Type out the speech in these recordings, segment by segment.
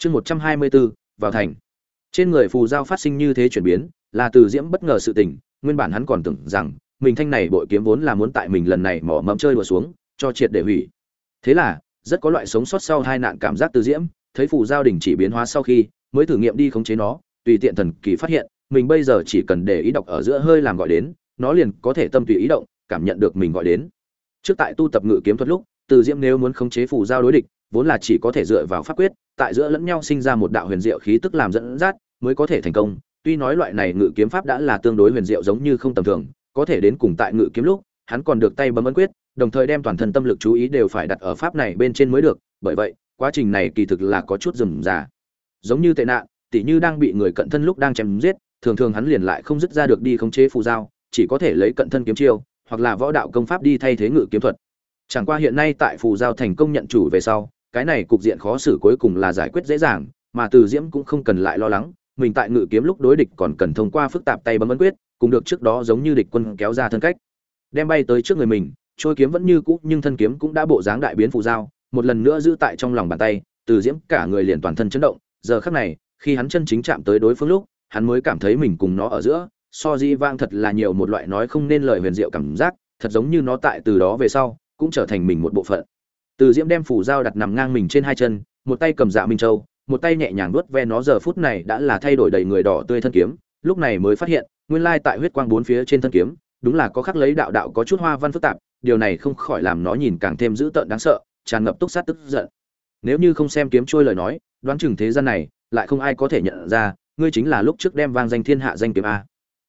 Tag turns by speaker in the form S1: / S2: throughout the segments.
S1: chương một trăm hai mươi bốn vào thành. Trên người phù giao phát sinh như thế chuyển biến, là từ diễm bất ngờ sự tình, nguyên bản hắn còn tưởng rằng, mình thanh này bội kiếm vốn là muốn tại mình lần này mỏ mẫm chơi đùa xuống, cho triệt để hủy. Thế là, rất có loại sống sót sau hai nạn cảm giác từ diễm, thấy phù giao đình chỉ biến hóa sau khi, mới thử nghiệm đi khống chế nó, tùy tiện thần kỳ phát hiện, mình bây giờ chỉ cần để ý đọc ở giữa hơi làm gọi đến, nó liền có thể tâm tùy ý động, cảm nhận được mình gọi đến. Trước tại tu tập ngự kiếm thuật lúc, từ diễm nếu muốn khống chế phù giao đối địch vốn là chỉ có thể dựa vào pháp quyết, tại giữa lẫn nhau sinh ra một đạo huyền diệu khí tức làm dẫn dắt, mới có thể thành công. Tuy nói loại này ngự kiếm pháp đã là tương đối huyền diệu giống như không tầm thường, có thể đến cùng tại ngự kiếm lúc, hắn còn được tay bấm ấn quyết, đồng thời đem toàn thân tâm lực chú ý đều phải đặt ở pháp này bên trên mới được. Bởi vậy, quá trình này kỳ thực là có chút rườm rà. Giống như tệ nạn, tỉ như đang bị người cận thân lúc đang chém giết, thường thường hắn liền lại không dứt ra được đi khống chế phù giao, chỉ có thể lấy cận thân kiếm chiêu, hoặc là võ đạo công pháp đi thay thế ngự kiếm thuật. Chẳng qua hiện nay tại phù giao thành công nhận chủ về sau cái này cục diện khó xử cuối cùng là giải quyết dễ dàng mà từ diễm cũng không cần lại lo lắng mình tại ngự kiếm lúc đối địch còn cần thông qua phức tạp tay bấm ấn quyết cùng được trước đó giống như địch quân kéo ra thân cách. Đem bay tới trước người mình trôi kiếm vẫn như cũ nhưng thân kiếm cũng đã bộ dáng đại biến phù dao, một lần nữa giữ tại trong lòng bàn tay từ diễm cả người liền toàn thân chấn động giờ khắc này khi hắn chân chính chạm tới đối phương lúc hắn mới cảm thấy mình cùng nó ở giữa so di vang thật là nhiều một loại nói không nên lời huyền diệu cảm giác thật giống như nó tại từ đó về sau cũng trở thành mình một bộ phận từ diễm đem phủ dao đặt nằm ngang mình trên hai chân, một tay cầm dạ minh châu, một tay nhẹ nhàng nuốt ve nó, giờ phút này đã là thay đổi đầy người đỏ tươi thân kiếm, lúc này mới phát hiện, nguyên lai tại huyết quang bốn phía trên thân kiếm, đúng là có khắc lấy đạo đạo có chút hoa văn phức tạp, điều này không khỏi làm nó nhìn càng thêm dữ tợn đáng sợ, tràn ngập túc sát tức giận. Nếu như không xem kiếm trôi lời nói, đoán chừng thế gian này, lại không ai có thể nhận ra, ngươi chính là lúc trước đem vang danh thiên hạ danh kiếm a.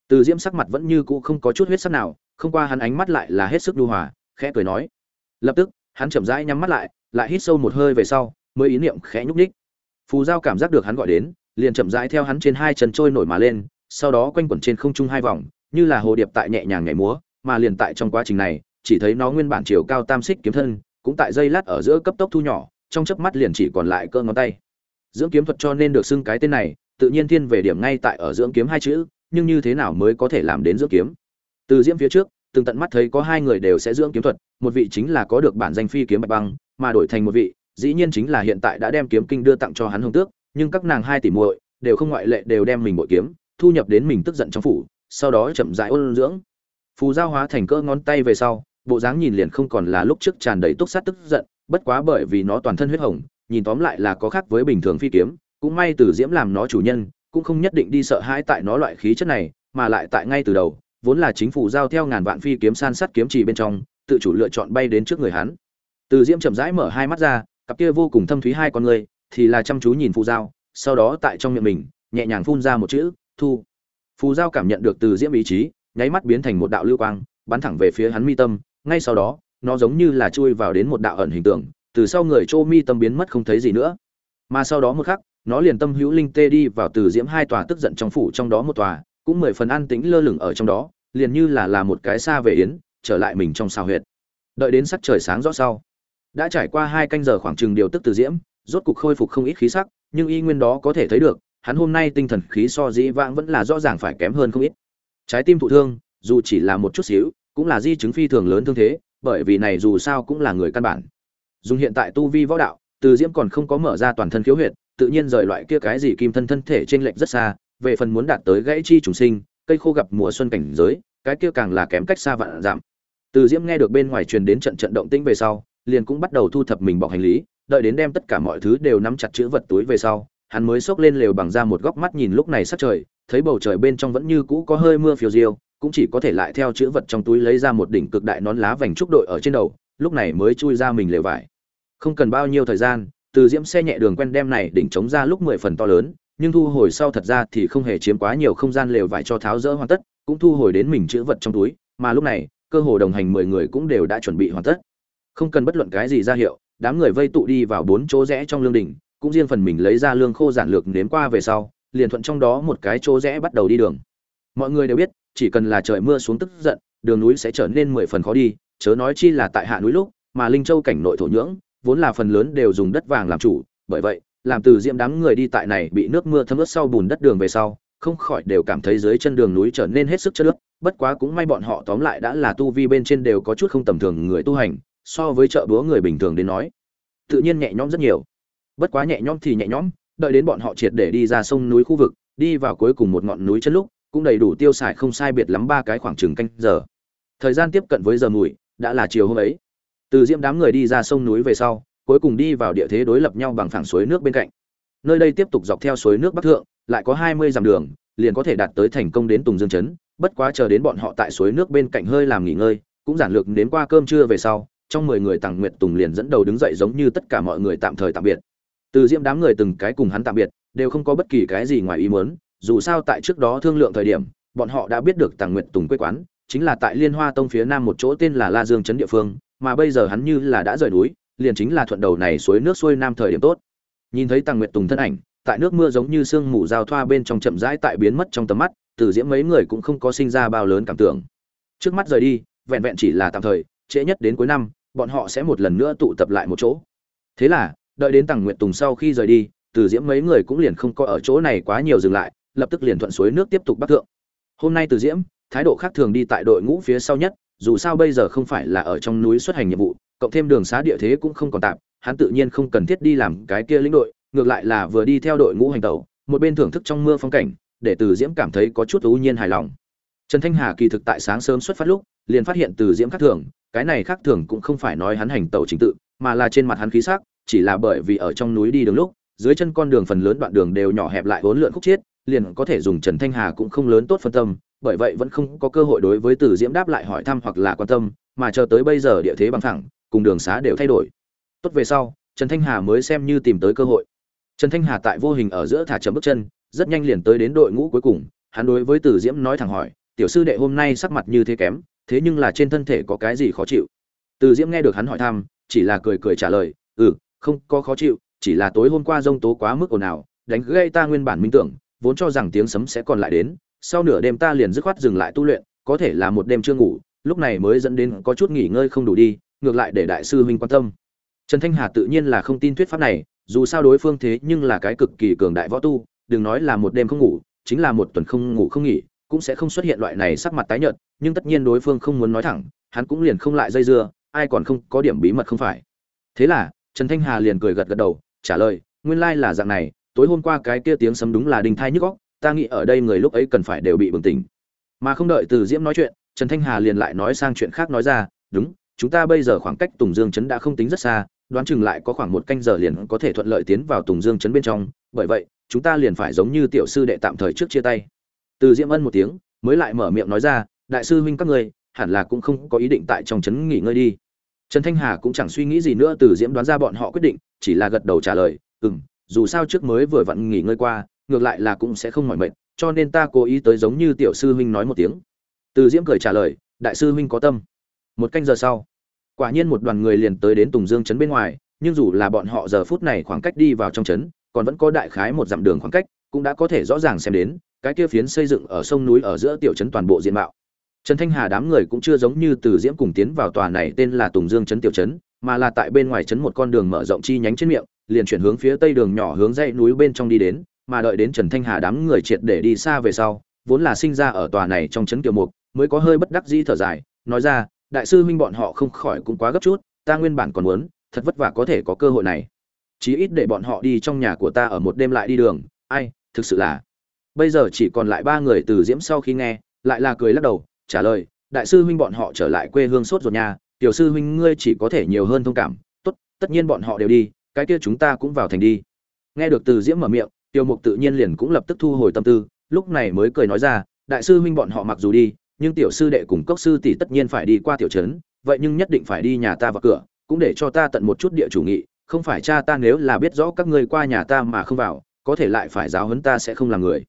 S1: Từ diễm sắc mặt vẫn như cũ không có chút huyết sắc nào, không qua hắn ánh mắt lại là hết sức đu hòa, khẽ cười nói. Lập tức hắn chậm rãi nhắm mắt lại lại hít sâu một hơi về sau, mới ý niệm khẽ nhúc ních phù giao cảm giác được hắn gọi đến, liền chậm rãi theo hắn trên hai chân trôi nổi mà lên, sau đó quanh quẩn trên không trung hai vòng, như là hồ điệp tại nhẹ nhàng nhảy múa, mà liền tại trong quá trình này, chỉ thấy nó nguyên bản chiều cao tam xích kiếm thân, cũng tại dây lát ở giữa cấp tốc thu nhỏ, trong chớp mắt liền chỉ còn lại cơ ngón tay. Dưỡng kiếm thuật cho nên được xưng cái tên này, tự nhiên thiên về điểm ngay tại ở dưỡng kiếm hai chữ, nhưng như thế nào mới có thể làm đến dưỡng kiếm? Từ diễm phía trước từng tận mắt thấy có hai người đều sẽ dưỡng kiếm thuật, một vị chính là có được bản danh phi kiếm bạch băng, mà đổi thành một vị, dĩ nhiên chính là hiện tại đã đem kiếm kinh đưa tặng cho hắn hồng tước, nhưng các nàng hai tỷ muội đều không ngoại lệ đều đem mình bội kiếm, thu nhập đến mình tức giận trong phủ, sau đó chậm rãi ôn dưỡng. Phù giao hóa thành cỡ ngón tay về sau, bộ dáng nhìn liền không còn là lúc trước tràn đầy túc sát tức giận, bất quá bởi vì nó toàn thân huyết hồng, nhìn tóm lại là có khác với bình thường phi kiếm, cũng may từ diễm làm nó chủ nhân, cũng không nhất định đi sợ hãi tại nó loại khí chất này, mà lại tại ngay từ đầu vốn là chính phủ giao theo ngàn vạn phi kiếm san sắt kiếm trì bên trong, tự chủ lựa chọn bay đến trước người hắn. Từ diễm chậm rãi mở hai mắt ra, cặp kia vô cùng thâm thúy hai con người, thì là chăm chú nhìn phù giao, sau đó tại trong miệng mình, nhẹ nhàng phun ra một chữ, thu. Phù giao cảm nhận được từ diễm ý chí, nháy mắt biến thành một đạo lưu quang, bắn thẳng về phía hắn mi tâm, ngay sau đó, nó giống như là chui vào đến một đạo ẩn hình tượng, từ sau người Trô mi tâm biến mất không thấy gì nữa. Mà sau đó một khắc, nó liền tâm hữu linh tê đi vào từ diễm hai tòa tức giận trong phủ trong đó một tòa cũng mười phần an tĩnh lơ lửng ở trong đó, liền như là là một cái xa về yến, trở lại mình trong sao huyệt. Đợi đến sắc trời sáng rõ sau, đã trải qua hai canh giờ khoảng chừng điều tức từ diễm, rốt cục khôi phục không ít khí sắc, nhưng y nguyên đó có thể thấy được, hắn hôm nay tinh thần khí so dĩ vãng vẫn là rõ ràng phải kém hơn không ít. Trái tim thụ thương, dù chỉ là một chút xíu, cũng là di chứng phi thường lớn thương thế, bởi vì này dù sao cũng là người căn bản. Dùng hiện tại tu vi võ đạo, từ diễm còn không có mở ra toàn thân khiếu huyệt, tự nhiên rời loại kia cái gì kim thân thân thể trên lệnh rất xa về phần muốn đạt tới gãy chi trùng sinh, cây khô gặp mùa xuân cảnh giới, cái kia càng là kém cách xa vạn giảm. Từ diễm nghe được bên ngoài truyền đến trận trận động tĩnh về sau, liền cũng bắt đầu thu thập mình bọc hành lý, đợi đến đem tất cả mọi thứ đều nắm chặt chữ vật túi về sau, hắn mới xốc lên lều bằng ra một góc mắt nhìn lúc này sắc trời, thấy bầu trời bên trong vẫn như cũ có hơi mưa phiêu diêu, cũng chỉ có thể lại theo chữ vật trong túi lấy ra một đỉnh cực đại nón lá vành trúc đội ở trên đầu, lúc này mới chui ra mình lều vải. Không cần bao nhiêu thời gian, từ diễm xe nhẹ đường quen đem này đỉnh chống ra lúc mười phần to lớn nhưng thu hồi sau thật ra thì không hề chiếm quá nhiều không gian lều vải cho tháo rỡ hoàn tất, cũng thu hồi đến mình chữ vật trong túi, mà lúc này, cơ hồ đồng hành mười người cũng đều đã chuẩn bị hoàn tất. Không cần bất luận cái gì ra hiệu, đám người vây tụ đi vào bốn chỗ rẽ trong lương đỉnh, cũng riêng phần mình lấy ra lương khô giản lược nếm qua về sau, liền thuận trong đó một cái chỗ rẽ bắt đầu đi đường. Mọi người đều biết, chỉ cần là trời mưa xuống tức giận, đường núi sẽ trở nên mười phần khó đi, chớ nói chi là tại hạ núi lúc, mà linh châu cảnh nội thổ nhưỡng, vốn là phần lớn đều dùng đất vàng làm chủ, bởi vậy làm từ diễm đám người đi tại này bị nước mưa thấm ướt sau bùn đất đường về sau, không khỏi đều cảm thấy dưới chân đường núi trở nên hết sức chất nước bất quá cũng may bọn họ tóm lại đã là tu vi bên trên đều có chút không tầm thường người tu hành, so với chợ búa người bình thường đến nói, tự nhiên nhẹ nhõm rất nhiều. Bất quá nhẹ nhõm thì nhẹ nhõm, đợi đến bọn họ triệt để đi ra sông núi khu vực, đi vào cuối cùng một ngọn núi chân lúc, cũng đầy đủ tiêu xài không sai biệt lắm ba cái khoảng chừng canh giờ. Thời gian tiếp cận với giờ mùi, đã là chiều hôm ấy. Từ diễm đám người đi ra sông núi về sau cuối cùng đi vào địa thế đối lập nhau bằng phẳng suối nước bên cạnh. Nơi đây tiếp tục dọc theo suối nước bắc thượng, lại có hai mươi dặm đường, liền có thể đạt tới thành công đến tùng dương chấn, bất quá chờ đến bọn họ tại suối nước bên cạnh hơi làm nghỉ ngơi, cũng giản lược đến qua cơm trưa về sau, trong mười người tàng nguyệt tùng liền dẫn đầu đứng dậy giống như tất cả mọi người tạm thời tạm biệt. Từ diễm đám người từng cái cùng hắn tạm biệt, đều không có bất kỳ cái gì ngoài ý muốn, dù sao tại trước đó thương lượng thời điểm, bọn họ đã biết được tàng nguyệt tùng quê quán, chính là tại liên hoa tông phía nam một chỗ tên là la dương trấn địa phương, mà bây giờ hắn như là đã rời núi liền chính là thuận đầu này suối nước xuôi nam thời điểm tốt. Nhìn thấy tàng nguyệt tùng thân ảnh, tại nước mưa giống như sương mù giao thoa bên trong chậm rãi tại biến mất trong tầm mắt, từ diễm mấy người cũng không có sinh ra bao lớn cảm tưởng. Trước mắt rời đi, vẹn vẹn chỉ là tạm thời, trễ nhất đến cuối năm, bọn họ sẽ một lần nữa tụ tập lại một chỗ. Thế là, đợi đến tàng nguyệt tùng sau khi rời đi, từ diễm mấy người cũng liền không có ở chỗ này quá nhiều dừng lại, lập tức liền thuận suối nước tiếp tục bắc thượng. Hôm nay từ diễm, thái độ khác thường đi tại đội ngũ phía sau nhất, dù sao bây giờ không phải là ở trong núi xuất hành nhiệm vụ cộng thêm đường xá địa thế cũng không còn tạm, hắn tự nhiên không cần thiết đi làm cái kia lĩnh đội, ngược lại là vừa đi theo đội ngũ hành tẩu, một bên thưởng thức trong mưa phong cảnh, để từ diễm cảm thấy có chút ưu nhiên hài lòng. Trần thanh hà kỳ thực tại sáng sớm xuất phát lúc, liền phát hiện từ diễm khác thường, cái này khác thường cũng không phải nói hắn hành tẩu chính tự, mà là trên mặt hắn khí sắc, chỉ là bởi vì ở trong núi đi đường lúc, dưới chân con đường phần lớn đoạn đường đều nhỏ hẹp lại vốn lượn khúc chiết, liền có thể dùng trần thanh hà cũng không lớn tốt phân tâm, bởi vậy vẫn không có cơ hội đối với từ diễm đáp lại hỏi thăm hoặc là quan tâm, mà chờ tới bây giờ địa thế bằng thẳng cùng đường xá đều thay đổi. Tốt về sau, trần thanh hà mới xem như tìm tới cơ hội. Trần thanh hà tại vô hình ở giữa thả chậm bước chân, rất nhanh liền tới đến đội ngũ cuối cùng. Hắn đối với từ diễm nói thẳng hỏi, tiểu sư đệ hôm nay sắc mặt như thế kém, thế nhưng là trên thân thể có cái gì khó chịu? Từ diễm nghe được hắn hỏi thăm, chỉ là cười cười trả lời ừ không có khó chịu, chỉ là tối hôm qua rông tố quá mức ồn ào, đánh gây ta nguyên bản minh tưởng, vốn cho rằng tiếng sấm sẽ còn lại đến, sau nửa đêm ta liền dứt khoát dừng lại tu luyện, có thể là một đêm chưa ngủ, lúc này mới dẫn đến có chút nghỉ ngơi không đủ đi ngược lại để đại sư huynh quan tâm. Trần thanh hà tự nhiên là không tin thuyết pháp này, dù sao đối phương thế nhưng là cái cực kỳ cường đại võ tu, đừng nói là một đêm không ngủ, chính là một tuần không ngủ không nghỉ, cũng sẽ không xuất hiện loại này sắc mặt tái nhợt, nhưng tất nhiên đối phương không muốn nói thẳng, hắn cũng liền không lại dây dưa, ai còn không có điểm bí mật không phải. Thế là, trần thanh hà liền cười gật gật đầu, trả lời, nguyên lai là dạng này, tối hôm qua cái kia tiếng sấm đúng là đình thai nhức góc ta nghĩ ở đây người lúc ấy cần phải đều bị bừng tỉnh. Mà không đợi từ diễm nói chuyện, trần thanh hà liền lại nói sang chuyện khác nói ra, đúng chúng ta bây giờ khoảng cách tùng dương chấn đã không tính rất xa đoán chừng lại có khoảng một canh giờ liền có thể thuận lợi tiến vào tùng dương chấn bên trong. Bởi vậy chúng ta liền phải giống như tiểu sư đệ tạm thời trước chia tay. Từ diễm ân một tiếng mới lại mở miệng nói ra đại sư huynh các người hẳn là cũng không có ý định tại trong chấn nghỉ ngơi đi. Trần thanh hà cũng chẳng suy nghĩ gì nữa từ diễm đoán ra bọn họ quyết định chỉ là gật đầu trả lời ừm, dù sao trước mới vừa vặn nghỉ ngơi qua ngược lại là cũng sẽ không mỏi mệt cho nên ta cố ý tới giống như tiểu sư huynh nói một tiếng. Từ diễm cười trả lời đại sư huynh có tâm một canh giờ sau. Quả nhiên một đoàn người liền tới đến tùng dương trấn bên ngoài, nhưng dù là bọn họ giờ phút này khoảng cách đi vào trong trấn, còn vẫn có đại khái một dặm đường khoảng cách, cũng đã có thể rõ ràng xem đến, cái kia phiến xây dựng ở sông núi ở giữa tiểu trấn toàn bộ diện mạo. Trần thanh hà đám người cũng chưa giống như từ diễm cùng tiến vào tòa này tên là tùng dương trấn tiểu trấn, mà là tại bên ngoài trấn một con đường mở rộng chi nhánh trên miệng, liền chuyển hướng phía tây đường nhỏ hướng dãy núi bên trong đi đến, mà đợi đến trần thanh hà đám người triệt để đi xa về sau, vốn là sinh ra ở tòa này trong trấn tiểu mục, mới có hơi bất đắc dĩ thở dài, nói ra đại sư huynh bọn họ không khỏi cũng quá gấp chút, ta nguyên bản còn muốn, thật vất vả có thể có cơ hội này. Chí ít để bọn họ đi trong nhà của ta ở một đêm lại đi đường, ai, thực sự là. Bây giờ chỉ còn lại ba người từ diễm sau khi nghe, lại là cười lắc đầu, trả lời, đại sư huynh bọn họ trở lại quê hương sốt ruột nhà, tiểu sư huynh ngươi chỉ có thể nhiều hơn thông cảm, tốt, tất nhiên bọn họ đều đi, cái kia chúng ta cũng vào thành đi. Nghe được từ diễm mở miệng Tiểu mục tự nhiên liền cũng lập tức thu hồi tâm tư, lúc này mới cười nói ra, đại sư huynh bọn họ mặc dù đi nhưng tiểu sư đệ cùng cốc sư tỷ tất nhiên phải đi qua tiểu trấn, vậy nhưng nhất định phải đi nhà ta vào cửa, cũng để cho ta tận một chút địa chủ nghị, không phải cha ta nếu là biết rõ các ngươi qua nhà ta mà không vào, có thể lại phải giáo huấn ta sẽ không làm người.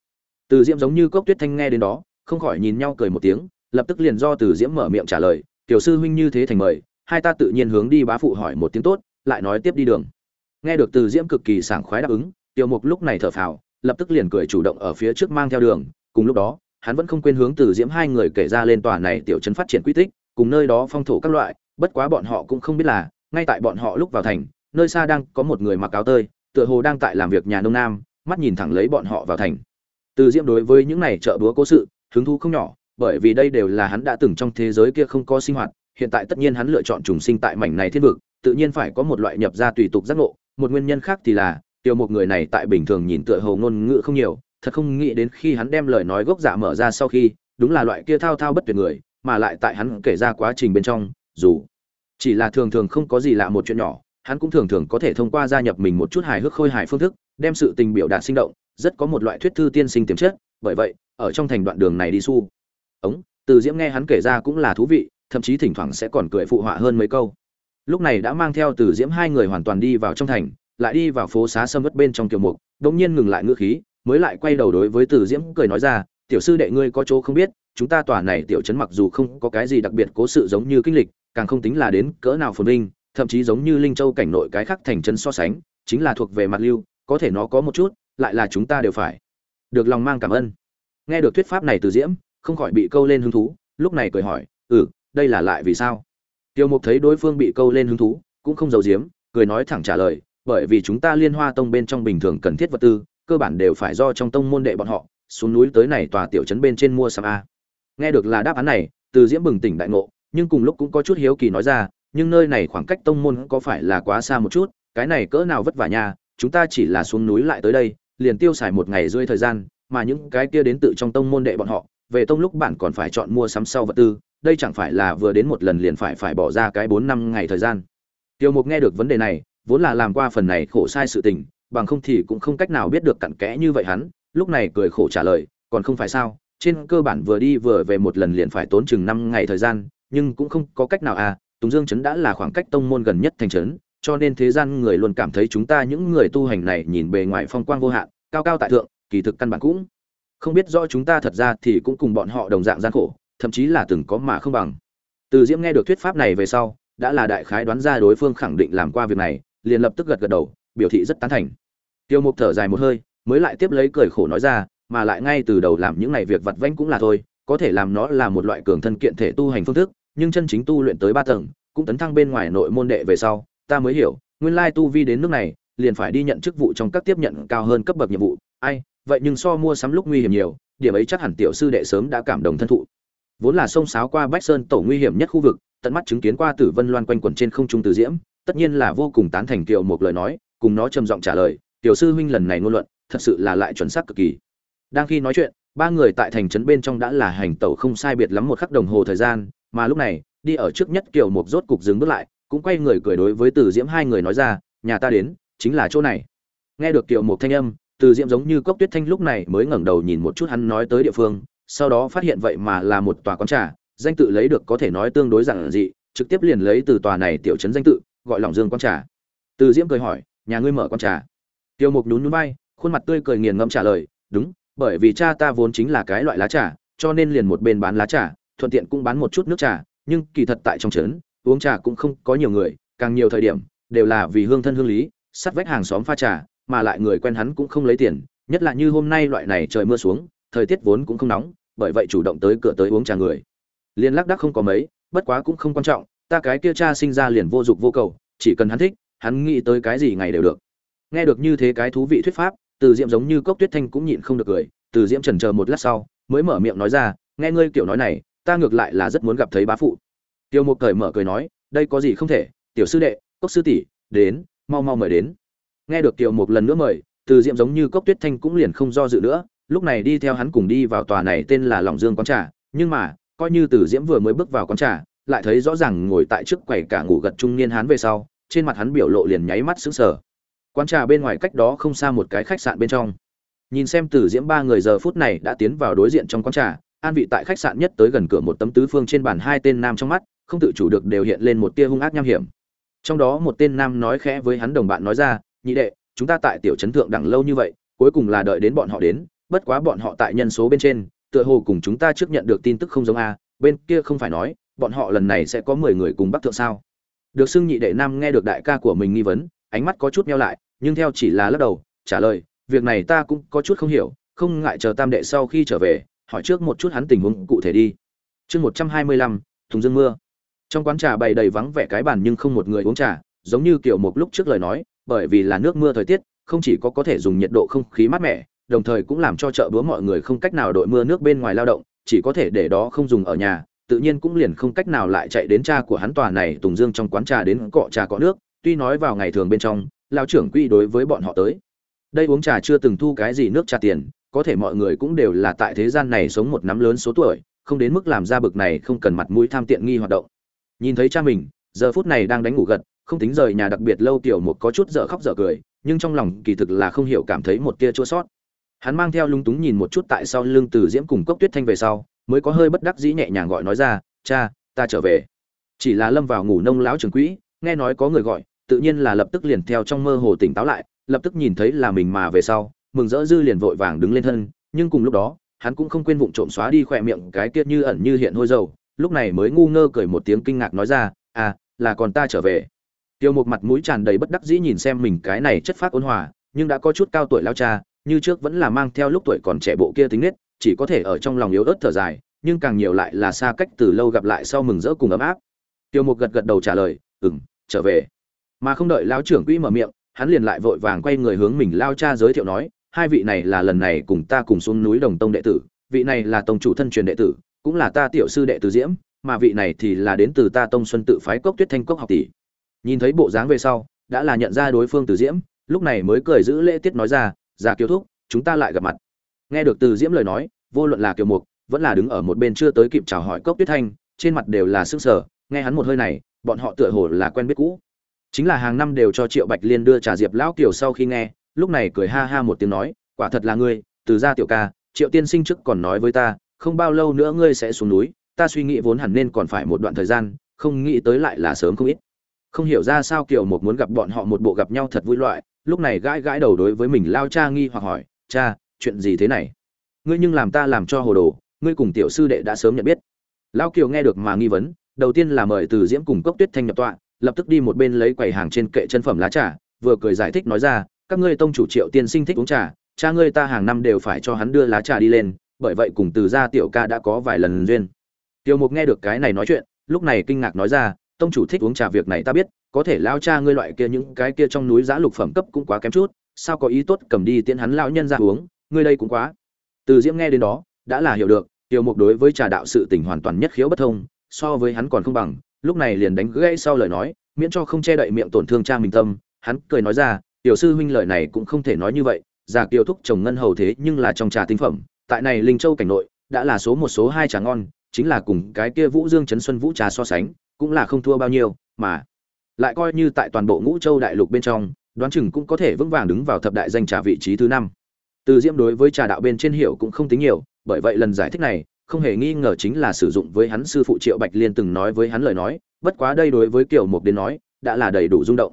S1: Từ diễm giống như cốc tuyết thanh nghe đến đó, không khỏi nhìn nhau cười một tiếng, lập tức liền do từ diễm mở miệng trả lời, tiểu sư huynh như thế thành mời, hai ta tự nhiên hướng đi bá phụ hỏi một tiếng tốt, lại nói tiếp đi đường. Nghe được từ diễm cực kỳ sảng khoái đáp ứng, tiểu mục lúc này thở phào, lập tức liền cười chủ động ở phía trước mang theo đường, cùng lúc đó hắn vẫn không quên hướng từ diễm hai người kể ra lên tòa này tiểu trấn phát triển quy tích, cùng nơi đó phong thổ các loại, bất quá bọn họ cũng không biết là, ngay tại bọn họ lúc vào thành, nơi xa đang có một người mặc áo tơi, tựa hồ đang tại làm việc nhà nông nam, mắt nhìn thẳng lấy bọn họ vào thành. Từ diễm đối với những này trợ búa cố sự, hứng thú không nhỏ, bởi vì đây đều là hắn đã từng trong thế giới kia không có sinh hoạt, hiện tại tất nhiên hắn lựa chọn trùng sinh tại mảnh này thiên vực, tự nhiên phải có một loại nhập ra tùy tục giác ngộ, một nguyên nhân khác thì là, tiểu một người này tại bình thường nhìn tựa hồ ngôn ngữ không nhiều thật không nghĩ đến khi hắn đem lời nói gốc dạ mở ra sau khi, đúng là loại kia thao thao bất tuyệt người, mà lại tại hắn kể ra quá trình bên trong, dù chỉ là thường thường không có gì lạ một chuyện nhỏ, hắn cũng thường thường có thể thông qua gia nhập mình một chút hài hước khôi hài phương thức, đem sự tình biểu đạt sinh động, rất có một loại thuyết thư tiên sinh tiềm chất, bởi vậy, ở trong thành đoạn đường này đi su ống, từ diễm nghe hắn kể ra cũng là thú vị, thậm chí thỉnh thoảng sẽ còn cười phụ họa hơn mấy câu. Lúc này đã mang theo từ diễm hai người hoàn toàn đi vào trong thành, lại đi vào phố xá sâm vất bên trong kiều mục, đột nhiên ngừng lại ngữ khí mới lại quay đầu đối với từ diễm cười nói ra, tiểu sư đệ ngươi có chỗ không biết, chúng ta tòa này tiểu trấn mặc dù không có cái gì đặc biệt cố sự giống như kinh lịch, càng không tính là đến cỡ nào phồn vinh, thậm chí giống như linh châu cảnh nội cái khác thành trấn so sánh, chính là thuộc về mặt lưu, có thể nó có một chút, lại là chúng ta đều phải. Được lòng mang cảm ơn. Nghe được thuyết pháp này từ diễm, không khỏi bị câu lên hứng thú, lúc này cười hỏi ừ đây là lại vì sao? Tiêu mục thấy đối phương bị câu lên hứng thú, cũng không giấu giếm, cười nói thẳng trả lời, bởi vì chúng ta liên hoa tông bên trong bình thường cần thiết vật tư cơ bản đều phải do trong tông môn đệ bọn họ, xuống núi tới này tòa tiểu trấn bên trên mua sắm a. Nghe được là đáp án này, từ diễm bừng tỉnh đại ngộ, nhưng cùng lúc cũng có chút hiếu kỳ nói ra, nhưng nơi này khoảng cách tông môn có phải là quá xa một chút, cái này cỡ nào vất vả nha, chúng ta chỉ là xuống núi lại tới đây, liền tiêu xài một ngày rơi thời gian, mà những cái kia đến tự trong tông môn đệ bọn họ, về tông lúc bạn còn phải chọn mua sắm sau vật tư, đây chẳng phải là vừa đến một lần liền phải phải bỏ ra cái bốn năm ngày thời gian. Tiêu mục nghe được vấn đề này, vốn là làm qua phần này khổ sai sự tình bằng không thì cũng không cách nào biết được cặn kẽ như vậy hắn, lúc này cười khổ trả lời, còn không phải sao, trên cơ bản vừa đi vừa về một lần liền phải tốn chừng năm ngày thời gian, nhưng cũng không có cách nào à tùng dương trấn đã là khoảng cách tông môn gần nhất thành trấn, cho nên thế gian người luôn cảm thấy chúng ta những người tu hành này nhìn bề ngoài phong quang vô hạn, cao cao tại thượng, kỳ thực căn bản cũng không biết rõ chúng ta thật ra thì cũng cùng bọn họ đồng dạng gian khổ, thậm chí là từng có mà không bằng. Từ diễm nghe được thuyết pháp này về sau, đã là đại khái đoán ra đối phương khẳng định làm qua việc này, liền lập tức gật gật đầu biểu thị rất tán thành. Tiêu mục thở dài một hơi, mới lại tiếp lấy cười khổ nói ra, mà lại ngay từ đầu làm những này việc vặt vãnh cũng là thôi, có thể làm nó là một loại cường thân kiện thể tu hành phương thức, nhưng chân chính tu luyện tới ba tầng, cũng tấn thăng bên ngoài nội môn đệ về sau, ta mới hiểu, nguyên lai tu vi đến nước này, liền phải đi nhận chức vụ trong các tiếp nhận cao hơn cấp bậc nhiệm vụ. Ai, vậy nhưng so mua sắm lúc nguy hiểm nhiều, điểm ấy chắc hẳn tiểu sư đệ sớm đã cảm động thân thụ. Vốn là sông sáo qua bách sơn tổ nguy hiểm nhất khu vực, tận mắt chứng kiến qua tử vân loan quanh quẩn trên không trung từ diễm, tất nhiên là vô cùng tán thành kiều một lời nói cùng nó trầm giọng trả lời, tiểu sư huynh lần này ngôn luận, thật sự là lại chuẩn xác cực kỳ. Đang khi nói chuyện, ba người tại thành trấn bên trong đã là hành tẩu không sai biệt lắm một khắc đồng hồ thời gian, mà lúc này, đi ở trước nhất kiều một rốt cục dừng bước lại, cũng quay người cười đối với từ diễm hai người nói ra, nhà ta đến, chính là chỗ này. Nghe được kiều một thanh âm, từ diễm giống như cốc tuyết thanh lúc này mới ngẩng đầu nhìn một chút hắn nói tới địa phương, sau đó phát hiện vậy mà là một tòa quán trà, danh tự lấy được có thể nói tương đối giản dị, trực tiếp liền lấy từ tòa này tiểu trấn danh tự, gọi lòng dương quán trà. Từ diễm cười hỏi nhà ngươi mở quán trà. Tiêu mục nhún nhún vai, khuôn mặt tươi cười nghiền ngẫm trả lời, đúng, bởi vì cha ta vốn chính là cái loại lá trà, cho nên liền một bên bán lá trà, thuận tiện cũng bán một chút nước trà, nhưng kỳ thật tại trong trấn, uống trà cũng không có nhiều người, càng nhiều thời điểm, đều là vì hương thân hương lý, sắt vách hàng xóm pha trà, mà lại người quen hắn cũng không lấy tiền, nhất là như hôm nay loại này trời mưa xuống, thời tiết vốn cũng không nóng, bởi vậy chủ động tới cửa tới uống trà người. Liên lắc đắc không có mấy, bất quá cũng không quan trọng, ta cái kia cha sinh ra liền vô dụng vô cầu, chỉ cần hắn thích hắn nghĩ tới cái gì ngày đều được. Nghe được như thế cái thú vị thuyết pháp, từ diễm giống như cốc tuyết thanh cũng nhịn không được cười. Từ diễm trần chờ một lát sau, mới mở miệng nói ra, nghe ngươi kiểu nói này, ta ngược lại là rất muốn gặp thấy bá phụ. Tiêu mục cởi mở cười nói, đây có gì không thể, tiểu sư đệ, cốc sư tỷ, đến, mau mau mời đến. Nghe được tiêu mục lần nữa mời, từ diễm giống như cốc tuyết thanh cũng liền không do dự nữa. Lúc này đi theo hắn cùng đi vào tòa này tên là lòng dương quán trà. Nhưng mà, coi như từ diễm vừa mới bước vào quán trà, lại thấy rõ ràng ngồi tại trước quầy cả ngủ gật trung niên hắn về sau trên mặt hắn biểu lộ liền nháy mắt sững sờ. Quán trà bên ngoài cách đó không xa một cái khách sạn bên trong. Nhìn xem từ diễm ba người giờ phút này đã tiến vào đối diện trong quán trà, an vị tại khách sạn nhất tới gần cửa một tấm tứ phương trên bàn hai tên nam trong mắt, không tự chủ được đều hiện lên một tia hung ác nham hiểm. Trong đó một tên nam nói khẽ với hắn đồng bạn nói ra, nhị đệ, chúng ta tại tiểu trấn thượng đẳng lâu như vậy, cuối cùng là đợi đến bọn họ đến, bất quá bọn họ tại nhân số bên trên, tựa hồ cùng chúng ta trước nhận được tin tức không giống a, bên kia không phải nói, bọn họ lần này sẽ có mười người cùng bắc thượng sao? Được xưng nhị đệ nam nghe được đại ca của mình nghi vấn, ánh mắt có chút meo lại, nhưng theo chỉ là lắc đầu, trả lời, việc này ta cũng có chút không hiểu, không ngại chờ tam đệ sau khi trở về, hỏi trước một chút hắn tình huống cụ thể đi. Chương một trăm hai mươi lăm, thùng dương mưa. Trong quán trà bày đầy vắng vẻ cái bàn nhưng không một người uống trà, giống như kiểu một lúc trước lời nói, bởi vì là nước mưa thời tiết, không chỉ có có thể dùng nhiệt độ không khí mát mẻ, đồng thời cũng làm cho chợ búa mọi người không cách nào đội mưa nước bên ngoài lao động, chỉ có thể để đó không dùng ở nhà tự nhiên cũng liền không cách nào lại chạy đến cha của hắn tòa này tùng dương trong quán trà đến cọ trà cọ nước, tuy nói vào ngày thường bên trong lao trưởng quy đối với bọn họ tới. Đây uống trà chưa từng thu cái gì nước trà tiền, có thể mọi người cũng đều là tại thế gian này sống một năm lớn số tuổi, không đến mức làm ra bực này không cần mặt mũi tham tiện nghi hoạt động. Nhìn thấy cha mình, giờ phút này đang đánh ngủ gật, không tính rời nhà đặc biệt lâu tiểu một có chút dở khóc dở cười, nhưng trong lòng kỳ thực là không hiểu cảm thấy một tia chua sót. Hắn mang theo lung túng nhìn một chút tại sau lưng từ diễm cùng cốc tuyết thanh về sau mới có hơi bất đắc dĩ nhẹ nhàng gọi nói ra, cha, ta trở về. Chỉ là lâm vào ngủ nông lão trường quỹ, nghe nói có người gọi, tự nhiên là lập tức liền theo trong mơ hồ tỉnh táo lại, lập tức nhìn thấy là mình mà về sau, mừng rỡ dư liền vội vàng đứng lên thân, nhưng cùng lúc đó, hắn cũng không quên vụng trộm xóa đi khỏe miệng cái kia như ẩn như hiện hôi dầu, lúc này mới ngu ngơ cười một tiếng kinh ngạc nói ra à là còn ta trở về. Tiêu một mặt mũi tràn đầy bất đắc dĩ nhìn xem mình cái này chất phát ôn hòa, nhưng đã có chút cao tuổi lao cha, như trước vẫn là mang theo lúc tuổi còn trẻ bộ kia tính nết chỉ có thể ở trong lòng yếu ớt thở dài, nhưng càng nhiều lại là xa cách từ lâu gặp lại sau mừng rỡ cùng ấm áp. Tiêu mục gật gật đầu trả lời ừng trở về. Mà không đợi lão trưởng quỹ mở miệng, hắn liền lại vội vàng quay người hướng mình lao cha giới thiệu nói, hai vị này là lần này cùng ta cùng xuống núi đồng tông đệ tử, vị này là tông chủ thân truyền đệ tử, cũng là ta tiểu sư đệ tử diễm, mà vị này thì là đến từ ta tông xuân tự phái cốc tuyết thanh cốc học tỷ. Nhìn thấy bộ dáng về sau, đã là nhận ra đối phương từ diễm, lúc này mới cười giữ lễ tiết nói ra già kiều thúc, chúng ta lại gặp mặt nghe được từ diễm lời nói, vô luận là kiều mục, vẫn là đứng ở một bên chưa tới kịp chào hỏi cốc tuyết thanh, trên mặt đều là sức sở nghe hắn một hơi này, bọn họ tựa hồ là quen biết cũ. Chính là hàng năm đều cho triệu bạch liên đưa trà diệp lão kiều sau khi nghe, lúc này cười ha ha một tiếng nói, quả thật là ngươi, từ gia tiểu ca, triệu tiên sinh trước còn nói với ta, không bao lâu nữa ngươi sẽ xuống núi, ta suy nghĩ vốn hẳn nên còn phải một đoạn thời gian, không nghĩ tới lại là sớm không ít. Không hiểu ra sao kiều một muốn gặp bọn họ một bộ gặp nhau thật vui loại, lúc này gãi gãi đầu đối với mình lao cha nghi hoặc hỏi, cha chuyện gì thế này? Ngươi nhưng làm ta làm cho hồ đồ, ngươi cùng tiểu sư đệ đã sớm nhận biết. Lao kiều nghe được mà nghi vấn, đầu tiên là mời từ diễm cùng cốc tuyết thanh nhập tọa, lập tức đi một bên lấy quầy hàng trên kệ chân phẩm lá trà, vừa cười giải thích nói ra, các ngươi tông chủ triệu tiên sinh thích uống trà, cha ngươi ta hàng năm đều phải cho hắn đưa lá trà đi lên, bởi vậy cùng từ gia tiểu ca đã có vài lần duyên. Tiểu mục nghe được cái này nói chuyện, lúc này kinh ngạc nói ra, tông chủ thích uống trà việc này ta biết, có thể lao cha ngươi loại kia những cái kia trong núi giã lục phẩm cấp cũng quá kém chút, sao có ý tốt cầm đi tiễn hắn lão nhân ra uống ngươi đây cũng quá. Từ diễm nghe đến đó, đã là hiểu được, tiểu mục đối với trà đạo sự tình hoàn toàn nhất khiếu bất thông, so với hắn còn không bằng, lúc này liền đánh gãy sau lời nói, miễn cho không che đậy miệng tổn thương cha mình tâm. Hắn cười nói ra, tiểu sư huynh lời này cũng không thể nói như vậy, già kiều thúc trồng ngân hầu thế nhưng là trong trà tinh phẩm, tại này linh châu cảnh nội, đã là số một số hai trà ngon, chính là cùng cái kia vũ dương trấn xuân vũ trà so sánh, cũng là không thua bao nhiêu, mà lại coi như tại toàn bộ ngũ châu đại lục bên trong, đoán chừng cũng có thể vững vàng đứng vào thập đại danh trà vị trí thứ năm từ diễm đối với trà đạo bên trên hiểu cũng không tính nhiều, bởi vậy lần giải thích này, không hề nghi ngờ chính là sử dụng với hắn sư phụ triệu bạch liên từng nói với hắn lời nói, bất quá đây đối với kiểu mục đến nói, đã là đầy đủ rung động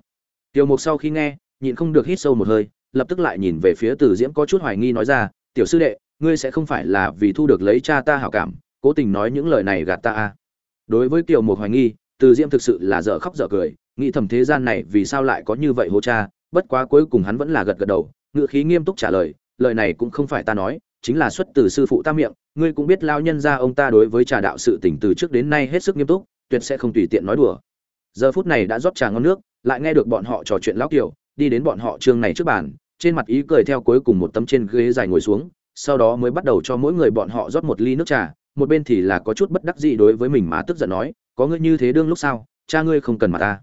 S1: tiểu mục sau khi nghe, nhịn không được hít sâu một hơi, lập tức lại nhìn về phía từ diễm có chút hoài nghi nói ra, tiểu sư đệ, ngươi sẽ không phải là vì thu được lấy cha ta hảo cảm, cố tình nói những lời này gạt ta à. đối với kiểu mục hoài nghi, từ diễm thực sự là dở khóc dở cười, nghĩ thầm thế gian này vì sao lại có như vậy hô cha, bất quá cuối cùng hắn vẫn là gật gật đầu ngự khí nghiêm túc trả lời lời này cũng không phải ta nói, chính là xuất từ sư phụ ta miệng, ngươi cũng biết lao nhân ra ông ta đối với trà đạo sự tỉnh từ trước đến nay hết sức nghiêm túc, tuyệt sẽ không tùy tiện nói đùa. Giờ phút này đã rót trà ngon nước, lại nghe được bọn họ trò chuyện lão kiểu đi đến bọn họ trường này trước bàn, trên mặt ý cười theo cuối cùng một tấm trên ghế dài ngồi xuống, sau đó mới bắt đầu cho mỗi người bọn họ rót một ly nước trà, một bên thì là có chút bất đắc dĩ đối với mình mà tức giận nói, có ngươi như thế đương lúc sao, cha ngươi không cần mà ta.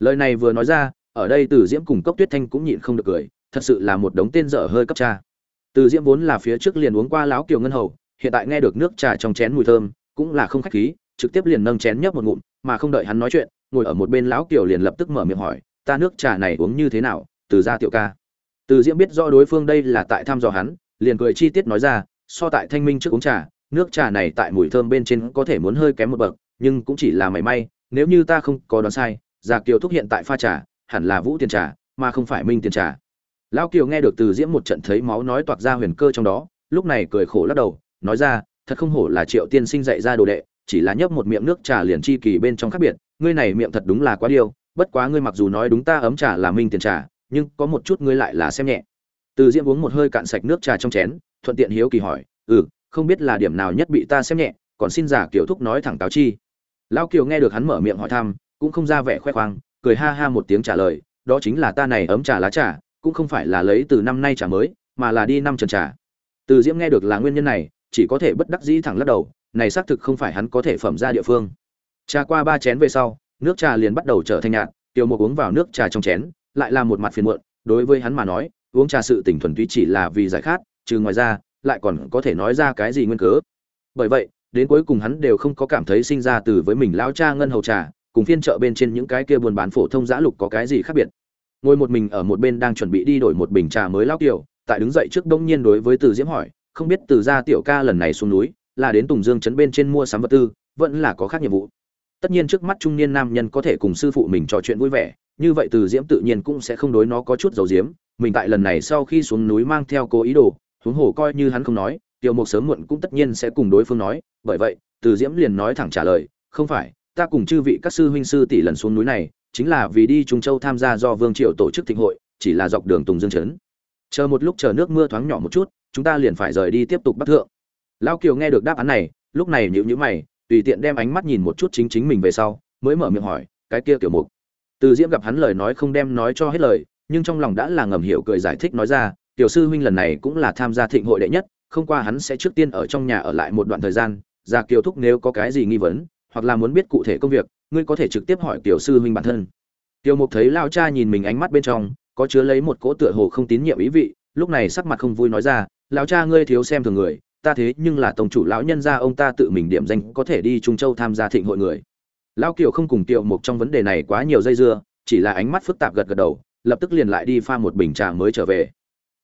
S1: Lời này vừa nói ra, ở đây từ diễm cùng cốc tuyết thanh cũng nhịn không được cười, thật sự là một đống tên dở hơi cấp cha từ diễm vốn là phía trước liền uống qua láo kiều ngân hầu, hiện tại nghe được nước trà trong chén mùi thơm, cũng là không khách khí, trực tiếp liền nâng chén nhấp một ngụm, mà không đợi hắn nói chuyện, ngồi ở một bên lão kiều liền lập tức mở miệng hỏi, ta nước trà này uống như thế nào, từ gia tiểu ca? Từ diễm biết rõ đối phương đây là tại thăm dò hắn, liền cười chi tiết nói ra, so tại thanh minh trước uống trà, nước trà này tại mùi thơm bên trên có thể muốn hơi kém một bậc, nhưng cũng chỉ là mảy may, nếu như ta không có đoán sai, già kiều thúc hiện tại pha trà, hẳn là vũ tiền trà, mà không phải minh tiền trà lão kiều nghe được từ diễm một trận thấy máu nói toạc ra huyền cơ trong đó, lúc này cười khổ lắc đầu, nói ra, thật không hổ là triệu tiên sinh dạy ra đồ đệ, chỉ là nhấp một miệng nước trà liền chi kỳ bên trong khác biệt, ngươi này miệng thật đúng là quá điêu, bất quá ngươi mặc dù nói đúng ta ấm trà là minh tiền trà, nhưng có một chút ngươi lại là xem nhẹ. Từ diễm uống một hơi cạn sạch nước trà trong chén, thuận tiện hiếu kỳ hỏi ừ không biết là điểm nào nhất bị ta xem nhẹ, còn xin giả kiểu thúc nói thẳng cáo chi. Lão kiều nghe được hắn mở miệng hỏi thăm, cũng không ra vẻ khoe khoang, cười ha ha một tiếng trả lời, đó chính là ta này ấm trà lá trà cũng không phải là lấy từ năm nay trà mới, mà là đi năm trần trà từ diễm nghe được là nguyên nhân này, chỉ có thể bất đắc dĩ thẳng lắc đầu, này xác thực không phải hắn có thể phẩm ra địa phương. Trà qua ba chén về sau, nước trà liền bắt đầu trở thành nhạt, tiểu mục uống vào nước trà trong chén, lại là một mặt phiền muộn, đối với hắn mà nói, uống trà sự tỉnh thuần túy chỉ là vì giải khát, trừ ngoài ra, lại còn có thể nói ra cái gì nguyên cớ. Bởi vậy, đến cuối cùng hắn đều không có cảm thấy sinh ra từ với mình lão cha ngân hầu trà, cùng phiên chợ bên trên những cái kia buôn bán phổ thông giã lục có cái gì khác biệt ngồi một mình ở một bên đang chuẩn bị đi đổi một bình trà mới lao tiểu tại đứng dậy trước đông nhiên đối với từ diễm hỏi, không biết từ gia tiểu ca lần này xuống núi, là đến tùng dương trấn bên trên mua sắm vật tư, vẫn là có khác nhiệm vụ? Tất nhiên trước mắt trung niên nam nhân có thể cùng sư phụ mình trò chuyện vui vẻ, như vậy từ diễm tự nhiên cũng sẽ không đối nó có chút dầu diếm mình tại lần này sau khi xuống núi mang theo cố ý đồ, huống hồ coi như hắn không nói, tiểu mục sớm muộn cũng tất nhiên sẽ cùng đối phương nói, bởi vậy, từ diễm liền nói thẳng trả lời, không phải, ta cùng chư vị các sư huynh sư tỷ lần xuống núi này chính là vì đi trung châu tham gia do vương triệu tổ chức thịnh hội, chỉ là dọc đường tùng dương trấn. Chờ một lúc chờ nước mưa thoáng nhỏ một chút, chúng ta liền phải rời đi tiếp tục bắt thượng. Lão kiều nghe được đáp án này, lúc này nhíu nhíu mày, tùy tiện đem ánh mắt nhìn một chút chính chính mình về sau, mới mở miệng hỏi, cái kia tiểu mục? Từ diễm gặp hắn lời nói không đem nói cho hết lời, nhưng trong lòng đã là ngầm hiểu cười giải thích nói ra, tiểu sư huynh lần này cũng là tham gia thịnh hội đệ nhất, không qua hắn sẽ trước tiên ở trong nhà ở lại một đoạn thời gian gia kiều thúc nếu có cái gì nghi vấn, hoặc là muốn biết cụ thể công việc ngươi có thể trực tiếp hỏi tiểu sư huynh bản thân. Tiểu mục thấy lao cha nhìn mình ánh mắt bên trong, có chứa lấy một cỗ tựa hồ không tín nhiệm ý vị, lúc này sắc mặt không vui nói ra, lão cha ngươi thiếu xem thường người, ta thế nhưng là tổng chủ lão nhân gia, ông ta tự mình điểm danh có thể đi trung châu tham gia thịnh hội người. Lão kiều không cùng tiểu mục trong vấn đề này quá nhiều dây dưa, chỉ là ánh mắt phức tạp gật gật đầu, lập tức liền lại đi pha một bình trà mới trở về.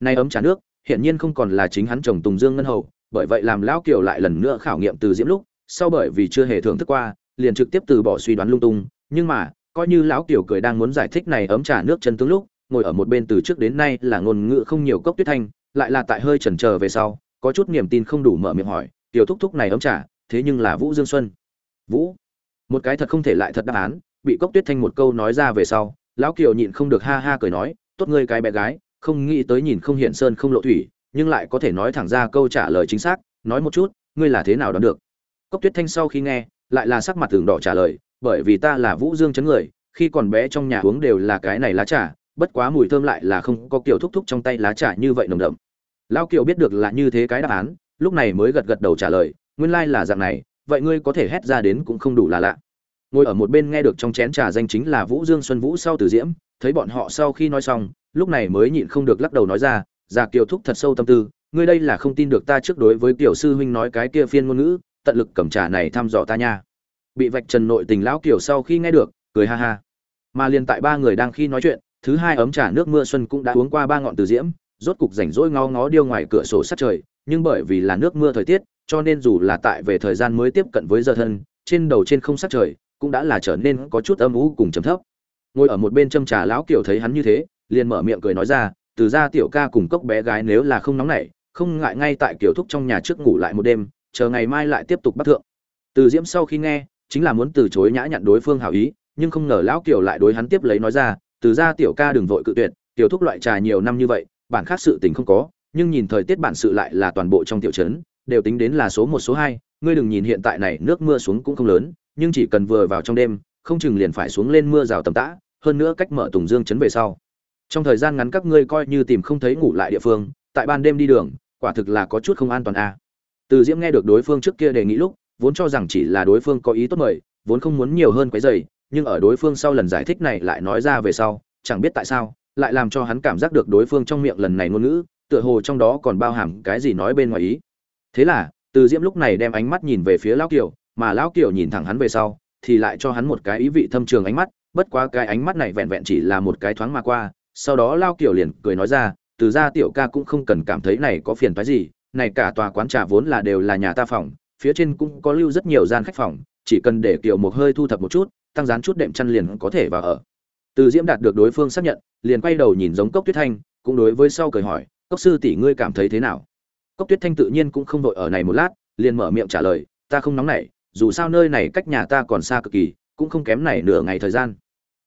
S1: Nay ấm trà nước hiện nhiên không còn là chính hắn chồng tùng dương ngân hầu, bởi vậy làm lão kiều lại lần nữa khảo nghiệm từ diễm lúc, sau bởi vì chưa hề thưởng thức qua liền trực tiếp từ bỏ suy đoán lung tung nhưng mà coi như lão kiểu cười đang muốn giải thích này ấm trà nước chân tướng lúc ngồi ở một bên từ trước đến nay là ngôn ngữ không nhiều cốc tuyết thanh lại là tại hơi chần chờ về sau có chút niềm tin không đủ mở miệng hỏi tiểu thúc thúc này ấm trà, thế nhưng là vũ dương xuân. Vũ? Một cái thật không thể lại thật đáp án bị cốc tuyết thanh một câu nói ra về sau lão kiều nhịn không được ha ha cười nói tốt ngươi cái bé gái không nghĩ tới nhìn không hiện sơn không lộ thủy nhưng lại có thể nói thẳng ra câu trả lời chính xác nói một chút ngươi là thế nào đoán được? Cốc tuyết thanh sau khi nghe lại là sắc mặt tường đỏ trả lời, bởi vì ta là vũ dương chấn người, khi còn bé trong nhà uống đều là cái này lá trà, bất quá mùi thơm lại là không có kiểu thúc thúc trong tay lá trà như vậy nồng đậm. Lão kiều biết được là như thế cái đáp án, lúc này mới gật gật đầu trả lời, nguyên lai là dạng này, vậy ngươi có thể hét ra đến cũng không đủ là lạ. Ngồi ở một bên nghe được trong chén trà danh chính là vũ dương xuân vũ sau từ diễm, thấy bọn họ sau khi nói xong, lúc này mới nhịn không được lắc đầu nói ra, già kiều thúc thật sâu tâm tư, ngươi đây là không tin được ta trước đối với tiểu sư huynh nói cái kia phiên ngôn ngữ tận lực cầm trà này thăm dò ta nha. Bị vạch trần nội tình lão kiều sau khi nghe được, cười ha ha. Mà liền tại ba người đang khi nói chuyện, thứ hai ấm trà nước mưa xuân cũng đã uống qua ba ngọn từ diễm, rốt cục rảnh rỗi ngó ngó điêu ngoài cửa sổ sát trời, nhưng bởi vì là nước mưa thời tiết, cho nên dù là tại về thời gian mới tiếp cận với giờ thân, trên đầu trên không sát trời, cũng đã là trở nên có chút âm u cùng trầm thấp. Ngồi ở một bên châm trà lão kiểu thấy hắn như thế, liền mở miệng cười nói ra, từ ra tiểu ca cùng cốc bé gái nếu là không nóng nảy, không ngại ngay tại kiểu thúc trong nhà trước ngủ lại một đêm chờ ngày mai lại tiếp tục bắt thượng từ diễm sau khi nghe, chính là muốn từ chối nhã nhặn đối phương hảo ý, nhưng không ngờ lão kiều lại đối hắn tiếp lấy nói ra, từ ra tiểu ca đừng vội cự tuyệt, tiểu thúc loại trà nhiều năm như vậy, bản khác sự tình không có, nhưng nhìn thời tiết bản sự lại là toàn bộ trong tiểu trấn, đều tính đến là số một, số hai, ngươi đừng nhìn hiện tại này, nước mưa xuống cũng không lớn, nhưng chỉ cần vừa vào trong đêm, không chừng liền phải xuống lên mưa rào tầm tã, hơn nữa cách mở tùng dương trấn về sau trong thời gian ngắn các ngươi coi như tìm không thấy ngủ lại địa phương, tại ban đêm đi đường, quả thực là có chút không an toàn a à từ diễm nghe được đối phương trước kia đề nghị lúc, vốn cho rằng chỉ là đối phương có ý tốt mời, vốn không muốn nhiều hơn quấy giày nhưng ở đối phương sau lần giải thích này lại nói ra về sau, chẳng biết tại sao, lại làm cho hắn cảm giác được đối phương trong miệng lần này ngôn ngữ, tựa hồ trong đó còn bao hàm cái gì nói bên ngoài ý. Thế là, từ diễm lúc này đem ánh mắt nhìn về phía lão kiều, mà lão kiều nhìn thẳng hắn về sau, thì lại cho hắn một cái ý vị thâm trường ánh mắt, bất quá cái ánh mắt này vẹn vẹn chỉ là một cái thoáng mà qua, sau đó lao kiều liền cười nói ra, từ ra tiểu ca cũng không cần cảm thấy này có phiền phái gì này cả tòa quán trà vốn là đều là nhà ta phòng, phía trên cũng có lưu rất nhiều gian khách phòng, chỉ cần để kiều một hơi thu thập một chút, tăng dán chút đệm chăn liền có thể vào ở. Từ diễm đạt được đối phương xác nhận, liền quay đầu nhìn giống cốc tuyết thanh, cũng đối với sau cười hỏi, cốc sư tỷ ngươi cảm thấy thế nào? Cốc tuyết thanh tự nhiên cũng không vội ở này một lát, liền mở miệng trả lời, ta không nóng nảy, dù sao nơi này cách nhà ta còn xa cực kỳ, cũng không kém này nửa ngày thời gian.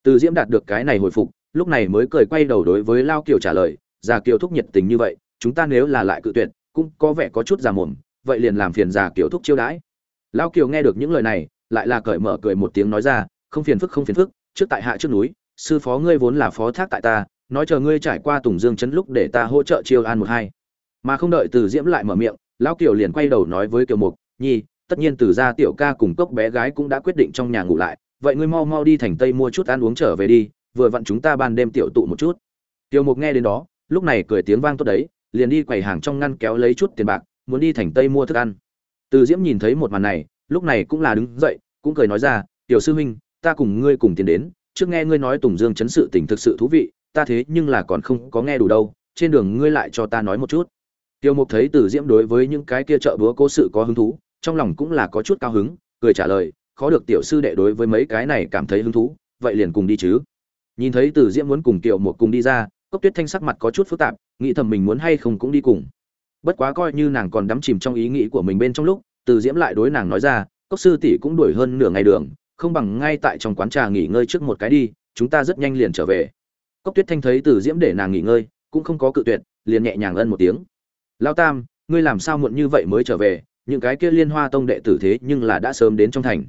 S1: Từ diễm đạt được cái này hồi phục, lúc này mới cười quay đầu đối với lao kiều trả lời, già kiều thúc nhiệt tình như vậy, chúng ta nếu là lại cự tuyệt cũng có vẻ có chút già mồm, vậy liền làm phiền già kiều thúc chiêu đãi. Lão kiều nghe được những lời này, lại là cởi mở cười một tiếng nói ra, không phiền phức, không phiền phức, trước tại hạ trước núi, sư phó ngươi vốn là phó thác tại ta, nói chờ ngươi trải qua tùng dương chấn lúc để ta hỗ trợ chiêu an một hai. Mà không đợi từ diễm lại mở miệng, lão kiều liền quay đầu nói với kiều mục, nhi, tất nhiên từ gia tiểu ca cùng cốc bé gái cũng đã quyết định trong nhà ngủ lại, vậy ngươi mau mau đi thành tây mua chút ăn uống trở về đi, vừa vặn chúng ta ban đêm tiểu tụ một chút. Kiều mục nghe đến đó, lúc này cười tiếng vang tốt đấy liền đi quầy hàng trong ngăn kéo lấy chút tiền bạc, muốn đi thành tây mua thức ăn. Từ diễm nhìn thấy một màn này, lúc này cũng là đứng dậy, cũng cười nói ra, tiểu sư huynh, ta cùng ngươi cùng tiến đến, trước nghe ngươi nói tùng dương chấn sự tình thực sự thú vị, ta thế nhưng là còn không có nghe đủ đâu, trên đường ngươi lại cho ta nói một chút. Tiêu mục thấy từ diễm đối với những cái kia chợ búa cố sự có hứng thú, trong lòng cũng là có chút cao hứng, cười trả lời, khó được tiểu sư đệ đối với mấy cái này cảm thấy hứng thú, vậy liền cùng đi chứ. Nhìn thấy từ diễm muốn cùng tiểu mục cùng đi ra cốc tuyết thanh sắc mặt có chút phức tạp, nghĩ thầm mình muốn hay không cũng đi cùng. Bất quá coi như nàng còn đắm chìm trong ý nghĩ của mình bên trong lúc, từ diễm lại đối nàng nói ra, cốc sư tỷ cũng đuổi hơn nửa ngày đường, không bằng ngay tại trong quán trà nghỉ ngơi trước một cái đi, chúng ta rất nhanh liền trở về. Cốc tuyết thanh thấy từ diễm để nàng nghỉ ngơi, cũng không có cự tuyệt, liền nhẹ nhàng ân một tiếng. Lao tam, ngươi làm sao muộn như vậy mới trở về? Những cái kia liên hoa tông đệ tử thế nhưng là đã sớm đến trong thành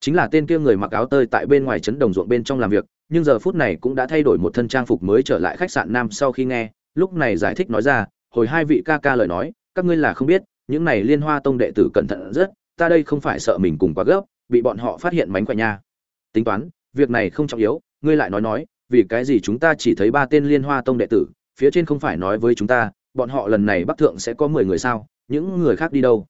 S1: chính là tên kia người mặc áo tơi tại bên ngoài trấn đồng ruộng bên trong làm việc, nhưng giờ phút này cũng đã thay đổi một thân trang phục mới trở lại khách sạn nam sau khi nghe, lúc này giải thích nói ra, hồi hai vị ca ca lời nói, các ngươi là không biết, những này liên hoa tông đệ tử cẩn thận rất, ta đây không phải sợ mình cùng quá gấp, bị bọn họ phát hiện mánh khỏe nha. Tính toán, việc này không trọng yếu, ngươi lại nói nói, vì cái gì chúng ta chỉ thấy ba tên liên hoa tông đệ tử, phía trên không phải nói với chúng ta, bọn họ lần này bắc thượng sẽ có mười người sao, những người khác đi đâu?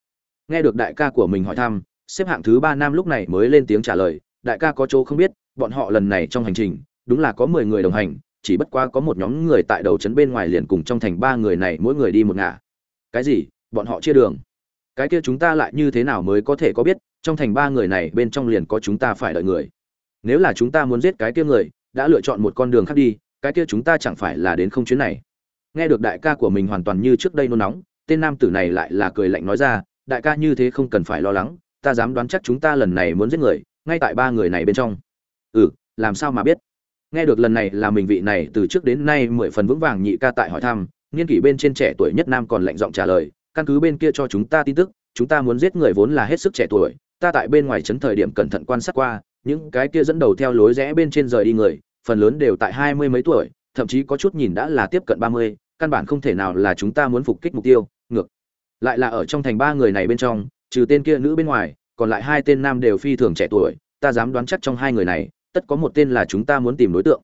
S1: Nghe được đại ca của mình hỏi thăm xếp hạng thứ ba nam lúc này mới lên tiếng trả lời, đại ca có chỗ không biết, bọn họ lần này trong hành trình, đúng là có mười người đồng hành, chỉ bất quá có một nhóm người tại đầu trấn bên ngoài liền cùng trong thành ba người này mỗi người đi một ngả. Cái gì? Bọn họ chia đường. Cái kia chúng ta lại như thế nào mới có thể có biết, trong thành ba người này bên trong liền có chúng ta phải đợi người. Nếu là chúng ta muốn giết cái kia người, đã lựa chọn một con đường khác đi, cái kia chúng ta chẳng phải là đến không chuyến này. Nghe được đại ca của mình hoàn toàn như trước đây nôn nóng, tên nam tử này lại là cười lạnh nói ra, đại ca như thế không cần phải lo lắng ta dám đoán chắc chúng ta lần này muốn giết người, ngay tại ba người này bên trong. Ừ làm sao mà biết? Nghe được lần này là mình vị này từ trước đến nay mười phần vững vàng nhị ca tại hỏi thăm nghiên kỷ bên trên trẻ tuổi nhất nam còn lạnh giọng trả lời, căn cứ bên kia cho chúng ta tin tức, chúng ta muốn giết người vốn là hết sức trẻ tuổi, ta tại bên ngoài trấn thời điểm cẩn thận quan sát qua, những cái kia dẫn đầu theo lối rẽ bên trên rời đi người, phần lớn đều tại hai mươi mấy tuổi, thậm chí có chút nhìn đã là tiếp cận ba mươi, căn bản không thể nào là chúng ta muốn phục kích mục tiêu, ngược. Lại là ở trong thành ba người này bên trong trừ tên kia nữ bên ngoài, còn lại hai tên nam đều phi thường trẻ tuổi, ta dám đoán chắc trong hai người này, tất có một tên là chúng ta muốn tìm đối tượng.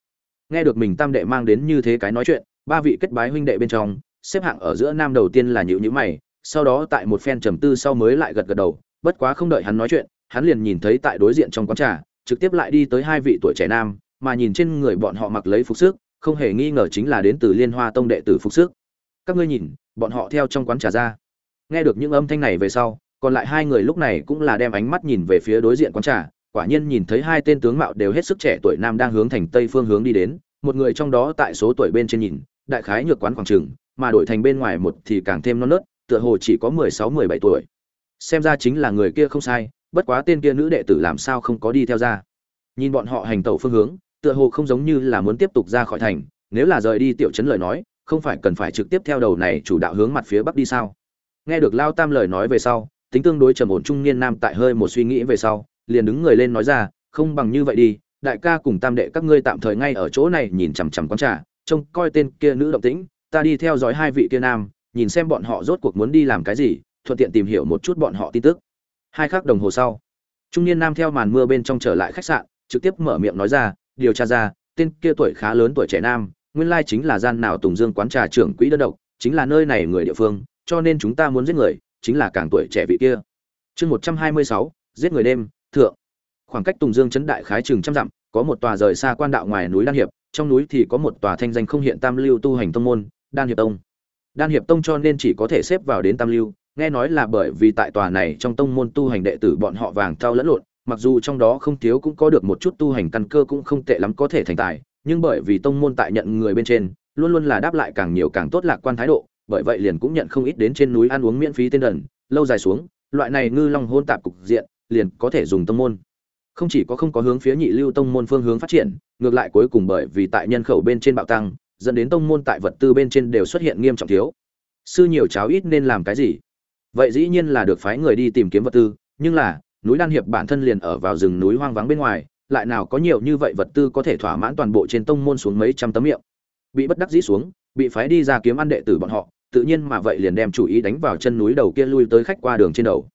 S1: Nghe được mình tam đệ mang đến như thế cái nói chuyện, ba vị kết bái huynh đệ bên trong, xếp hạng ở giữa nam đầu tiên là nhữ nhữ mày, sau đó tại một phen trầm tư sau mới lại gật gật đầu, bất quá không đợi hắn nói chuyện, hắn liền nhìn thấy tại đối diện trong quán trà, trực tiếp lại đi tới hai vị tuổi trẻ nam, mà nhìn trên người bọn họ mặc lấy phục sức, không hề nghi ngờ chính là đến từ liên hoa tông đệ tử phục sức. Các ngươi nhìn, bọn họ theo trong quán trà ra. Nghe được những âm thanh này về sau còn lại hai người lúc này cũng là đem ánh mắt nhìn về phía đối diện quán trà, quả nhiên nhìn thấy hai tên tướng mạo đều hết sức trẻ tuổi nam đang hướng thành tây phương hướng đi đến, một người trong đó tại số tuổi bên trên nhìn, đại khái nhược quán khoảng trừng mà đổi thành bên ngoài một thì càng thêm non nớt, tựa hồ chỉ có mười sáu, mười bảy tuổi. Xem ra chính là người kia không sai, bất quá tên kia nữ đệ tử làm sao không có đi theo ra. Nhìn bọn họ hành tẩu phương hướng, tựa hồ không giống như là muốn tiếp tục ra khỏi thành, nếu là rời đi tiểu trấn lời nói, không phải cần phải trực tiếp theo đầu này chủ đạo hướng mặt phía bắc đi sao? Nghe được lao tam lời nói về sau tính tương đối trầm ổn trung niên nam tại hơi một suy nghĩ về sau, liền đứng người lên nói ra, không bằng như vậy đi, đại ca cùng tam đệ các ngươi tạm thời ngay ở chỗ này nhìn chằm chằm quán trà, trông coi tên kia nữ động tĩnh, ta đi theo dõi hai vị kia nam, nhìn xem bọn họ rốt cuộc muốn đi làm cái gì, thuận tiện tìm hiểu một chút bọn họ tin tức. Hai khắc đồng hồ sau, trung niên nam theo màn mưa bên trong trở lại khách sạn, trực tiếp mở miệng nói ra, điều tra ra, tên kia tuổi khá lớn tuổi trẻ nam, nguyên lai chính là gian nào tùng dương quán trà trưởng quỹ đơn độc, chính là nơi này người địa phương, cho nên chúng ta muốn giết người chính là càng tuổi trẻ vị kia. Chương một trăm hai mươi sáu, giết người đêm, thượng. Khoảng cách tùng dương chấn đại khái chừng trăm dặm, có một tòa rời xa quan đạo ngoài núi đan hiệp, trong núi thì có một tòa thanh danh không hiện tam lưu tu hành tông môn, đan hiệp tông. Đan hiệp tông cho nên chỉ có thể xếp vào đến tam lưu, nghe nói là bởi vì tại tòa này trong tông môn tu hành đệ tử bọn họ vàng thao lẫn lộn, mặc dù trong đó không thiếu cũng có được một chút tu hành căn cơ cũng không tệ lắm có thể thành tài, nhưng bởi vì tông môn tại nhận người bên trên, luôn luôn là đáp lại càng nhiều càng tốt lạc quan thái độ bởi vậy liền cũng nhận không ít đến trên núi ăn uống miễn phí tên đần, lâu dài xuống, loại này ngư long hôn tạp cục diện, liền có thể dùng tông môn. Không chỉ có không có hướng phía nhị lưu tông môn phương hướng phát triển, ngược lại cuối cùng bởi vì tại nhân khẩu bên trên bạo tăng, dẫn đến tông môn tại vật tư bên trên đều xuất hiện nghiêm trọng thiếu. Sư nhiều cháo ít nên làm cái gì? Vậy dĩ nhiên là được phái người đi tìm kiếm vật tư, nhưng là, núi đan hiệp bản thân liền ở vào rừng núi hoang vắng bên ngoài, lại nào có nhiều như vậy vật tư có thể thỏa mãn toàn bộ trên tông môn xuống mấy trăm tấm miệng. Bị bất đắc dĩ xuống, bị phái đi ra kiếm ăn đệ tử bọn họ tự nhiên mà vậy liền đem chủ ý đánh vào chân núi đầu kia lui tới khách qua đường trên đầu.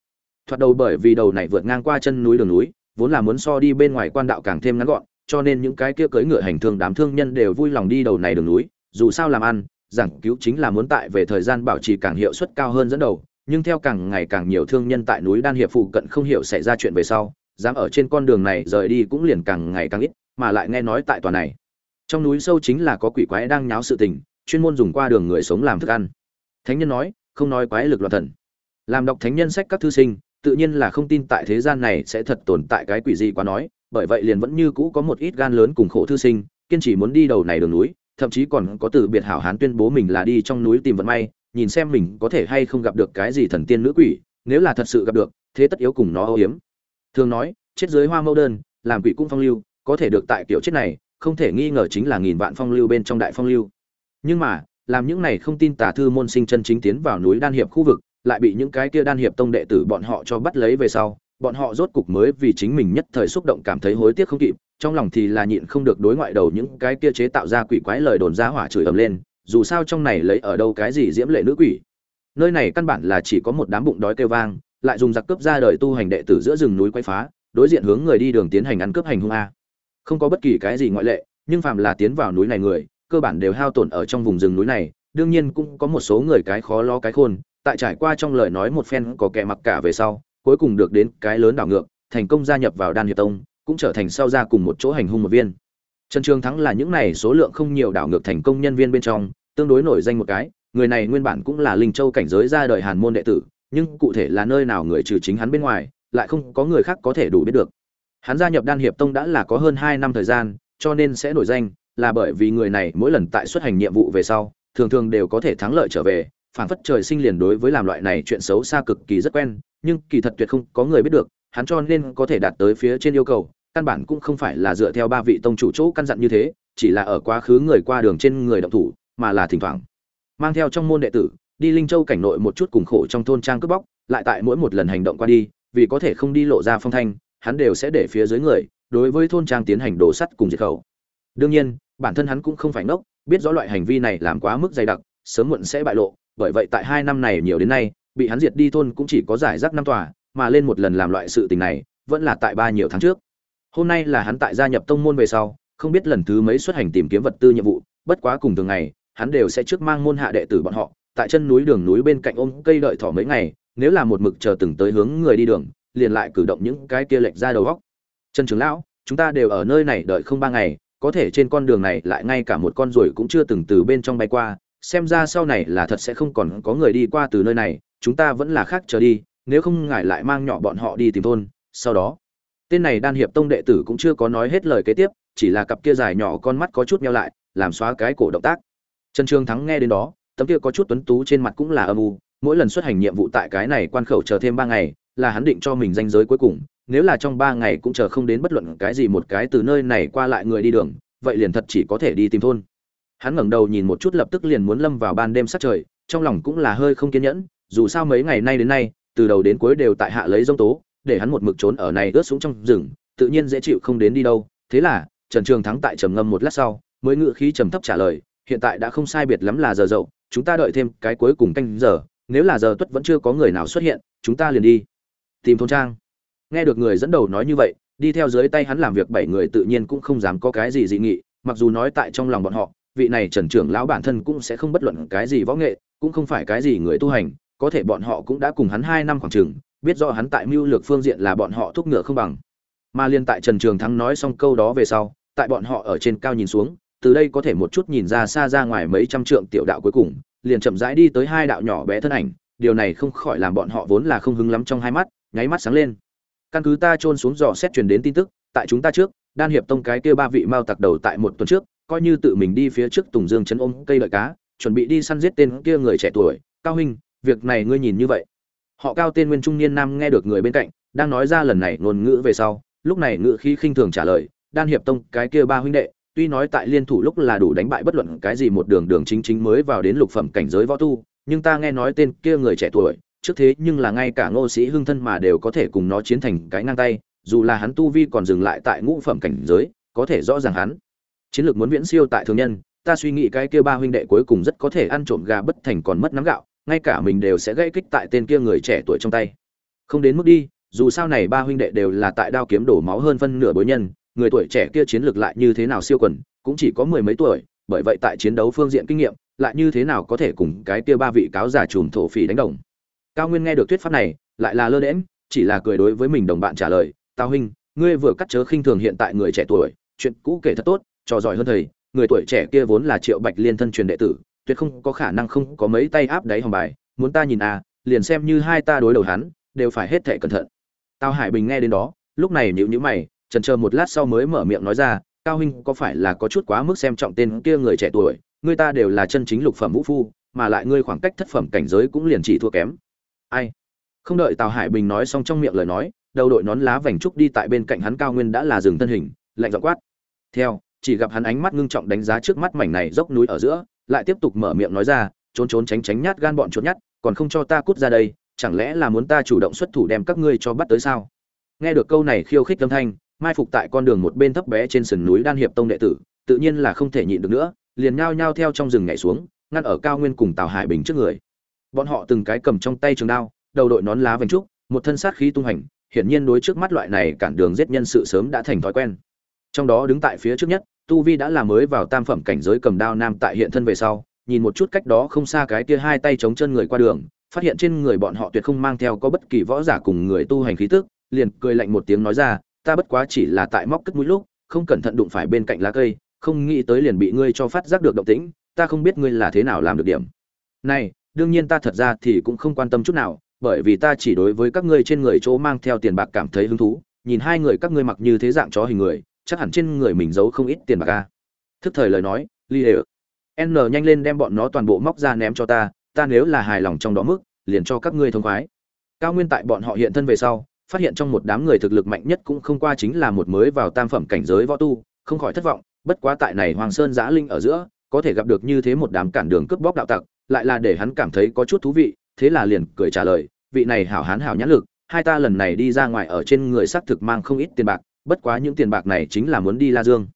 S1: Thoạt đầu bởi vì đầu này vượt ngang qua chân núi đường núi, vốn là muốn so đi bên ngoài quan đạo càng thêm ngắn gọn, cho nên những cái kia cưỡi ngựa hành thương đám thương nhân đều vui lòng đi đầu này đường núi, dù sao làm ăn, giảng cứu chính là muốn tại về thời gian bảo trì càng hiệu suất cao hơn dẫn đầu, nhưng theo càng ngày càng nhiều thương nhân tại núi đan hiệp phụ cận không hiểu xảy ra chuyện về sau, dám ở trên con đường này rời đi cũng liền càng ngày càng ít, mà lại nghe nói tại tòa này. Trong núi sâu chính là có quỷ quái đang nháo sự tình, chuyên môn dùng qua đường người sống làm thức ăn thánh nhân nói, không nói quái lực loạn thần. Làm đọc thánh nhân sách các thư sinh, tự nhiên là không tin tại thế gian này sẽ thật tồn tại cái quỷ gì quá nói, bởi vậy liền vẫn như cũ có một ít gan lớn cùng khổ thư sinh, kiên trì muốn đi đầu này đường núi, thậm chí còn có từ biệt hảo hán tuyên bố mình là đi trong núi tìm vận may, nhìn xem mình có thể hay không gặp được cái gì thần tiên nữ quỷ, nếu là thật sự gặp được, thế tất yếu cùng nó âu hiếm thường nói, chết dưới hoa mẫu đơn, làm quỷ cung phong lưu, có thể được tại kiểu chết này, không thể nghi ngờ chính là nghìn vạn phong lưu bên trong đại phong lưu. Nhưng mà làm những này không tin tà thư môn sinh chân chính tiến vào núi đan hiệp khu vực, lại bị những cái kia đan hiệp tông đệ tử bọn họ cho bắt lấy về sau, bọn họ rốt cục mới vì chính mình nhất thời xúc động cảm thấy hối tiếc không kịp, trong lòng thì là nhịn không được đối ngoại đầu những cái kia chế tạo ra quỷ quái lời đồn ra hỏa chửi ầm lên, dù sao trong này lấy ở đâu cái gì diễm lệ nữ quỷ. Nơi này căn bản là chỉ có một đám bụng đói kêu vang, lại dùng giặc cướp ra đời tu hành đệ tử giữa rừng núi quay phá, đối diện hướng người đi đường tiến hành ăn cướp hành hung a. Không có bất kỳ cái gì ngoại lệ, nhưng phàm là tiến vào núi này người cơ bản đều hao tổn ở trong vùng rừng núi này, đương nhiên cũng có một số người cái khó lo cái khôn, tại trải qua trong lời nói một phen có kẻ mặc cả về sau, cuối cùng được đến cái lớn đảo ngược, thành công gia nhập vào đan hiệp tông, cũng trở thành sau ra cùng một chỗ hành hung một viên. Trần trường thắng là những này số lượng không nhiều đảo ngược thành công nhân viên bên trong, tương đối nổi danh một cái, người này nguyên bản cũng là linh châu cảnh giới ra đời hàn môn đệ tử, nhưng cụ thể là nơi nào người trừ chính hắn bên ngoài, lại không có người khác có thể đủ biết được. Hắn gia nhập đan hiệp tông đã là có hơn hai năm thời gian, cho nên sẽ nổi danh là bởi vì người này mỗi lần tại xuất hành nhiệm vụ về sau, thường thường đều có thể thắng lợi trở về, phảng phất trời sinh liền đối với làm loại này chuyện xấu xa cực kỳ rất quen, nhưng kỳ thật tuyệt không có người biết được, hắn cho nên có thể đạt tới phía trên yêu cầu, căn bản cũng không phải là dựa theo ba vị tông chủ chỗ căn dặn như thế, chỉ là ở quá khứ người qua đường trên người động thủ, mà là thỉnh thoảng mang theo trong môn đệ tử, đi linh châu cảnh nội một chút cùng khổ trong thôn trang cướp bóc, lại tại mỗi một lần hành động qua đi, vì có thể không đi lộ ra phong thanh, hắn đều sẽ để phía dưới người, đối với thôn trang tiến hành đổ sắt cùng diệt khẩu đương nhiên, bản thân hắn cũng không phải ngốc, biết rõ loại hành vi này làm quá mức dày đặc, sớm muộn sẽ bại lộ, bởi vậy tại hai năm này nhiều đến nay, bị hắn diệt đi thôn cũng chỉ có giải rác năm tòa, mà lên một lần làm loại sự tình này, vẫn là tại ba nhiều tháng trước. Hôm nay là hắn tại gia nhập tông môn về sau, không biết lần thứ mấy xuất hành tìm kiếm vật tư nhiệm vụ, bất quá cùng thường ngày, hắn đều sẽ trước mang môn hạ đệ tử bọn họ, tại chân núi đường núi bên cạnh ôm cây đợi thỏ mấy ngày, nếu là một mực chờ từng tới hướng người đi đường, liền lại cử động những cái kia lệch ra đầu góc chân trưởng lão, chúng ta đều ở nơi này đợi không ba ngày có thể trên con đường này lại ngay cả một con ruồi cũng chưa từng từ bên trong bay qua, xem ra sau này là thật sẽ không còn có người đi qua từ nơi này, chúng ta vẫn là khác chờ đi, nếu không ngài lại mang nhỏ bọn họ đi tìm thôn, sau đó. Tên này đan hiệp tông đệ tử cũng chưa có nói hết lời kế tiếp, chỉ là cặp kia dài nhỏ con mắt có chút meo lại, làm xóa cái cổ động tác. Trần trương thắng nghe đến đó, tấm kia có chút tuấn tú trên mặt cũng là âm u, mỗi lần xuất hành nhiệm vụ tại cái này quan khẩu chờ thêm ba ngày, là hắn định cho mình danh giới cuối cùng nếu là trong ba ngày cũng chờ không đến bất luận cái gì một cái từ nơi này qua lại người đi đường, vậy liền thật chỉ có thể đi tìm thôn. Hắn ngẩng đầu nhìn một chút lập tức liền muốn lâm vào ban đêm sát trời, trong lòng cũng là hơi không kiên nhẫn, dù sao mấy ngày nay đến nay, từ đầu đến cuối đều tại hạ lấy dông tố, để hắn một mực trốn ở này ướt xuống trong rừng, tự nhiên dễ chịu không đến đi đâu. Thế là, trần trường thắng tại trầm ngâm một lát sau, mới ngự khí trầm thấp trả lời, hiện tại đã không sai biệt lắm là giờ dậu, chúng ta đợi thêm cái cuối cùng canh giờ, nếu là giờ tuất vẫn chưa có người nào xuất hiện, chúng ta liền đi. Tìm thôn trang nghe được người dẫn đầu nói như vậy đi theo dưới tay hắn làm việc bảy người tự nhiên cũng không dám có cái gì dị nghị mặc dù nói tại trong lòng bọn họ vị này trần trưởng lão bản thân cũng sẽ không bất luận cái gì võ nghệ cũng không phải cái gì người tu hành có thể bọn họ cũng đã cùng hắn hai năm khoảng trường, biết rõ hắn tại mưu lược phương diện là bọn họ thúc ngựa không bằng. Mà liên tại trần trường thắng nói xong câu đó về sau tại bọn họ ở trên cao nhìn xuống từ đây có thể một chút nhìn ra xa ra ngoài mấy trăm trượng tiểu đạo cuối cùng liền chậm rãi đi tới hai đạo nhỏ bé thân ảnh điều này không khỏi làm bọn họ vốn là không hứng lắm trong hai mắt nháy mắt sáng lên căn cứ ta trôn xuống dò xét truyền đến tin tức, tại chúng ta trước, đan hiệp tông cái kia ba vị mao tặc đầu tại một tuần trước, coi như tự mình đi phía trước tùng dương chấn ôm cây lợi cá, chuẩn bị đi săn giết tên kia người trẻ tuổi. Cao huynh, việc này ngươi nhìn như vậy. Họ cao tên nguyên trung niên nam nghe được người bên cạnh, đang nói ra lần này ngôn ngữ về sau, lúc này ngữ khí khinh thường trả lời, đan hiệp tông, cái kia ba huynh đệ, tuy nói tại liên thủ lúc là đủ đánh bại bất luận cái gì một đường đường chính chính mới vào đến lục phẩm cảnh giới võ tu, nhưng ta nghe nói tên kia người trẻ tuổi trước thế nhưng là ngay cả ngô sĩ hưng thân mà đều có thể cùng nó chiến thành cái ngang tay, dù là hắn tu vi còn dừng lại tại ngũ phẩm cảnh giới, có thể rõ ràng hắn. Chiến lược muốn viễn siêu tại thường nhân, ta suy nghĩ cái kia ba huynh đệ cuối cùng rất có thể ăn trộm gà bất thành còn mất nắm gạo, ngay cả mình đều sẽ gây kích tại tên kia người trẻ tuổi trong tay. Không đến mức đi, dù sao này ba huynh đệ đều là tại đao kiếm đổ máu hơn phân nửa bối nhân, người tuổi trẻ kia chiến lược lại như thế nào siêu quần, cũng chỉ có mười mấy tuổi, bởi vậy tại chiến đấu phương diện kinh nghiệm, lại như thế nào có thể cùng cái kia ba vị cáo giả trùm thổ phỉ đánh đồng cao nguyên nghe được thuyết pháp này, lại là lơ đễm chỉ là cười đối với mình đồng bạn trả lời, tào huynh, ngươi vừa cắt chớ khinh thường hiện tại người trẻ tuổi, chuyện cũ kể thật tốt, trò giỏi hơn thầy, người tuổi trẻ kia vốn là triệu bạch liên thân truyền đệ tử, tuyệt không có khả năng không có mấy tay áp đáy hòng bài, muốn ta nhìn à liền xem như hai ta đối đầu hắn, đều phải hết thệ cẩn thận. Tào hải bình nghe đến đó, lúc này nhịu nhữ mày trần chờ một lát sau mới mở miệng nói ra, cao huynh, có phải là có chút quá mức xem trọng tên kia người trẻ tuổi, người ta đều là chân chính lục phẩm vũ phu, mà lại ngươi khoảng cách thất phẩm cảnh giới cũng liền chỉ thua kém ai? Không đợi tào hải bình nói xong trong miệng lời nói, đầu đội nón lá vành trúc đi tại bên cạnh hắn cao nguyên đã là dừng thân hình, lạnh giọng quát. Theo, chỉ gặp hắn ánh mắt ngưng trọng đánh giá trước mắt mảnh này dốc núi ở giữa, lại tiếp tục mở miệng nói ra, trốn trốn tránh tránh nhát gan bọn trốn nhát, còn không cho ta cút ra đây, chẳng lẽ là muốn ta chủ động xuất thủ đem các ngươi cho bắt tới sao? Nghe được câu này khiêu khích âm thanh, mai phục tại con đường một bên thấp bé trên sườn núi đan hiệp tông đệ tử, tự nhiên là không thể nhịn được nữa, liền nhao nhao theo trong rừng nhảy xuống, ngăn ở cao nguyên cùng tào hải bình trước người bọn họ từng cái cầm trong tay trường đao, đầu đội nón lá vành trúc, một thân sát khí tung hành, hiển nhiên đối trước mắt loại này cản đường giết nhân sự sớm đã thành thói quen. Trong đó đứng tại phía trước nhất, tu vi đã là mới vào tam phẩm cảnh giới cầm đao nam tại hiện thân về sau, nhìn một chút cách đó không xa cái kia hai tay chống chân người qua đường, phát hiện trên người bọn họ tuyệt không mang theo có bất kỳ võ giả cùng người tu hành khí tức, liền cười lạnh một tiếng nói ra, ta bất quá chỉ là tại móc cất mũi lúc, không cẩn thận đụng phải bên cạnh lá cây, không nghĩ tới liền bị ngươi cho phát giác được động tĩnh, ta không biết ngươi là thế nào làm được điểm. Này đương nhiên ta thật ra thì cũng không quan tâm chút nào, bởi vì ta chỉ đối với các ngươi trên người chỗ mang theo tiền bạc cảm thấy hứng thú, nhìn hai người các ngươi mặc như thế dạng chó hình người, chắc hẳn trên người mình giấu không ít tiền bạc a. Thức thời lời nói ly đều n nhanh lên đem bọn nó toàn bộ móc ra ném cho ta ta nếu là hài lòng trong đó mức, liền cho các ngươi thông khoái. Cao nguyên tại bọn họ hiện thân về sau, phát hiện trong một đám người thực lực mạnh nhất cũng không qua chính là một mới vào tam phẩm cảnh giới võ tu, không khỏi thất vọng, bất quá tại này hoàng sơn giã linh ở giữa, có thể gặp được như thế một đám cản đường cướp bóc đạo tặc lại là để hắn cảm thấy có chút thú vị, thế là liền cười trả lời, vị này hảo hán hảo nhãn lực, hai ta lần này đi ra ngoài ở trên người xác thực mang không ít tiền bạc, bất quá những tiền bạc này chính là muốn đi la dương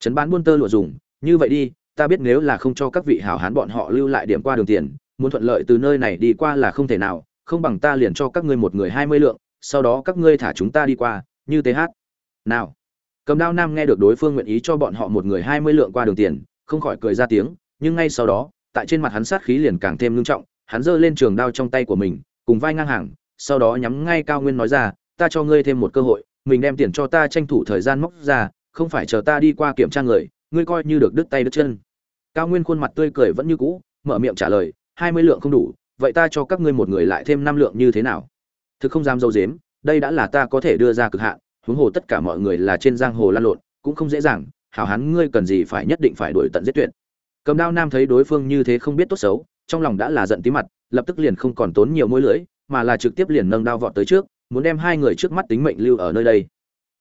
S1: trấn bán buôn tơ lụa dùng, như vậy đi, ta biết nếu là không cho các vị hảo hán bọn họ lưu lại điểm qua đường tiền, muốn thuận lợi từ nơi này đi qua là không thể nào, không bằng ta liền cho các ngươi một người hai mươi lượng, sau đó các ngươi thả chúng ta đi qua, như thế hát. nào cầm đao nam nghe được đối phương nguyện ý cho bọn họ một người hai mươi lượng qua đường tiền, không khỏi cười ra tiếng, nhưng ngay sau đó tại trên mặt hắn sát khí liền càng thêm nghiêm trọng, hắn giơ lên trường đao trong tay của mình, cùng vai ngang hàng, sau đó nhắm ngay cao nguyên nói ra, ta cho ngươi thêm một cơ hội, mình đem tiền cho ta tranh thủ thời gian móc ra, không phải chờ ta đi qua kiểm tra người, ngươi coi như được đứt tay đứt chân. Cao nguyên khuôn mặt tươi cười vẫn như cũ, mở miệng trả lời, hai mươi lượng không đủ, vậy ta cho các ngươi một người lại thêm năm lượng như thế nào? Thực không dám dâu dếm, đây đã là ta có thể đưa ra cực hạn, huống hồ tất cả mọi người là trên giang hồ lan lộn, cũng không dễ dàng, hảo hán ngươi cần gì phải nhất định phải đuổi tận giết tuyệt cầm đao nam thấy đối phương như thế không biết tốt xấu, trong lòng đã là giận tí mặt, lập tức liền không còn tốn nhiều môi lưỡi, mà là trực tiếp liền nâng đao vọt tới trước, muốn đem hai người trước mắt tính mệnh lưu ở nơi đây.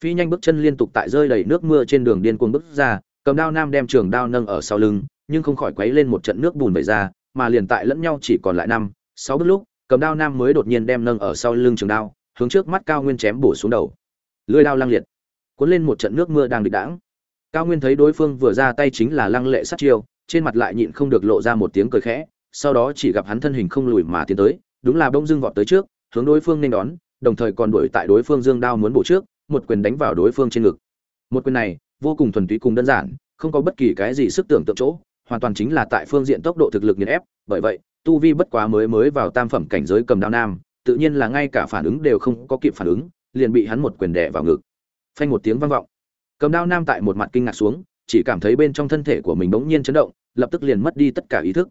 S1: Phi nhanh bước chân liên tục tại rơi đầy nước mưa trên đường điên cuồng bước ra, cầm đao nam đem trường đao nâng ở sau lưng, nhưng không khỏi quấy lên một trận nước bùn vẩy ra, mà liền tại lẫn nhau chỉ còn lại năm, sáu bước lúc, cầm đao nam mới đột nhiên đem nâng ở sau lưng trường đao, hướng trước mắt cao nguyên chém bổ xuống đầu. Lưỡi đao lăng liệt, cuốn lên một trận nước mưa đang địch đãng. Cao nguyên thấy đối phương vừa ra tay chính là lăng lệ sát chiêu trên mặt lại nhịn không được lộ ra một tiếng cười khẽ, sau đó chỉ gặp hắn thân hình không lùi mà tiến tới, đúng là bông dưng vọt tới trước, hướng đối phương nên đón, đồng thời còn đuổi tại đối phương dương đao muốn bổ trước, một quyền đánh vào đối phương trên ngực. Một quyền này, vô cùng thuần túy cùng đơn giản, không có bất kỳ cái gì sức tưởng tượng chỗ, hoàn toàn chính là tại phương diện tốc độ thực lực nghiền ép, bởi vậy, tu vi bất quá mới mới vào tam phẩm cảnh giới cầm đao nam, tự nhiên là ngay cả phản ứng đều không có kịp phản ứng, liền bị hắn một quyền đè vào ngực. Phanh một tiếng vang vọng. Cầm đao nam tại một mặt kinh ngạc xuống chỉ cảm thấy bên trong thân thể của mình bỗng nhiên chấn động, lập tức liền mất đi tất cả ý thức.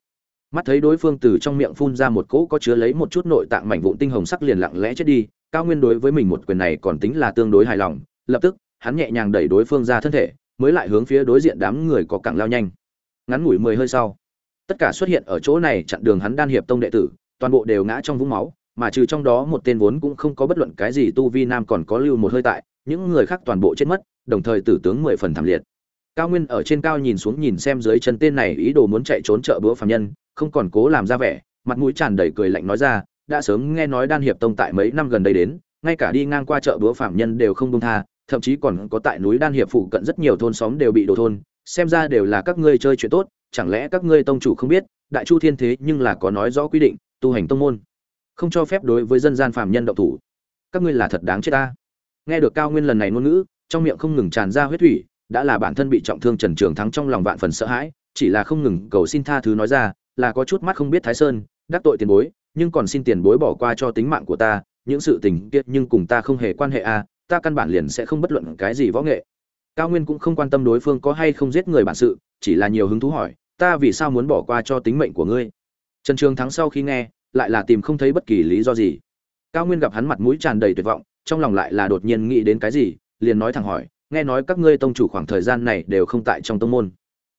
S1: Mắt thấy đối phương từ trong miệng phun ra một cỗ có chứa lấy một chút nội tạng mảnh vụn tinh hồng sắc liền lặng lẽ chết đi, cao nguyên đối với mình một quyền này còn tính là tương đối hài lòng, lập tức, hắn nhẹ nhàng đẩy đối phương ra thân thể, mới lại hướng phía đối diện đám người có cẳng lao nhanh. Ngắn ngủi mười hơi sau, tất cả xuất hiện ở chỗ này chặn đường hắn đan hiệp tông đệ tử, toàn bộ đều ngã trong vũng máu, mà trừ trong đó một tên vốn cũng không có bất luận cái gì tu vi nam còn có lưu một hơi tại, những người khác toàn bộ chết mất, đồng thời tử tướng mười phần thảm liệt cao nguyên ở trên cao nhìn xuống nhìn xem dưới chân tên này ý đồ muốn chạy trốn chợ bữa phạm nhân, không còn cố làm ra vẻ, mặt mũi tràn đầy cười lạnh nói ra, đã sớm nghe nói đan hiệp tông tại mấy năm gần đây đến, ngay cả đi ngang qua chợ búa phạm nhân đều không đông tha, thậm chí còn có tại núi đan hiệp phụ cận rất nhiều thôn xóm đều bị đổ thôn, xem ra đều là các ngươi chơi chuyện tốt, chẳng lẽ các ngươi tông chủ không biết, đại chu thiên thế nhưng là có nói rõ quy định, tu hành tông môn, không cho phép đối với dân gian phạm nhân động thủ. Các ngươi là thật đáng chết ta. Nghe được cao nguyên lần này ngôn ngữ, trong miệng không ngừng tràn ra huyết thủy đã là bản thân bị trọng thương trần trường thắng trong lòng vạn phần sợ hãi, chỉ là không ngừng cầu xin tha thứ nói ra, là có chút mắt không biết thái sơn, đắc tội tiền bối, nhưng còn xin tiền bối bỏ qua cho tính mạng của ta, những sự tình kia nhưng cùng ta không hề quan hệ a ta căn bản liền sẽ không bất luận cái gì võ nghệ. Cao nguyên cũng không quan tâm đối phương có hay không giết người bản sự, chỉ là nhiều hứng thú hỏi, ta vì sao muốn bỏ qua cho tính mệnh của ngươi? Trần trường thắng sau khi nghe, lại là tìm không thấy bất kỳ lý do gì. Cao nguyên gặp hắn mặt mũi tràn đầy tuyệt vọng, trong lòng lại là đột nhiên nghĩ đến cái gì, liền nói thẳng hỏi nghe nói các ngươi tông chủ khoảng thời gian này đều không tại trong tông môn.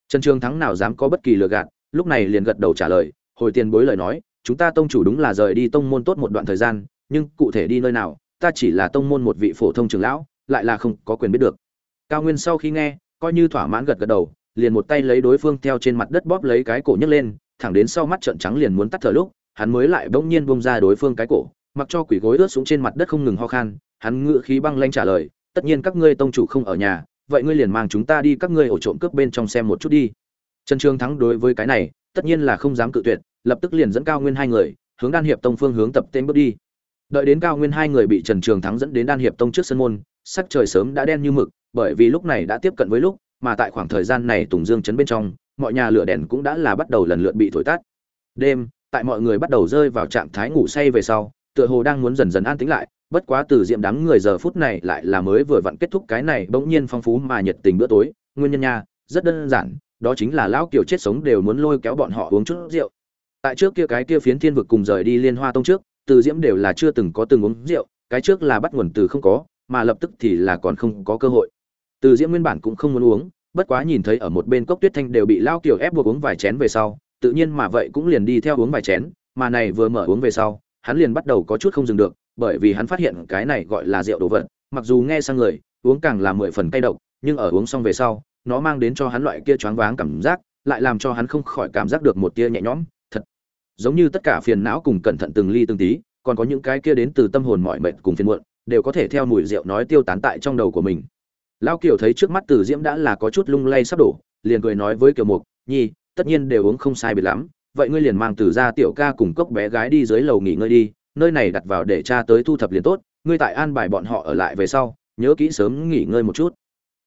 S1: Trần trường thắng nào dám có bất kỳ lừa gạt, lúc này liền gật đầu trả lời, hồi tiền bối lời nói, chúng ta tông chủ đúng là rời đi tông môn tốt một đoạn thời gian, nhưng cụ thể đi nơi nào, ta chỉ là tông môn một vị phổ thông trưởng lão, lại là không có quyền biết được. Cao nguyên sau khi nghe, coi như thỏa mãn gật gật đầu, liền một tay lấy đối phương theo trên mặt đất bóp lấy cái cổ nhấc lên, thẳng đến sau mắt trợn trắng liền muốn tắt thở lúc, hắn mới lại bỗng nhiên bông ra đối phương cái cổ, mặc cho quỷ gối ướt xuống trên mặt đất không ngừng ho khan, hắn ngựa khí băng lanh trả lời tất nhiên các ngươi tông chủ không ở nhà, vậy ngươi liền mang chúng ta đi các ngươi ổ trộm cướp bên trong xem một chút đi. Trần trương thắng đối với cái này, tất nhiên là không dám cự tuyệt, lập tức liền dẫn cao nguyên hai người, hướng đan hiệp tông phương hướng tập tên bước đi. Đợi đến cao nguyên hai người bị trần trường thắng dẫn đến đan hiệp tông trước sân môn, sắc trời sớm đã đen như mực, bởi vì lúc này đã tiếp cận với lúc, mà tại khoảng thời gian này tùng dương chấn bên trong, mọi nhà lửa đèn cũng đã là bắt đầu lần lượt bị thổi tắt. Đêm, tại mọi người bắt đầu rơi vào trạng thái ngủ say về sau, tựa hồ đang muốn dần dần an tĩnh lại bất quá từ diệm đám người giờ phút này lại là mới vừa vặn kết thúc cái này bỗng nhiên phong phú mà nhiệt tình bữa tối. Nguyên nhân nha, rất đơn giản, đó chính là lão kiều chết sống đều muốn lôi kéo bọn họ uống chút rượu. Tại trước kia cái kia phiến thiên vực cùng rời đi liên hoa tông trước, từ diễm đều là chưa từng có từng uống rượu, cái trước là bắt nguồn từ không có, mà lập tức thì là còn không có cơ hội. Từ diễm nguyên bản cũng không muốn uống, bất quá nhìn thấy ở một bên cốc tuyết thanh đều bị lao kiều ép buộc uống vài chén về sau, tự nhiên mà vậy cũng liền đi theo uống vài chén, mà này vừa mở uống về sau, hắn liền bắt đầu có chút không dừng được bởi vì hắn phát hiện cái này gọi là rượu đồ vật, mặc dù nghe sang người, uống càng là mười phần cay độc, nhưng ở uống xong về sau, nó mang đến cho hắn loại kia choáng váng cảm giác, lại làm cho hắn không khỏi cảm giác được một tia nhẹ nhõm, thật. Giống như tất cả phiền não cùng cẩn thận từng ly từng tí, còn có những cái kia đến từ tâm hồn mọi mệt cùng phiền muộn, đều có thể theo mùi rượu nói tiêu tán tại trong đầu của mình. Lão kiều thấy trước mắt từ diễm đã là có chút lung lay sắp đổ, liền cười nói với kiều mục, nhi, tất nhiên đều uống không sai biệt lắm, vậy ngươi liền mang từ Gia tiểu ca cùng cốc bé gái đi dưới lầu nghỉ ngơi đi nơi này đặt vào để cha tới thu thập liền tốt, ngươi tại an bài bọn họ ở lại về sau, nhớ kỹ sớm nghỉ ngơi một chút.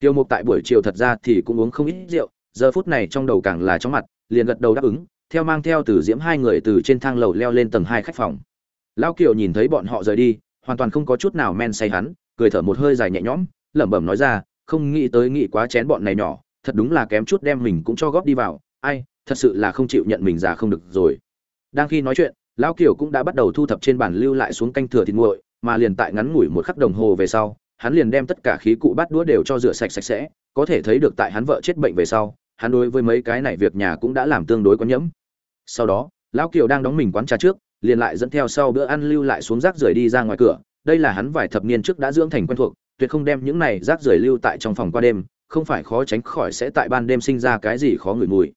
S1: Tiêu mục tại buổi chiều thật ra thì cũng uống không ít rượu, giờ phút này trong đầu càng là chóng mặt, liền gật đầu đáp ứng, theo mang theo từ diễm hai người từ trên thang lầu leo lên tầng hai khách phòng. Lão kiều nhìn thấy bọn họ rời đi, hoàn toàn không có chút nào men say hắn, cười thở một hơi dài nhẹ nhõm, lẩm bẩm nói ra, không nghĩ tới nghĩ quá chén bọn này nhỏ, thật đúng là kém chút đem mình cũng cho góp đi vào, ai, thật sự là không chịu nhận mình già không được rồi. Đang khi nói chuyện lão kiều cũng đã bắt đầu thu thập trên bàn lưu lại xuống canh thừa thịt nguội, mà liền tại ngắn ngủi một khắc đồng hồ về sau, hắn liền đem tất cả khí cụ bát đũa đều cho rửa sạch sạch sẽ, có thể thấy được tại hắn vợ chết bệnh về sau, hắn đối với mấy cái này việc nhà cũng đã làm tương đối có nhẫm. Sau đó, lão kiều đang đóng mình quán trà trước, liền lại dẫn theo sau bữa ăn lưu lại xuống rác rưởi đi ra ngoài cửa, đây là hắn vài thập niên trước đã dưỡng thành quen thuộc, tuyệt không đem những này rác rưởi lưu tại trong phòng qua đêm, không phải khó tránh khỏi sẽ tại ban đêm sinh ra cái gì khó ngửi mùi.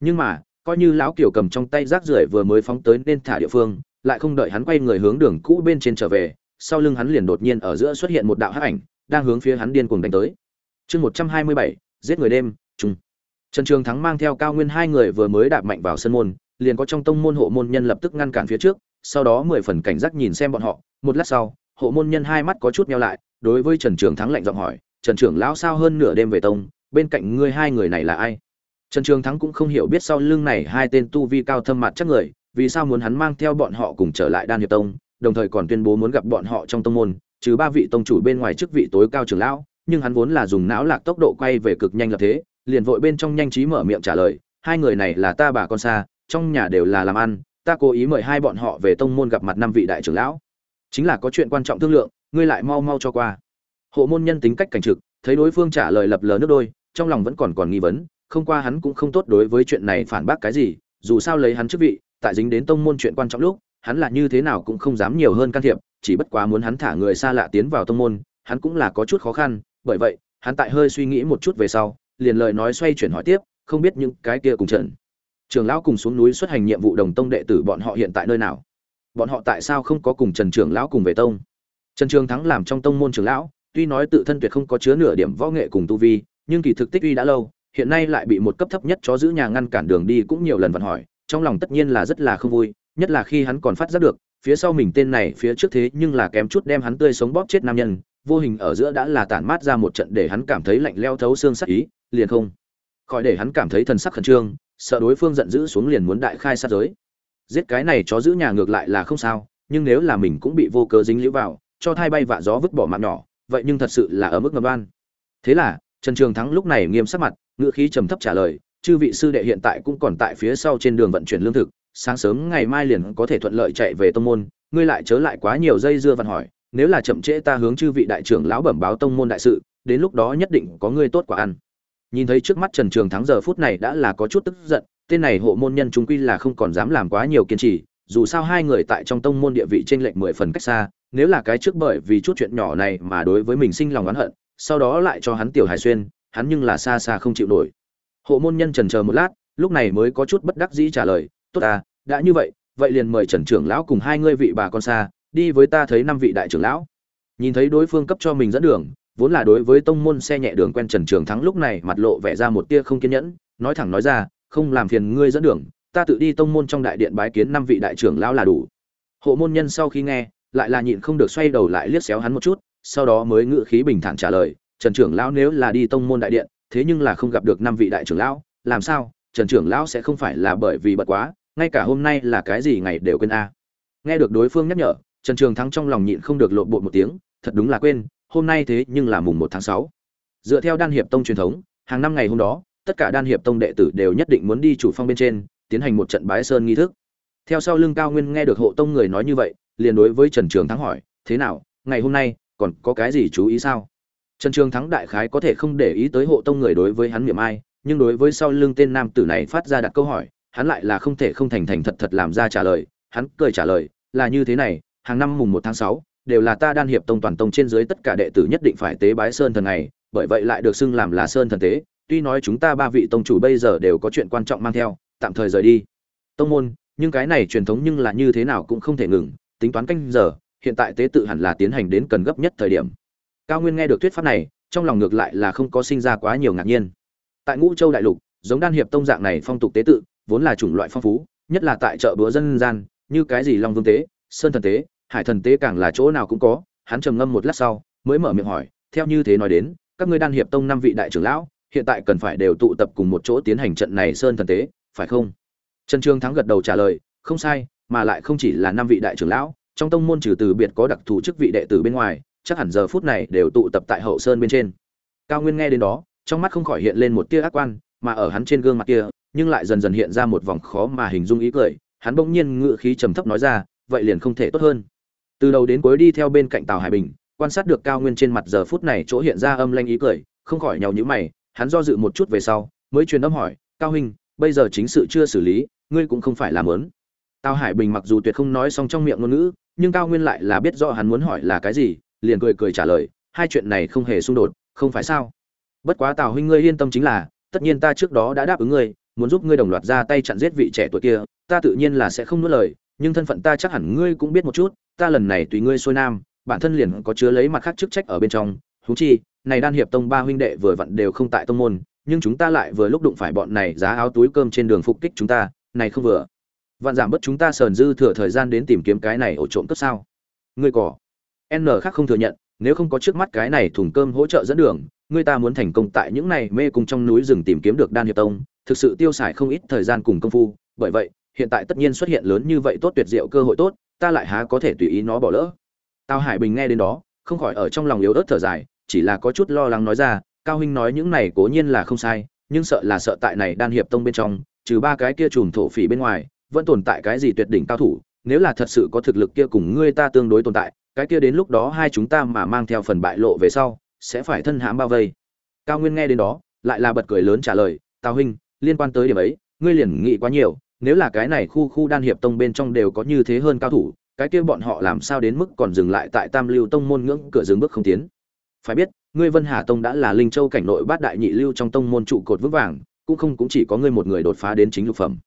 S1: Nhưng mà coi như lão kiều cầm trong tay rác rưởi vừa mới phóng tới nên thả địa phương, lại không đợi hắn quay người hướng đường cũ bên trên trở về, sau lưng hắn liền đột nhiên ở giữa xuất hiện một đạo hắc ảnh, đang hướng phía hắn điên cuồng đánh tới. Chương một trăm hai mươi bảy, giết người đêm trung trần trường thắng mang theo cao nguyên hai người vừa mới đạp mạnh vào sân môn, liền có trong tông môn hộ môn nhân lập tức ngăn cản phía trước, sau đó mười phần cảnh giác nhìn xem bọn họ. Một lát sau, hộ môn nhân hai mắt có chút nhau lại, đối với trần trường thắng lạnh giọng hỏi, trần trưởng lão sao hơn nửa đêm về tông? Bên cạnh ngươi hai người này là ai? Trần trường thắng cũng không hiểu biết sau lưng này hai tên tu vi cao thâm mặt chắc người, vì sao muốn hắn mang theo bọn họ cùng trở lại đan hiệp tông, đồng thời còn tuyên bố muốn gặp bọn họ trong tông môn, trừ ba vị tông chủ bên ngoài chức vị tối cao trưởng lão, nhưng hắn vốn là dùng não lạc tốc độ quay về cực nhanh lập thế, liền vội bên trong nhanh trí mở miệng trả lời, hai người này là ta bà con xa, trong nhà đều là làm ăn, ta cố ý mời hai bọn họ về tông môn gặp mặt năm vị đại trưởng lão. Chính là có chuyện quan trọng thương lượng, ngươi lại mau mau cho qua. Hộ môn nhân tính cách cảnh trực, thấy đối phương trả lời lập lờ nước đôi, trong lòng vẫn còn còn nghi vấn không qua hắn cũng không tốt đối với chuyện này phản bác cái gì, dù sao lấy hắn chức vị, tại dính đến tông môn chuyện quan trọng lúc, hắn là như thế nào cũng không dám nhiều hơn can thiệp, chỉ bất quá muốn hắn thả người xa lạ tiến vào tông môn, hắn cũng là có chút khó khăn, bởi vậy, hắn tại hơi suy nghĩ một chút về sau, liền lời nói xoay chuyển hỏi tiếp, không biết những cái kia cùng trận. Trường lão cùng xuống núi xuất hành nhiệm vụ đồng tông đệ tử bọn họ hiện tại nơi nào? Bọn họ tại sao không có cùng trần trường lão cùng về tông? Trần trường thắng làm trong tông môn trường lão, tuy nói tự thân tuyệt không có chứa nửa điểm võ nghệ cùng tu vi, nhưng kỳ thực tích uy đã lâu hiện nay lại bị một cấp thấp nhất chó giữ nhà ngăn cản đường đi cũng nhiều lần vận hỏi, trong lòng tất nhiên là rất là không vui, nhất là khi hắn còn phát giác được, phía sau mình tên này phía trước thế nhưng là kém chút đem hắn tươi sống bóp chết nam nhân, vô hình ở giữa đã là tản mát ra một trận để hắn cảm thấy lạnh leo thấu xương sắc ý, liền không khỏi để hắn cảm thấy thần sắc khẩn trương, sợ đối phương giận dữ xuống liền muốn đại khai sát giới. Giết cái này chó giữ nhà ngược lại là không sao, nhưng nếu là mình cũng bị vô cớ dính liễu vào, cho thai bay vạ gió vứt bỏ mạng nhỏ, vậy nhưng thật sự là ở mức ngầm ban thế là trần trường thắng lúc này nghiêm sắc mặt, ngữ khí trầm thấp trả lời, chư vị sư đệ hiện tại cũng còn tại phía sau trên đường vận chuyển lương thực, sáng sớm ngày mai liền có thể thuận lợi chạy về tông môn, ngươi lại chớ lại quá nhiều dây dưa văn hỏi, nếu là chậm trễ ta hướng chư vị đại trưởng lão bẩm báo tông môn đại sự, đến lúc đó nhất định có ngươi tốt quả ăn. Nhìn thấy trước mắt trần trường thắng giờ phút này đã là có chút tức giận, tên này hộ môn nhân chúng quy là không còn dám làm quá nhiều kiên trì, dù sao hai người tại trong tông môn địa vị trên lệnh mười phần cách xa, nếu là cái trước bởi vì chút chuyện nhỏ này mà đối với mình sinh lòng oán hận sau đó lại cho hắn tiểu hải xuyên, hắn nhưng là xa xa không chịu nổi. Hộ môn nhân trần chờ một lát, lúc này mới có chút bất đắc dĩ trả lời, tốt à đã như vậy vậy liền mời trần trưởng lão cùng hai ngươi vị bà con xa, đi với ta thấy năm vị đại trưởng lão. Nhìn thấy đối phương cấp cho mình dẫn đường, vốn là đối với tông môn xe nhẹ đường quen trần trường thắng lúc này mặt lộ vẻ ra một tia không kiên nhẫn, nói thẳng nói ra, không làm phiền ngươi dẫn đường, ta tự đi tông môn trong đại điện bái kiến năm vị đại trưởng lão là đủ. Hộ môn nhân sau khi nghe, lại là nhịn không được xoay đầu lại liếc xéo hắn một chút sau đó mới ngự khí bình thản trả lời, trần trưởng lão nếu là đi tông môn đại điện, thế nhưng là không gặp được năm vị đại trưởng lão, làm sao? Trần trưởng lão sẽ không phải là bởi vì bật quá, ngay cả hôm nay là cái gì ngày đều quên a. Nghe được đối phương nhắc nhở, trần trường thắng trong lòng nhịn không được lộn bộ một tiếng, thật đúng là quên, hôm nay thế nhưng là mùng một tháng sáu. Dựa theo đan hiệp tông truyền thống, hàng năm ngày hôm đó, tất cả đan hiệp tông đệ tử đều nhất định muốn đi chủ phong bên trên, tiến hành một trận bái sơn nghi thức. Theo sau lưng cao nguyên nghe được hộ tông người nói như vậy, liền đối với trần trường thắng hỏi, thế nào, ngày hôm nay còn có cái gì chú ý sao? Trần trường thắng đại khái có thể không để ý tới hộ tông người đối với hắn miệng ai, nhưng đối với sau lưng tên nam tử này phát ra đặt câu hỏi, hắn lại là không thể không thành thành thật thật làm ra trả lời, hắn cười trả lời, là như thế này, hàng năm mùng một tháng sáu, đều là ta đan hiệp tông toàn tông trên dưới tất cả đệ tử nhất định phải tế bái sơn thần này, bởi vậy lại được xưng làm là sơn thần tế. Tuy nói chúng ta ba vị tông chủ bây giờ đều có chuyện quan trọng mang theo, tạm thời rời đi. Tông môn, nhưng cái này truyền thống nhưng là như thế nào cũng không thể ngừng, tính toán canh giờ hiện tại tế tự hẳn là tiến hành đến cần gấp nhất thời điểm. Cao nguyên nghe được thuyết pháp này, trong lòng ngược lại là không có sinh ra quá nhiều ngạc nhiên. Tại ngũ châu đại lục, giống đan hiệp tông dạng này phong tục tế tự, vốn là chủng loại phong phú, nhất là tại chợ búa dân gian, như cái gì long vương tế, sơn thần tế, hải thần tế càng là chỗ nào cũng có, hắn trầm ngâm một lát sau, mới mở miệng hỏi, theo như thế nói đến, các ngươi đan hiệp tông năm vị đại trưởng lão, hiện tại cần phải đều tụ tập cùng một chỗ tiến hành trận này sơn thần tế, phải không? Trần trương thắng gật đầu trả lời, không sai, mà lại không chỉ là năm vị đại trưởng lão trong tông môn trừ từ biệt có đặc thù chức vị đệ tử bên ngoài, chắc hẳn giờ phút này đều tụ tập tại hậu sơn bên trên. Cao nguyên nghe đến đó, trong mắt không khỏi hiện lên một tia ác quan, mà ở hắn trên gương mặt kia, nhưng lại dần dần hiện ra một vòng khó mà hình dung ý cười, hắn bỗng nhiên ngự khí trầm thấp nói ra, vậy liền không thể tốt hơn. Từ đầu đến cuối đi theo bên cạnh tào hải bình, quan sát được cao nguyên trên mặt giờ phút này chỗ hiện ra âm lanh ý cười, không khỏi nhàu nhữ mày, hắn do dự một chút về sau, mới truyền âm hỏi, cao huynh, bây giờ chính sự chưa xử lý, ngươi cũng không phải làm lớn tào hải bình mặc dù tuyệt không nói xong trong miệng ngôn ngữ nhưng cao nguyên lại là biết rõ hắn muốn hỏi là cái gì, liền cười cười trả lời, hai chuyện này không hề xung đột, không phải sao? Bất quá tào huynh ngươi yên tâm chính là, tất nhiên ta trước đó đã đáp ứng ngươi, muốn giúp ngươi đồng loạt ra tay chặn giết vị trẻ tuổi kia, ta tự nhiên là sẽ không nuốt lời, nhưng thân phận ta chắc hẳn ngươi cũng biết một chút, ta lần này tùy ngươi xuôi nam, bản thân liền có chứa lấy mặt khác chức trách ở bên trong, huống chi, này đan hiệp tông ba huynh đệ vừa vặn đều không tại tông môn, nhưng chúng ta lại vừa lúc đụng phải bọn này giá áo túi cơm trên đường phục kích chúng ta, này không vừa vạn giảm bớt chúng ta sờn dư thừa thời gian đến tìm kiếm cái này ổ trộm cướp sao? Ngươi cỏ n khác không thừa nhận, nếu không có trước mắt cái này thùng cơm hỗ trợ dẫn đường, ngươi ta muốn thành công tại những này mê cung trong núi rừng tìm kiếm được đan hiệp tông, thực sự tiêu xài không ít thời gian cùng công phu, bởi vậy, hiện tại tất nhiên xuất hiện lớn như vậy tốt tuyệt diệu cơ hội tốt, ta lại há có thể tùy ý nó bỏ lỡ. Tao hải bình nghe đến đó, không khỏi ở trong lòng yếu ớt thở dài, chỉ là có chút lo lắng nói ra, cao huynh nói những này cố nhiên là không sai, nhưng sợ là sợ tại này đan hiệp tông bên trong, trừ ba cái kia chùm thổ phỉ bên ngoài vẫn tồn tại cái gì tuyệt đỉnh cao thủ, nếu là thật sự có thực lực kia cùng ngươi ta tương đối tồn tại, cái kia đến lúc đó hai chúng ta mà mang theo phần bại lộ về sau, sẽ phải thân hãm bao vây. Cao nguyên nghe đến đó, lại là bật cười lớn trả lời, tào huynh, liên quan tới điểm ấy, ngươi liền nghĩ quá nhiều, nếu là cái này khu khu đan hiệp tông bên trong đều có như thế hơn cao thủ, cái kia bọn họ làm sao đến mức còn dừng lại tại tam lưu tông môn ngưỡng cửa dừng bước không tiến? Phải biết, ngươi vân hà tông đã là linh châu cảnh nội bát đại nhị lưu trong tông môn trụ cột vững vàng, cũng không cũng chỉ có ngươi một người đột phá đến chính lục phẩm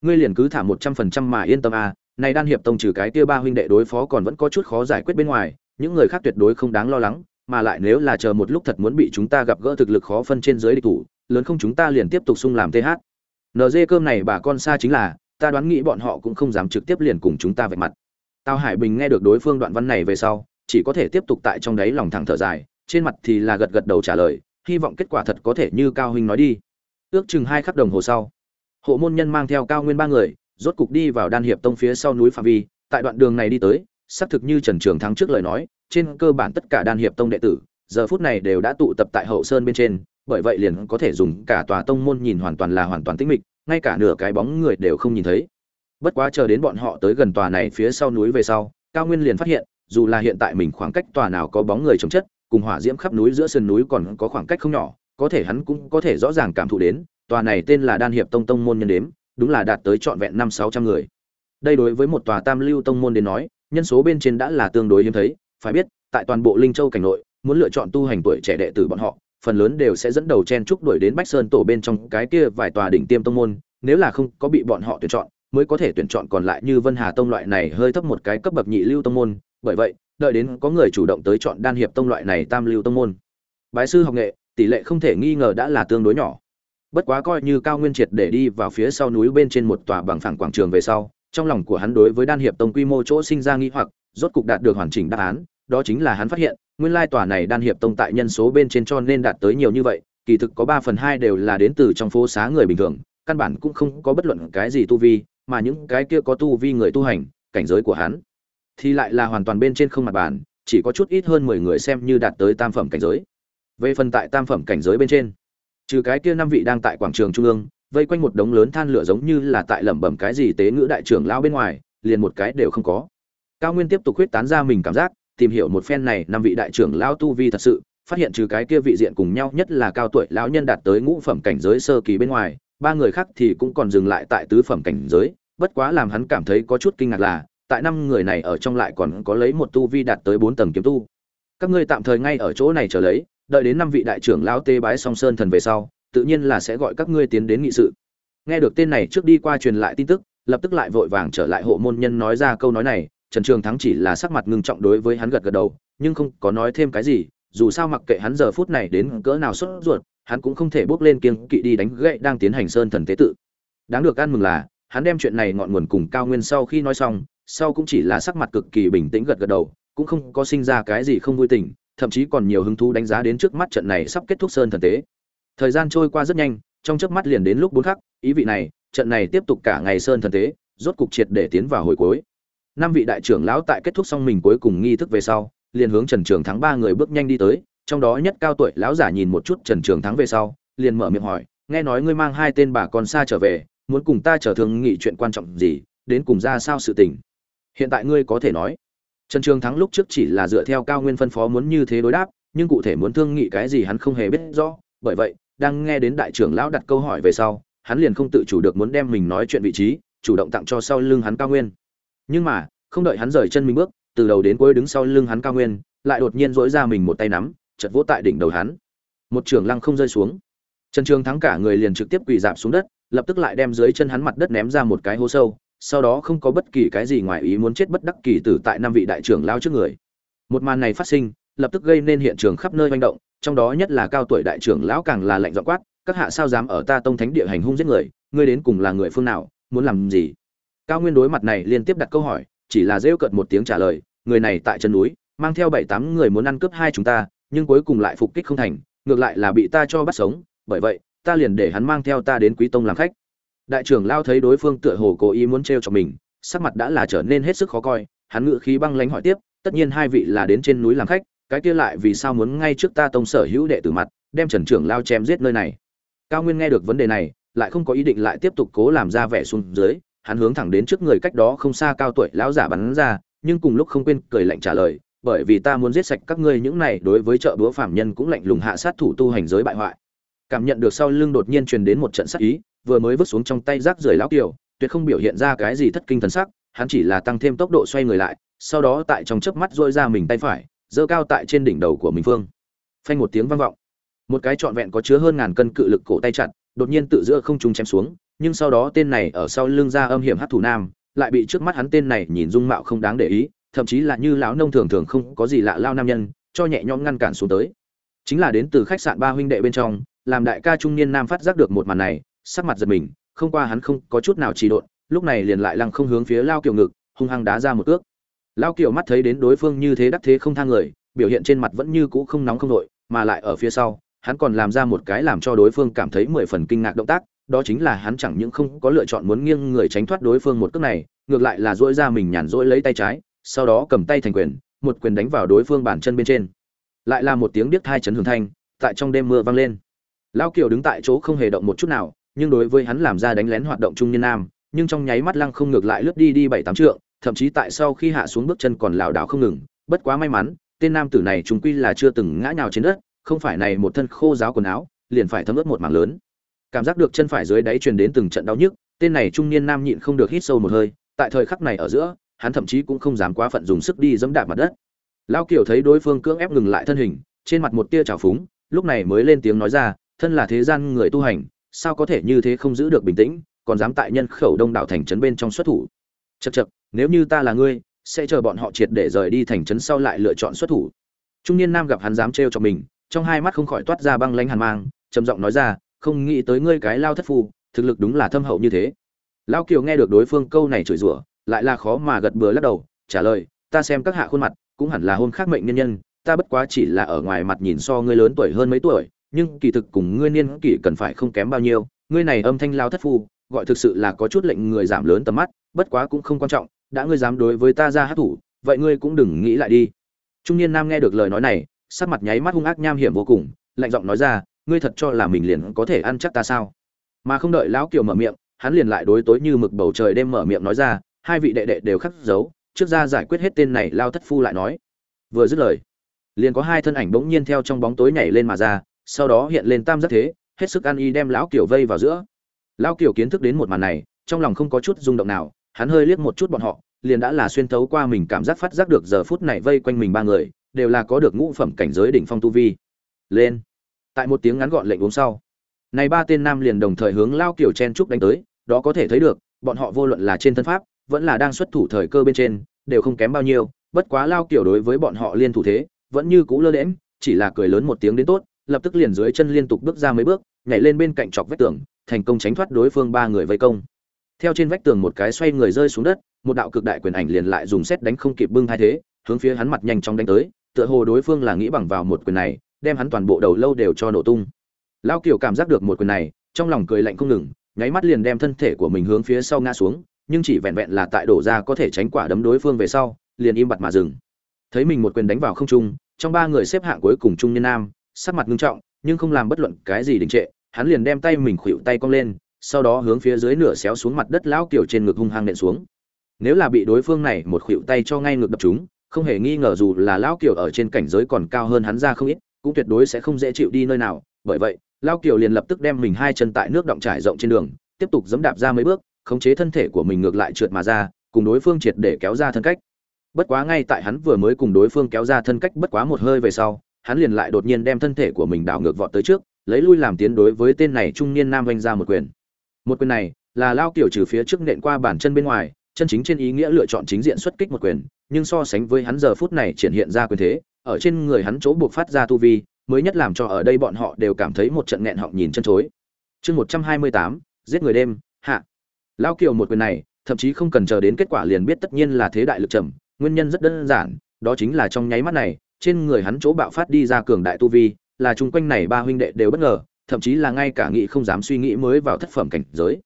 S1: ngươi liền cứ thả một trăm phần trăm mà yên tâm à, này đan hiệp tông trừ cái kia ba huynh đệ đối phó còn vẫn có chút khó giải quyết bên ngoài những người khác tuyệt đối không đáng lo lắng mà lại nếu là chờ một lúc thật muốn bị chúng ta gặp gỡ thực lực khó phân trên dưới địch thủ lớn không chúng ta liền tiếp tục xung làm th nd cơm này bà con xa chính là ta đoán nghĩ bọn họ cũng không dám trực tiếp liền cùng chúng ta vạch mặt. Tào hải bình nghe được đối phương đoạn văn này về sau chỉ có thể tiếp tục tại trong đáy lòng thẳng thở dài trên mặt thì là gật gật đầu trả lời hy vọng kết quả thật có thể như cao huynh nói đi. Ước chừng hai khắc đồng hồ sau hộ môn nhân mang theo cao nguyên ba người, rốt cục đi vào đan hiệp tông phía sau núi phạm vi, tại đoạn đường này đi tới, xác thực như trần trường thắng trước lời nói, trên cơ bản tất cả đan hiệp tông đệ tử, giờ phút này đều đã tụ tập tại hậu sơn bên trên, bởi vậy liền có thể dùng cả tòa tông môn nhìn hoàn toàn là hoàn toàn tĩnh mịch, ngay cả nửa cái bóng người đều không nhìn thấy. Bất quá chờ đến bọn họ tới gần tòa này phía sau núi về sau, cao nguyên liền phát hiện, dù là hiện tại mình khoảng cách tòa nào có bóng người chống chất, cùng hỏa diễm khắp núi giữa sườn núi còn có khoảng cách không nhỏ, có thể hắn cũng có thể rõ ràng cảm thụ đến tòa này tên là đan hiệp tông tông môn nhân đếm, đúng là đạt tới trọn vẹn năm sáu trăm người. Đây đối với một tòa tam lưu tông môn đến nói, nhân số bên trên đã là tương đối hiếm thấy, phải biết, tại toàn bộ linh châu cảnh nội, muốn lựa chọn tu hành tuổi trẻ đệ tử bọn họ, phần lớn đều sẽ dẫn đầu chen trúc đuổi đến bách sơn tổ bên trong cái kia vài tòa đỉnh tiêm tông môn, nếu là không có bị bọn họ tuyển chọn, mới có thể tuyển chọn còn lại như vân hà tông loại này hơi thấp một cái cấp bậc nhị lưu tông môn. Bởi vậy, đợi đến có người chủ động tới chọn đan hiệp tông loại này tam lưu tông môn. Bái sư học nghệ, tỷ lệ không thể nghi ngờ đã là tương đối nhỏ bất quá coi như cao nguyên triệt để đi vào phía sau núi bên trên một tòa bằng phẳng quảng trường về sau, trong lòng của hắn đối với đan hiệp tông quy mô chỗ sinh ra nghi hoặc, rốt cục đạt được hoàn chỉnh đáp án, đó chính là hắn phát hiện, nguyên lai tòa này đan hiệp tông tại nhân số bên trên cho nên đạt tới nhiều như vậy, kỳ thực có ba phần hai đều là đến từ trong phố xá người bình thường, căn bản cũng không có bất luận cái gì tu vi, mà những cái kia có tu vi người tu hành, cảnh giới của hắn thì lại là hoàn toàn bên trên không mặt bàn, chỉ có chút ít hơn mười người xem như đạt tới tam phẩm cảnh giới. Về phần tại tam phẩm cảnh giới bên trên trừ cái kia năm vị đang tại quảng trường trung ương, vây quanh một đống lớn than lửa giống như là tại lẩm bẩm cái gì tế ngữ đại trưởng lao bên ngoài, liền một cái đều không có. Cao nguyên tiếp tục huyết tán ra mình cảm giác, tìm hiểu một phen này năm vị đại trưởng lao tu vi thật sự, phát hiện trừ cái kia vị diện cùng nhau nhất là cao tuổi lão nhân đạt tới ngũ phẩm cảnh giới sơ kỳ bên ngoài, ba người khác thì cũng còn dừng lại tại tứ phẩm cảnh giới, bất quá làm hắn cảm thấy có chút kinh ngạc là, tại năm người này ở trong lại còn có lấy một tu vi đạt tới bốn tầng kiếm tu. Các ngươi tạm thời ngay ở chỗ này chờ lấy đợi đến năm vị đại trưởng lão tê bái song sơn thần về sau, tự nhiên là sẽ gọi các ngươi tiến đến nghị sự. Nghe được tên này trước đi qua truyền lại tin tức, lập tức lại vội vàng trở lại hộ môn nhân nói ra câu nói này, trần trường thắng chỉ là sắc mặt ngưng trọng đối với hắn gật gật đầu, nhưng không có nói thêm cái gì, dù sao mặc kệ hắn giờ phút này đến cỡ nào sốt ruột, hắn cũng không thể bước lên kiêng kỵ đi đánh gậy đang tiến hành sơn thần tế tự. Đáng được ăn mừng là, hắn đem chuyện này ngọn nguồn cùng cao nguyên sau khi nói xong, sau cũng chỉ là sắc mặt cực kỳ bình tĩnh gật gật đầu, cũng không có sinh ra cái gì không vui tình thậm chí còn nhiều hứng thú đánh giá đến trước mắt trận này sắp kết thúc sơn thần tế. Thời gian trôi qua rất nhanh, trong chớp mắt liền đến lúc bốn khắc, ý vị này, trận này tiếp tục cả ngày sơn thần tế, rốt cục triệt để tiến vào hồi cuối. Năm vị đại trưởng lão tại kết thúc xong mình cuối cùng nghi thức về sau, liền hướng trần trường thắng ba người bước nhanh đi tới, trong đó nhất cao tuổi lão giả nhìn một chút trần trường thắng về sau, liền mở miệng hỏi, nghe nói ngươi mang hai tên bà con xa trở về, muốn cùng ta trở thương nghị chuyện quan trọng gì, đến cùng ra sao sự tình? Hiện tại ngươi có thể nói trần trường thắng lúc trước chỉ là dựa theo cao nguyên phân phó muốn như thế đối đáp, nhưng cụ thể muốn thương nghị cái gì hắn không hề biết rõ. Bởi vậy, đang nghe đến đại trưởng lão đặt câu hỏi về sau, hắn liền không tự chủ được muốn đem mình nói chuyện vị trí, chủ động tặng cho sau lưng hắn cao nguyên. Nhưng mà, không đợi hắn rời chân mình bước, từ đầu đến cuối đứng sau lưng hắn cao nguyên, lại đột nhiên giỗi ra mình một tay nắm chật vỗ tại đỉnh đầu hắn. Một trường lăng không rơi xuống. Trần trường thắng cả người liền trực tiếp quỳ dạp xuống đất, lập tức lại đem dưới chân hắn mặt đất ném ra một cái hố sâu sau đó không có bất kỳ cái gì ngoài ý muốn chết bất đắc kỳ tử tại năm vị đại trưởng lao trước người. Một màn này phát sinh, lập tức gây nên hiện trường khắp nơi manh động, trong đó nhất là cao tuổi đại trưởng lão càng là lạnh dọ quát, các hạ sao dám ở ta tông thánh địa hành hung giết người, ngươi đến cùng là người phương nào, muốn làm gì? Cao nguyên đối mặt này liên tiếp đặt câu hỏi, chỉ là rêu cợt một tiếng trả lời, người này tại chân núi, mang theo bảy tám người muốn ăn cướp hai chúng ta, nhưng cuối cùng lại phục kích không thành, ngược lại là bị ta cho bắt sống, bởi vậy, ta liền để hắn mang theo ta đến quý tông làm khách đại trưởng lao thấy đối phương tựa hồ cố ý muốn trêu cho mình, sắc mặt đã là trở nên hết sức khó coi, hắn ngự khí băng lánh hỏi tiếp, tất nhiên hai vị là đến trên núi làm khách, cái kia lại vì sao muốn ngay trước ta tông sở hữu đệ tử mặt, đem trần trưởng lao chém giết nơi này? Cao nguyên nghe được vấn đề này, lại không có ý định lại tiếp tục cố làm ra vẻ xuống dưới, hắn hướng thẳng đến trước người cách đó không xa cao tuổi lão giả bắn ra, nhưng cùng lúc không quên cười lạnh trả lời, bởi vì ta muốn giết sạch các ngươi những này đối với chợ búa phạm nhân cũng lạnh lùng hạ sát thủ tu hành giới bại hoại cảm nhận được sau lưng đột nhiên truyền đến một trận sát ý, vừa mới vứt xuống trong tay rác rưởi lão kiều, tuyệt không biểu hiện ra cái gì thất kinh thần sắc, hắn chỉ là tăng thêm tốc độ xoay người lại, sau đó tại trong chớp mắt duỗi ra mình tay phải, giơ cao tại trên đỉnh đầu của mình phương. Phanh một tiếng vang vọng. Một cái trọn vẹn có chứa hơn ngàn cân cự lực cổ tay chặt, đột nhiên tự giữa không trung chém xuống, nhưng sau đó tên này ở sau lưng ra âm hiểm hát thủ nam, lại bị trước mắt hắn tên này nhìn dung mạo không đáng để ý, thậm chí là như lão nông thường thường không có gì lạ lao nam nhân, cho nhẹ nhõm ngăn cản xuống tới. Chính là đến từ khách sạn ba huynh đệ bên trong làm đại ca trung niên nam phát giác được một màn này, sắc mặt giật mình, không qua hắn không có chút nào trì độn, lúc này liền lại lăng không hướng phía lao kiều ngực, hung hăng đá ra một cước. Lao kiều mắt thấy đến đối phương như thế đắc thế không thang người, biểu hiện trên mặt vẫn như cũ không nóng không nội, mà lại ở phía sau, hắn còn làm ra một cái làm cho đối phương cảm thấy mười phần kinh ngạc động tác, đó chính là hắn chẳng những không có lựa chọn muốn nghiêng người tránh thoát đối phương một cước này, ngược lại là dỗi ra mình nhàn rỗi lấy tay trái, sau đó cầm tay thành quyền, một quyền đánh vào đối phương bàn chân bên trên. Lại là một tiếng điếc thai chấn hưởng thanh, tại trong đêm mưa vang lên lao kiều đứng tại chỗ không hề động một chút nào, nhưng đối với hắn làm ra đánh lén hoạt động trung niên nam, nhưng trong nháy mắt lăng không ngược lại lướt đi đi bảy tám trượng, thậm chí tại sau khi hạ xuống bước chân còn lảo đảo không ngừng. Bất quá may mắn, tên nam tử này chúng quy là chưa từng ngã nhào trên đất, không phải này một thân khô giáo quần áo, liền phải thấm ướt một mảng lớn. Cảm giác được chân phải dưới đáy truyền đến từng trận đau nhức, tên này trung niên nam nhịn không được hít sâu một hơi, tại thời khắc này ở giữa, hắn thậm chí cũng không dám quá phận dùng sức đi dẫm đạp mặt đất. Lão kiều thấy đối phương cưỡng ép ngừng lại thân hình, trên mặt một tia trào phúng, lúc này mới lên tiếng nói ra thân là thế gian người tu hành, sao có thể như thế không giữ được bình tĩnh, còn dám tại nhân khẩu đông đảo thành trấn bên trong xuất thủ? Chật chật nếu như ta là ngươi, sẽ chờ bọn họ triệt để rời đi thành trấn sau lại lựa chọn xuất thủ. Trung niên nam gặp hắn dám trêu cho mình, trong hai mắt không khỏi toát ra băng lanh hàn mang, trầm giọng nói ra, không nghĩ tới ngươi cái lao thất phu, thực lực đúng là thâm hậu như thế. Lão kiều nghe được đối phương câu này chửi rủa, lại là khó mà gật bừa lắc đầu, trả lời, ta xem các hạ khuôn mặt, cũng hẳn là hôn khác mệnh nhân nhân, ta bất quá chỉ là ở ngoài mặt nhìn so ngươi lớn tuổi hơn mấy tuổi nhưng kỳ thực cùng ngươi niên kỷ cần phải không kém bao nhiêu ngươi này âm thanh lao thất phu gọi thực sự là có chút lệnh người giảm lớn tầm mắt bất quá cũng không quan trọng đã ngươi dám đối với ta ra hát thủ vậy ngươi cũng đừng nghĩ lại đi. Trung niên nam nghe được lời nói này sắc mặt nháy mắt hung ác nham hiểm vô cùng lạnh giọng nói ra ngươi thật cho là mình liền có thể ăn chắc ta sao? Mà không đợi lão kiều mở miệng hắn liền lại đối tối như mực bầu trời đêm mở miệng nói ra hai vị đệ đệ đều khắc giấu, trước ra giải quyết hết tên này lao thất phu lại nói. Vừa dứt lời liền có hai thân ảnh bỗng nhiên theo trong bóng tối nhảy lên mà ra sau đó hiện lên tam giác thế, hết sức ăn y đem lão kiểu vây vào giữa. Lão kiểu kiến thức đến một màn này, trong lòng không có chút rung động nào, hắn hơi liếc một chút bọn họ, liền đã là xuyên thấu qua mình cảm giác phát giác được giờ phút này vây quanh mình ba người, đều là có được ngũ phẩm cảnh giới đỉnh phong tu vi. Lên. Tại một tiếng ngắn gọn lệnh uống sau, này ba tên nam liền đồng thời hướng lao kiểu chen trúc đánh tới, đó có thể thấy được, bọn họ vô luận là trên thân pháp, vẫn là đang xuất thủ thời cơ bên trên, đều không kém bao nhiêu, bất quá lao kiểu đối với bọn họ liên thủ thế, vẫn như cũ lơ lẽm chỉ là cười lớn một tiếng đến tốt lập tức liền dưới chân liên tục bước ra mấy bước, nhảy lên bên cạnh chọc vách tường, thành công tránh thoát đối phương ba người vây công. Theo trên vách tường một cái xoay người rơi xuống đất, một đạo cực đại quyền ảnh liền lại dùng xét đánh không kịp bưng thay thế, hướng phía hắn mặt nhanh chóng đánh tới, tựa hồ đối phương là nghĩ bằng vào một quyền này, đem hắn toàn bộ đầu lâu đều cho nổ tung. Lao kiều cảm giác được một quyền này, trong lòng cười lạnh không ngừng, nháy mắt liền đem thân thể của mình hướng phía sau ngã xuống, nhưng chỉ vẹn vẹn là tại đổ ra có thể tránh quả đấm đối phương về sau, liền im bặt mà dừng. Thấy mình một quyền đánh vào không trung, trong ba người xếp hạng cuối cùng trung nhân nam sắc mặt nghiêm trọng, nhưng không làm bất luận cái gì đình trệ, hắn liền đem tay mình khuỵu tay cong lên, sau đó hướng phía dưới nửa xéo xuống mặt đất lão kiểu trên ngực hung hăng nện xuống. Nếu là bị đối phương này một khuỵu tay cho ngay ngực đập chúng, không hề nghi ngờ dù là lão kiểu ở trên cảnh giới còn cao hơn hắn ra không ít, cũng tuyệt đối sẽ không dễ chịu đi nơi nào. Bởi vậy, lão kiểu liền lập tức đem mình hai chân tại nước động trải rộng trên đường, tiếp tục giẫm đạp ra mấy bước, khống chế thân thể của mình ngược lại trượt mà ra, cùng đối phương triệt để kéo ra thân cách. Bất quá ngay tại hắn vừa mới cùng đối phương kéo ra thân cách bất quá một hơi về sau hắn liền lại đột nhiên đem thân thể của mình đảo ngược vọt tới trước, lấy lui làm tiến đối với tên này trung niên nam vanh ra một quyền. Một quyền này là lao kiểu trừ phía trước nện qua bàn chân bên ngoài, chân chính trên ý nghĩa lựa chọn chính diện xuất kích một quyền, nhưng so sánh với hắn giờ phút này triển hiện ra quyền thế, ở trên người hắn chỗ buộc phát ra tu vi, mới nhất làm cho ở đây bọn họ đều cảm thấy một trận nghẹn họng nhìn chân chối. Chương một trăm hai mươi tám, giết người đêm, hạ. Lao kiều một quyền này, thậm chí không cần chờ đến kết quả liền biết tất nhiên là thế đại lực trầm, nguyên nhân rất đơn giản, đó chính là trong nháy mắt này trên người hắn chỗ bạo phát đi ra cường đại tu vi, là chung quanh này ba huynh đệ đều bất ngờ, thậm chí là ngay cả nghĩ không dám suy nghĩ mới vào thất phẩm cảnh giới.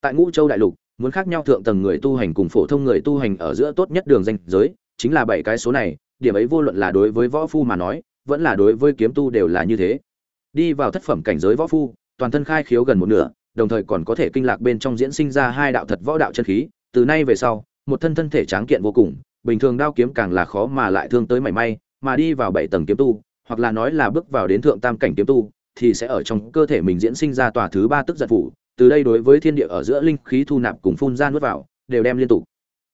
S1: Tại ngũ châu đại lục, muốn khác nhau thượng tầng người tu hành cùng phổ thông người tu hành ở giữa tốt nhất đường danh giới, chính là bảy cái số này, điểm ấy vô luận là đối với võ phu mà nói, vẫn là đối với kiếm tu đều là như thế. Đi vào thất phẩm cảnh giới võ phu, toàn thân khai khiếu gần một nửa, đồng thời còn có thể kinh lạc bên trong diễn sinh ra hai đạo thật võ đạo chân khí, từ nay về sau, một thân thân thể tráng kiện vô cùng, bình thường đao kiếm càng là khó mà lại thương tới mảy may mà đi vào bảy tầng kiếm tu, hoặc là nói là bước vào đến thượng tam cảnh kiếm tu, thì sẽ ở trong cơ thể mình diễn sinh ra tòa thứ ba tức giận phủ. Từ đây đối với thiên địa ở giữa linh khí thu nạp cùng phun ra nuốt vào, đều đem liên tục.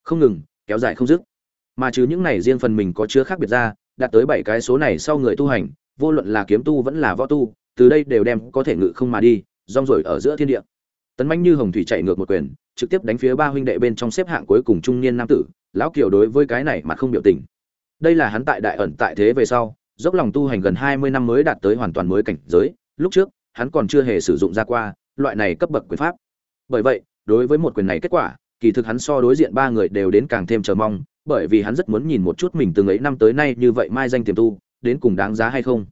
S1: Không ngừng, kéo dài không dứt. Mà chứ những này riêng phần mình có chứa khác biệt ra, đạt tới bảy cái số này sau người tu hành, vô luận là kiếm tu vẫn là võ tu, từ đây đều đem có thể ngự không mà đi, rong rổi ở giữa thiên địa. Tấn manh như hồng thủy chạy ngược một quyền, trực tiếp đánh phía ba huynh đệ bên trong xếp hạng cuối cùng trung niên nam tử. Lão kiều đối với cái này mà không biểu tình đây là hắn tại đại ẩn tại thế về sau, dốc lòng tu hành gần hai mươi năm mới đạt tới hoàn toàn mới cảnh giới, lúc trước, hắn còn chưa hề sử dụng ra qua loại này cấp bậc quyền pháp. Bởi vậy, đối với một quyền này kết quả, kỳ thực hắn so đối diện ba người đều đến càng thêm chờ mong, bởi vì hắn rất muốn nhìn một chút mình từng ấy năm tới nay như vậy mai danh tiềm tu, đến cùng đáng giá hay không.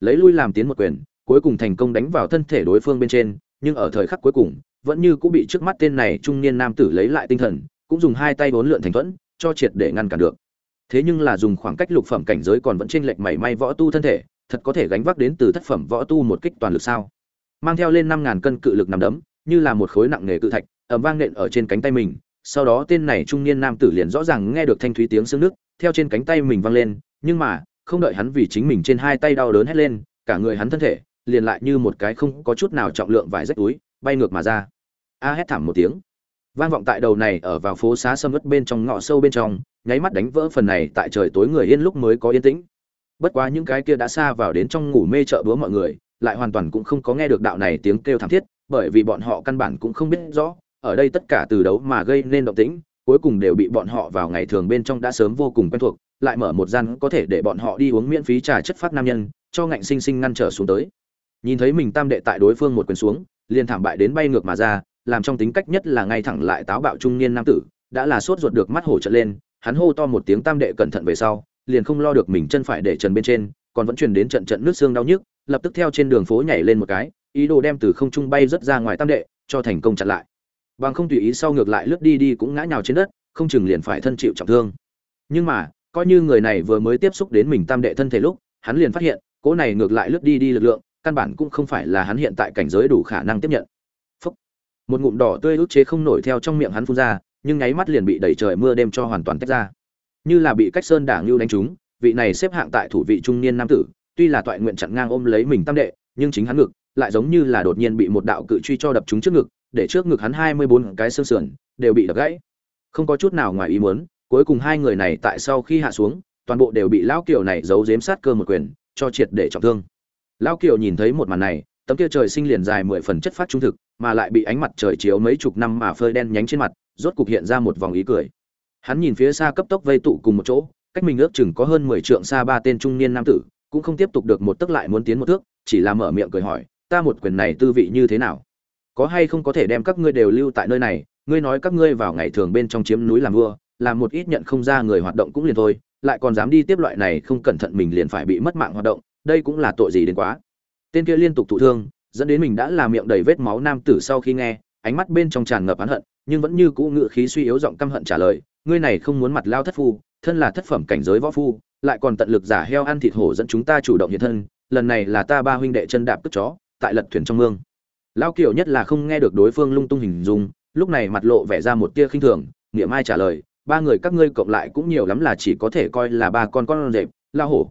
S1: Lấy lui làm tiến một quyền, cuối cùng thành công đánh vào thân thể đối phương bên trên, nhưng ở thời khắc cuối cùng, vẫn như cũng bị trước mắt tên này trung niên nam tử lấy lại tinh thần, cũng dùng hai tay bốn lượn thành thuẫn, cho triệt để ngăn cản được thế nhưng là dùng khoảng cách lục phẩm cảnh giới còn vẫn trên lệch mảy may võ tu thân thể, thật có thể gánh vác đến từ thất phẩm võ tu một kích toàn lực sao? Mang theo lên năm ngàn cân cự lực nằm đấm, như là một khối nặng nghề cự thạch ẩm vang nện ở trên cánh tay mình. Sau đó tên này trung niên nam tử liền rõ ràng nghe được thanh thúy tiếng xương nước, theo trên cánh tay mình vang lên, nhưng mà, không đợi hắn vì chính mình trên hai tay đau đớn hét lên, cả người hắn thân thể, liền lại như một cái không có chút nào trọng lượng vải rách túi, bay ngược mà ra. A hét thảm một tiếng vang vọng tại đầu này ở vào phố xá sâm ướt bên trong ngõ sâu bên trong, nháy mắt đánh vỡ phần này tại trời tối người yên lúc mới có yên tĩnh. Bất quá những cái kia đã xa vào đến trong ngủ mê chợ búa mọi người, lại hoàn toàn cũng không có nghe được đạo này tiếng kêu thảm thiết, bởi vì bọn họ căn bản cũng không biết rõ, ở đây tất cả từ đấu mà gây nên động tĩnh, cuối cùng đều bị bọn họ vào ngày thường bên trong đã sớm vô cùng quen thuộc, lại mở một gian có thể để bọn họ đi uống miễn phí trà chất phát nam nhân, cho ngạnh sinh sinh ngăn trở xuống tới. Nhìn thấy mình tam đệ tại đối phương một quyền xuống, liền thảm bại đến bay ngược mà ra làm trong tính cách nhất là ngay thẳng lại táo bạo trung niên nam tử, đã là sốt ruột được mắt hổ trợn lên, hắn hô to một tiếng tam đệ cẩn thận về sau, liền không lo được mình chân phải để trần bên trên, còn vẫn truyền đến trận trận nước xương đau nhức, lập tức theo trên đường phố nhảy lên một cái, ý đồ đem từ không trung bay rất ra ngoài tam đệ, cho thành công chặn lại. Bằng không tùy ý sau ngược lại lướt đi đi cũng ngã nhào trên đất, không chừng liền phải thân chịu trọng thương. Nhưng mà, coi như người này vừa mới tiếp xúc đến mình tam đệ thân thể lúc, hắn liền phát hiện, cỗ này ngược lại lướt đi đi lực lượng, căn bản cũng không phải là hắn hiện tại cảnh giới đủ khả năng tiếp nhận một ngụm đỏ tươi ức chế không nổi theo trong miệng hắn phun ra, nhưng nháy mắt liền bị đẩy trời mưa đêm cho hoàn toàn tách ra. Như là bị cách sơn đảng lưu đánh trúng, vị này xếp hạng tại thủ vị trung niên nam tử, tuy là toại nguyện chặn ngang ôm lấy mình tam đệ, nhưng chính hắn ngực lại giống như là đột nhiên bị một đạo cự truy cho đập trúng trước ngực, để trước ngực hắn hai mươi bốn cái xương sườn đều bị đập gãy. Không có chút nào ngoài ý muốn, cuối cùng hai người này tại sau khi hạ xuống, toàn bộ đều bị lão kiều này giấu giếm sát cơ một quyền, cho triệt để trọng thương. Lão kiều nhìn thấy một màn này tấm kia trời sinh liền dài mười phần chất phát trung thực, mà lại bị ánh mặt trời chiếu mấy chục năm mà phơi đen nhánh trên mặt, rốt cục hiện ra một vòng ý cười. Hắn nhìn phía xa cấp tốc vây tụ cùng một chỗ, cách mình ước chừng có hơn mười trượng xa ba tên trung niên nam tử, cũng không tiếp tục được một tức lại muốn tiến một thước, chỉ là mở miệng cười hỏi, ta một quyền này tư vị như thế nào? Có hay không có thể đem các ngươi đều lưu tại nơi này? Ngươi nói các ngươi vào ngày thường bên trong chiếm núi làm vua, làm một ít nhận không ra người hoạt động cũng liền thôi, lại còn dám đi tiếp loại này không cẩn thận mình liền phải bị mất mạng hoạt động, đây cũng là tội gì đến quá? Tên kia liên tục thụ thương, dẫn đến mình đã làm miệng đầy vết máu nam tử sau khi nghe, ánh mắt bên trong tràn ngập oán hận, nhưng vẫn như cũ ngự khí suy yếu giọng căm hận trả lời, ngươi này không muốn mặt lao thất phu, thân là thất phẩm cảnh giới võ phu, lại còn tận lực giả heo ăn thịt hổ dẫn chúng ta chủ động hiện thân, lần này là ta ba huynh đệ chân đạp cướp chó, tại lật thuyền trong mương. Lao kiểu nhất là không nghe được đối phương lung tung hình dung, lúc này mặt lộ vẻ ra một tia khinh thường nghĩa mai trả lời, ba người các ngươi cộng lại cũng nhiều lắm là chỉ có thể coi là ba con con rệp, lao hổ.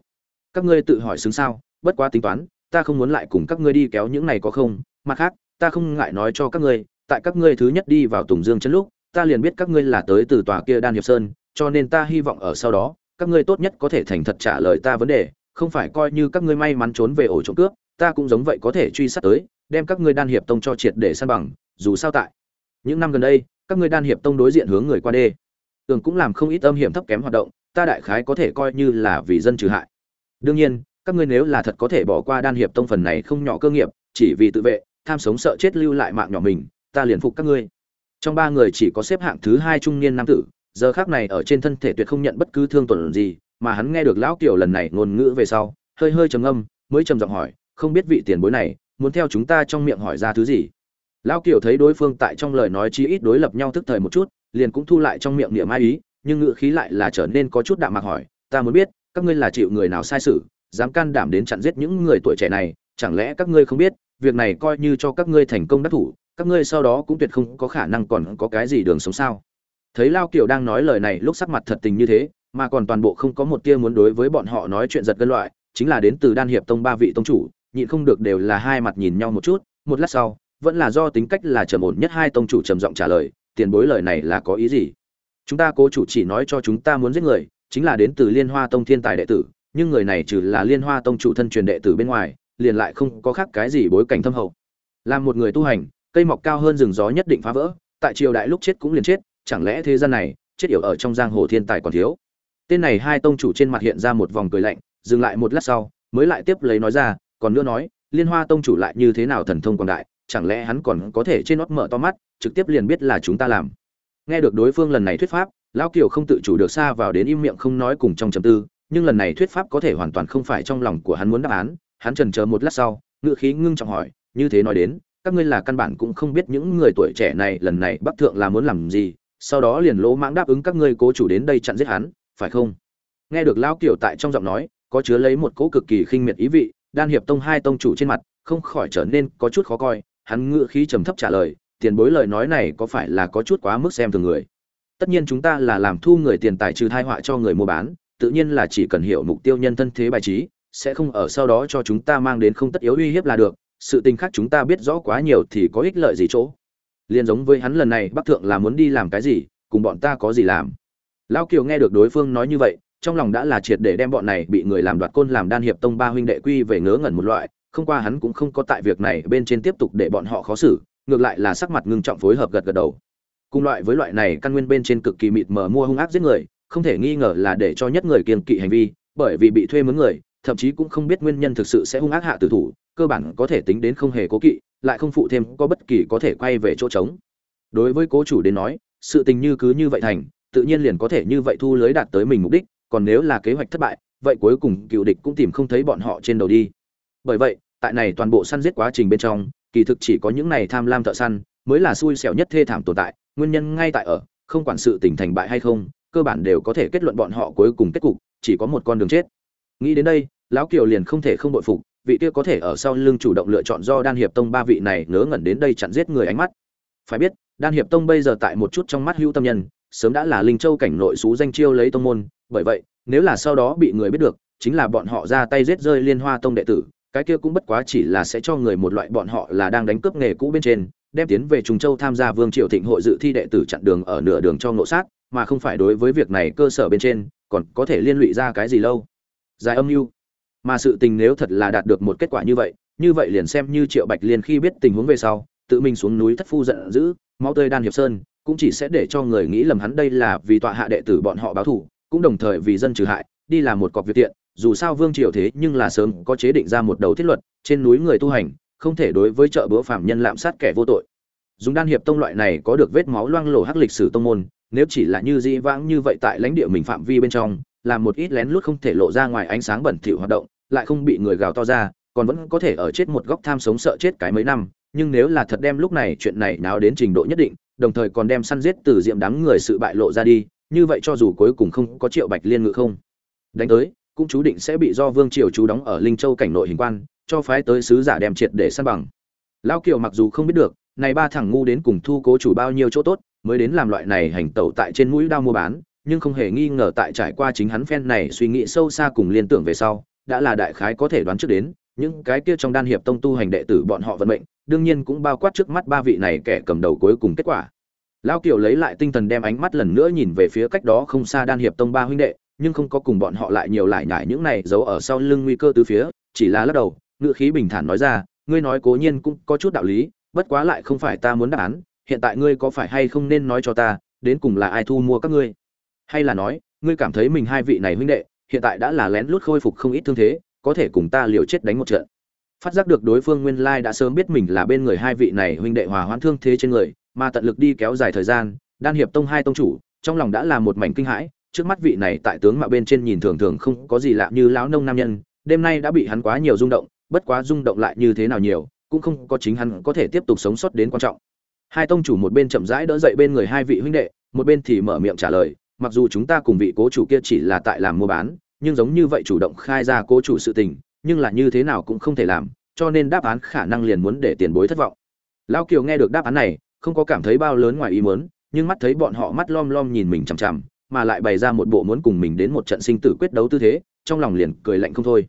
S1: Các ngươi tự hỏi xứng sao, bất quá tính toán ta không muốn lại cùng các ngươi đi kéo những này có không? Mặt khác, ta không ngại nói cho các ngươi, tại các ngươi thứ nhất đi vào tùng dương chân lúc, ta liền biết các ngươi là tới từ tòa kia đan hiệp sơn, cho nên ta hy vọng ở sau đó, các ngươi tốt nhất có thể thành thật trả lời ta vấn đề, không phải coi như các ngươi may mắn trốn về ổ trộm cướp, ta cũng giống vậy có thể truy sát tới, đem các ngươi đan hiệp tông cho triệt để san bằng, dù sao tại những năm gần đây, các ngươi đan hiệp tông đối diện hướng người qua đê. Tường cũng làm không ít âm hiểm thấp kém hoạt động, ta đại khái có thể coi như là vì dân trừ hại. Đương nhiên các ngươi nếu là thật có thể bỏ qua đan hiệp tông phần này không nhỏ cơ nghiệp, chỉ vì tự vệ, tham sống sợ chết lưu lại mạng nhỏ mình, ta liền phục các ngươi. Trong ba người chỉ có xếp hạng thứ hai trung niên nam tử, giờ khác này ở trên thân thể tuyệt không nhận bất cứ thương tổn gì, mà hắn nghe được lão kiều lần này ngôn ngữ về sau, hơi hơi trầm âm mới trầm giọng hỏi, không biết vị tiền bối này muốn theo chúng ta trong miệng hỏi ra thứ gì? Lão kiều thấy đối phương tại trong lời nói chí ít đối lập nhau thức thời một chút, liền cũng thu lại trong miệng niệm ai ý, nhưng ngữ khí lại là trở nên có chút đạm mạc hỏi, ta muốn biết, các ngươi là chịu người nào sai sự dám can đảm đến chặn giết những người tuổi trẻ này, chẳng lẽ các ngươi không biết, việc này coi như cho các ngươi thành công đắc thủ, các ngươi sau đó cũng tuyệt không có khả năng còn có cái gì đường sống sao? Thấy lao kiều đang nói lời này, lúc sắc mặt thật tình như thế, mà còn toàn bộ không có một tia muốn đối với bọn họ nói chuyện giật gân loại, chính là đến từ đan hiệp tông ba vị tông chủ, nhịn không được đều là hai mặt nhìn nhau một chút, một lát sau, vẫn là do tính cách là trầm ổn nhất hai tông chủ trầm giọng trả lời, tiền bối lời này là có ý gì? Chúng ta cố chủ chỉ nói cho chúng ta muốn giết người, chính là đến từ liên hoa tông thiên tài đệ tử nhưng người này trừ là liên hoa tông chủ thân truyền đệ tử bên ngoài, liền lại không có khác cái gì bối cảnh thâm hậu. Làm một người tu hành, cây mọc cao hơn rừng gió nhất định phá vỡ, tại triều đại lúc chết cũng liền chết, chẳng lẽ thế gian này, chết yểu ở trong giang hồ thiên tài còn thiếu? Tên này hai tông chủ trên mặt hiện ra một vòng cười lạnh, dừng lại một lát sau, mới lại tiếp lấy nói ra, còn nữa nói, liên hoa tông chủ lại như thế nào thần thông còn đại, chẳng lẽ hắn còn có thể trên nót mở to mắt, trực tiếp liền biết là chúng ta làm? Nghe được đối phương lần này thuyết pháp, lão kiều không tự chủ được xa vào đến im miệng không nói cùng trong trầm tư nhưng lần này thuyết pháp có thể hoàn toàn không phải trong lòng của hắn muốn đáp án. Hắn trần chờ một lát sau ngựa khí ngưng trọng hỏi, như thế nói đến, các ngươi là căn bản cũng không biết những người tuổi trẻ này lần này bắc thượng là muốn làm gì, sau đó liền lỗ mãng đáp ứng các ngươi cố chủ đến đây chặn giết hắn, phải không? Nghe được lão kiểu tại trong giọng nói, có chứa lấy một cỗ cực kỳ khinh miệt ý vị, đan hiệp tông hai tông chủ trên mặt không khỏi trở nên có chút khó coi, hắn ngựa khí trầm thấp trả lời, tiền bối lời nói này có phải là có chút quá mức xem thường người? Tất nhiên chúng ta là làm thu người tiền tài trừ thai họa cho người mua bán tự nhiên là chỉ cần hiểu mục tiêu nhân thân thế bài trí, sẽ không ở sau đó cho chúng ta mang đến không tất yếu uy hiếp là được, sự tình khác chúng ta biết rõ quá nhiều thì có ích lợi gì chỗ. Liên giống với hắn lần này, bắc thượng là muốn đi làm cái gì, cùng bọn ta có gì làm. Lão kiều nghe được đối phương nói như vậy, trong lòng đã là triệt để đem bọn này bị người làm đoạt côn làm đan hiệp tông ba huynh đệ quy về ngớ ngẩn một loại, không qua hắn cũng không có tại việc này bên trên tiếp tục để bọn họ khó xử, ngược lại là sắc mặt ngưng trọng phối hợp gật gật đầu. Cùng loại với loại này căn nguyên bên trên cực kỳ mịt mờ mua hung ác giết người không thể nghi ngờ là để cho nhất người kiên kỵ hành vi, bởi vì bị thuê mướn người, thậm chí cũng không biết nguyên nhân thực sự sẽ hung ác hạ tử thủ, cơ bản có thể tính đến không hề cố kỵ, lại không phụ thêm có bất kỳ có thể quay về chỗ trống. Đối với cố chủ đến nói, sự tình như cứ như vậy thành, tự nhiên liền có thể như vậy thu lưới đạt tới mình mục đích, còn nếu là kế hoạch thất bại, vậy cuối cùng cựu địch cũng tìm không thấy bọn họ trên đầu đi. Bởi vậy, tại này toàn bộ săn giết quá trình bên trong, kỳ thực chỉ có những này tham lam thợ săn mới là xui xẻo nhất thê thảm tồn tại, nguyên nhân ngay tại ở, không quản sự tình thành bại hay không cơ bản đều có thể kết luận bọn họ cuối cùng kết cục, chỉ có một con đường chết. Nghĩ đến đây, lão kiều liền không thể không bội phục, vị kia có thể ở sau lưng chủ động lựa chọn do đan hiệp tông ba vị này ngớ ngẩn đến đây chặn giết người ánh mắt. Phải biết, đan hiệp tông bây giờ tại một chút trong mắt hữu tâm nhân, sớm đã là linh châu cảnh nội xú danh chiêu lấy tông môn, bởi vậy, nếu là sau đó bị người biết được, chính là bọn họ ra tay giết rơi liên hoa tông đệ tử, cái kia cũng bất quá chỉ là sẽ cho người một loại bọn họ là đang đánh cướp nghề cũ bên trên, đem tiến về trùng châu tham gia vương triều thịnh hội dự thi đệ tử chặn đường ở nửa đường cho ngộ sát mà không phải đối với việc này cơ sở bên trên, còn có thể liên lụy ra cái gì lâu? Dài âm mưu. Mà sự tình nếu thật là đạt được một kết quả như vậy như vậy liền xem như triệu bạch liên khi biết tình huống về sau, tự mình xuống núi thất phu giận dữ, máu tươi đan hiệp sơn, cũng chỉ sẽ để cho người nghĩ lầm hắn đây là vì tọa hạ đệ tử bọn họ báo thủ, cũng đồng thời vì dân trừ hại, đi làm một cọc việc tiện, dù sao vương triều thế nhưng là sớm có chế định ra một đầu thiết luật, trên núi người tu hành, không thể đối với chợ bữa phạm nhân lạm sát kẻ vô tội. Dùng đan hiệp tông loại này có được vết máu loang lổ hắc lịch sử tông môn nếu chỉ là như di vãng như vậy tại lãnh địa mình phạm vi bên trong làm một ít lén lút không thể lộ ra ngoài ánh sáng bẩn thỉu hoạt động, lại không bị người gào to ra, còn vẫn có thể ở chết một góc tham sống sợ chết cái mấy năm. Nhưng nếu là thật đem lúc này chuyện này nào đến trình độ nhất định, đồng thời còn đem săn giết từ diệm đám người sự bại lộ ra đi, như vậy cho dù cuối cùng không có triệu bạch liên ngự không, đánh tới, cũng chú định sẽ bị do vương triều chú đóng ở linh châu cảnh nội hình quan, cho phái tới sứ giả đem triệt để săn bằng. Lão kiều mặc dù không biết được, này ba thằng ngu đến cùng thu cố chủ bao nhiêu chỗ tốt mới đến làm loại này hành tẩu tại trên mũi đao mua bán, nhưng không hề nghi ngờ tại trải qua chính hắn phen này suy nghĩ sâu xa cùng liên tưởng về sau, đã là đại khái có thể đoán trước đến, những cái kia trong đan hiệp tông tu hành đệ tử bọn họ vận mệnh, đương nhiên cũng bao quát trước mắt ba vị này kẻ cầm đầu cuối cùng kết quả. Lão kiều lấy lại tinh thần đem ánh mắt lần nữa nhìn về phía cách đó không xa đan hiệp tông ba huynh đệ, nhưng không có cùng bọn họ lại nhiều lại nhải những này giấu ở sau lưng nguy cơ từ phía, chỉ là lắc đầu ngựa khí bình thản nói ra, ngươi nói cố nhiên cũng có chút đạo lý, bất quá lại không phải ta muốn đáp án hiện tại ngươi có phải hay không nên nói cho ta, đến cùng là ai thu mua các ngươi? Hay là nói, ngươi cảm thấy mình hai vị này huynh đệ, hiện tại đã là lén lút khôi phục không ít thương thế, có thể cùng ta liều chết đánh một trận. Phát giác được đối phương nguyên lai đã sớm biết mình là bên người hai vị này huynh đệ hòa hoãn thương thế trên người, mà tận lực đi kéo dài thời gian, đan hiệp tông hai tông chủ, trong lòng đã là một mảnh kinh hãi, trước mắt vị này tại tướng mạo bên trên nhìn thường thường không có gì lạ như lão nông nam nhân, đêm nay đã bị hắn quá nhiều rung động, bất quá rung động lại như thế nào nhiều, cũng không có chính hắn có thể tiếp tục sống sót đến quan trọng hai tông chủ một bên chậm rãi đỡ dậy bên người hai vị huynh đệ, một bên thì mở miệng trả lời, mặc dù chúng ta cùng vị cố chủ kia chỉ là tại làm mua bán, nhưng giống như vậy chủ động khai ra cố chủ sự tình, nhưng là như thế nào cũng không thể làm, cho nên đáp án khả năng liền muốn để tiền bối thất vọng. Lão kiều nghe được đáp án này, không có cảm thấy bao lớn ngoài ý muốn, nhưng mắt thấy bọn họ mắt lom lom nhìn mình chằm chằm, mà lại bày ra một bộ muốn cùng mình đến một trận sinh tử quyết đấu tư thế, trong lòng liền cười lạnh không thôi.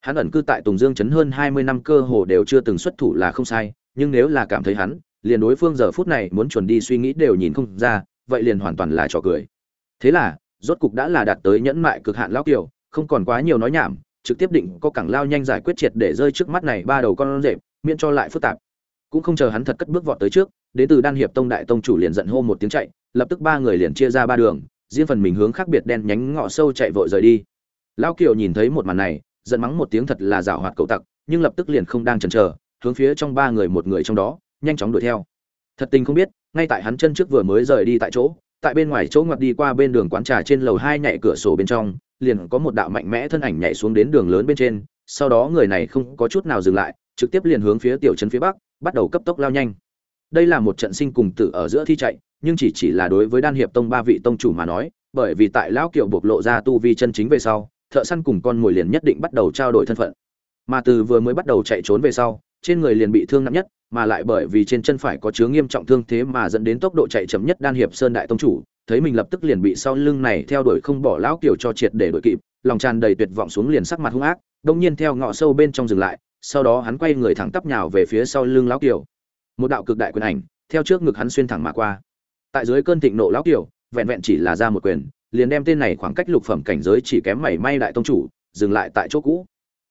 S1: Hắn ẩn cư tại tùng dương chấn hơn hai mươi năm cơ hồ đều chưa từng xuất thủ là không sai, nhưng nếu là cảm thấy hắn liền đối phương giờ phút này muốn chuẩn đi suy nghĩ đều nhìn không ra, vậy liền hoàn toàn là trò cười. Thế là, rốt cục đã là đạt tới nhẫn mại cực hạn lão kiều, không còn quá nhiều nói nhảm, trực tiếp định có cẳng lao nhanh giải quyết triệt để rơi trước mắt này ba đầu con rệp, miễn cho lại phức tạp. Cũng không chờ hắn thật cất bước vọt tới trước, đến từ đan hiệp tông đại tông chủ liền giận hô một tiếng chạy, lập tức ba người liền chia ra ba đường, riêng phần mình hướng khác biệt đen nhánh ngọ sâu chạy vội rời đi. Lão kiều nhìn thấy một màn này, giận mắng một tiếng thật là giảo hoạt cậu tặc, nhưng lập tức liền không đang chần chờ, hướng phía trong ba người một người trong đó nhanh chóng đuổi theo. Thật tình không biết, ngay tại hắn chân trước vừa mới rời đi tại chỗ, tại bên ngoài chỗ ngoặt đi qua bên đường quán trà trên lầu hai nhảy cửa sổ bên trong, liền có một đạo mạnh mẽ thân ảnh nhảy xuống đến đường lớn bên trên, sau đó người này không có chút nào dừng lại, trực tiếp liền hướng phía tiểu trấn phía bắc, bắt đầu cấp tốc lao nhanh. Đây là một trận sinh cùng tử ở giữa thi chạy, nhưng chỉ chỉ là đối với đan hiệp tông ba vị tông chủ mà nói, bởi vì tại lão kiệu bộc lộ ra tu vi chân chính về sau, thợ săn cùng con mồi liền nhất định bắt đầu trao đổi thân phận. Mà từ vừa mới bắt đầu chạy trốn về sau trên người liền bị thương nặng nhất mà lại bởi vì trên chân phải có chứa nghiêm trọng thương thế mà dẫn đến tốc độ chạy chậm nhất đan hiệp sơn đại tông chủ thấy mình lập tức liền bị sau lưng này theo đuổi không bỏ lão kiểu cho triệt để đuổi kịp lòng tràn đầy tuyệt vọng xuống liền sắc mặt hung ác đông nhiên theo ngõ sâu bên trong dừng lại sau đó hắn quay người thẳng tắp nhào về phía sau lưng lão kiểu. một đạo cực đại quyền ảnh theo trước ngực hắn xuyên thẳng mà qua tại dưới cơn thịnh nộ lão kiểu, vẹn vẹn chỉ là ra một quyền liền đem tên này khoảng cách lục phẩm cảnh giới chỉ kém mảy may đại tông chủ dừng lại tại chỗ cũ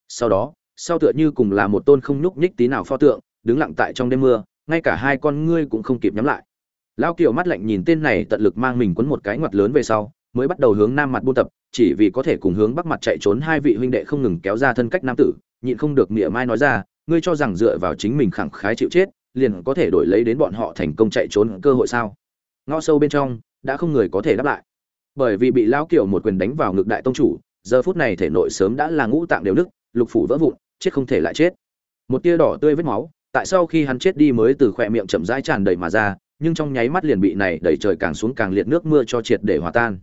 S1: sau đó sau tựa như cùng là một tôn không nhúc nhích tí nào pho tượng, đứng lặng tại trong đêm mưa, ngay cả hai con ngươi cũng không kịp nhắm lại. Lão kiều mắt lạnh nhìn tên này tận lực mang mình quấn một cái ngoặt lớn về sau, mới bắt đầu hướng nam mặt buôn tập, chỉ vì có thể cùng hướng bắc mặt chạy trốn hai vị huynh đệ không ngừng kéo ra thân cách nam tử, nhịn không được mỉa mai nói ra, ngươi cho rằng dựa vào chính mình khẳng khái chịu chết, liền có thể đổi lấy đến bọn họ thành công chạy trốn cơ hội sao? Ngõ sâu bên trong, đã không người có thể đáp lại. Bởi vì bị lão kiều một quyền đánh vào ngực đại tông chủ, giờ phút này thể nội sớm đã là ngũ tạng đều nứt lục phủ vỡ vụn, chết không thể lại chết. Một tia đỏ tươi vết máu, tại sau khi hắn chết đi mới từ khỏe miệng chậm rãi tràn đầy mà ra, nhưng trong nháy mắt liền bị này đẩy trời càng xuống càng liệt nước mưa cho triệt để hòa tan.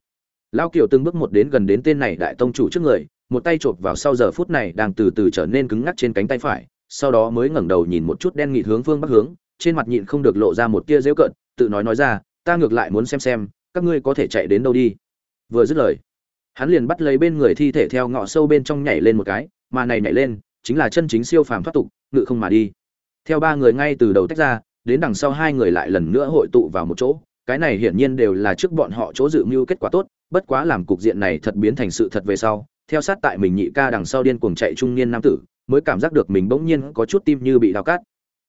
S1: Lao kiều từng bước một đến gần đến tên này đại tông chủ trước người, một tay chộp vào sau giờ phút này đang từ từ trở nên cứng ngắc trên cánh tay phải, sau đó mới ngẩng đầu nhìn một chút đen nghịt hướng phương bắc hướng, trên mặt nhịn không được lộ ra một tia dễu cợt, tự nói nói ra, ta ngược lại muốn xem xem, các ngươi có thể chạy đến đâu đi. Vừa dứt lời, hắn liền bắt lấy bên người thi thể theo ngõ sâu bên trong nhảy lên một cái mà này nhảy lên, chính là chân chính siêu phàm thoát tục, ngự không mà đi. Theo ba người ngay từ đầu tách ra, đến đằng sau hai người lại lần nữa hội tụ vào một chỗ, cái này hiển nhiên đều là trước bọn họ chỗ dự mưu kết quả tốt, bất quá làm cục diện này thật biến thành sự thật về sau, theo sát tại mình nhị ca đằng sau điên cuồng chạy trung niên nam tử, mới cảm giác được mình bỗng nhiên có chút tim như bị đau cát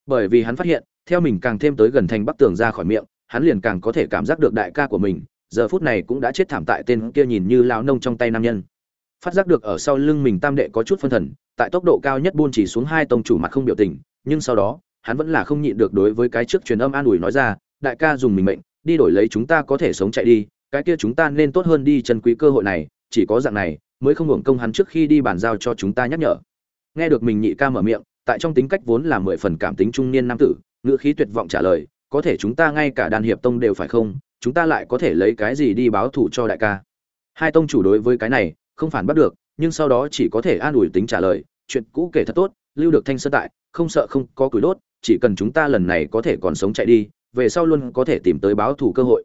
S1: bởi vì hắn phát hiện, theo mình càng thêm tới gần thành bắc tường ra khỏi miệng, hắn liền càng có thể cảm giác được đại ca của mình, giờ phút này cũng đã chết thảm tại tên kia nhìn như lao nông trong tay nam nhân phát giác được ở sau lưng mình tam đệ có chút phân thần, tại tốc độ cao nhất buôn chỉ xuống hai tông chủ mặt không biểu tình, nhưng sau đó, hắn vẫn là không nhịn được đối với cái trước truyền âm an ủi nói ra, đại ca dùng mình mệnh, đi đổi lấy chúng ta có thể sống chạy đi, cái kia chúng ta nên tốt hơn đi chân quý cơ hội này, chỉ có dạng này, mới không hưởng công hắn trước khi đi bàn giao cho chúng ta nhắc nhở. Nghe được mình nhị ca mở miệng, tại trong tính cách vốn là mười phần cảm tính trung niên nam tử, ngữ khí tuyệt vọng trả lời, có thể chúng ta ngay cả đàn hiệp tông đều phải không? Chúng ta lại có thể lấy cái gì đi báo thù cho đại ca? Hai tông chủ đối với cái này không phản bắt được, nhưng sau đó chỉ có thể an ủi tính trả lời, chuyện cũ kể thật tốt, lưu được thanh sơn tại, không sợ không có củi đốt, chỉ cần chúng ta lần này có thể còn sống chạy đi, về sau luôn có thể tìm tới báo thù cơ hội.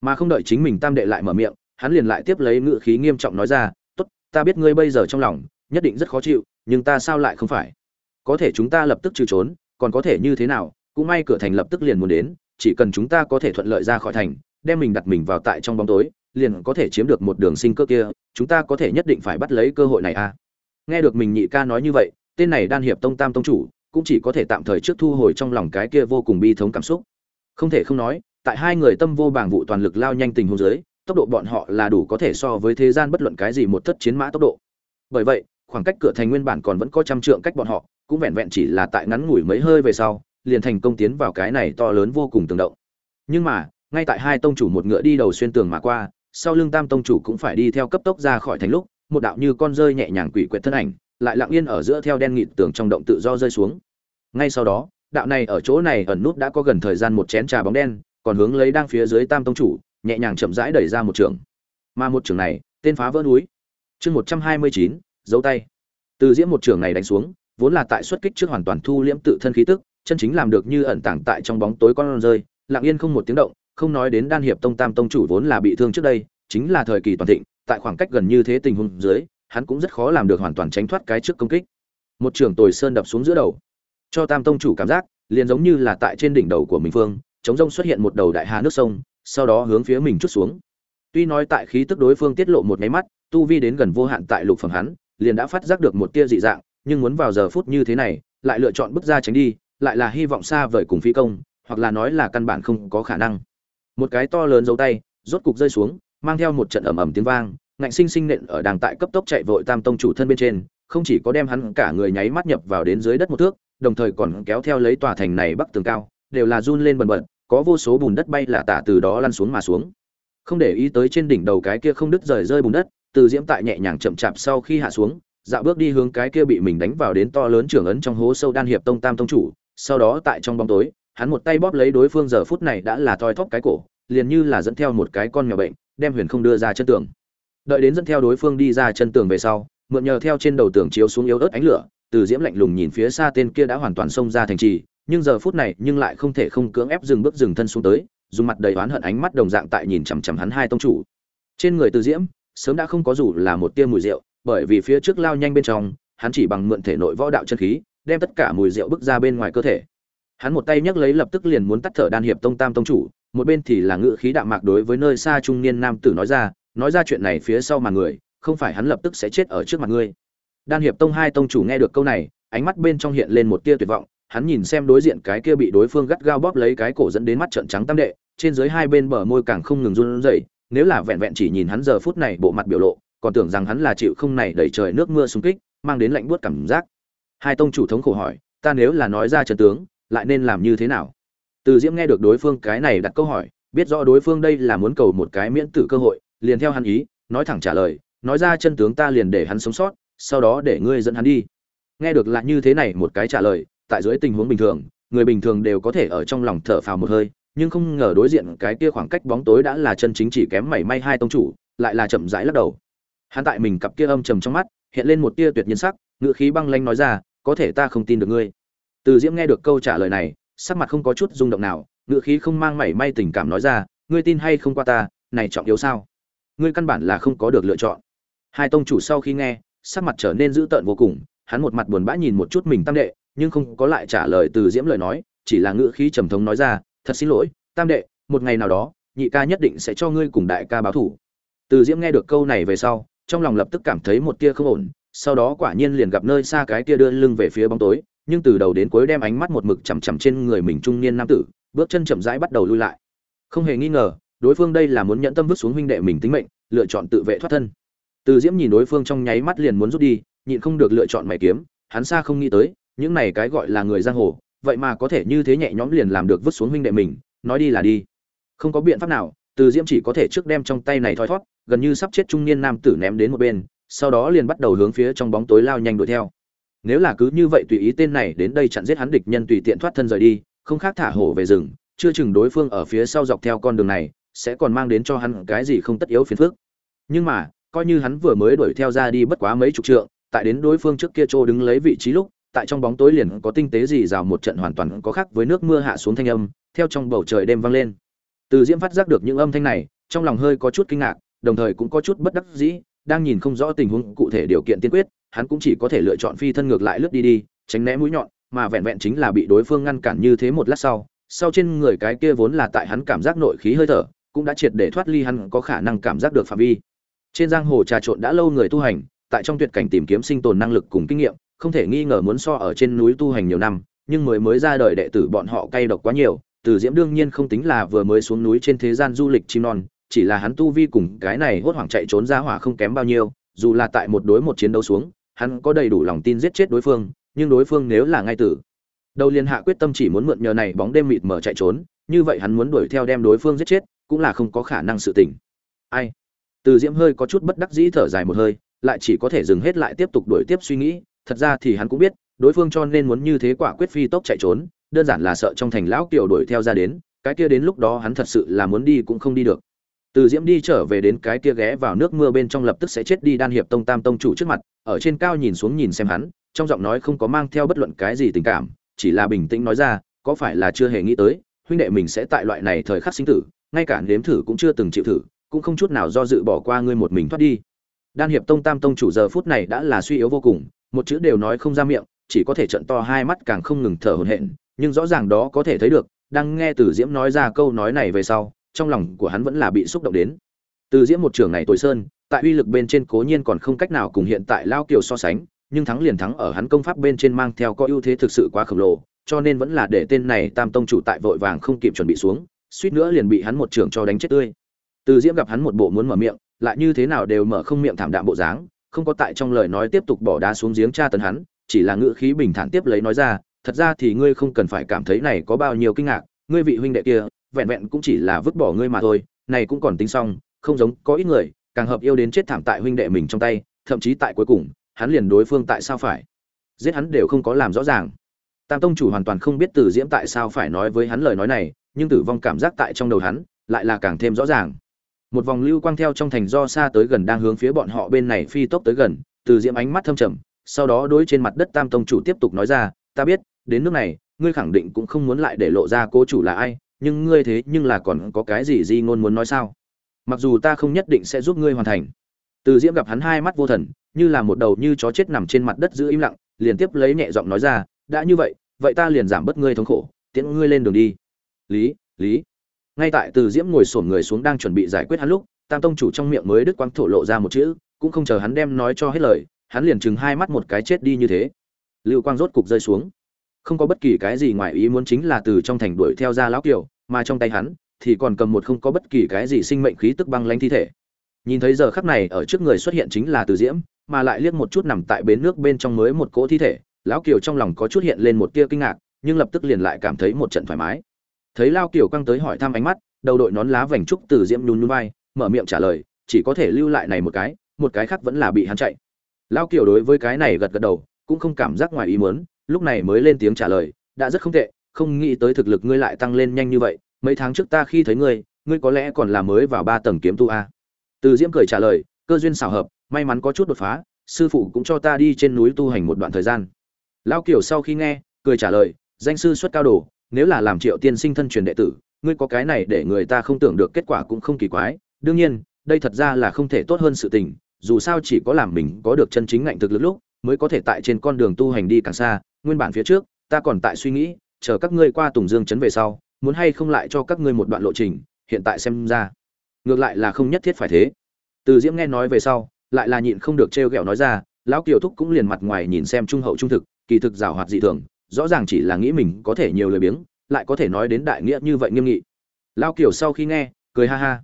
S1: Mà không đợi chính mình tam đệ lại mở miệng, hắn liền lại tiếp lấy ngự khí nghiêm trọng nói ra, tốt, ta biết ngươi bây giờ trong lòng, nhất định rất khó chịu, nhưng ta sao lại không phải? Có thể chúng ta lập tức trừ trốn, còn có thể như thế nào? Cũng may cửa thành lập tức liền muốn đến, chỉ cần chúng ta có thể thuận lợi ra khỏi thành, đem mình đặt mình vào tại trong bóng tối liền có thể chiếm được một đường sinh cơ kia, chúng ta có thể nhất định phải bắt lấy cơ hội này à? Nghe được mình nhị ca nói như vậy, tên này đan hiệp tông tam tông chủ cũng chỉ có thể tạm thời trước thu hồi trong lòng cái kia vô cùng bi thống cảm xúc. Không thể không nói, tại hai người tâm vô bảng vụ toàn lực lao nhanh tình huống dưới, tốc độ bọn họ là đủ có thể so với thế gian bất luận cái gì một thất chiến mã tốc độ. Bởi vậy, khoảng cách cửa thành nguyên bản còn vẫn có trăm trượng cách bọn họ, cũng vẹn vẹn chỉ là tại ngắn ngủi mấy hơi về sau, liền thành công tiến vào cái này to lớn vô cùng tương động. Nhưng mà, ngay tại hai tông chủ một ngựa đi đầu xuyên tường mà qua sau lưng tam tông chủ cũng phải đi theo cấp tốc ra khỏi thành lúc, một đạo như con rơi nhẹ nhàng quỷ quyệt thân ảnh, lại lặng yên ở giữa theo đen nghịt tường trong động tự do rơi xuống. Ngay sau đó, đạo này ở chỗ này ẩn nút đã có gần thời gian một chén trà bóng đen, còn hướng lấy đang phía dưới tam tông chủ, nhẹ nhàng chậm rãi đẩy ra một trường. Mà một trường này, tên phá vỡ núi. Chương một trăm hai mươi chín dấu tay. Từ diễm một trường này đánh xuống, vốn là tại xuất kích trước hoàn toàn thu liễm tự thân khí tức, chân chính làm được như ẩn tàng tại trong bóng tối con rơi, lặng yên không một tiếng động không nói đến đan hiệp tông tam tông chủ vốn là bị thương trước đây, chính là thời kỳ toàn thịnh, tại khoảng cách gần như thế tình huống dưới, hắn cũng rất khó làm được hoàn toàn tránh thoát cái trước công kích. Một trường tồi sơn đập xuống giữa đầu. Cho tam tông chủ cảm giác, liền giống như là tại trên đỉnh đầu của mình phương, chống rông xuất hiện một đầu đại hà nước sông, sau đó hướng phía mình chút xuống. Tuy nói tại khí tức đối phương tiết lộ một máy mắt, tu vi đến gần vô hạn tại lục phẩm hắn, liền đã phát giác được một tia dị dạng, nhưng muốn vào giờ phút như thế này, lại lựa chọn bước ra tránh đi, lại là hy vọng xa vời cùng phi công, hoặc là nói là căn bản không có khả năng một cái to lớn dấu tay, rốt cục rơi xuống, mang theo một trận ầm ầm tiếng vang, ngạnh sinh sinh nện ở đàng tại cấp tốc chạy vội tam tông chủ thân bên trên, không chỉ có đem hắn cả người nháy mắt nhập vào đến dưới đất một thước, đồng thời còn kéo theo lấy tòa thành này bắc tường cao, đều là run lên bần bật, có vô số bùn đất bay là tả từ đó lăn xuống mà xuống. Không để ý tới trên đỉnh đầu cái kia không đứt rời rơi bùn đất, từ diễm tại nhẹ nhàng chậm chạp sau khi hạ xuống, dạo bước đi hướng cái kia bị mình đánh vào đến to lớn trưởng ấn trong hố sâu đan hiệp tông tam tông chủ, sau đó tại trong bóng tối hắn một tay bóp lấy đối phương giờ phút này đã là thoi thóp cái cổ, liền như là dẫn theo một cái con nhỏ bệnh, đem huyền không đưa ra chân tường. Đợi đến dẫn theo đối phương đi ra chân tường về sau, mượn nhờ theo trên đầu tường chiếu xuống yếu ớt ánh lửa, từ diễm lạnh lùng nhìn phía xa tên kia đã hoàn toàn xông ra thành trì, nhưng giờ phút này nhưng lại không thể không cưỡng ép dừng bước dừng thân xuống tới, dùng mặt đầy oán hận ánh mắt đồng dạng tại nhìn chằm chằm hắn hai tông chủ. Trên người từ diễm, sớm đã không có dù là một tia mùi rượu, bởi vì phía trước lao nhanh bên trong, hắn chỉ bằng mượn thể nội võ đạo chân khí, đem tất cả mùi rượu bước ra bên ngoài cơ thể hắn một tay nhấc lấy lập tức liền muốn tắt thở đan hiệp tông tam tông chủ, một bên thì là ngự khí đạm mạc đối với nơi xa trung niên nam tử nói ra nói ra chuyện này phía sau mà người, không phải hắn lập tức sẽ chết ở trước mặt ngươi. Đan hiệp tông hai tông chủ nghe được câu này, ánh mắt bên trong hiện lên một tia tuyệt vọng, hắn nhìn xem đối diện cái kia bị đối phương gắt gao bóp lấy cái cổ dẫn đến mắt trợn trắng tam đệ, trên dưới hai bên bờ môi càng không ngừng run rẩy, nếu là vẹn vẹn chỉ nhìn hắn giờ phút này bộ mặt biểu lộ, còn tưởng rằng hắn là chịu không này đẩy trời nước mưa xung kích, mang đến lạnh buốt cảm giác. Hai tông chủ thống khổ hỏi, ta nếu là nói ra trận tướng lại nên làm như thế nào? Từ diễm nghe được đối phương cái này đặt câu hỏi, biết rõ đối phương đây là muốn cầu một cái miễn tử cơ hội, liền theo hắn ý, nói thẳng trả lời, nói ra chân tướng ta liền để hắn sống sót, sau đó để ngươi dẫn hắn đi. Nghe được lại như thế này một cái trả lời, tại dưới tình huống bình thường, người bình thường đều có thể ở trong lòng thở phào một hơi, nhưng không ngờ đối diện cái kia khoảng cách bóng tối đã là chân chính chỉ kém mảy may hai tông chủ, lại là chậm rãi lắc đầu. Hắn tại mình cặp kia âm trầm trong mắt, hiện lên một tia tuyệt nhiên sắc ngự khí băng lanh nói ra, có thể ta không tin được ngươi từ diễm nghe được câu trả lời này, sắc mặt không có chút rung động nào, ngựa khí không mang mảy may tình cảm nói ra, ngươi tin hay không qua ta, này trọng yếu sao? Ngươi căn bản là không có được lựa chọn. Hai tông chủ sau khi nghe, sắc mặt trở nên dữ tợn vô cùng, hắn một mặt buồn bã nhìn một chút mình tam đệ, nhưng không có lại trả lời từ diễm lời nói, chỉ là ngựa khí trầm thống nói ra, thật xin lỗi, tam đệ, một ngày nào đó, nhị ca nhất định sẽ cho ngươi cùng đại ca báo thủ. Từ diễm nghe được câu này về sau, trong lòng lập tức cảm thấy một tia không ổn, sau đó quả nhiên liền gặp nơi xa cái tia đưa lưng về phía bóng tối nhưng từ đầu đến cuối đem ánh mắt một mực chằm chằm trên người mình trung niên nam tử, bước chân chậm rãi bắt đầu lui lại. Không hề nghi ngờ, đối phương đây là muốn nhẫn tâm vứt xuống huynh đệ mình tính mệnh, lựa chọn tự vệ thoát thân. Từ diễm nhìn đối phương trong nháy mắt liền muốn rút đi, nhịn không được lựa chọn mày kiếm, hắn xa không nghĩ tới, những này cái gọi là người giang hồ, vậy mà có thể như thế nhẹ nhõm liền làm được vứt xuống huynh đệ mình, nói đi là đi. Không có biện pháp nào, từ diễm chỉ có thể trước đem trong tay này thoi thoát gần như sắp chết trung niên nam tử ném đến một bên, sau đó liền bắt đầu hướng phía trong bóng tối lao nhanh đuổi theo nếu là cứ như vậy tùy ý tên này đến đây chặn giết hắn địch nhân tùy tiện thoát thân rời đi, không khác thả hổ về rừng, chưa chừng đối phương ở phía sau dọc theo con đường này, sẽ còn mang đến cho hắn cái gì không tất yếu phiền phức. Nhưng mà, coi như hắn vừa mới đuổi theo ra đi bất quá mấy chục trượng, tại đến đối phương trước kia trô đứng lấy vị trí lúc, tại trong bóng tối liền có tinh tế gì rào một trận hoàn toàn có khác với nước mưa hạ xuống thanh âm, theo trong bầu trời đêm vang lên. Từ diễm phát giác được những âm thanh này, trong lòng hơi có chút kinh ngạc, đồng thời cũng có chút bất đắc dĩ đang nhìn không rõ tình huống cụ thể điều kiện tiên quyết, hắn cũng chỉ có thể lựa chọn phi thân ngược lại lướt đi đi, tránh né mũi nhọn, mà vẹn vẹn chính là bị đối phương ngăn cản như thế một lát sau sau trên người cái kia vốn là tại hắn cảm giác nội khí hơi thở, cũng đã triệt để thoát ly hắn có khả năng cảm giác được phạm vi. Trên giang hồ trà trộn đã lâu người tu hành, tại trong tuyệt cảnh tìm kiếm sinh tồn năng lực cùng kinh nghiệm, không thể nghi ngờ muốn so ở trên núi tu hành nhiều năm, nhưng mới mới ra đời đệ tử bọn họ cay độc quá nhiều, từ diễm đương nhiên không tính là vừa mới xuống núi trên thế gian du lịch chim non chỉ là hắn tu vi cùng cái này hốt hoảng chạy trốn ra hỏa không kém bao nhiêu, dù là tại một đối một chiến đấu xuống, hắn có đầy đủ lòng tin giết chết đối phương, nhưng đối phương nếu là ngay tử đầu liên hạ quyết tâm chỉ muốn mượn nhờ này bóng đêm mịt mở chạy trốn, như vậy hắn muốn đuổi theo đem đối phương giết chết, cũng là không có khả năng sự tình. Ai? Từ diễm hơi có chút bất đắc dĩ thở dài một hơi, lại chỉ có thể dừng hết lại tiếp tục đuổi tiếp suy nghĩ, thật ra thì hắn cũng biết, đối phương cho nên muốn như thế quả quyết phi tốc chạy trốn, đơn giản là sợ trong thành lão kiều đuổi theo ra đến, cái kia đến lúc đó hắn thật sự là muốn đi cũng không đi được từ diễm đi trở về đến cái kia ghé vào nước mưa bên trong lập tức sẽ chết đi đan hiệp tông tam tông chủ trước mặt, ở trên cao nhìn xuống nhìn xem hắn, trong giọng nói không có mang theo bất luận cái gì tình cảm, chỉ là bình tĩnh nói ra, có phải là chưa hề nghĩ tới, huynh đệ mình sẽ tại loại này thời khắc sinh tử, ngay cả nếm thử cũng chưa từng chịu thử, cũng không chút nào do dự bỏ qua ngươi một mình thoát đi. Đan hiệp tông tam tông chủ giờ phút này đã là suy yếu vô cùng, một chữ đều nói không ra miệng, chỉ có thể trận to hai mắt càng không ngừng thở hổn hển, nhưng rõ ràng đó có thể thấy được, đang nghe từ diễm nói ra câu nói này về sau trong lòng của hắn vẫn là bị xúc động đến. Từ diễm một trường này tồi sơn, tại uy lực bên trên cố nhiên còn không cách nào cùng hiện tại lao kiều so sánh, nhưng thắng liền thắng ở hắn công pháp bên trên mang theo có ưu thế thực sự quá khổng lồ, cho nên vẫn là để tên này tam tông chủ tại vội vàng không kịp chuẩn bị xuống, suýt nữa liền bị hắn một trường cho đánh chết tươi. Từ diễm gặp hắn một bộ muốn mở miệng, lại như thế nào đều mở không miệng thảm đạm bộ dáng, không có tại trong lời nói tiếp tục bỏ đá xuống giếng tra tấn hắn, chỉ là ngữ khí bình thản tiếp lấy nói ra, thật ra thì ngươi không cần phải cảm thấy này có bao nhiêu kinh ngạc, ngươi vị huynh đệ kia vẹn vẹn cũng chỉ là vứt bỏ ngươi mà thôi, này cũng còn tính xong, không giống, có ít người, càng hợp yêu đến chết thảm tại huynh đệ mình trong tay, thậm chí tại cuối cùng, hắn liền đối phương tại sao phải. Giết hắn đều không có làm rõ ràng. Tam tông chủ hoàn toàn không biết tử diễm tại sao phải nói với hắn lời nói này, nhưng tử vong cảm giác tại trong đầu hắn, lại là càng thêm rõ ràng. Một vòng lưu quang theo trong thành do xa tới gần đang hướng phía bọn họ bên này phi tốc tới gần, từ diễm ánh mắt thâm trầm, sau đó đối trên mặt đất tam tông chủ tiếp tục nói ra, ta biết, đến nước này, ngươi khẳng định cũng không muốn lại để lộ ra cố chủ là ai nhưng ngươi thế nhưng là còn có cái gì di ngôn muốn nói sao? Mặc dù ta không nhất định sẽ giúp ngươi hoàn thành. Từ diễm gặp hắn hai mắt vô thần, như là một đầu như chó chết nằm trên mặt đất giữ im lặng, liền tiếp lấy nhẹ giọng nói ra, đã như vậy vậy ta liền giảm bớt ngươi thống khổ, tiễn ngươi lên đường đi. Lý lý. Ngay tại từ diễm ngồi sổn người xuống đang chuẩn bị giải quyết hắn lúc, tam tông chủ trong miệng mới đứt quang thổ lộ ra một chữ, cũng không chờ hắn đem nói cho hết lời, hắn liền chừng hai mắt một cái chết đi như thế. Lưu quang rốt cục rơi xuống không có bất kỳ cái gì ngoài ý muốn chính là từ trong thành đuổi theo ra lão kiều, mà trong tay hắn thì còn cầm một không có bất kỳ cái gì sinh mệnh khí tức băng lanh thi thể. Nhìn thấy giờ khắc này ở trước người xuất hiện chính là từ diễm, mà lại liếc một chút nằm tại bến nước bên trong mới một cỗ thi thể, lão kiều trong lòng có chút hiện lên một tia kinh ngạc, nhưng lập tức liền lại cảm thấy một trận thoải mái. Thấy lao kiều căng tới hỏi thăm ánh mắt, đầu đội nón lá vành trúc từ diễm nhún nhún vai, mở miệng trả lời, chỉ có thể lưu lại này một cái một cái khác vẫn là bị hắn chạy. Lao kiều đối với cái này gật gật đầu, cũng không cảm giác ngoài ý muốn lúc này mới lên tiếng trả lời, đã rất không tệ, không nghĩ tới thực lực ngươi lại tăng lên nhanh như vậy, mấy tháng trước ta khi thấy ngươi ngươi có lẽ còn là mới vào ba tầng kiếm tu a. Từ diễm cười trả lời, cơ duyên xảo hợp, may mắn có chút đột phá, sư phụ cũng cho ta đi trên núi tu hành một đoạn thời gian. Lão kiều sau khi nghe, cười trả lời, danh sư xuất cao đồ, nếu là làm triệu tiên sinh thân truyền đệ tử, ngươi có cái này để người ta không tưởng được kết quả cũng không kỳ quái. Đương nhiên, đây thật ra là không thể tốt hơn sự tình, dù sao chỉ có làm mình có được chân chính ngạnh thực lực lúc, mới có thể tại trên con đường tu hành đi càng xa nguyên bản phía trước, ta còn tại suy nghĩ, chờ các ngươi qua tùng dương trấn về sau, muốn hay không lại cho các ngươi một đoạn lộ trình, hiện tại xem ra, ngược lại là không nhất thiết phải thế. Từ diễm nghe nói về sau, lại là nhịn không được trêu ghẹo nói ra, lão kiều thúc cũng liền mặt ngoài nhìn xem trung hậu trung thực, kỳ thực rào hoạt dị thường, rõ ràng chỉ là nghĩ mình có thể nhiều lời biếng, lại có thể nói đến đại nghĩa như vậy nghiêm nghị. Lao kiều sau khi nghe, cười ha ha.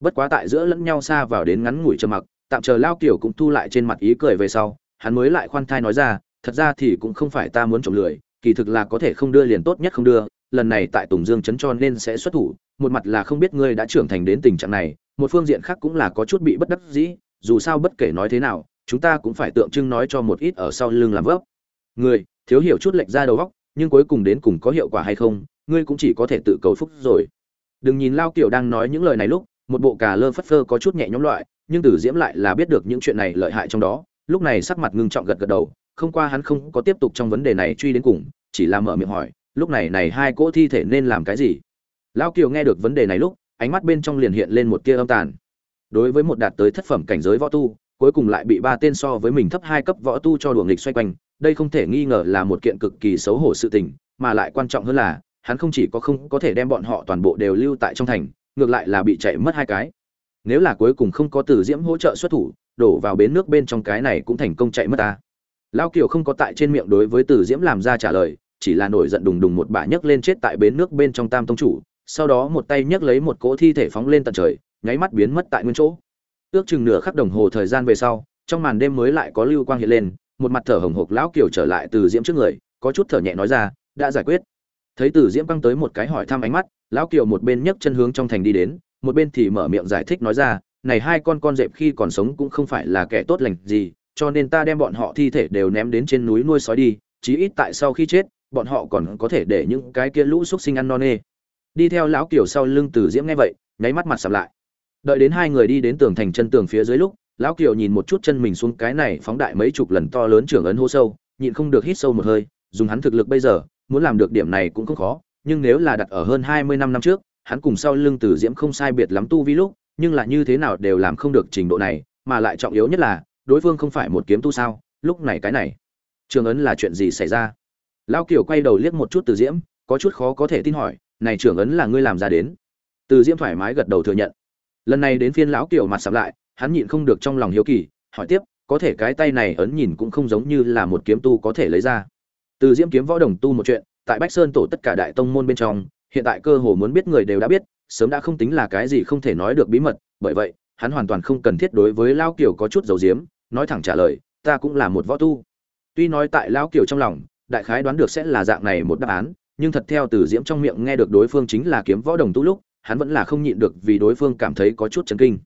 S1: Bất quá tại giữa lẫn nhau xa vào đến ngắn ngủi trầm mặc, tạm chờ lao kiều cũng thu lại trên mặt ý cười về sau, hắn mới lại khoan thai nói ra thật ra thì cũng không phải ta muốn trộm lười, kỳ thực là có thể không đưa liền tốt nhất không đưa, lần này tại tùng dương chấn cho nên sẽ xuất thủ, một mặt là không biết ngươi đã trưởng thành đến tình trạng này, một phương diện khác cũng là có chút bị bất đắc dĩ, dù sao bất kể nói thế nào, chúng ta cũng phải tượng trưng nói cho một ít ở sau lưng làm vấp người thiếu hiểu chút lệch ra đầu góc nhưng cuối cùng đến cùng có hiệu quả hay không, ngươi cũng chỉ có thể tự cầu phúc rồi. Đừng nhìn lao kiểu đang nói những lời này lúc, một bộ cà lơ phất phơ có chút nhẹ nhõm loại, nhưng tử diễm lại là biết được những chuyện này lợi hại trong đó, lúc này sắc mặt ngưng trọng gật gật đầu không qua hắn không có tiếp tục trong vấn đề này truy đến cùng, chỉ là mở miệng hỏi, lúc này này hai cỗ thi thể nên làm cái gì? Lão kiều nghe được vấn đề này lúc, ánh mắt bên trong liền hiện lên một tia âm tàn. Đối với một đạt tới thất phẩm cảnh giới võ tu, cuối cùng lại bị ba tên so với mình thấp hai cấp võ tu cho đuổi nghịch xoay quanh, đây không thể nghi ngờ là một kiện cực kỳ xấu hổ sự tình, mà lại quan trọng hơn là, hắn không chỉ có không có thể đem bọn họ toàn bộ đều lưu tại trong thành, ngược lại là bị chạy mất hai cái. Nếu là cuối cùng không có từ diễm hỗ trợ xuất thủ, đổ vào bến nước bên trong cái này cũng thành công chạy mất ta lao kiều không có tại trên miệng đối với từ diễm làm ra trả lời, chỉ là nổi giận đùng đùng một bả nhấc lên chết tại bến nước bên trong tam tông chủ, sau đó một tay nhấc lấy một cỗ thi thể phóng lên tận trời, nháy mắt biến mất tại nguyên chỗ. Ước chừng nửa khắc đồng hồ thời gian về sau, trong màn đêm mới lại có lưu quang hiện lên, một mặt thở hồng hộc lão kiều trở lại từ diễm trước người, có chút thở nhẹ nói ra, đã giải quyết. Thấy từ diễm băng tới một cái hỏi thăm ánh mắt, lão kiều một bên nhấc chân hướng trong thành đi đến, một bên thì mở miệng giải thích nói ra, này hai con con dẹp khi còn sống cũng không phải là kẻ tốt lành gì cho nên ta đem bọn họ thi thể đều ném đến trên núi nuôi sói đi, chí ít tại sau khi chết, bọn họ còn có thể để những cái kia lũ xúc sinh ăn non nê. Đi theo lão kiều sau lưng từ diễm nghe vậy, nháy mắt mặt sầm lại. Đợi đến hai người đi đến tường thành chân tường phía dưới lúc, lão kiều nhìn một chút chân mình xuống cái này phóng đại mấy chục lần to lớn trưởng ấn hô sâu, nhịn không được hít sâu một hơi, dùng hắn thực lực bây giờ, muốn làm được điểm này cũng không khó, nhưng nếu là đặt ở hơn hai mươi năm năm trước, hắn cùng sau lưng từ diễm không sai biệt lắm tu vi lúc, nhưng là như thế nào đều làm không được trình độ này, mà lại trọng yếu nhất là đối phương không phải một kiếm tu sao? Lúc này cái này, trường ấn là chuyện gì xảy ra? Lão kiều quay đầu liếc một chút từ diễm, có chút khó có thể tin hỏi, này trưởng ấn là ngươi làm ra đến? Từ diễm thoải mái gật đầu thừa nhận. Lần này đến phiên lão kiều mặt sắm lại, hắn nhịn không được trong lòng hiếu kỳ, hỏi tiếp, có thể cái tay này ấn nhìn cũng không giống như là một kiếm tu có thể lấy ra. Từ diễm kiếm võ đồng tu một chuyện, tại bách sơn tổ tất cả đại tông môn bên trong, hiện tại cơ hồ muốn biết người đều đã biết, sớm đã không tính là cái gì không thể nói được bí mật, bởi vậy hắn hoàn toàn không cần thiết đối với lao kiều có chút dầu diếm, nói thẳng trả lời, ta cũng là một võ tu. Tuy nói tại lao kiều trong lòng, đại khái đoán được sẽ là dạng này một đáp án, nhưng thật theo từ diễm trong miệng nghe được đối phương chính là kiếm võ đồng tu lúc, hắn vẫn là không nhịn được vì đối phương cảm thấy có chút chấn kinh.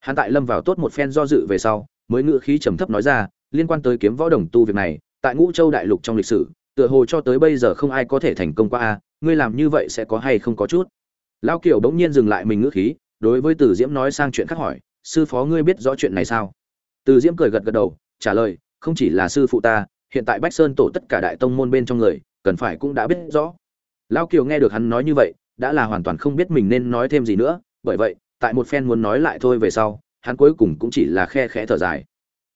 S1: Hắn tại lâm vào tốt một phen do dự về sau, mới ngự khí trầm thấp nói ra, liên quan tới kiếm võ đồng tu việc này, tại ngũ châu đại lục trong lịch sử, tựa hồ cho tới bây giờ không ai có thể thành công qua a, ngươi làm như vậy sẽ có hay không có chút? Lão kiều bỗng nhiên dừng lại mình ngữ khí đối với từ diễm nói sang chuyện khác hỏi, sư phó ngươi biết rõ chuyện này sao? Từ diễm cười gật gật đầu, trả lời, không chỉ là sư phụ ta, hiện tại bách sơn tổ tất cả đại tông môn bên trong người, cần phải cũng đã biết rõ. Lão kiều nghe được hắn nói như vậy, đã là hoàn toàn không biết mình nên nói thêm gì nữa, bởi vậy, tại một phen muốn nói lại thôi về sau, hắn cuối cùng cũng chỉ là khe khẽ thở dài.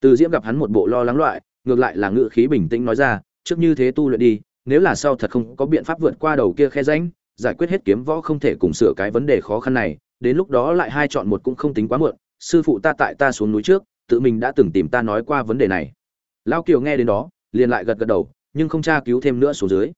S1: Từ diễm gặp hắn một bộ lo lắng loại, ngược lại là ngự khí bình tĩnh nói ra, trước như thế tu luyện đi, nếu là sau thật không có biện pháp vượt qua đầu kia khe ránh giải quyết hết kiếm võ không thể cùng sửa cái vấn đề khó khăn này đến lúc đó lại hai chọn một cũng không tính quá muộn, sư phụ ta tại ta xuống núi trước, tự mình đã từng tìm ta nói qua vấn đề này. Lao kiều nghe đến đó, liền lại gật gật đầu, nhưng không tra cứu thêm nữa xuống dưới.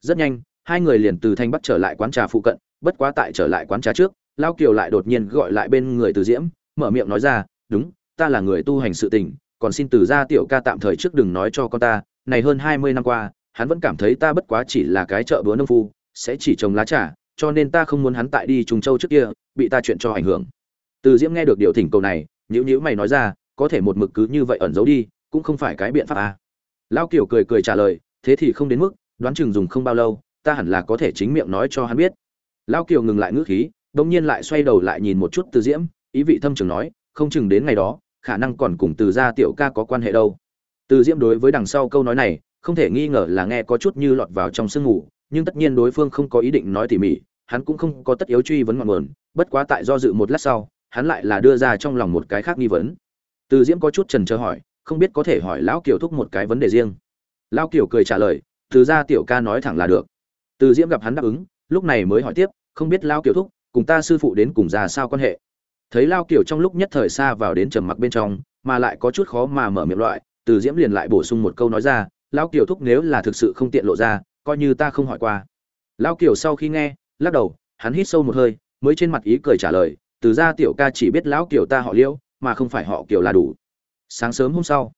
S1: Rất nhanh, hai người liền từ thanh bắc trở lại quán trà phụ cận, bất quá tại trở lại quán trà trước, lao kiều lại đột nhiên gọi lại bên người từ diễm, mở miệng nói ra, đúng, ta là người tu hành sự tình, còn xin từ gia tiểu ca tạm thời trước đừng nói cho con ta, này hơn hai mươi năm qua, hắn vẫn cảm thấy ta bất quá chỉ là cái chợ búa nông phu, sẽ chỉ trồng lá trà, cho nên ta không muốn hắn tại đi trùng châu trước kia bị ta chuyện cho ảnh hưởng. Từ diễm nghe được điều thỉnh cầu này nhữ nhữ mày nói ra, có thể một mực cứ như vậy ẩn giấu đi, cũng không phải cái biện pháp à. lão kiều cười cười trả lời, thế thì không đến mức, đoán chừng dùng không bao lâu, ta hẳn là có thể chính miệng nói cho hắn biết. Lão kiều ngừng lại ngữ khí, bỗng nhiên lại xoay đầu lại nhìn một chút từ diễm, ý vị thâm trường nói, không chừng đến ngày đó, khả năng còn cùng từ gia tiểu ca có quan hệ đâu. Từ diễm đối với đằng sau câu nói này, không thể nghi ngờ là nghe có chút như lọt vào trong sương ngủ nhưng tất nhiên đối phương không có ý định nói tỉ mỉ hắn cũng không có tất yếu truy vấn ngọn nguồn, bất quá tại do dự một lát sau, hắn lại là đưa ra trong lòng một cái khác nghi vấn. Từ diễm có chút chần chờ hỏi, không biết có thể hỏi lão kiều thúc một cái vấn đề riêng. Lão kiều cười trả lời, từ gia tiểu ca nói thẳng là được. Từ diễm gặp hắn đáp ứng, lúc này mới hỏi tiếp, không biết lão kiều thúc, cùng ta sư phụ đến cùng ra sao quan hệ? Thấy Lão kiều trong lúc nhất thời xa vào đến trầm mặc bên trong, mà lại có chút khó mà mở miệng loại, từ diễm liền lại bổ sung một câu nói ra, Lão kiều thúc nếu là thực sự không tiện lộ ra, coi như ta không hỏi qua. Lão kiều sau khi nghe lắc đầu, hắn hít sâu một hơi, mới trên mặt ý cười trả lời, từ ra tiểu ca chỉ biết lão kiều ta họ liễu mà không phải họ kiều là đủ. Sáng sớm hôm sau,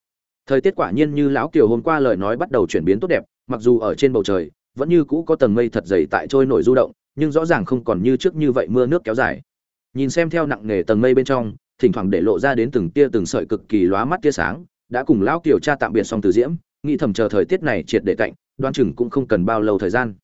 S1: thời tiết quả nhiên như lão kiều hôm qua lời nói bắt đầu chuyển biến tốt đẹp, mặc dù ở trên bầu trời, vẫn như cũ có tầng mây thật dày tại trôi nổi du động, nhưng rõ ràng không còn như trước như vậy mưa nước kéo dài. Nhìn xem theo nặng nề tầng mây bên trong, thỉnh thoảng để lộ ra đến từng tia từng sợi cực kỳ lóa mắt tia sáng, đã cùng lão kiều cha tạm biệt xong từ diễm, nghĩ thầm chờ thời tiết này triệt để cạnh đoan chừng cũng không cần bao lâu thời gian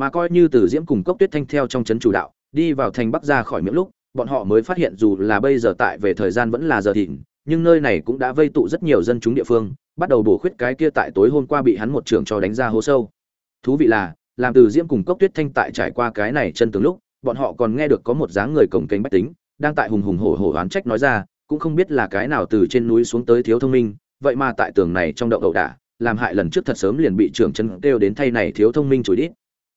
S1: mà coi như từ diễm cùng cốc tuyết thanh theo trong trấn chủ đạo, đi vào thành bắc ra khỏi miệng lúc, bọn họ mới phát hiện dù là bây giờ tại về thời gian vẫn là giờ thịnh nhưng nơi này cũng đã vây tụ rất nhiều dân chúng địa phương, bắt đầu bổ khuyết cái kia tại tối hôm qua bị hắn một trưởng cho đánh ra hố sâu. Thú vị là, làm từ diễm cùng cốc tuyết thanh tại trải qua cái này chân tướng lúc, bọn họ còn nghe được có một dáng người cổng kênh bách tính, đang tại hùng hùng hổ hổ oán trách nói ra, cũng không biết là cái nào từ trên núi xuống tới thiếu thông minh, vậy mà tại tường này trong động đầu đả, làm hại lần trước thật sớm liền bị trưởng chân kêu đến thay này thiếu thông minh chối đít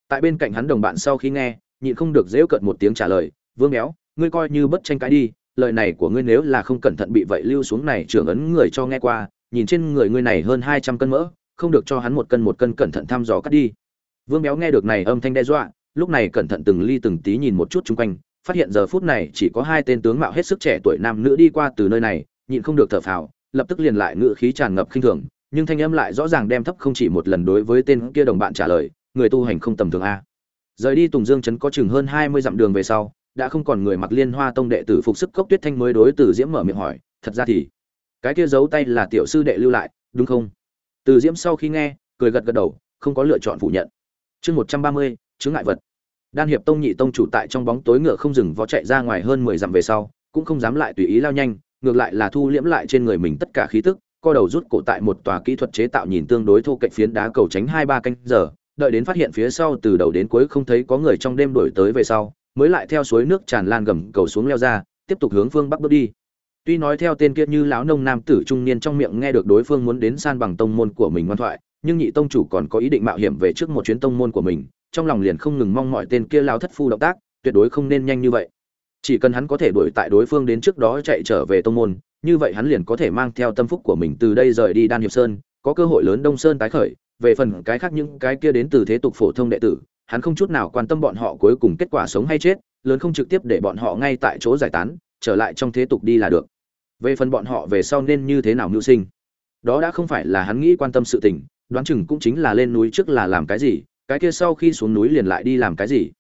S1: tại bên cạnh hắn đồng bạn sau khi nghe, nhịn không được dễu cận một tiếng trả lời, vương béo, ngươi coi như bất tranh cãi đi, lời này của ngươi nếu là không cẩn thận bị vậy lưu xuống này trưởng ấn người cho nghe qua, nhìn trên người ngươi này hơn hai trăm cân mỡ, không được cho hắn một cân một cân cẩn thận thăm dò cắt đi. Vương béo nghe được này âm thanh đe dọa, lúc này cẩn thận từng ly từng tí nhìn một chút chung quanh, phát hiện giờ phút này chỉ có hai tên tướng mạo hết sức trẻ tuổi nam nữ đi qua từ nơi này, nhịn không được thở phào, lập tức liền lại ngự khí tràn ngập khinh thường, nhưng thanh âm lại rõ ràng đem thấp không chỉ một lần đối với tên kia đồng bạn trả lời người tu hành không tầm thường a. Rời đi tùng dương trấn có chừng hơn hai mươi dặm đường về sau, đã không còn người mặc liên hoa tông đệ tử phục sức cốc tuyết thanh mới đối từ diễm mở miệng hỏi, thật ra thì, cái kia giấu tay là tiểu sư đệ lưu lại, đúng không? Từ diễm sau khi nghe, cười gật gật đầu, không có lựa chọn phủ nhận. Chương một trăm ba mươi, chướng ngại vật. Đan hiệp tông nhị tông chủ tại trong bóng tối ngựa không dừng vó chạy ra ngoài hơn mười dặm về sau, cũng không dám lại tùy ý lao nhanh, ngược lại là thu liễm lại trên người mình tất cả khí tức, co đầu rút cổ tại một tòa kỹ thuật chế tạo nhìn tương đối thô cạnh phiến đá cầu tránh hai ba canh giờ đợi đến phát hiện phía sau từ đầu đến cuối không thấy có người trong đêm đuổi tới về sau, mới lại theo suối nước tràn lan gầm cầu xuống leo ra, tiếp tục hướng phương bắc bước đi. Tuy nói theo tên kia như lão nông nam tử trung niên trong miệng nghe được đối phương muốn đến san bằng tông môn của mình ngoan thoại, nhưng nhị tông chủ còn có ý định mạo hiểm về trước một chuyến tông môn của mình, trong lòng liền không ngừng mong mọi tên kia lao thất phu động tác, tuyệt đối không nên nhanh như vậy. Chỉ cần hắn có thể đuổi tại đối phương đến trước đó chạy trở về tông môn, như vậy hắn liền có thể mang theo tâm phúc của mình từ đây rời đi đan hiệp sơn, có cơ hội lớn đông sơn tái khởi về phần cái khác những cái kia đến từ thế tục phổ thông đệ tử, hắn không chút nào quan tâm bọn họ cuối cùng kết quả sống hay chết, lớn không trực tiếp để bọn họ ngay tại chỗ giải tán, trở lại trong thế tục đi là được. Về phần bọn họ về sau nên như thế nào mưu sinh? Đó đã không phải là hắn nghĩ quan tâm sự tình, đoán chừng cũng chính là lên núi trước là làm cái gì, cái kia sau khi xuống núi liền lại đi làm cái gì.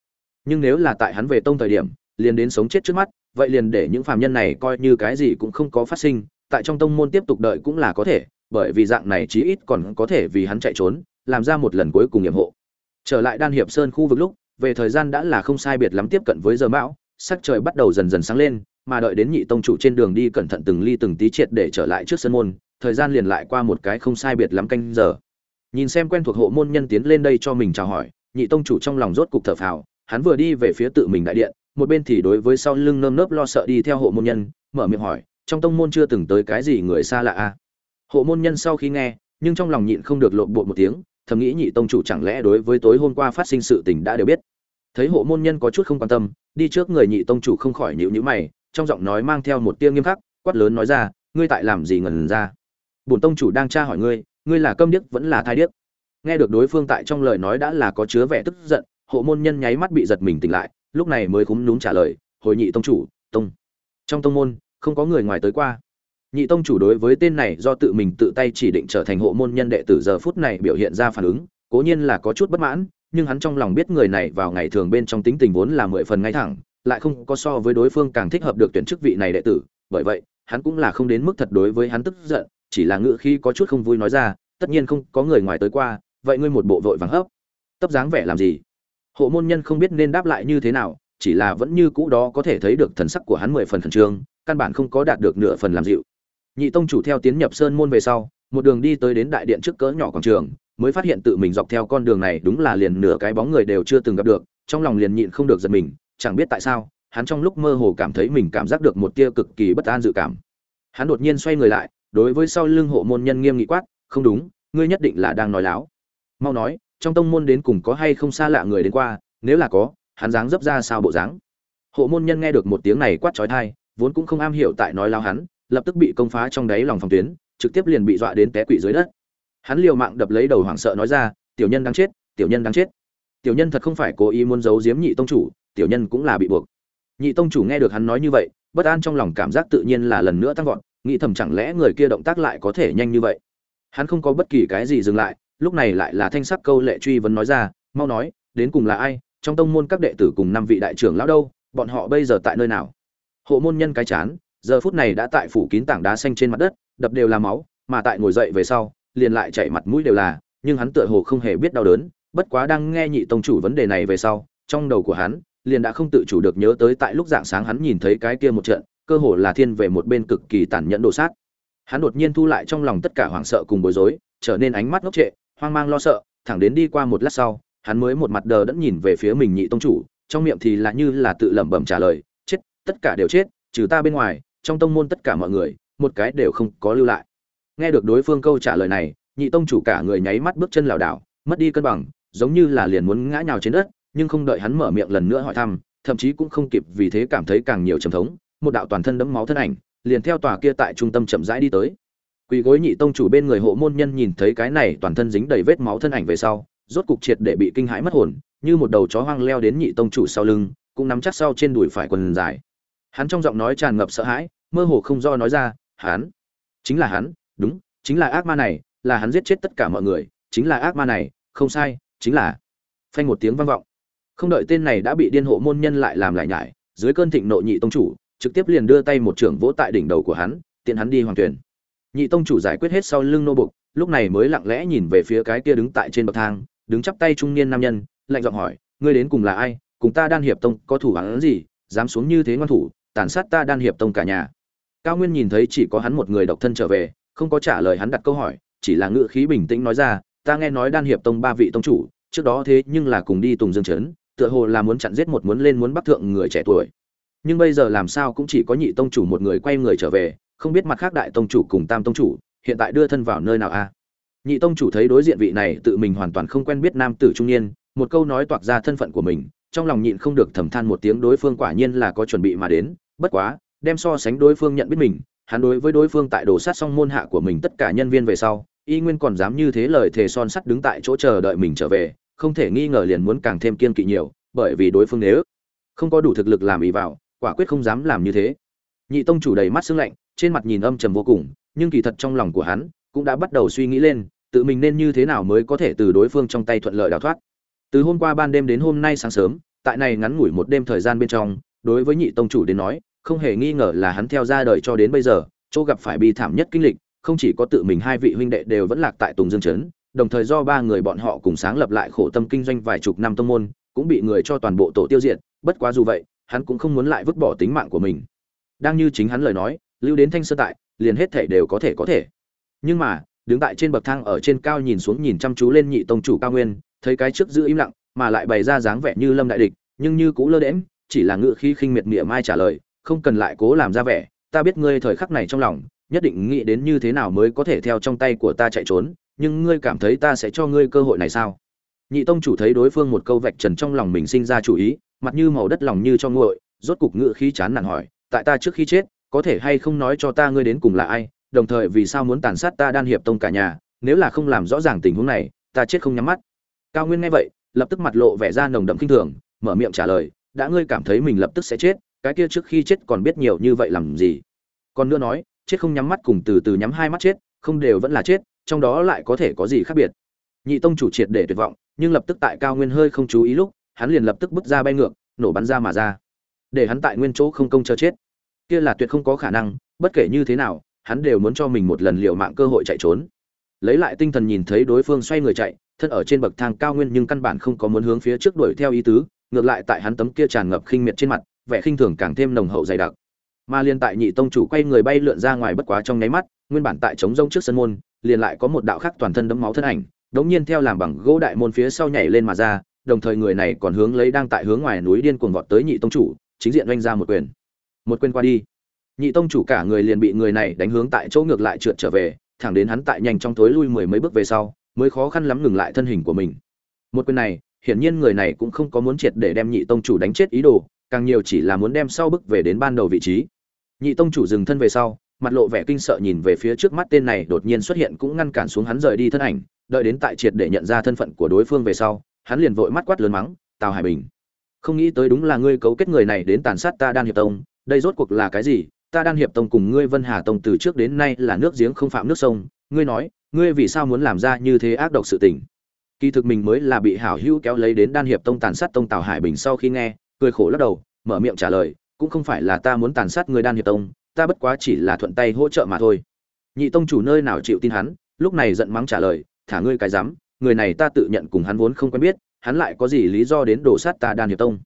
S1: Nhưng nếu là tại hắn về tông thời điểm, liền đến sống chết trước mắt, vậy liền để những phàm nhân này coi như cái gì cũng không có phát sinh, tại trong tông môn tiếp tục đợi cũng là có thể bởi vì dạng này chí ít còn có thể vì hắn chạy trốn, làm ra một lần cuối cùng nhiệm hộ. Trở lại đan hiệp sơn khu vực lúc, về thời gian đã là không sai biệt lắm tiếp cận với giờ mão sắc trời bắt đầu dần dần sáng lên, mà đợi đến nhị tông chủ trên đường đi cẩn thận từng ly từng tí triệt để trở lại trước sân môn, thời gian liền lại qua một cái không sai biệt lắm canh giờ. Nhìn xem quen thuộc hộ môn nhân tiến lên đây cho mình chào hỏi, nhị tông chủ trong lòng rốt cục thở phào, hắn vừa đi về phía tự mình đại điện, một bên thì đối với sau lưng nơm nớp lo sợ đi theo hộ môn nhân, mở miệng hỏi, trong tông môn chưa từng tới cái gì người xa lạ à? Hộ môn nhân sau khi nghe, nhưng trong lòng nhịn không được lộn bột một tiếng, thầm nghĩ nhị tông chủ chẳng lẽ đối với tối hôm qua phát sinh sự tình đã đều biết. Thấy hộ môn nhân có chút không quan tâm, đi trước người nhị tông chủ không khỏi nhịu nhữ mày, trong giọng nói mang theo một tia nghiêm khắc, quát lớn nói ra, ngươi tại làm gì ngần ra? Bổn tông chủ đang tra hỏi ngươi ngươi là câm điếc vẫn là thai điếc? Nghe được đối phương tại trong lời nói đã là có chứa vẻ tức giận, hộ môn nhân nháy mắt bị giật mình tỉnh lại, lúc này mới cúm núm trả lời, hồi nhị tông chủ, tông. Trong tông môn, không có người ngoài tới qua nhị tông chủ đối với tên này do tự mình tự tay chỉ định trở thành hộ môn nhân đệ tử giờ phút này biểu hiện ra phản ứng, cố nhiên là có chút bất mãn, nhưng hắn trong lòng biết người này vào ngày thường bên trong tính tình vốn là mười phần ngay thẳng, lại không có so với đối phương càng thích hợp được tuyển chức vị này đệ tử, bởi vậy, hắn cũng là không đến mức thật đối với hắn tức giận, chỉ là ngự khi có chút không vui nói ra, tất nhiên không có người ngoài tới qua, vậy ngươi một bộ vội vàng hấp. Tấp dáng vẻ làm gì? Hộ môn nhân không biết nên đáp lại như thế nào, chỉ là vẫn như cũ đó có thể thấy được thần sắc của hắn mười phần khẩn trương, căn bản không có đạt được nửa phần làm dịu nhị tông chủ theo tiến nhập sơn môn về sau, một đường đi tới đến đại điện trước cỡ nhỏ quảng trường, mới phát hiện tự mình dọc theo con đường này đúng là liền nửa cái bóng người đều chưa từng gặp được, trong lòng liền nhịn không được giật mình, chẳng biết tại sao, hắn trong lúc mơ hồ cảm thấy mình cảm giác được một tia cực kỳ bất an dự cảm. Hắn đột nhiên xoay người lại, đối với sau lưng hộ môn nhân nghiêm nghị quát, không đúng, ngươi nhất định là đang nói láo. Mau nói, trong tông môn đến cùng có hay không xa lạ người đến qua, nếu là có, hắn dáng dấp ra sao bộ dáng? Hộ môn nhân nghe được một tiếng này quát trói thai, vốn cũng không am hiểu tại nói láo hắn lập tức bị công phá trong đáy lòng phòng tuyến, trực tiếp liền bị dọa đến té quỵ dưới đất. Hắn liều mạng đập lấy đầu hoảng sợ nói ra, tiểu nhân đang chết, tiểu nhân đang chết. Tiểu nhân thật không phải cố ý muốn giấu giếm nhị tông chủ, tiểu nhân cũng là bị buộc. Nhị tông chủ nghe được hắn nói như vậy, bất an trong lòng cảm giác tự nhiên là lần nữa tăng vọt, nghĩ thầm chẳng lẽ người kia động tác lại có thể nhanh như vậy. Hắn không có bất kỳ cái gì dừng lại, lúc này lại là thanh sắc câu lệ truy vấn nói ra, mau nói, đến cùng là ai? Trong tông môn các đệ tử cùng năm vị đại trưởng lão đâu? Bọn họ bây giờ tại nơi nào? Hộ môn nhân cái chán giờ phút này đã tại phủ kín tảng đá xanh trên mặt đất, đập đều là máu, mà tại ngồi dậy về sau, liền lại chảy mặt mũi đều là, nhưng hắn tựa hồ không hề biết đau đớn, bất quá đang nghe nhị tông chủ vấn đề này về sau, trong đầu của hắn, liền đã không tự chủ được nhớ tới tại lúc dạng sáng hắn nhìn thấy cái kia một trận, cơ hồ là thiên về một bên cực kỳ tàn nhẫn đồ sát. Hắn đột nhiên thu lại trong lòng tất cả hoảng sợ cùng bối rối, trở nên ánh mắt ngốc trệ, hoang mang lo sợ, thẳng đến đi qua một lát sau, hắn mới một mặt đờ đẫn nhìn về phía mình nhị tông chủ, trong miệng thì là như là tự lẩm bẩm trả lời, chết, tất cả đều chết, trừ ta bên ngoài trong tông môn tất cả mọi người, một cái đều không có lưu lại. Nghe được đối phương câu trả lời này, nhị tông chủ cả người nháy mắt bước chân lảo đảo, mất đi cân bằng, giống như là liền muốn ngã nhào trên đất, nhưng không đợi hắn mở miệng lần nữa hỏi thăm, thậm chí cũng không kịp vì thế cảm thấy càng nhiều trầm thống, một đạo toàn thân đẫm máu thân ảnh, liền theo tòa kia tại trung tâm chậm rãi đi tới. Quỳ gối nhị tông chủ bên người hộ môn nhân nhìn thấy cái này toàn thân dính đầy vết máu thân ảnh về sau, rốt cục triệt để bị kinh hãi mất hồn, như một đầu chó hoang leo đến nhị tông chủ sau lưng, cũng nắm chắc sau trên đùi phải quần dài. Hắn trong giọng nói tràn ngập sợ hãi mơ hồ không do nói ra, hắn, chính là hắn, đúng, chính là ác ma này, là hắn giết chết tất cả mọi người, chính là ác ma này, không sai, chính là. Phanh một tiếng vang vọng. Không đợi tên này đã bị điên hộ môn nhân lại làm lại nhải, dưới cơn thịnh nộ nhị tông chủ, trực tiếp liền đưa tay một trưởng vỗ tại đỉnh đầu của hắn, tiện hắn đi hoàng tuyển nhị tông chủ giải quyết hết sau lưng nô bục lúc này mới lặng lẽ nhìn về phía cái kia đứng tại trên bậc thang, đứng chắp tay trung niên nam nhân, lạnh giọng hỏi, ngươi đến cùng là ai? Cùng ta đan hiệp tông có thủ hắn gì? Dám xuống như thế ngoan thủ, tàn sát ta đan hiệp tông cả nhà cao nguyên nhìn thấy chỉ có hắn một người độc thân trở về, không có trả lời hắn đặt câu hỏi, chỉ là ngự khí bình tĩnh nói ra, ta nghe nói đan hiệp tông ba vị tông chủ, trước đó thế nhưng là cùng đi tùng dương trấn, tựa hồ là muốn chặn giết một muốn lên muốn bắt thượng người trẻ tuổi. Nhưng bây giờ làm sao cũng chỉ có nhị tông chủ một người quay người trở về, không biết mặt khác đại tông chủ cùng tam tông chủ, hiện tại đưa thân vào nơi nào a? Nhị tông chủ thấy đối diện vị này tự mình hoàn toàn không quen biết nam tử trung niên, một câu nói toạc ra thân phận của mình, trong lòng nhịn không được thầm than một tiếng đối phương quả nhiên là có chuẩn bị mà đến, bất quá đem so sánh đối phương nhận biết mình, hắn đối với đối phương tại đồ sát xong môn hạ của mình tất cả nhân viên về sau, y nguyên còn dám như thế lời thề son sắt đứng tại chỗ chờ đợi mình trở về, không thể nghi ngờ liền muốn càng thêm kiên kỵ nhiều, bởi vì đối phương nếu không có đủ thực lực làm ý vào, quả quyết không dám làm như thế. Nhị tông chủ đầy mắt sưng lạnh, trên mặt nhìn âm trầm vô cùng, nhưng kỳ thật trong lòng của hắn cũng đã bắt đầu suy nghĩ lên, tự mình nên như thế nào mới có thể từ đối phương trong tay thuận lợi đào thoát. Từ hôm qua ban đêm đến hôm nay sáng sớm, tại này ngắn ngủi một đêm thời gian bên trong, đối với nhị tông chủ đến nói không hề nghi ngờ là hắn theo ra đời cho đến bây giờ chỗ gặp phải bi thảm nhất kinh lịch không chỉ có tự mình hai vị huynh đệ đều vẫn lạc tại Tùng Dương trấn, đồng thời do ba người bọn họ cùng sáng lập lại khổ tâm kinh doanh vài chục năm tông môn, cũng bị người cho toàn bộ tổ tiêu diệt, bất quá dù vậy, hắn cũng không muốn lại vứt bỏ tính mạng của mình. Đang như chính hắn lời nói, lưu đến Thanh Sơn tại, liền hết thể đều có thể có thể. Nhưng mà, đứng tại trên bậc thang ở trên cao nhìn xuống nhìn chăm chú lên nhị tông chủ Cao Nguyên, thấy cái trước giữ im lặng, mà lại bày ra dáng vẻ như lâm đại địch, nhưng như cũ lơ đễnh, chỉ là ngự khí khinh miệt mỉa mai trả lời, không cần lại cố làm ra vẻ, ta biết ngươi thời khắc này trong lòng, nhất định nghĩ đến như thế nào mới có thể theo trong tay của ta chạy trốn, nhưng ngươi cảm thấy ta sẽ cho ngươi cơ hội này sao? Nhị tông chủ thấy đối phương một câu vạch trần trong lòng mình sinh ra chủ ý, mặt như màu đất lòng như cho nguội, rốt cục ngự khí chán nản hỏi, tại ta trước khi chết, có thể hay không nói cho ta ngươi đến cùng là ai, đồng thời vì sao muốn tàn sát ta đan hiệp tông cả nhà, nếu là không làm rõ ràng tình huống này, ta chết không nhắm mắt. Cao Nguyên nghe vậy, lập tức mặt lộ vẻ ra nồng đậm kinh thường, mở miệng trả lời, đã ngươi cảm thấy mình lập tức sẽ chết, cái kia trước khi chết còn biết nhiều như vậy làm gì? Còn nữa nói, chết không nhắm mắt cùng từ từ nhắm hai mắt chết, không đều vẫn là chết, trong đó lại có thể có gì khác biệt? Nhị tông chủ triệt để tuyệt vọng, nhưng lập tức tại Cao Nguyên hơi không chú ý lúc, hắn liền lập tức bước ra bay ngược, nổ bắn ra mà ra. Để hắn tại nguyên chỗ không công chờ chết. Kia là tuyệt không có khả năng, bất kể như thế nào, hắn đều muốn cho mình một lần liều mạng cơ hội chạy trốn. Lấy lại tinh thần nhìn thấy đối phương xoay người chạy, thân ở trên bậc thang cao nguyên nhưng căn bản không có muốn hướng phía trước đuổi theo ý tứ, ngược lại tại hắn tấm kia tràn ngập khinh miệt trên mặt, vẻ khinh thường càng thêm nồng hậu dày đặc. Mà liên tại nhị tông chủ quay người bay lượn ra ngoài bất quá trong nháy mắt, nguyên bản tại trống rông trước sân môn, liền lại có một đạo khác toàn thân đẫm máu thân ảnh, đống nhiên theo làm bằng gỗ đại môn phía sau nhảy lên mà ra, đồng thời người này còn hướng lấy đang tại hướng ngoài núi điên cuồng vọt tới nhị tông chủ, chính diện oanh ra một quyền. Một quyền qua đi, nhị tông chủ cả người liền bị người này đánh hướng tại chỗ ngược lại trượt trở về, thẳng đến hắn tại nhanh trong tối lui mười mấy bước về sau, mới khó khăn lắm ngừng lại thân hình của mình. Một quyền này, hiển nhiên người này cũng không có muốn triệt để đem nhị tông chủ đánh chết ý đồ, càng nhiều chỉ là muốn đem sau bước về đến ban đầu vị trí. Nhị tông chủ dừng thân về sau, mặt lộ vẻ kinh sợ nhìn về phía trước mắt tên này đột nhiên xuất hiện cũng ngăn cản xuống hắn rời đi thân ảnh, đợi đến tại triệt để nhận ra thân phận của đối phương về sau, hắn liền vội mắt quát lớn mắng, "Tào Hải Bình, không nghĩ tới đúng là ngươi cấu kết người này đến tàn sát ta Đan Hiệp Tông, đây rốt cuộc là cái gì? Ta Đan Hiệp Tông cùng ngươi Vân Hà Tông từ trước đến nay là nước giếng không phạm nước sông, ngươi nói, ngươi vì sao muốn làm ra như thế ác độc sự tình?" Kỳ thực mình mới là bị hảo hữu kéo lấy đến Đan Hiệp Tông tàn sát Tông Tào Hải Bình sau khi nghe, cười khổ lắc đầu, mở miệng trả lời, cũng không phải là ta muốn tàn sát người Đan Hiệp Tông, ta bất quá chỉ là thuận tay hỗ trợ mà thôi. Nhị tông chủ nơi nào chịu tin hắn, lúc này giận mắng trả lời, thả ngươi cái dám, người này ta tự nhận cùng hắn vốn không quen biết, hắn lại có gì lý do đến đổ sát ta Đan Hiệp Tông.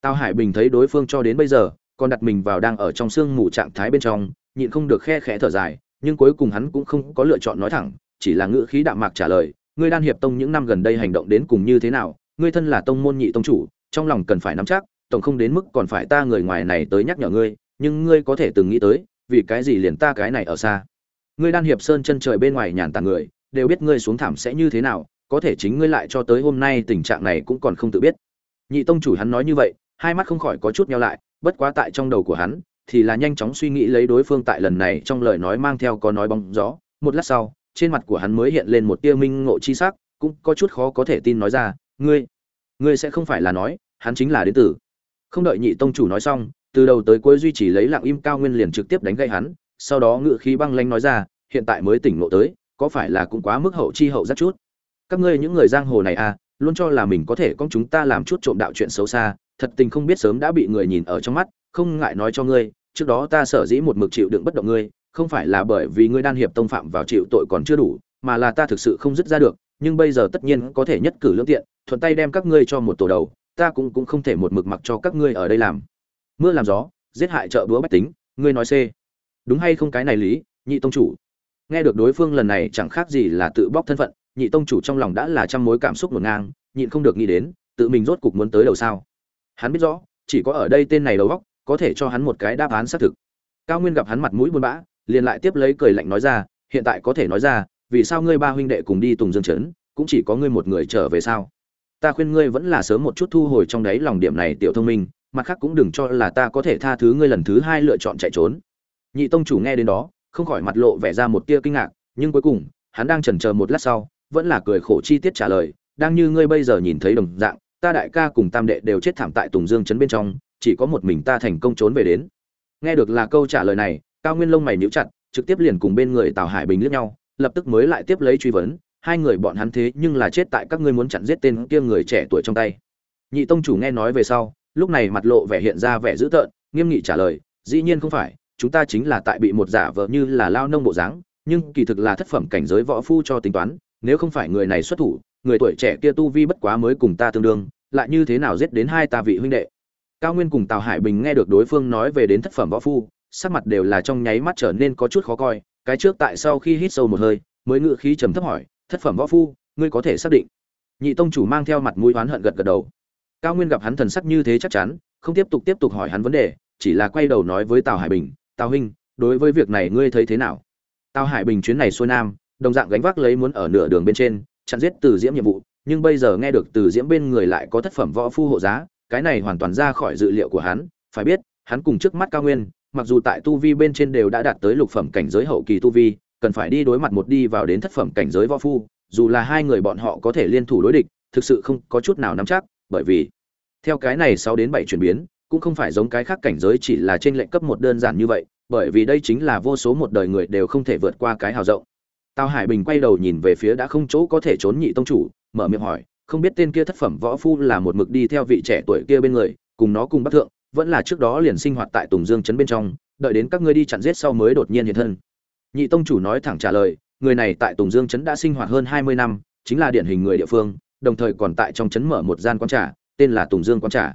S1: Tào Hải Bình thấy đối phương cho đến bây giờ, còn đặt mình vào đang ở trong xương mù trạng thái bên trong, nhịn không được khe khẽ thở dài, nhưng cuối cùng hắn cũng không có lựa chọn nói thẳng, chỉ là ngữ khí đạm mạc trả lời, ngươi Đan Hiệp Tông những năm gần đây hành động đến cùng như thế nào, ngươi thân là tông môn nhị tông chủ, trong lòng cần phải nắm chắc, tổng không đến mức còn phải ta người ngoài này tới nhắc nhở ngươi, nhưng ngươi có thể từng nghĩ tới, vì cái gì liền ta cái này ở xa. Ngươi Đan Hiệp Sơn chân trời bên ngoài nhàn tản người, đều biết ngươi xuống thảm sẽ như thế nào, có thể chính ngươi lại cho tới hôm nay tình trạng này cũng còn không tự biết. Nhị tông chủ hắn nói như vậy, hai mắt không khỏi có chút nheo lại, bất quá tại trong đầu của hắn thì là nhanh chóng suy nghĩ lấy đối phương tại lần này trong lời nói mang theo có nói bóng gió, một lát sau, trên mặt của hắn mới hiện lên một tia minh ngộ chi sắc, cũng có chút khó có thể tin nói ra, ngươi, ngươi sẽ không phải là nói, hắn chính là đến tử. Không đợi nhị tông chủ nói xong, từ đầu tới cuối duy trì lấy lặng im cao nguyên liền trực tiếp đánh gãy hắn, sau đó ngự khí băng lãnh nói ra, hiện tại mới tỉnh ngộ tới, có phải là cũng quá mức hậu chi hậu rất chút. Các ngươi những người giang hồ này à, luôn cho là mình có thể con chúng ta làm chút trộm đạo chuyện xấu xa, thật tình không biết sớm đã bị người nhìn ở trong mắt, không ngại nói cho ngươi, trước đó ta sở dĩ một mực chịu đựng bất động ngươi, không phải là bởi vì ngươi đan hiệp tông phạm vào chịu tội còn chưa đủ, mà là ta thực sự không dứt ra được, nhưng bây giờ tất nhiên có thể nhất cử lưỡng tiện, thuận tay đem các ngươi cho một tổ đầu, ta cũng cũng không thể một mực mặc cho các ngươi ở đây làm. Mưa làm gió, giết hại chợ búa bách tính, ngươi nói c. Đúng hay không cái này lý, nhị tông chủ. Nghe được đối phương lần này chẳng khác gì là tự bóc thân phận, nhị tông chủ trong lòng đã là trăm mối cảm xúc ngổn ngang, nhịn không được nghĩ đến, tự mình rốt cục muốn tới đầu sao. Hắn biết rõ, chỉ có ở đây tên này đầu góc có thể cho hắn một cái đáp án xác thực. Cao Nguyên gặp hắn mặt mũi buồn bã, liền lại tiếp lấy cười lạnh nói ra, hiện tại có thể nói ra, vì sao ngươi ba huynh đệ cùng đi Tùng Dương trấn, cũng chỉ có ngươi một người trở về sao? Ta khuyên ngươi vẫn là sớm một chút thu hồi trong đấy lòng điểm này tiểu thông minh, mặt khác cũng đừng cho là ta có thể tha thứ ngươi lần thứ hai lựa chọn chạy trốn. Nhị tông chủ nghe đến đó, không khỏi mặt lộ vẻ ra một tia kinh ngạc, nhưng cuối cùng, hắn đang chần chờ một lát sau, vẫn là cười khổ chi tiết trả lời, đang như ngươi bây giờ nhìn thấy đồng dạng, ta đại ca cùng tam đệ đều chết thảm tại Tùng Dương trấn bên trong, chỉ có một mình ta thành công trốn về đến. Nghe được là câu trả lời này, Cao Nguyên lông mày nhíu chặt, trực tiếp liền cùng bên người Tào Hải Bình liếc nhau, lập tức mới lại tiếp lấy truy vấn, hai người bọn hắn thế nhưng là chết tại các ngươi muốn chặn giết tên kia người trẻ tuổi trong tay. Nhị tông chủ nghe nói về sau, lúc này mặt lộ vẻ hiện ra vẻ dữ tợn, nghiêm nghị trả lời, dĩ nhiên không phải, chúng ta chính là tại bị một giả vờ như là lao nông bộ dáng, nhưng kỳ thực là thất phẩm cảnh giới võ phu cho tính toán nếu không phải người này xuất thủ người tuổi trẻ kia tu vi bất quá mới cùng ta tương đương lại như thế nào giết đến hai ta vị huynh đệ cao nguyên cùng tào hải bình nghe được đối phương nói về đến thất phẩm võ phu sắc mặt đều là trong nháy mắt trở nên có chút khó coi cái trước tại sau khi hít sâu một hơi mới ngự khí trầm thấp hỏi thất phẩm võ phu, ngươi có thể xác định. Nhị tông chủ mang theo mặt mũi oán hận gật gật đầu. Cao nguyên gặp hắn thần sắc như thế chắc chắn, không tiếp tục tiếp tục hỏi hắn vấn đề, chỉ là quay đầu nói với tào hải bình, tào huynh, đối với việc này ngươi thấy thế nào? Tào hải bình chuyến này xuôi nam, đồng dạng gánh vác lấy muốn ở nửa đường bên trên, chặn giết từ diễm nhiệm vụ, nhưng bây giờ nghe được từ diễm bên người lại có thất phẩm võ phu hộ giá, cái này hoàn toàn ra khỏi dự liệu của hắn. Phải biết, hắn cùng trước mắt cao nguyên, mặc dù tại tu vi bên trên đều đã đạt tới lục phẩm cảnh giới hậu kỳ tu vi cần phải đi đối mặt một đi vào đến thất phẩm cảnh giới võ phu, dù là hai người bọn họ có thể liên thủ đối địch, thực sự không có chút nào nắm chắc, bởi vì theo cái này sáu đến bảy chuyển biến, cũng không phải giống cái khác cảnh giới chỉ là trên lệnh cấp một đơn giản như vậy, bởi vì đây chính là vô số một đời người đều không thể vượt qua cái hào rộng. Tào hải bình quay đầu nhìn về phía đã không chỗ có thể trốn nhị tông chủ, mở miệng hỏi, không biết tên kia thất phẩm võ phu là một mực đi theo vị trẻ tuổi kia bên người, cùng nó cùng bắt thượng, vẫn là trước đó liền sinh hoạt tại tùng dương trấn bên trong, đợi đến các ngươi đi chặn giết sau mới đột nhiên hiện thân nhị tông chủ nói thẳng trả lời, người này tại tùng dương trấn đã sinh hoạt hơn hai mươi năm, chính là điển hình người địa phương, đồng thời còn tại trong trấn mở một gian quán trà, tên là tùng dương quán trà.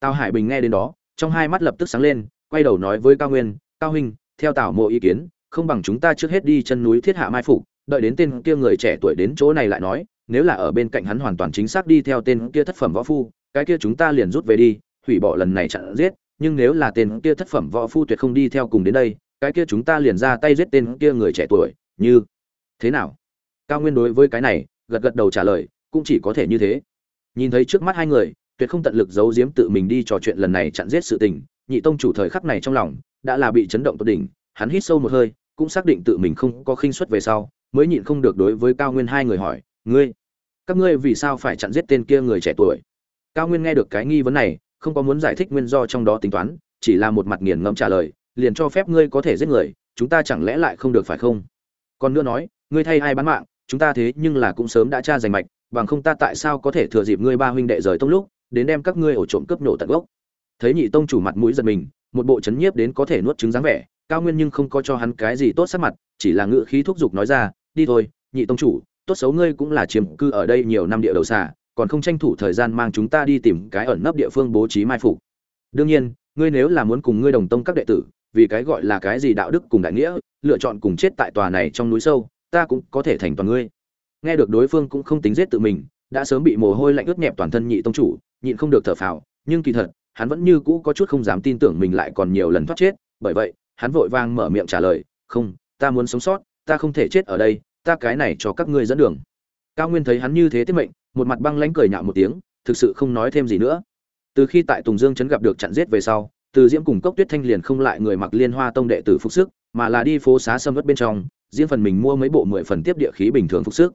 S1: Tào hải bình nghe đến đó, trong hai mắt lập tức sáng lên, quay đầu nói với cao nguyên, cao huynh, theo tào mộ ý kiến, không bằng chúng ta trước hết đi chân núi thiết hạ mai phục, đợi đến tên kia người trẻ tuổi đến chỗ này lại nói, nếu là ở bên cạnh hắn hoàn toàn chính xác đi theo tên kia thất phẩm võ phu, cái kia chúng ta liền rút về đi, hủy bỏ lần này chặn giết, nhưng nếu là tên kia thất phẩm võ phu tuyệt không đi theo cùng đến đây cái kia chúng ta liền ra tay giết tên kia người trẻ tuổi, như thế nào? Cao nguyên đối với cái này, gật gật đầu trả lời, cũng chỉ có thể như thế. Nhìn thấy trước mắt hai người, tuyệt không tận lực giấu giếm tự mình đi trò chuyện lần này chặn giết sự tình, nhị tông chủ thời khắc này trong lòng, đã là bị chấn động tột đỉnh, hắn hít sâu một hơi, cũng xác định tự mình không có khinh suất về sau, mới nhịn không được đối với cao nguyên hai người hỏi, ngươi, các ngươi vì sao phải chặn giết tên kia người trẻ tuổi? Cao nguyên nghe được cái nghi vấn này, không có muốn giải thích nguyên do trong đó tính toán, chỉ là một mặt nghiền ngẫm trả lời liền cho phép ngươi có thể giết người, chúng ta chẳng lẽ lại không được phải không? Còn nữa nói, ngươi thay ai bán mạng, chúng ta thế nhưng là cũng sớm đã tra giành mạch, bằng không ta tại sao có thể thừa dịp ngươi ba huynh đệ rời tông lúc, đến đem các ngươi ổ trộm cướp nổ tận gốc? Thấy nhị tông chủ mặt mũi giật mình, một bộ chấn nhiếp đến có thể nuốt trứng dáng vẻ, cao nguyên nhưng không có cho hắn cái gì tốt sắc mặt, chỉ là ngự khí thúc giục nói ra, đi thôi, nhị tông chủ, tốt xấu ngươi cũng là chiếm cư ở đây nhiều năm địa đầu xà, còn không tranh thủ thời gian mang chúng ta đi tìm cái ẩn nấp địa phương bố trí mai phục. Đương nhiên, ngươi nếu là muốn cùng ngươi đồng tông các đệ tử vì cái gọi là cái gì đạo đức cùng đại nghĩa, lựa chọn cùng chết tại tòa này trong núi sâu, ta cũng có thể thành toàn ngươi. Nghe được đối phương cũng không tính giết tự mình, đã sớm bị mồ hôi lạnh ướt nhẹp toàn thân nhị tông chủ, nhịn không được thở phào, nhưng kỳ thật, hắn vẫn như cũ có chút không dám tin tưởng mình lại còn nhiều lần thoát chết, bởi vậy, hắn vội vang mở miệng trả lời, không, ta muốn sống sót, ta không thể chết ở đây, ta cái này cho các ngươi dẫn đường. Cao nguyên thấy hắn như thế tiết mệnh, một mặt băng lãnh cười nhạo một tiếng, thực sự không nói thêm gì nữa. Từ khi tại tùng dương trấn gặp được chặn giết về sau từ diễm cùng cốc tuyết thanh liền không lại người mặc liên hoa tông đệ tử phục sức, mà là đi phố xá sâm vất bên trong, riêng phần mình mua mấy bộ mười phần tiếp địa khí bình thường phục sức.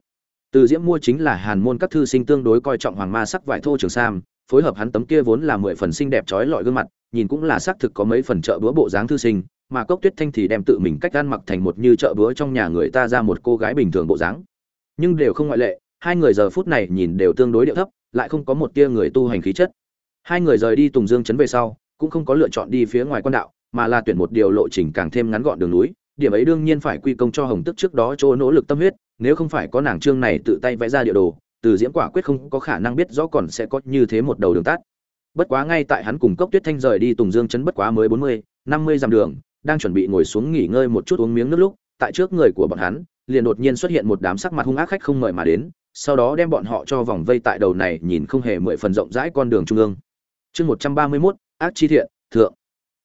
S1: Từ diễm mua chính là hàn môn các thư sinh tương đối coi trọng hoàng ma sắc vải thô trường sam, phối hợp hắn tấm kia vốn là mười phần xinh đẹp trói lọi gương mặt, nhìn cũng là xác thực có mấy phần trợ búa bộ dáng thư sinh, mà cốc tuyết thanh thì đem tự mình cách ăn mặc thành một như trợ búa trong nhà người ta ra một cô gái bình thường bộ dáng. Nhưng đều không ngoại lệ, hai người giờ phút này nhìn đều tương đối điệu thấp, lại không có một tia người tu hành khí chất. Hai người rời đi tùng dương chấn về sau cũng không có lựa chọn đi phía ngoài quan đạo, mà là tuyển một điều lộ trình càng thêm ngắn gọn đường núi, điểm ấy đương nhiên phải quy công cho Hồng Tức trước đó chỗ nỗ lực tâm huyết, nếu không phải có nàng trương này tự tay vẽ ra địa đồ, Từ Diễm quả quyết không có khả năng biết rõ còn sẽ có như thế một đầu đường tắt. Bất quá ngay tại hắn cùng Cốc Tuyết Thanh rời đi Tùng Dương trấn bất quá mới bốn mươi, năm mươi dặm đường, đang chuẩn bị ngồi xuống nghỉ ngơi một chút uống miếng nước lúc, tại trước người của bọn hắn, liền đột nhiên xuất hiện một đám sắc mặt hung ác khách không mời mà đến, sau đó đem bọn họ cho vòng vây tại đầu này nhìn không hề mười phần rộng rãi con đường trung ương. Chương 131, ác chi thiện, thượng.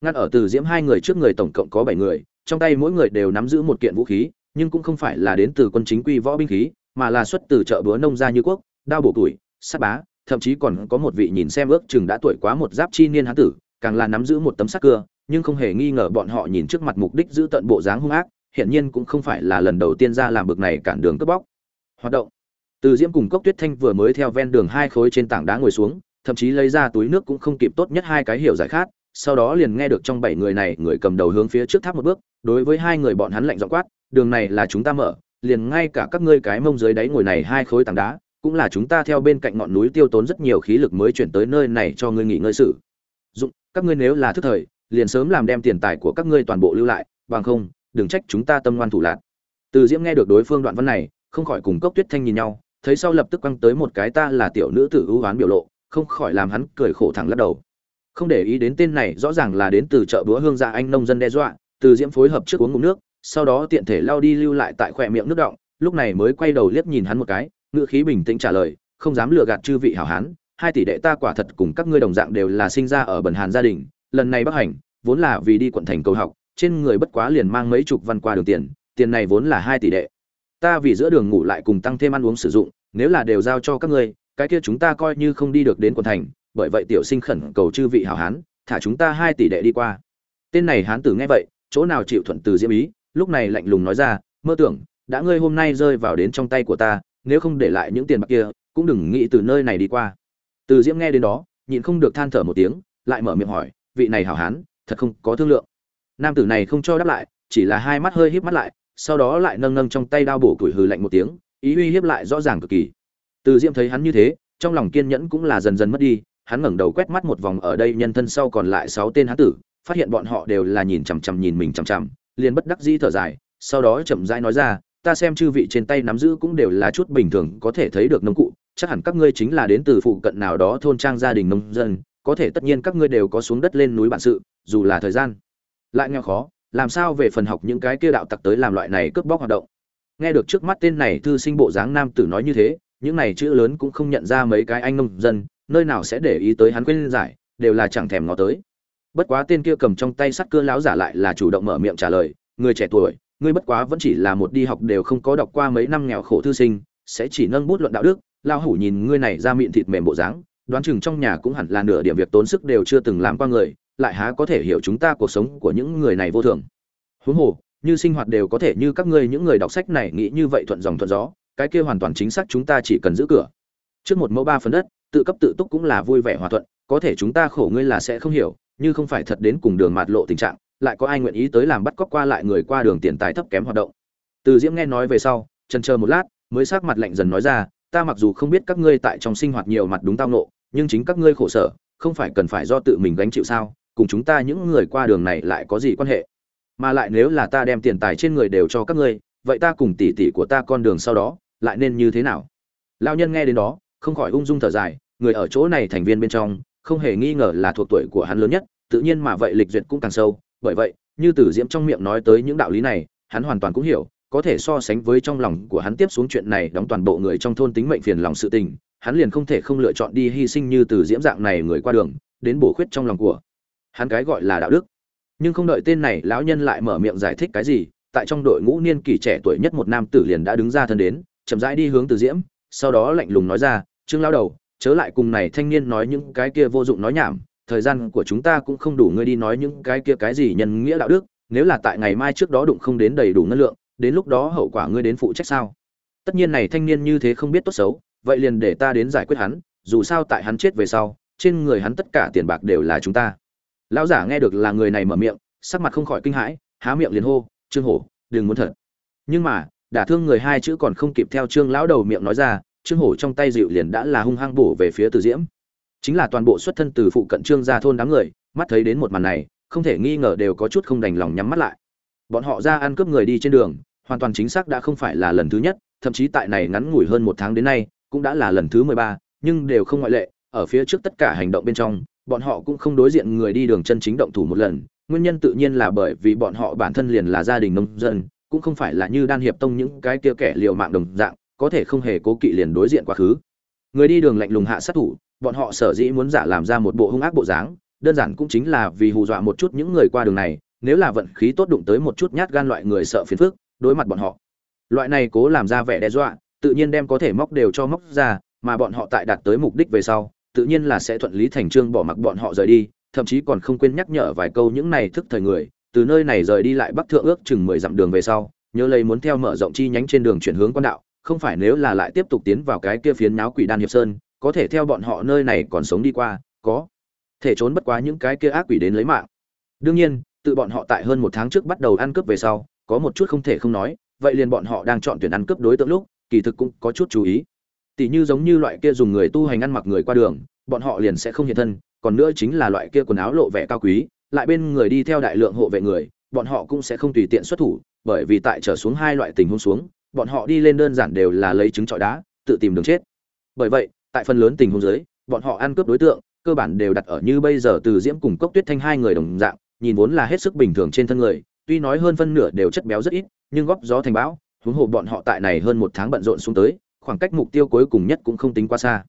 S1: Ngăn ở từ diễm hai người trước người tổng cộng có bảy người, trong tay mỗi người đều nắm giữ một kiện vũ khí, nhưng cũng không phải là đến từ quân chính quy võ binh khí, mà là xuất từ chợ búa nông gia như quốc, đao bổ tuổi, sắt bá, thậm chí còn có một vị nhìn xem ước chừng đã tuổi quá một giáp chi niên hán tử, càng là nắm giữ một tấm sắt cưa, nhưng không hề nghi ngờ bọn họ nhìn trước mặt mục đích giữ tận bộ dáng hung ác, hiển nhiên cũng không phải là lần đầu tiên ra làm bực này cản đường cướp bóc. Hoạt động. Từ diễm cùng cốc tuyết thanh vừa mới theo ven đường hai khối trên tảng đá ngồi xuống thậm chí lấy ra túi nước cũng không kịp tốt nhất hai cái hiểu giải khát sau đó liền nghe được trong bảy người này, người cầm đầu hướng phía trước tháp một bước, đối với hai người bọn hắn lạnh dọ quát, đường này là chúng ta mở, liền ngay cả các ngươi cái mông dưới đáy ngồi này hai khối tảng đá, cũng là chúng ta theo bên cạnh ngọn núi tiêu tốn rất nhiều khí lực mới chuyển tới nơi này cho ngươi nghỉ ngơi sự. Dụng, các ngươi nếu là thức thời, liền sớm làm đem tiền tài của các ngươi toàn bộ lưu lại, bằng không, đừng trách chúng ta tâm ngoan thủ lạc. Từ diễm nghe được đối phương đoạn văn này, không khỏi cùng cốc tuyết thanh nhìn nhau, thấy sau lập tức quăng tới một cái ta là tiểu nữ tử ưu oán biểu lộ không khỏi làm hắn cười khổ thẳng lắc đầu. Không để ý đến tên này, rõ ràng là đến từ chợ búa hương gia anh nông dân đe dọa, từ diễm phối hợp trước uống ngụm nước, sau đó tiện thể lao đi lưu lại tại khỏe miệng nước động lúc này mới quay đầu liếc nhìn hắn một cái, ngữ khí bình tĩnh trả lời, không dám lừa gạt chư vị hảo hán, hai tỷ đệ ta quả thật cùng các ngươi đồng dạng đều là sinh ra ở bần hàn gia đình, lần này bắc hành, vốn là vì đi quận thành cầu học, trên người bất quá liền mang mấy chục văn qua đường tiền tiền này vốn là hai tỷ đệ. Ta vì giữa đường ngủ lại cùng tăng thêm ăn uống sử dụng, nếu là đều giao cho các ngươi cái kia chúng ta coi như không đi được đến quận thành, bởi vậy tiểu sinh khẩn cầu chư vị hảo hán, thả chúng ta hai tỷ đệ đi qua. Tên này hán tử nghe vậy, chỗ nào chịu thuận từ diễm ý, lúc này lạnh lùng nói ra, mơ tưởng, đã ngươi hôm nay rơi vào đến trong tay của ta, nếu không để lại những tiền bạc kia, cũng đừng nghĩ từ nơi này đi qua. Từ diễm nghe đến đó, nhịn không được than thở một tiếng, lại mở miệng hỏi, vị này hảo hán, thật không có thương lượng. Nam tử này không cho đáp lại, chỉ là hai mắt hơi híp mắt lại, sau đó lại nâng nâng trong tay đao bổ củi hừ lạnh một tiếng, ý uy hiếp lại rõ ràng cực kỳ từ diễm thấy hắn như thế, trong lòng kiên nhẫn cũng là dần dần mất đi, hắn ngẩng đầu quét mắt một vòng ở đây nhân thân sau còn lại sáu tên hán tử, phát hiện bọn họ đều là nhìn chằm chằm nhìn mình chằm chằm, liền bất đắc dĩ thở dài, sau đó chậm rãi nói ra, ta xem chư vị trên tay nắm giữ cũng đều là chút bình thường, có thể thấy được nông cụ, chắc hẳn các ngươi chính là đến từ phụ cận nào đó thôn trang gia đình nông dân, có thể tất nhiên các ngươi đều có xuống đất lên núi bản sự, dù là thời gian lại nghèo khó, làm sao về phần học những cái kia đạo tặc tới làm loại này cướp bóc hoạt động? Nghe được trước mắt tên này thư sinh bộ dáng nam tử nói như thế những này chữ lớn cũng không nhận ra mấy cái anh nông dân, nơi nào sẽ để ý tới hắn quên giải, đều là chẳng thèm ngó tới. Bất quá tên kia cầm trong tay sắt cưa láo giả lại là chủ động mở miệng trả lời, người trẻ tuổi, ngươi bất quá vẫn chỉ là một đi học đều không có đọc qua mấy năm nghèo khổ thư sinh, sẽ chỉ nâng bút luận đạo đức lao hủ nhìn ngươi này ra miệng thịt mềm bộ dáng, đoán chừng trong nhà cũng hẳn là nửa điểm việc tốn sức đều chưa từng làm qua người, lại há có thể hiểu chúng ta cuộc sống của những người này vô thường. Huống hồ, như sinh hoạt đều có thể như các ngươi những người đọc sách này nghĩ như vậy thuận dòng thuận gió cái kia hoàn toàn chính xác chúng ta chỉ cần giữ cửa. Trước một mẫu ba phần đất, tự cấp tự túc cũng là vui vẻ hòa thuận, có thể chúng ta khổ ngươi là sẽ không hiểu như không phải thật đến cùng đường mạt lộ tình trạng, lại có ai nguyện ý tới làm bắt cóc qua lại người qua đường tiền tài thấp kém hoạt động. Từ diễm nghe nói về sau trần chờ một lát, mới sắc mặt lạnh dần nói ra, ta mặc dù không biết các ngươi tại trong sinh hoạt nhiều mặt đúng tao nộ nhưng chính các ngươi khổ sở, không phải cần phải do tự mình gánh chịu sao, cùng chúng ta những người qua đường này lại có gì quan hệ? Mà lại nếu là ta đem tiền tài trên người đều cho các ngươi, vậy ta cùng tỷ tỷ của ta con đường sau đó lại nên như thế nào? Lao nhân nghe đến đó, không khỏi ung dung thở dài, người ở chỗ này thành viên bên trong, không hề nghi ngờ là thuộc tuổi của hắn lớn nhất, tự nhiên mà vậy lịch duyệt cũng càng sâu, bởi vậy, như tử diễm trong miệng nói tới những đạo lý này, hắn hoàn toàn cũng hiểu, có thể so sánh với trong lòng của hắn tiếp xuống chuyện này đóng toàn bộ người trong thôn tính mệnh phiền lòng sự tình, hắn liền không thể không lựa chọn đi hy sinh như từ diễm dạng này người qua đường, đến bổ khuyết trong lòng của hắn cái gọi là đạo đức. Nhưng không đợi tên này, lão nhân lại mở miệng giải thích cái gì, tại trong đội ngũ niên kỷ trẻ tuổi nhất một nam tử liền đã đứng ra thân đến chậm rãi đi hướng từ diễm, sau đó lạnh lùng nói ra, trương lão đầu, chớ lại cùng này thanh niên nói những cái kia vô dụng nói nhảm. Thời gian của chúng ta cũng không đủ ngươi đi nói những cái kia cái gì nhân nghĩa đạo đức. Nếu là tại ngày mai trước đó đụng không đến đầy đủ ngân lượng, đến lúc đó hậu quả ngươi đến phụ trách sao? Tất nhiên này thanh niên như thế không biết tốt xấu, vậy liền để ta đến giải quyết hắn, dù sao tại hắn chết về sau, trên người hắn tất cả tiền bạc đều là chúng ta. Lão giả nghe được là người này mở miệng, sắc mặt không khỏi kinh hãi, há miệng liền hô, trương hổ, đừng muốn thật. Nhưng mà đả thương người hai chữ còn không kịp theo trương lão đầu miệng nói ra, trương hổ trong tay dịu liền đã là hung hăng bổ về phía từ diễm. Chính là toàn bộ xuất thân từ phụ cận trương gia thôn đám người, mắt thấy đến một màn này, không thể nghi ngờ đều có chút không đành lòng nhắm mắt lại. Bọn họ ra ăn cướp người đi trên đường, hoàn toàn chính xác đã không phải là lần thứ nhất, thậm chí tại này ngắn ngủi hơn một tháng đến nay, cũng đã là lần thứ mười ba, nhưng đều không ngoại lệ, ở phía trước tất cả hành động bên trong, bọn họ cũng không đối diện người đi đường chân chính động thủ một lần, nguyên nhân tự nhiên là bởi vì bọn họ bản thân liền là gia đình nông dân cũng không phải là như đan hiệp tông những cái kia kẻ liều mạng đồng dạng, có thể không hề cố kỵ liền đối diện quá khứ. Người đi đường lạnh lùng hạ sát thủ, bọn họ sở dĩ muốn giả làm ra một bộ hung ác bộ dáng, đơn giản cũng chính là vì hù dọa một chút những người qua đường này, nếu là vận khí tốt đụng tới một chút nhát gan loại người sợ phiền phức, đối mặt bọn họ. Loại này cố làm ra vẻ đe dọa, tự nhiên đem có thể móc đều cho móc ra, mà bọn họ tại đạt tới mục đích về sau, tự nhiên là sẽ thuận lý thành trương bỏ mặc bọn họ rời đi, thậm chí còn không quên nhắc nhở vài câu những này thức thời người từ nơi này rời đi lại bắc thượng ước chừng mười dặm đường về sau, nhớ lấy muốn theo mở rộng chi nhánh trên đường chuyển hướng quan đạo, không phải nếu là lại tiếp tục tiến vào cái kia phiến náo quỷ đan hiệp sơn, có thể theo bọn họ nơi này còn sống đi qua, có thể trốn bất quá những cái kia ác quỷ đến lấy mạng. Đương nhiên, tự bọn họ tại hơn một tháng trước bắt đầu ăn cướp về sau, có một chút không thể không nói, vậy liền bọn họ đang chọn tuyển ăn cướp đối tượng lúc, kỳ thực cũng có chút chú ý. Tỷ như giống như loại kia dùng người tu hành ăn mặc người qua đường, bọn họ liền sẽ không hiện thân, còn nữa chính là loại kia quần áo lộ vẻ cao quý lại bên người đi theo đại lượng hộ vệ người, bọn họ cũng sẽ không tùy tiện xuất thủ, bởi vì tại trở xuống hai loại tình huống xuống, bọn họ đi lên đơn giản đều là lấy trứng trọi đá, tự tìm đường chết. Bởi vậy, tại phần lớn tình huống dưới, bọn họ ăn cướp đối tượng, cơ bản đều đặt ở như bây giờ từ diễm cùng cốc tuyết thanh hai người đồng dạng, nhìn vốn là hết sức bình thường trên thân người, tuy nói hơn phân nửa đều chất béo rất ít, nhưng góp gió thành bão, huống hồ bọn họ tại này hơn một tháng bận rộn xuống tới, khoảng cách mục tiêu cuối cùng nhất cũng không tính quá xa.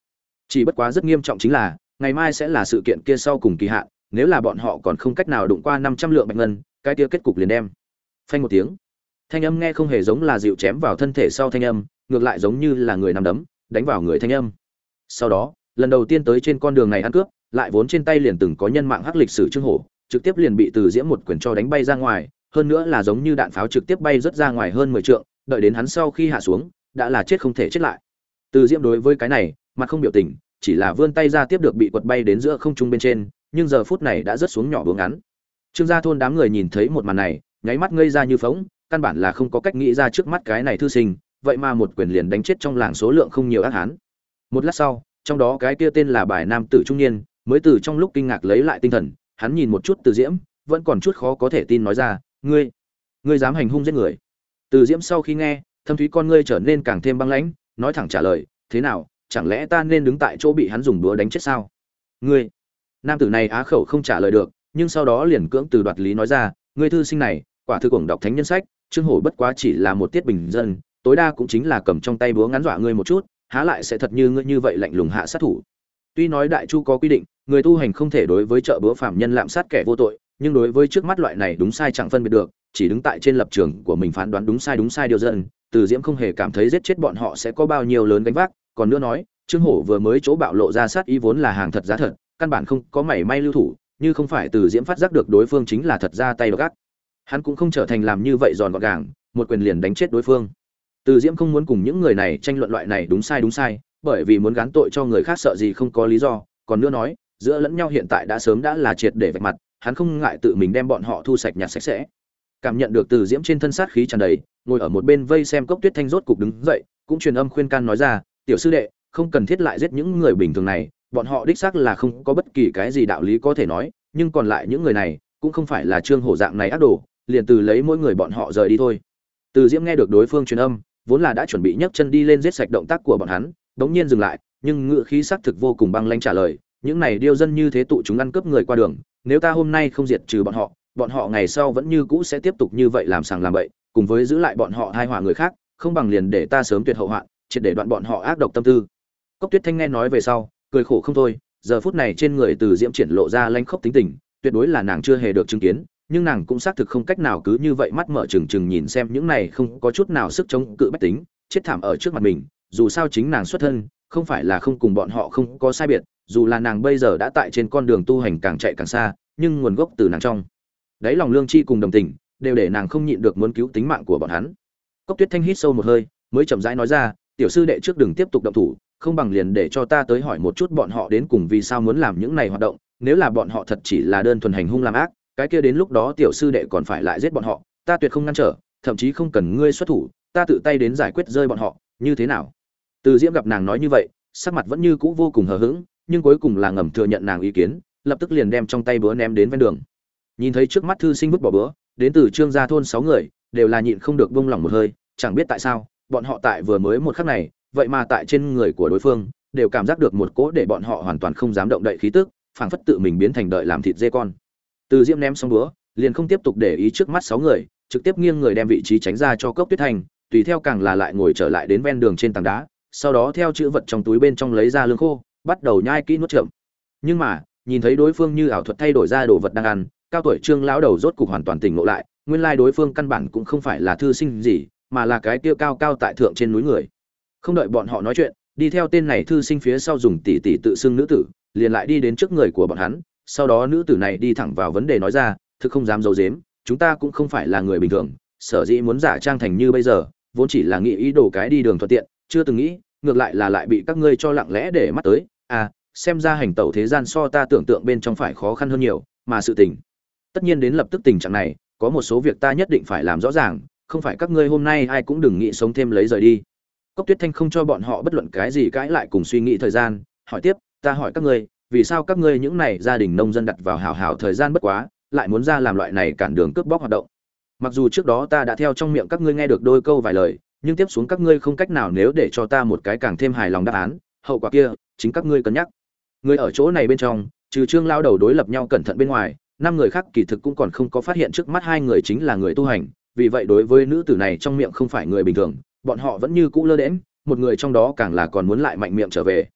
S1: Chỉ bất quá rất nghiêm trọng chính là, ngày mai sẽ là sự kiện kia sau cùng kỳ hạn nếu là bọn họ còn không cách nào đụng qua năm trăm lượng bạch ngân, cái kia kết cục liền đem. Phanh một tiếng. Thanh âm nghe không hề giống là dịu chém vào thân thể sau thanh âm, ngược lại giống như là người nằm đấm, đánh vào người thanh âm. Sau đó, lần đầu tiên tới trên con đường này ăn cướp, lại vốn trên tay liền từng có nhân mạng hắc lịch sử trương hổ, trực tiếp liền bị từ diễm một quyền cho đánh bay ra ngoài, hơn nữa là giống như đạn pháo trực tiếp bay rất ra ngoài hơn mười trượng, đợi đến hắn sau khi hạ xuống, đã là chết không thể chết lại. Từ diễm đối với cái này, mặt không biểu tình, chỉ là vươn tay ra tiếp được bị quật bay đến giữa không trung bên trên nhưng giờ phút này đã rớt xuống nhỏ buông ngắn. Trương gia thôn đám người nhìn thấy một màn này, nháy mắt ngây ra như phóng căn bản là không có cách nghĩ ra trước mắt cái này thư sinh, vậy mà một quyền liền đánh chết trong làng số lượng không nhiều ác hán. Một lát sau, trong đó cái kia tên là bài nam tử trung niên, mới từ trong lúc kinh ngạc lấy lại tinh thần, hắn nhìn một chút từ diễm, vẫn còn chút khó có thể tin nói ra, ngươi ngươi dám hành hung giết người? Từ diễm sau khi nghe, thâm thúy con ngươi trở nên càng thêm băng lãnh, nói thẳng trả lời, thế nào, chẳng lẽ ta nên đứng tại chỗ bị hắn dùng đũa đánh chết sao? Ngươi nam tử này á khẩu không trả lời được, nhưng sau đó liền cưỡng từ đoạt lý nói ra người thư sinh này, quả thư cuồng đọc thánh nhân sách, trương hổ bất quá chỉ là một tiết bình dân, tối đa cũng chính là cầm trong tay búa ngắn dọa ngươi một chút, há lại sẽ thật như ngươi như vậy lạnh lùng hạ sát thủ. Tuy nói đại chu có quy định, người tu hành không thể đối với trợ búa phạm nhân lạm sát kẻ vô tội, nhưng đối với trước mắt loại này đúng sai chẳng phân biệt được, chỉ đứng tại trên lập trường của mình phán đoán đúng sai đúng sai điều dân, từ diễm không hề cảm thấy giết chết bọn họ sẽ có bao nhiêu lớn gánh vác, còn nữa nói, trương hổ vừa mới chỗ bạo lộ ra sát ý vốn là hàng thật giá thật căn bản không có mảy may lưu thủ, như không phải từ diễm phát giác được đối phương chính là thật ra tay gác hắn cũng không trở thành làm như vậy giòn gọn gàng, một quyền liền đánh chết đối phương. Từ diễm không muốn cùng những người này tranh luận loại này đúng sai đúng sai, bởi vì muốn gán tội cho người khác sợ gì không có lý do. Còn nữa nói, giữa lẫn nhau hiện tại đã sớm đã là triệt để vạch mặt, hắn không ngại tự mình đem bọn họ thu sạch nhặt sạch sẽ. Cảm nhận được từ diễm trên thân sát khí tràn đầy, ngồi ở một bên vây xem cốc tuyết thanh rốt cục đứng dậy, cũng truyền âm khuyên can nói ra, tiểu sư đệ, không cần thiết lại giết những người bình thường này bọn họ đích xác là không có bất kỳ cái gì đạo lý có thể nói, nhưng còn lại những người này, cũng không phải là trương hổ dạng này ác đồ, liền từ lấy mỗi người bọn họ rời đi thôi. Từ diễm nghe được đối phương truyền âm, vốn là đã chuẩn bị nhấc chân đi lên giết sạch động tác của bọn hắn bỗng nhiên dừng lại, nhưng ngựa khí sắc thực vô cùng băng lanh trả lời, những này điêu dân như thế tụ chúng ăn cướp người qua đường, nếu ta hôm nay không diệt trừ bọn họ bọn họ ngày sau vẫn như cũ sẽ tiếp tục như vậy làm sàng làm bậy, cùng với giữ lại bọn họ hai họa người khác, không bằng liền để ta sớm tuyệt hậu hoạn, triệt để đoạn bọn họ ác độc tâm tư. Cốc tuyết thanh nghe nói về sau cười khổ không thôi, giờ phút này trên người từ diễm triển lộ ra lanh khốc tính tình, tuyệt đối là nàng chưa hề được chứng kiến, nhưng nàng cũng xác thực không cách nào cứ như vậy mắt mở trừng trừng nhìn xem những này không có chút nào sức chống cự bách tính, chết thảm ở trước mặt mình, dù sao chính nàng xuất thân, không phải là không cùng bọn họ không có sai biệt, dù là nàng bây giờ đã tại trên con đường tu hành càng chạy càng xa, nhưng nguồn gốc từ nàng trong. Đấy lòng lương chi cùng đồng tình, đều để nàng không nhịn được muốn cứu tính mạng của bọn hắn. Cốc tuyết thanh hít sâu một hơi, mới chậm rãi nói ra, tiểu sư đệ trước đừng tiếp tục động thủ không bằng liền để cho ta tới hỏi một chút bọn họ đến cùng vì sao muốn làm những này hoạt động, nếu là bọn họ thật chỉ là đơn thuần hành hung làm ác, cái kia đến lúc đó tiểu sư đệ còn phải lại giết bọn họ, ta tuyệt không ngăn trở, thậm chí không cần ngươi xuất thủ, ta tự tay đến giải quyết rơi bọn họ, như thế nào? Từ diễm gặp nàng nói như vậy, sắc mặt vẫn như cũ vô cùng hờ hững, nhưng cuối cùng là ngầm thừa nhận nàng ý kiến, lập tức liền đem trong tay búa ném đến ven đường. Nhìn thấy trước mắt thư sinh vứt bỏ búa, đến từ trương gia thôn sáu người, đều là nhịn không được buông lòng một hơi, chẳng biết tại sao, bọn họ tại vừa mới một khắc này vậy mà tại trên người của đối phương, đều cảm giác được một cỗ để bọn họ hoàn toàn không dám động đậy khí tức, phảng phất tự mình biến thành đợi làm thịt dê con. Từ diễm ném xong búa liền không tiếp tục để ý trước mắt sáu người, trực tiếp nghiêng người đem vị trí tránh ra cho cốc tuyết thành, tùy theo càng là lại ngồi trở lại đến ven đường trên tảng đá, sau đó theo chữ vật trong túi bên trong lấy ra lương khô, bắt đầu nhai kỹ nuốt chậm nhưng mà, nhìn thấy đối phương như ảo thuật thay đổi ra đồ vật đang ăn, cao tuổi trương lão đầu rốt cục hoàn toàn tỉnh ngộ lại, nguyên lai đối phương căn bản cũng không phải là thư sinh gì, mà là cái kia cao cao tại thượng trên núi người không đợi bọn họ nói chuyện, đi theo tên này thư sinh phía sau dùng tỷ tỷ tự xưng nữ tử, liền lại đi đến trước người của bọn hắn, sau đó nữ tử này đi thẳng vào vấn đề nói ra, thực không dám giấu dếm chúng ta cũng không phải là người bình thường, sở dĩ muốn giả trang thành như bây giờ, vốn chỉ là nghĩ ý đồ cái đi đường thuận tiện, chưa từng nghĩ, ngược lại là lại bị các ngươi cho lặng lẽ để mắt tới à xem ra hành tẩu thế gian so ta tưởng tượng bên trong phải khó khăn hơn nhiều, mà sự tình. Tất nhiên đến lập tức tình trạng này, có một số việc ta nhất định phải làm rõ ràng, không phải các ngươi hôm nay ai cũng đừng nghĩ sống thêm lấy rời đi cốc tuyết thanh không cho bọn họ bất luận cái gì cãi lại cùng suy nghĩ thời gian, hỏi tiếp, ta hỏi các ngươi, vì sao các ngươi những này gia đình nông dân đặt vào hào hào thời gian bất quá, lại muốn ra làm loại này cản đường cướp bóc hoạt động? Mặc dù trước đó ta đã theo trong miệng các ngươi nghe được đôi câu vài lời, nhưng tiếp xuống các ngươi không cách nào nếu để cho ta một cái càng thêm hài lòng đáp án, hậu quả kia, chính các ngươi cân nhắc. Người ở chỗ này bên trong, trừ trương lao đầu đối lập nhau cẩn thận bên ngoài, năm người khác kỳ thực cũng còn không có phát hiện trước mắt hai người chính là người tu hành, vì vậy đối với nữ tử này trong miệng không phải người bình thường bọn họ vẫn như cũ lơ đễm một người trong đó càng là còn muốn lại mạnh miệng trở về.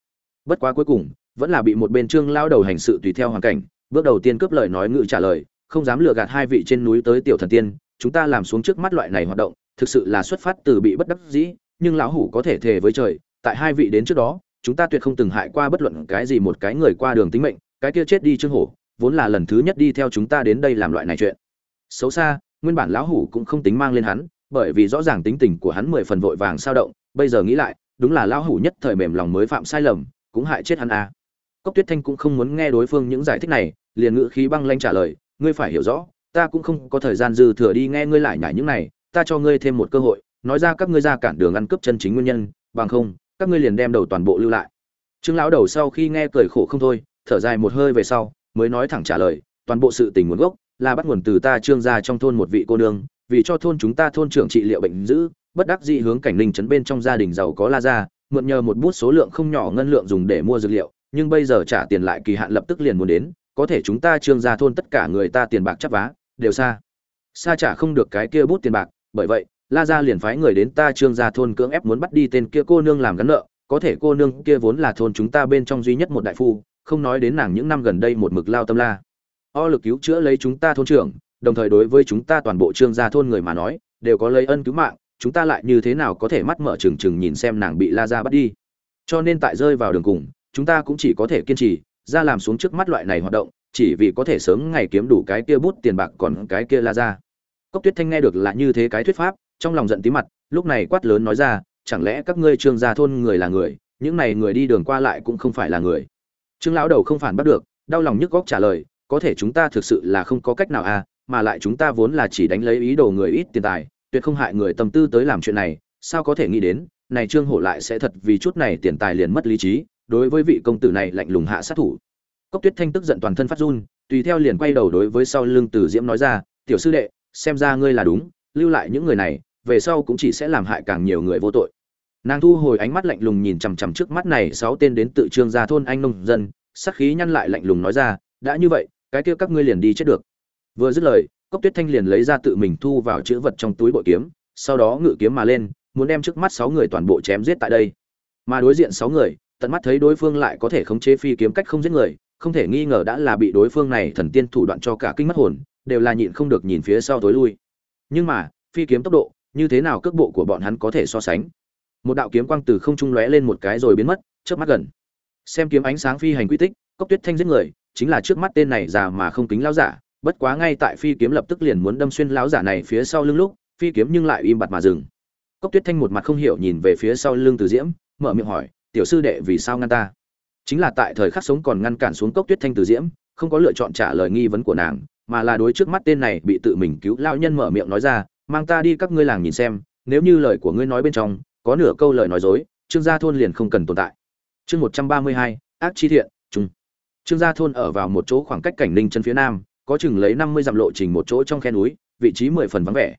S1: Bất quá cuối cùng, vẫn là bị một bên trương lao đầu hành sự tùy theo hoàn cảnh, bước đầu tiên cướp lời nói ngự trả lời, không dám lừa gạt hai vị trên núi tới tiểu thần tiên, chúng ta làm xuống trước mắt loại này hoạt động, thực sự là xuất phát từ bị bất đắc dĩ, nhưng lão hủ có thể thề với trời, tại hai vị đến trước đó, chúng ta tuyệt không từng hại qua bất luận cái gì một cái người qua đường tính mệnh, cái kia chết đi trương hổ, vốn là lần thứ nhất đi theo chúng ta đến đây làm loại này chuyện. Xấu xa, nguyên bản lão hủ cũng không tính mang lên hắn bởi vì rõ ràng tính tình của hắn mười phần vội vàng sao động, bây giờ nghĩ lại, đúng là lão hủ nhất thời mềm lòng mới phạm sai lầm, cũng hại chết hắn à. cốc tuyết thanh cũng không muốn nghe đối phương những giải thích này, liền ngữ khí băng lanh trả lời, ngươi phải hiểu rõ, ta cũng không có thời gian dư thừa đi nghe ngươi lại nhải những này, ta cho ngươi thêm một cơ hội, nói ra các ngươi ra cản đường ăn cướp chân chính nguyên nhân, bằng không, các ngươi liền đem đầu toàn bộ lưu lại trương lão đầu sau khi nghe cười khổ không thôi, thở dài một hơi về sau, mới nói thẳng trả lời, toàn bộ sự tình nguồn gốc là bắt nguồn từ ta trương gia trong thôn một vị cô nương vì cho thôn chúng ta thôn trưởng trị liệu bệnh dữ bất đắc dĩ hướng cảnh linh trấn bên trong gia đình giàu có la ra, mượn nhờ một bút số lượng không nhỏ ngân lượng dùng để mua dược liệu, nhưng bây giờ trả tiền lại kỳ hạn lập tức liền muốn đến, có thể chúng ta trương gia thôn tất cả người ta tiền bạc chắp vá, đều xa. Xa trả không được cái kia bút tiền bạc, bởi vậy, la gia liền phái người đến ta trương gia thôn cưỡng ép muốn bắt đi tên kia cô nương làm gắn nợ, có thể cô nương kia vốn là thôn chúng ta bên trong duy nhất một đại phu, không nói đến nàng những năm gần đây một mực lao tâm la. O lực cứu chữa lấy chúng ta thôn trưởng đồng thời đối với chúng ta toàn bộ trương gia thôn người mà nói, đều có lấy ân cứu mạng, chúng ta lại như thế nào có thể mắt mở trừng trừng nhìn xem nàng bị la ra bắt đi? Cho nên tại rơi vào đường cùng, chúng ta cũng chỉ có thể kiên trì, ra làm xuống trước mắt loại này hoạt động, chỉ vì có thể sớm ngày kiếm đủ cái kia bút tiền bạc còn cái kia la ra cốc tuyết thanh nghe được là như thế cái thuyết pháp, trong lòng giận tí mặt, lúc này quát lớn nói ra, chẳng lẽ các ngươi trương gia thôn người là người, những này người đi đường qua lại cũng không phải là người? Trương lão đầu không phản bắt được, đau lòng nhức góc trả lời, có thể chúng ta thực sự là không có cách nào à mà lại chúng ta vốn là chỉ đánh lấy ý đồ người ít tiền tài, tuyệt không hại người tâm tư tới làm chuyện này, sao có thể nghĩ đến, này trương hổ lại sẽ thật vì chút này tiền tài liền mất lý trí, đối với vị công tử này lạnh lùng hạ sát thủ. Cốc tuyết thanh tức giận toàn thân phát run, tùy theo liền quay đầu đối với sau lưng từ diễm nói ra, tiểu sư đệ, xem ra ngươi là đúng, lưu lại những người này, về sau cũng chỉ sẽ làm hại càng nhiều người vô tội. Nàng thu hồi ánh mắt lạnh lùng nhìn chằm chằm trước mắt này sáu tên đến tự trương gia thôn anh nông dân, sắc khí nhăn lại lạnh lùng nói ra, đã như vậy, cái kia các ngươi liền đi chết được vừa dứt lời, cốc tuyết thanh liền lấy ra tự mình thu vào chữ vật trong túi bội kiếm, sau đó ngự kiếm mà lên, muốn đem trước mắt sáu người toàn bộ chém giết tại đây. Mà đối diện sáu người, tận mắt thấy đối phương lại có thể khống chế phi kiếm cách không giết người, không thể nghi ngờ đã là bị đối phương này thần tiên thủ đoạn cho cả kinh mất hồn, đều là nhịn không được nhìn phía sau tối lui. Nhưng mà, phi kiếm tốc độ, như thế nào cước bộ của bọn hắn có thể so sánh? Một đạo kiếm quang từ không trung lóe lên một cái rồi biến mất trước mắt gần. Xem kiếm ánh sáng phi hành quy tích, cốc tuyết thanh giết người, chính là trước mắt tên này già mà không kính lão giả bất quá ngay tại phi kiếm lập tức liền muốn đâm xuyên lão giả này phía sau lưng lúc, phi kiếm nhưng lại im bặt mà dừng. Cốc tuyết thanh một mặt không hiểu nhìn về phía sau lưng từ diễm, mở miệng hỏi, tiểu sư đệ, vì sao ngăn ta? Chính là tại thời khắc sống còn ngăn cản xuống cốc tuyết thanh từ diễm, không có lựa chọn trả lời nghi vấn của nàng, mà là đối trước mắt tên này bị tự mình cứu lão nhân mở miệng nói ra, mang ta đi các ngươi làng nhìn xem, nếu như lời của ngươi nói bên trong, có nửa câu lời nói dối, trương gia thôn liền không cần tồn tại. Chương một trăm ba mươi hai, ác chi thiện trung trương gia thôn ở vào một chỗ khoảng cách cảnh ninh chân phía nam có chừng lấy năm mươi dặm lộ trình một chỗ trong khe núi, vị trí mười phần vắng vẻ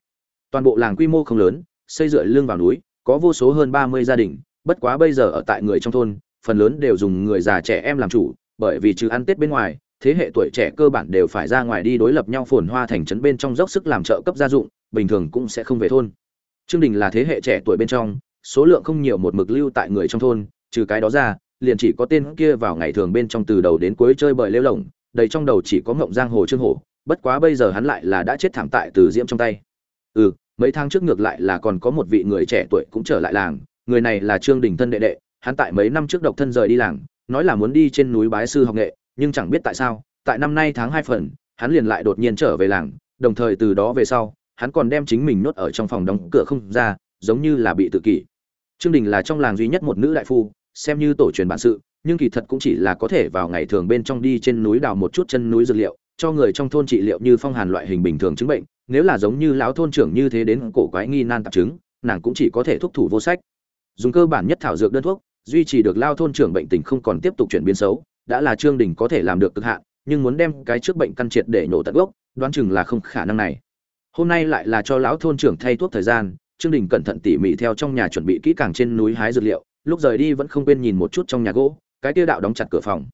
S1: toàn bộ làng quy mô không lớn, xây dựa lưng vào núi, có vô số hơn ba mươi gia đình, bất quá bây giờ ở tại người trong thôn, phần lớn đều dùng người già trẻ em làm chủ, bởi vì trừ ăn tết bên ngoài, thế hệ tuổi trẻ cơ bản đều phải ra ngoài đi đối lập nhau phồn hoa thành trấn bên trong dốc sức làm trợ cấp gia dụng, bình thường cũng sẽ không về thôn trương đình là thế hệ trẻ tuổi bên trong, số lượng không nhiều một mực lưu tại người trong thôn, trừ cái đó ra, liền chỉ có tên kia vào ngày thường bên trong từ đầu đến cuối chơi bời lêu lổng đầy trong đầu chỉ có ngộng giang hồ trương hổ, bất quá bây giờ hắn lại là đã chết thảm tại từ diễm trong tay. Ừ mấy tháng trước ngược lại là còn có một vị người trẻ tuổi cũng trở lại làng, người này là trương đình thân đệ đệ, hắn tại mấy năm trước độc thân rời đi làng, nói là muốn đi trên núi bái sư học nghệ, nhưng chẳng biết tại sao, tại năm nay tháng hai phần, hắn liền lại đột nhiên trở về làng, đồng thời từ đó về sau, hắn còn đem chính mình nhốt ở trong phòng đóng cửa không ra, giống như là bị tự kỷ. Trương đình là trong làng duy nhất một nữ đại phu, xem như tổ truyền bản sự nhưng kỳ thật cũng chỉ là có thể vào ngày thường bên trong đi trên núi đào một chút chân núi dược liệu, cho người trong thôn trị liệu như phong hàn loại hình bình thường chứng bệnh, nếu là giống như lão thôn trưởng như thế đến cổ quái nghi nan tạp chứng, nàng cũng chỉ có thể thúc thủ vô sách. Dùng cơ bản nhất thảo dược đơn thuốc, duy trì được lao thôn trưởng bệnh tình không còn tiếp tục chuyển biến xấu, đã là trương đình có thể làm được cực hạn, nhưng muốn đem cái trước bệnh căn triệt để nhổ tận gốc, đoán chừng là không khả năng này. Hôm nay lại là cho lão thôn trưởng thay thuốc thời gian, trương đình cẩn thận tỉ mỉ theo trong nhà chuẩn bị kỹ càng trên núi hái dược liệu, lúc rời đi vẫn không quên nhìn một chút trong nhà gỗ cái tiêu đạo đóng chặt cửa phòng.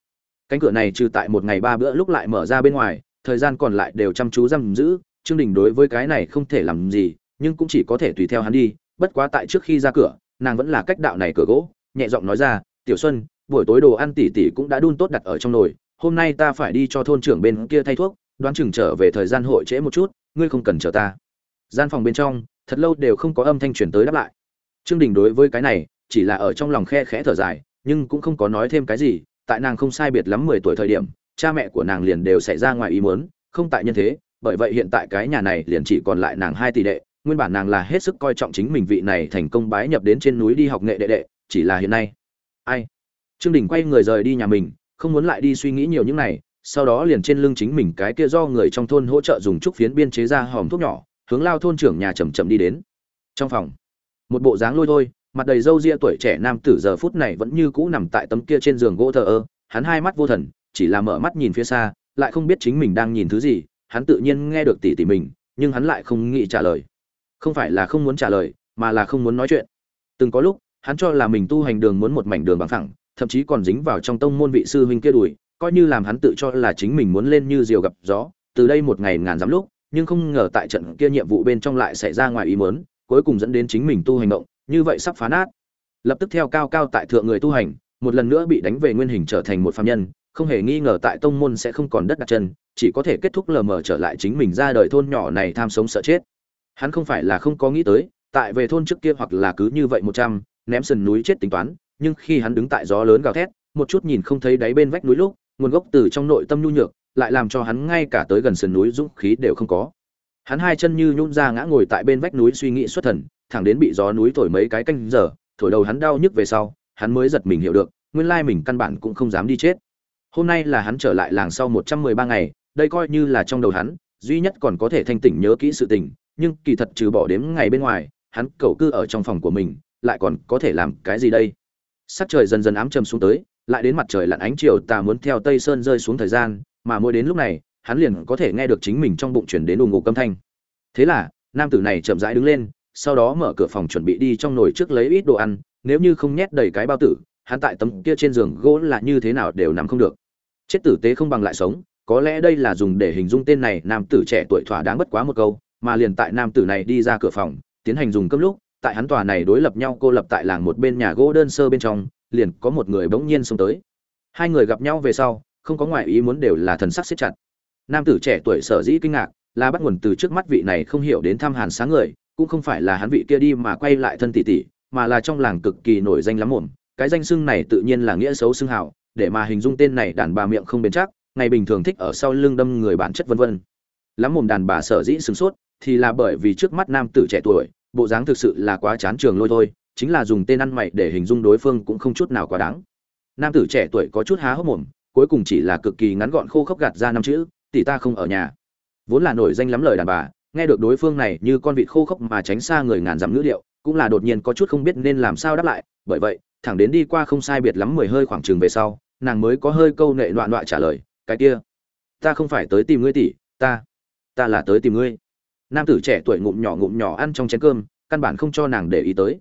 S1: Cánh cửa này trừ tại một ngày ba bữa lúc lại mở ra bên ngoài, thời gian còn lại đều chăm chú giam giữ, trương đình đối với cái này không thể làm gì, nhưng cũng chỉ có thể tùy theo hắn đi, bất quá tại trước khi ra cửa, nàng vẫn là cách đạo này cửa gỗ, nhẹ giọng nói ra, tiểu xuân, buổi tối đồ ăn tỉ tỉ cũng đã đun tốt đặt ở trong nồi, hôm nay ta phải đi cho thôn trưởng bên kia thay thuốc, đoán chừng trở về thời gian hội trễ một chút, ngươi không cần chờ ta. Gian phòng bên trong, thật lâu đều không có âm thanh truyền tới đáp lại. Trương đình đối với cái này, chỉ là ở trong lòng khe khẽ thở dài nhưng cũng không có nói thêm cái gì, tại nàng không sai biệt lắm mười tuổi thời điểm, cha mẹ của nàng liền đều xảy ra ngoài ý muốn, không tại nhân thế, bởi vậy hiện tại cái nhà này liền chỉ còn lại nàng hai tỷ đệ, nguyên bản nàng là hết sức coi trọng chính mình vị này thành công bái nhập đến trên núi đi học nghệ đệ đệ, chỉ là hiện nay. Ai? Trương đình quay người rời đi nhà mình, không muốn lại đi suy nghĩ nhiều những này, sau đó liền trên lưng chính mình cái kia do người trong thôn hỗ trợ dùng trúc phiến biên chế ra hòm thuốc nhỏ, hướng lao thôn trưởng nhà chậm chậm đi đến. Trong phòng, một bộ dáng lôi thôi mặt đầy râu ria tuổi trẻ nam tử giờ phút này vẫn như cũ nằm tại tấm kia trên giường gỗ thờ ơ hắn hai mắt vô thần chỉ là mở mắt nhìn phía xa lại không biết chính mình đang nhìn thứ gì hắn tự nhiên nghe được tỉ tỉ mình nhưng hắn lại không nghĩ trả lời. Không phải là không muốn trả lời mà là không muốn nói chuyện. Từng có lúc hắn cho là mình tu hành đường muốn một mảnh đường bằng thẳng, thậm chí còn dính vào trong tông môn vị sư huynh kia đùi coi như làm hắn tự cho là chính mình muốn lên như diều gặp gió từ đây một ngày ngàn dám lúc nhưng không ngờ tại trận kia nhiệm vụ bên trong lại xảy ra ngoài ý muốn cuối cùng dẫn đến chính mình tu hành động như vậy sắp phá nát. Lập tức theo cao cao tại thượng người tu hành, một lần nữa bị đánh về nguyên hình trở thành một phàm nhân, không hề nghi ngờ tại tông môn sẽ không còn đất đặt chân, chỉ có thể kết thúc lờ mờ trở lại chính mình ra đời thôn nhỏ này tham sống sợ chết. Hắn không phải là không có nghĩ tới, tại về thôn trước kia hoặc là cứ như vậy một trăm ném sườn núi chết tính toán, nhưng khi hắn đứng tại gió lớn gào thét, một chút nhìn không thấy đáy bên vách núi lúc, nguồn gốc từ trong nội tâm nhu nhược, lại làm cho hắn ngay cả tới gần sườn núi dũng khí đều không có. Hắn hai chân như nhún ra ngã ngồi tại bên vách núi suy nghĩ xuất thần thẳng đến bị gió núi thổi mấy cái canh giờ, thổi đầu hắn đau nhức về sau, hắn mới giật mình hiểu được, nguyên lai mình căn bản cũng không dám đi chết. Hôm nay là hắn trở lại làng sau một trăm mười ba ngày, đây coi như là trong đầu hắn, duy nhất còn có thể thanh tỉnh nhớ kỹ sự tình, nhưng kỳ thật trừ bỏ đếm ngày bên ngoài, hắn cầu cư ở trong phòng của mình, lại còn có thể làm cái gì đây? Sắc trời dần dần ám trầm xuống tới, lại đến mặt trời lặn ánh chiều tà muốn theo tây sơn rơi xuống thời gian, mà mỗi đến lúc này, hắn liền có thể nghe được chính mình trong bụng chuyển đến ù ngục âm thanh. Thế là, nam tử này chậm rãi đứng lên sau đó mở cửa phòng chuẩn bị đi trong nồi trước lấy ít đồ ăn, nếu như không nhét đầy cái bao tử, hắn tại tấm kia trên giường gỗ là như thế nào đều nằm không được. Chết tử tế không bằng lại sống, có lẽ đây là dùng để hình dung tên này nam tử trẻ tuổi thỏa đáng bất quá một câu, mà liền tại nam tử này đi ra cửa phòng, tiến hành dùng cơm lúc, tại hắn tòa này đối lập nhau cô lập tại làng một bên nhà gỗ đơn sơ bên trong, liền có một người bỗng nhiên xông tới. Hai người gặp nhau về sau, không có ngoại ý muốn đều là thần sắc siết chặt. Nam tử trẻ tuổi sở dĩ kinh ngạc, là bắt nguồn từ trước mắt vị này không hiểu đến thăm hàn sáng người cũng không phải là hắn vị kia đi mà quay lại thân tỷ tỷ, mà là trong làng cực kỳ nổi danh lắm mồm. Cái danh xưng này tự nhiên là nghĩa xấu xưng hào, để mà hình dung tên này đàn bà miệng không bền chắc, ngày bình thường thích ở sau lưng đâm người bản chất vân vân. Lắm mồm đàn bà sở dĩ sừng sốt, thì là bởi vì trước mắt nam tử trẻ tuổi, bộ dáng thực sự là quá chán trường lôi thôi, chính là dùng tên ăn mày để hình dung đối phương cũng không chút nào quá đáng. Nam tử trẻ tuổi có chút há hốc mồm, cuối cùng chỉ là cực kỳ ngắn gọn khô khốc gạt ra năm chữ, tỷ ta không ở nhà. Vốn là nổi danh lắm lời đàn bà nghe được đối phương này như con vịt khô khốc mà tránh xa người ngàn dặm ngữ điệu, cũng là đột nhiên có chút không biết nên làm sao đáp lại. Bởi vậy, thẳng đến đi qua không sai biệt lắm mười hơi khoảng chừng về sau, nàng mới có hơi câu nệ loạn loạn trả lời, cái kia, ta không phải tới tìm ngươi tỷ, ta ta là tới tìm ngươi. Nam tử trẻ tuổi ngụm nhỏ ngụm nhỏ ăn trong chén cơm, căn bản không cho nàng để ý tới.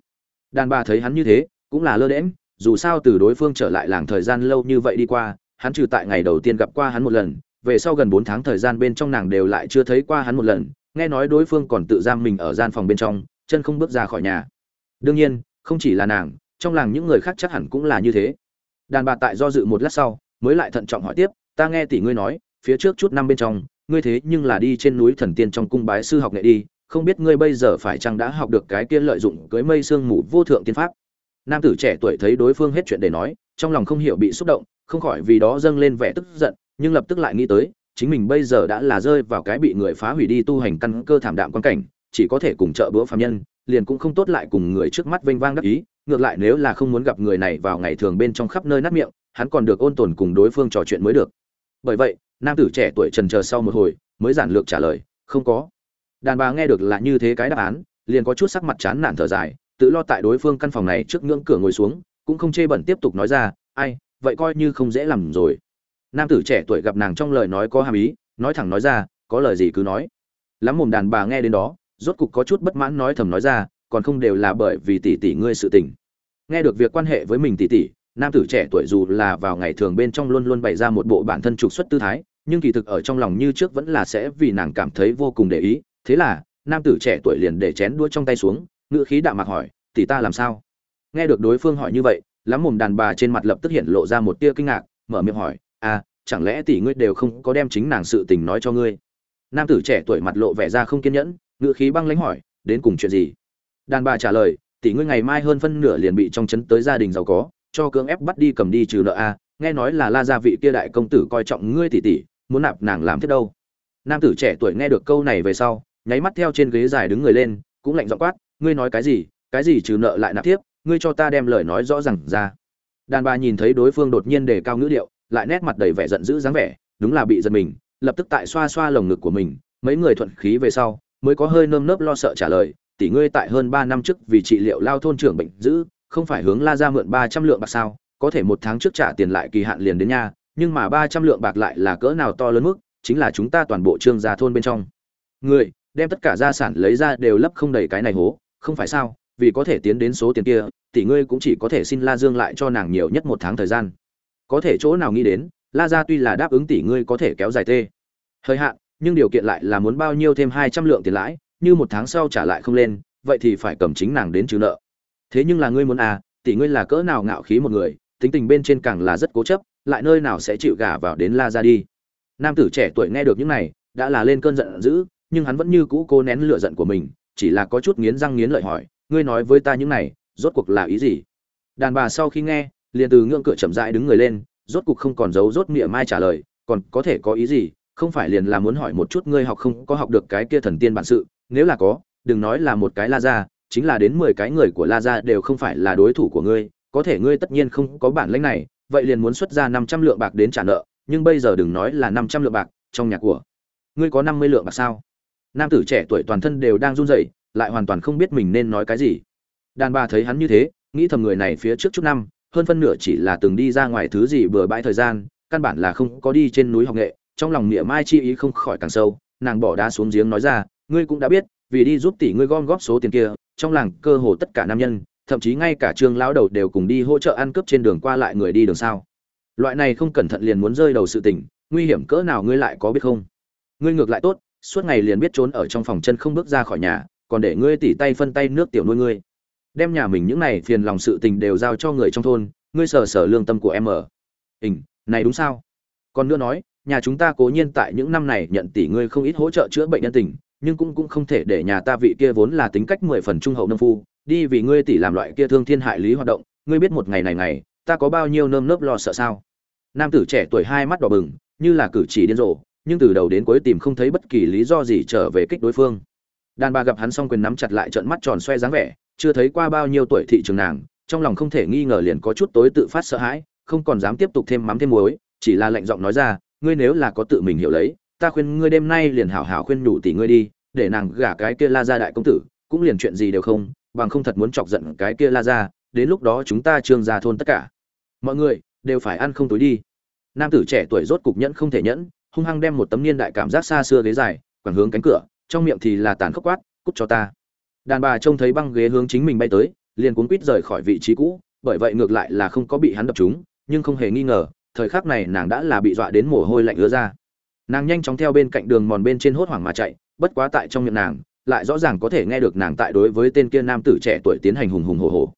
S1: Đàn bà thấy hắn như thế, cũng là lơ đễm dù sao từ đối phương trở lại làng thời gian lâu như vậy đi qua, hắn trừ tại ngày đầu tiên gặp qua hắn một lần, về sau gần bốn tháng thời gian bên trong nàng đều lại chưa thấy qua hắn một lần nghe nói đối phương còn tự giam mình ở gian phòng bên trong, chân không bước ra khỏi nhà. Đương nhiên, không chỉ là nàng, trong làng những người khác chắc hẳn cũng là như thế. Đàn bà tại do dự một lát sau, mới lại thận trọng hỏi tiếp, ta nghe tỷ ngươi nói, phía trước chút năm bên trong, ngươi thế nhưng là đi trên núi thần tiên trong cung bái sư học nghệ đi, không biết ngươi bây giờ phải chăng đã học được cái kia lợi dụng cưới mây sương mù vô thượng tiên pháp? Nam tử trẻ tuổi thấy đối phương hết chuyện để nói, trong lòng không hiểu bị xúc động, không khỏi vì đó dâng lên vẻ tức giận, nhưng lập tức lại nghĩ tới chính mình bây giờ đã là rơi vào cái bị người phá hủy đi tu hành căn cơ thảm đạm quan cảnh, chỉ có thể cùng trợ bữa phạm nhân, liền cũng không tốt lại cùng người trước mắt vênh vang đắc ý, ngược lại nếu là không muốn gặp người này vào ngày thường bên trong khắp nơi nát miệng, hắn còn được ôn tồn cùng đối phương trò chuyện mới được. Bởi vậy, nam tử trẻ tuổi trần chờ sau một hồi, mới giản lược trả lời, không có. Đàn bà nghe được là như thế cái đáp án, liền có chút sắc mặt chán nản thở dài, tự lo tại đối phương căn phòng này trước ngưỡng cửa ngồi xuống, cũng không chê bẩn tiếp tục nói ra, ai, vậy coi như không dễ làm rồi nam tử trẻ tuổi gặp nàng trong lời nói có hàm ý, nói thẳng nói ra, có lời gì cứ nói. Lắm mồm đàn bà nghe đến đó, rốt cục có chút bất mãn nói thầm nói ra, còn không đều là bởi vì tỷ tỷ ngươi sự tình. Nghe được việc quan hệ với mình tỷ tỷ, nam tử trẻ tuổi dù là vào ngày thường bên trong luôn luôn bày ra một bộ bản thân trục xuất tư thái, nhưng kỳ thực ở trong lòng như trước vẫn là sẽ vì nàng cảm thấy vô cùng để ý. Thế là, nam tử trẻ tuổi liền để chén đũa trong tay xuống, ngữ khí đạm mạc hỏi, tỷ ta làm sao? Nghe được đối phương hỏi như vậy, lắm mồm đàn bà trên mặt lập tức hiện lộ ra một tia kinh ngạc, mở miệng hỏi à chẳng lẽ tỷ ngươi đều không có đem chính nàng sự tình nói cho ngươi? Nam tử trẻ tuổi mặt lộ vẻ ra không kiên nhẫn ngự khí băng lãnh hỏi, đến cùng chuyện gì? Đàn bà trả lời, tỷ ngươi ngày mai hơn phân nửa liền bị trong chấn tới gia đình giàu có, cho cưỡng ép bắt đi cầm đi trừ nợ a nghe nói là la gia vị kia đại công tử coi trọng ngươi tỷ tỷ, muốn nạp nàng làm thế đâu? Nam tử trẻ tuổi nghe được câu này về sau, nháy mắt theo trên ghế dài đứng người lên, cũng lạnh giọng quát, ngươi nói cái gì? Cái gì trừ nợ lại nạp tiếp? Ngươi cho ta đem lời nói rõ ràng ra. Đàn bà nhìn thấy đối phương đột nhiên đề cao ngữ điệu lại nét mặt đầy vẻ giận dữ dáng vẻ, đúng là bị giật mình, lập tức tại xoa xoa lồng ngực của mình, mấy người thuận khí về sau, mới có hơi nơm nớp lo sợ trả lời, tỷ ngươi tại hơn ba năm trước vì trị liệu lao thôn trưởng bệnh dữ, không phải hướng la ra mượn ba trăm lượng bạc sao? Có thể một tháng trước trả tiền lại kỳ hạn liền đến nha nhưng mà ba trăm lượng bạc lại là cỡ nào to lớn mức, chính là chúng ta toàn bộ trương gia thôn bên trong. Người đem tất cả gia sản lấy ra đều lấp không đầy cái này hố, không phải sao? Vì có thể tiến đến số tiền kia, tỷ ngươi cũng chỉ có thể xin la dương lại cho nàng nhiều nhất một tháng thời gian có thể chỗ nào nghĩ đến, la gia tuy là đáp ứng tỷ ngươi có thể kéo dài tê. Thời hạn, nhưng điều kiện lại là muốn bao nhiêu thêm hai trăm lượng tiền lãi, như một tháng sau trả lại không lên, vậy thì phải cầm chính nàng đến trừ nợ. Thế nhưng là ngươi muốn à tỷ ngươi là cỡ nào ngạo khí một người, tính tình bên trên càng là rất cố chấp, lại nơi nào sẽ chịu gả vào đến la ra đi. Nam tử trẻ tuổi nghe được những này, đã là lên cơn giận dữ, nhưng hắn vẫn như cũ cố nén lửa giận của mình, chỉ là có chút nghiến răng nghiến lợi hỏi, ngươi nói với ta những này, rốt cuộc là ý gì? Đàn bà sau khi nghe liền từ ngưỡng cửa chậm rãi đứng người lên, rốt cục không còn giấu rốt miệng mai trả lời, còn có thể có ý gì? Không phải liền là muốn hỏi một chút ngươi học không, có học được cái kia thần tiên bản sự? Nếu là có, đừng nói là một cái la ra chính là đến mười cái người của la ra đều không phải là đối thủ của ngươi, có thể ngươi tất nhiên không có bản lĩnh này, vậy liền muốn xuất ra năm trăm lượng bạc đến trả nợ, nhưng bây giờ đừng nói là năm trăm lượng bạc, trong nhà của ngươi có năm mươi lượng bạc sao? Nam tử trẻ tuổi toàn thân đều đang run rẩy, lại hoàn toàn không biết mình nên nói cái gì. Đàn bà thấy hắn như thế, nghĩ thầm người này phía trước chút năm hơn phân nửa chỉ là từng đi ra ngoài thứ gì bừa bãi thời gian, căn bản là không có đi trên núi học nghệ, trong lòng nghĩa mai chi ý không khỏi càng sâu, nàng bỏ đá xuống giếng nói ra, ngươi cũng đã biết, vì đi giúp tỷ ngươi gom góp số tiền kia, trong làng cơ hồ tất cả nam nhân, thậm chí ngay cả trương lão đầu đều cùng đi hỗ trợ ăn cướp trên đường qua lại người đi đường sao. Loại này không cẩn thận liền muốn rơi đầu sự tình, nguy hiểm cỡ nào ngươi lại có biết không? Ngươi ngược lại tốt, suốt ngày liền biết trốn ở trong phòng chân không bước ra khỏi nhà, còn để ngươi tỉ tay phân tay nước tiểu nuôi ngươi đem nhà mình những này phiền lòng sự tình đều giao cho người trong thôn, ngươi sở sở lương tâm của em ở. Hình, này đúng sao? Còn nữa nói, nhà chúng ta cố nhiên tại những năm này nhận tỷ ngươi không ít hỗ trợ chữa bệnh nhân tình, nhưng cũng cũng không thể để nhà ta vị kia vốn là tính cách mười phần trung hậu nông phu, đi vì ngươi tỷ làm loại kia thương thiên hại lý hoạt động, ngươi biết một ngày này ngày, ta có bao nhiêu nơm nớp lo sợ sao? Nam tử trẻ tuổi hai mắt đỏ bừng, như là cử chỉ điên rồ, nhưng từ đầu đến cuối tìm không thấy bất kỳ lý do gì trở về kích đối phương. Đàn bà gặp hắn xong quyền nắm chặt lại trợn mắt tròn xoe dáng vẻ chưa thấy qua bao nhiêu tuổi thị trường nàng, trong lòng không thể nghi ngờ liền có chút tối tự phát sợ hãi, không còn dám tiếp tục thêm mắm thêm muối, chỉ là lệnh giọng nói ra, ngươi nếu là có tự mình hiểu lấy, ta khuyên ngươi đêm nay liền hảo hảo khuyên nhủ tỷ ngươi đi, để nàng gả cái kia la ra đại công tử, cũng liền chuyện gì đều không, bằng không thật muốn chọc giận cái kia la ra đến lúc đó chúng ta trương ra thôn tất cả. Mọi người, đều phải ăn không tối đi. Nam tử trẻ tuổi rốt cục nhẫn không thể nhẫn, hung hăng đem một tấm niên đại cảm giác xa xưa ghế dài, quẳng hướng cánh cửa, trong miệng thì là tàn khốc quát, cút cho ta đàn bà trông thấy băng ghế hướng chính mình bay tới liền cuốn quýt rời khỏi vị trí cũ bởi vậy ngược lại là không có bị hắn đập trúng nhưng không hề nghi ngờ thời khắc này nàng đã là bị dọa đến mồ hôi lạnh ứa ra. Nàng nhanh chóng theo bên cạnh đường mòn bên trên hốt hoảng mà chạy bất quá tại trong miệng nàng lại rõ ràng có thể nghe được nàng tại đối với tên kia nam tử trẻ tuổi tiến hành hùng hùng hồ hồ,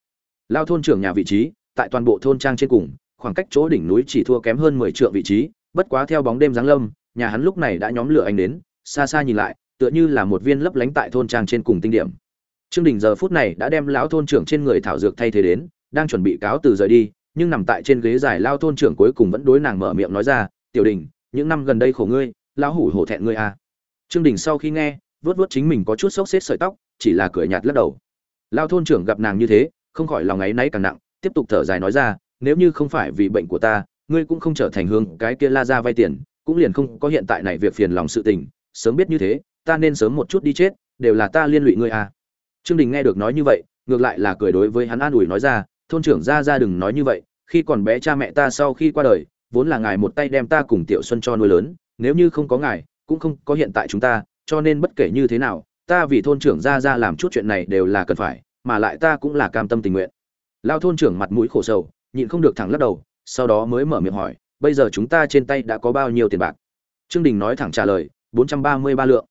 S1: lao thôn trưởng nhà vị trí tại toàn bộ thôn trang trên cùng khoảng cách chỗ đỉnh núi chỉ thua kém hơn mười triệu vị trí bất quá theo bóng đêm giáng lâm nhà hắn lúc này đã nhóm lửa anh đến xa xa nhìn lại tựa như là một viên lấp lánh tại thôn trang trên cùng tinh điểm trương đình giờ phút này đã đem lão thôn trưởng trên người thảo dược thay thế đến, đang chuẩn bị cáo từ rời đi, nhưng nằm tại trên ghế dài lao thôn trưởng cuối cùng vẫn đối nàng mở miệng nói ra, tiểu đình, những năm gần đây khổ ngươi, lão hủ hổ thẹn ngươi à. trương đình sau khi nghe vớt vớt chính mình có chút sốc xếp sợi tóc, chỉ là cười nhạt lắc đầu lao thôn trưởng gặp nàng như thế, không khỏi lòng ấy náy càng nặng, tiếp tục thở dài nói ra, nếu như không phải vì bệnh của ta, ngươi cũng không trở thành hương cái kia la ra vay tiền, cũng liền không có hiện tại này việc phiền lòng sự tình, sớm biết như thế, ta nên sớm một chút đi chết, đều là ta liên lụy ngươi à trương đình nghe được nói như vậy, ngược lại là cười đối với hắn an ủi nói ra, thôn trưởng gia gia đừng nói như vậy, khi còn bé cha mẹ ta sau khi qua đời, vốn là ngài một tay đem ta cùng tiểu xuân cho nuôi lớn, nếu như không có ngài, cũng không có hiện tại chúng ta, cho nên bất kể như thế nào, ta vì thôn trưởng gia gia làm chút chuyện này đều là cần phải, mà lại ta cũng là cam tâm tình nguyện. Lão thôn trưởng mặt mũi khổ sầu, nhịn không được thẳng lắc đầu, sau đó mới mở miệng hỏi, bây giờ chúng ta trên tay đã có bao nhiêu tiền bạc? Trương đình nói thẳng trả lời, bốn trăm ba mươi ba lượng.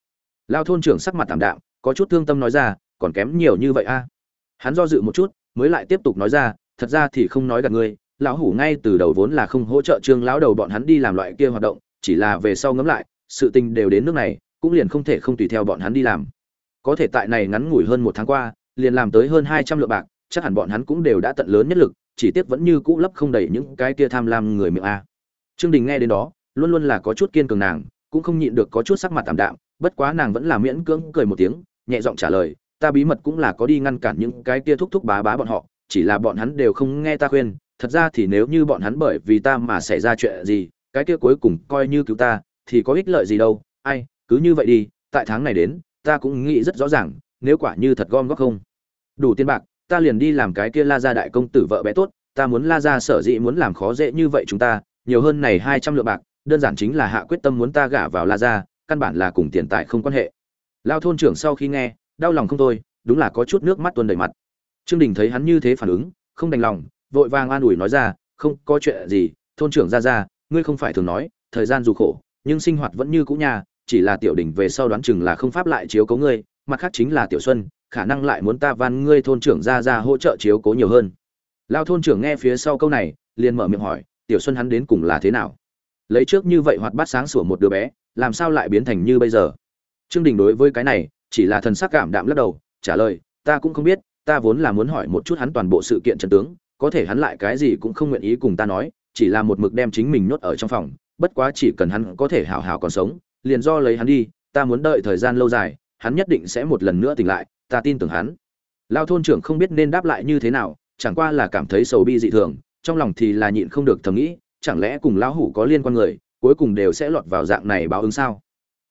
S1: Lão thôn trưởng sắc mặt tạm đạm, có chút thương tâm nói ra còn kém nhiều như vậy a. Hắn do dự một chút, mới lại tiếp tục nói ra, thật ra thì không nói gạt ngươi, lão hủ ngay từ đầu vốn là không hỗ trợ trương lão đầu bọn hắn đi làm loại kia hoạt động, chỉ là về sau ngẫm lại, sự tình đều đến nước này, cũng liền không thể không tùy theo bọn hắn đi làm. Có thể tại này ngắn ngủi hơn một tháng qua, liền làm tới hơn hai trăm lượng bạc, chắc hẳn bọn hắn cũng đều đã tận lớn nhất lực, chỉ tiếc vẫn như cũ lấp không đầy những cái kia tham lam người miệng a. Trương đình nghe đến đó, luôn luôn là có chút kiên cường nàng, cũng không nhịn được có chút sắc mặt tạm đạm, bất quá nàng vẫn là miễn cưỡng cười một tiếng, nhẹ giọng trả lời ta bí mật cũng là có đi ngăn cản những cái kia thúc thúc bá bá bọn họ, chỉ là bọn hắn đều không nghe ta khuyên, thật ra thì nếu như bọn hắn bởi vì ta mà xảy ra chuyện gì, cái kia cuối cùng coi như cứu ta, thì có ích lợi gì đâu, ai, cứ như vậy đi, tại tháng này đến, ta cũng nghĩ rất rõ ràng, nếu quả như thật gom góp không đủ tiền bạc, ta liền đi làm cái kia la gia đại công tử vợ bé tốt, ta muốn la gia sở dĩ muốn làm khó dễ như vậy chúng ta, nhiều hơn này hai trăm lượng bạc, đơn giản chính là hạ quyết tâm muốn ta gả vào la gia, căn bản là cùng tiền tài không quan hệ. Lao thôn trưởng sau khi nghe đau lòng không thôi, đúng là có chút nước mắt tuôn đầy mặt. Trương đình thấy hắn như thế phản ứng, không đành lòng, vội vàng an ủi nói ra, không có chuyện gì, thôn trưởng ra ra, ngươi không phải thường nói, thời gian dù khổ, nhưng sinh hoạt vẫn như cũ nhà, chỉ là tiểu đình về sau đoán chừng là không pháp lại chiếu cố ngươi, mặt khác chính là tiểu xuân, khả năng lại muốn ta van ngươi thôn trưởng ra ra hỗ trợ chiếu cố nhiều hơn. Lao thôn trưởng nghe phía sau câu này, liền mở miệng hỏi, tiểu xuân hắn đến cùng là thế nào? Lấy trước như vậy hoạt bát sáng sủa một đứa bé, làm sao lại biến thành như bây giờ? Trương đình đối với cái này chỉ là thần sắc cảm đạm lắc đầu, trả lời, ta cũng không biết, ta vốn là muốn hỏi một chút hắn toàn bộ sự kiện trận tướng, có thể hắn lại cái gì cũng không nguyện ý cùng ta nói, chỉ là một mực đem chính mình nhốt ở trong phòng, bất quá chỉ cần hắn có thể hảo hảo còn sống, liền do lấy hắn đi, ta muốn đợi thời gian lâu dài, hắn nhất định sẽ một lần nữa tỉnh lại, ta tin tưởng hắn. Lao thôn trưởng không biết nên đáp lại như thế nào, chẳng qua là cảm thấy sầu bi dị thường, trong lòng thì là nhịn không được thầm nghĩ, chẳng lẽ cùng lão hủ có liên quan người, cuối cùng đều sẽ lọt vào dạng này báo ứng sao?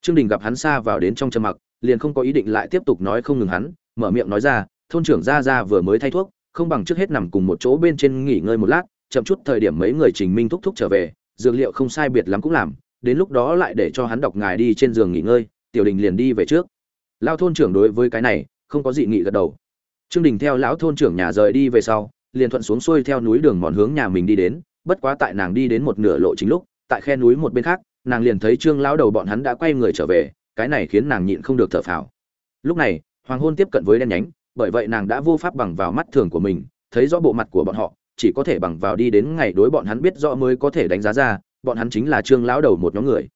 S1: Trương đình gặp hắn xa vào đến trong trầm mặc liền không có ý định lại tiếp tục nói không ngừng hắn, mở miệng nói ra, thôn trưởng gia gia vừa mới thay thuốc, không bằng trước hết nằm cùng một chỗ bên trên nghỉ ngơi một lát, chậm chút thời điểm mấy người trình minh thúc thúc trở về, dược liệu không sai biệt lắm cũng làm, đến lúc đó lại để cho hắn đọc ngài đi trên giường nghỉ ngơi, tiểu đình liền đi về trước. Lão thôn trưởng đối với cái này, không có dị nghị gật đầu. Trương đình theo lão thôn trưởng nhà rời đi về sau, liền thuận xuống xuôi theo núi đường mòn hướng nhà mình đi đến, bất quá tại nàng đi đến một nửa lộ chính lúc, tại khe núi một bên khác, nàng liền thấy trương lão đầu bọn hắn đã quay người trở về cái này khiến nàng nhịn không được thở phào. Lúc này, hoàng hôn tiếp cận với đen nhánh, bởi vậy nàng đã vô pháp bằng vào mắt thường của mình, thấy rõ bộ mặt của bọn họ, chỉ có thể bằng vào đi đến ngày đối bọn hắn biết rõ mới có thể đánh giá ra, bọn hắn chính là trương lão đầu một nhóm người.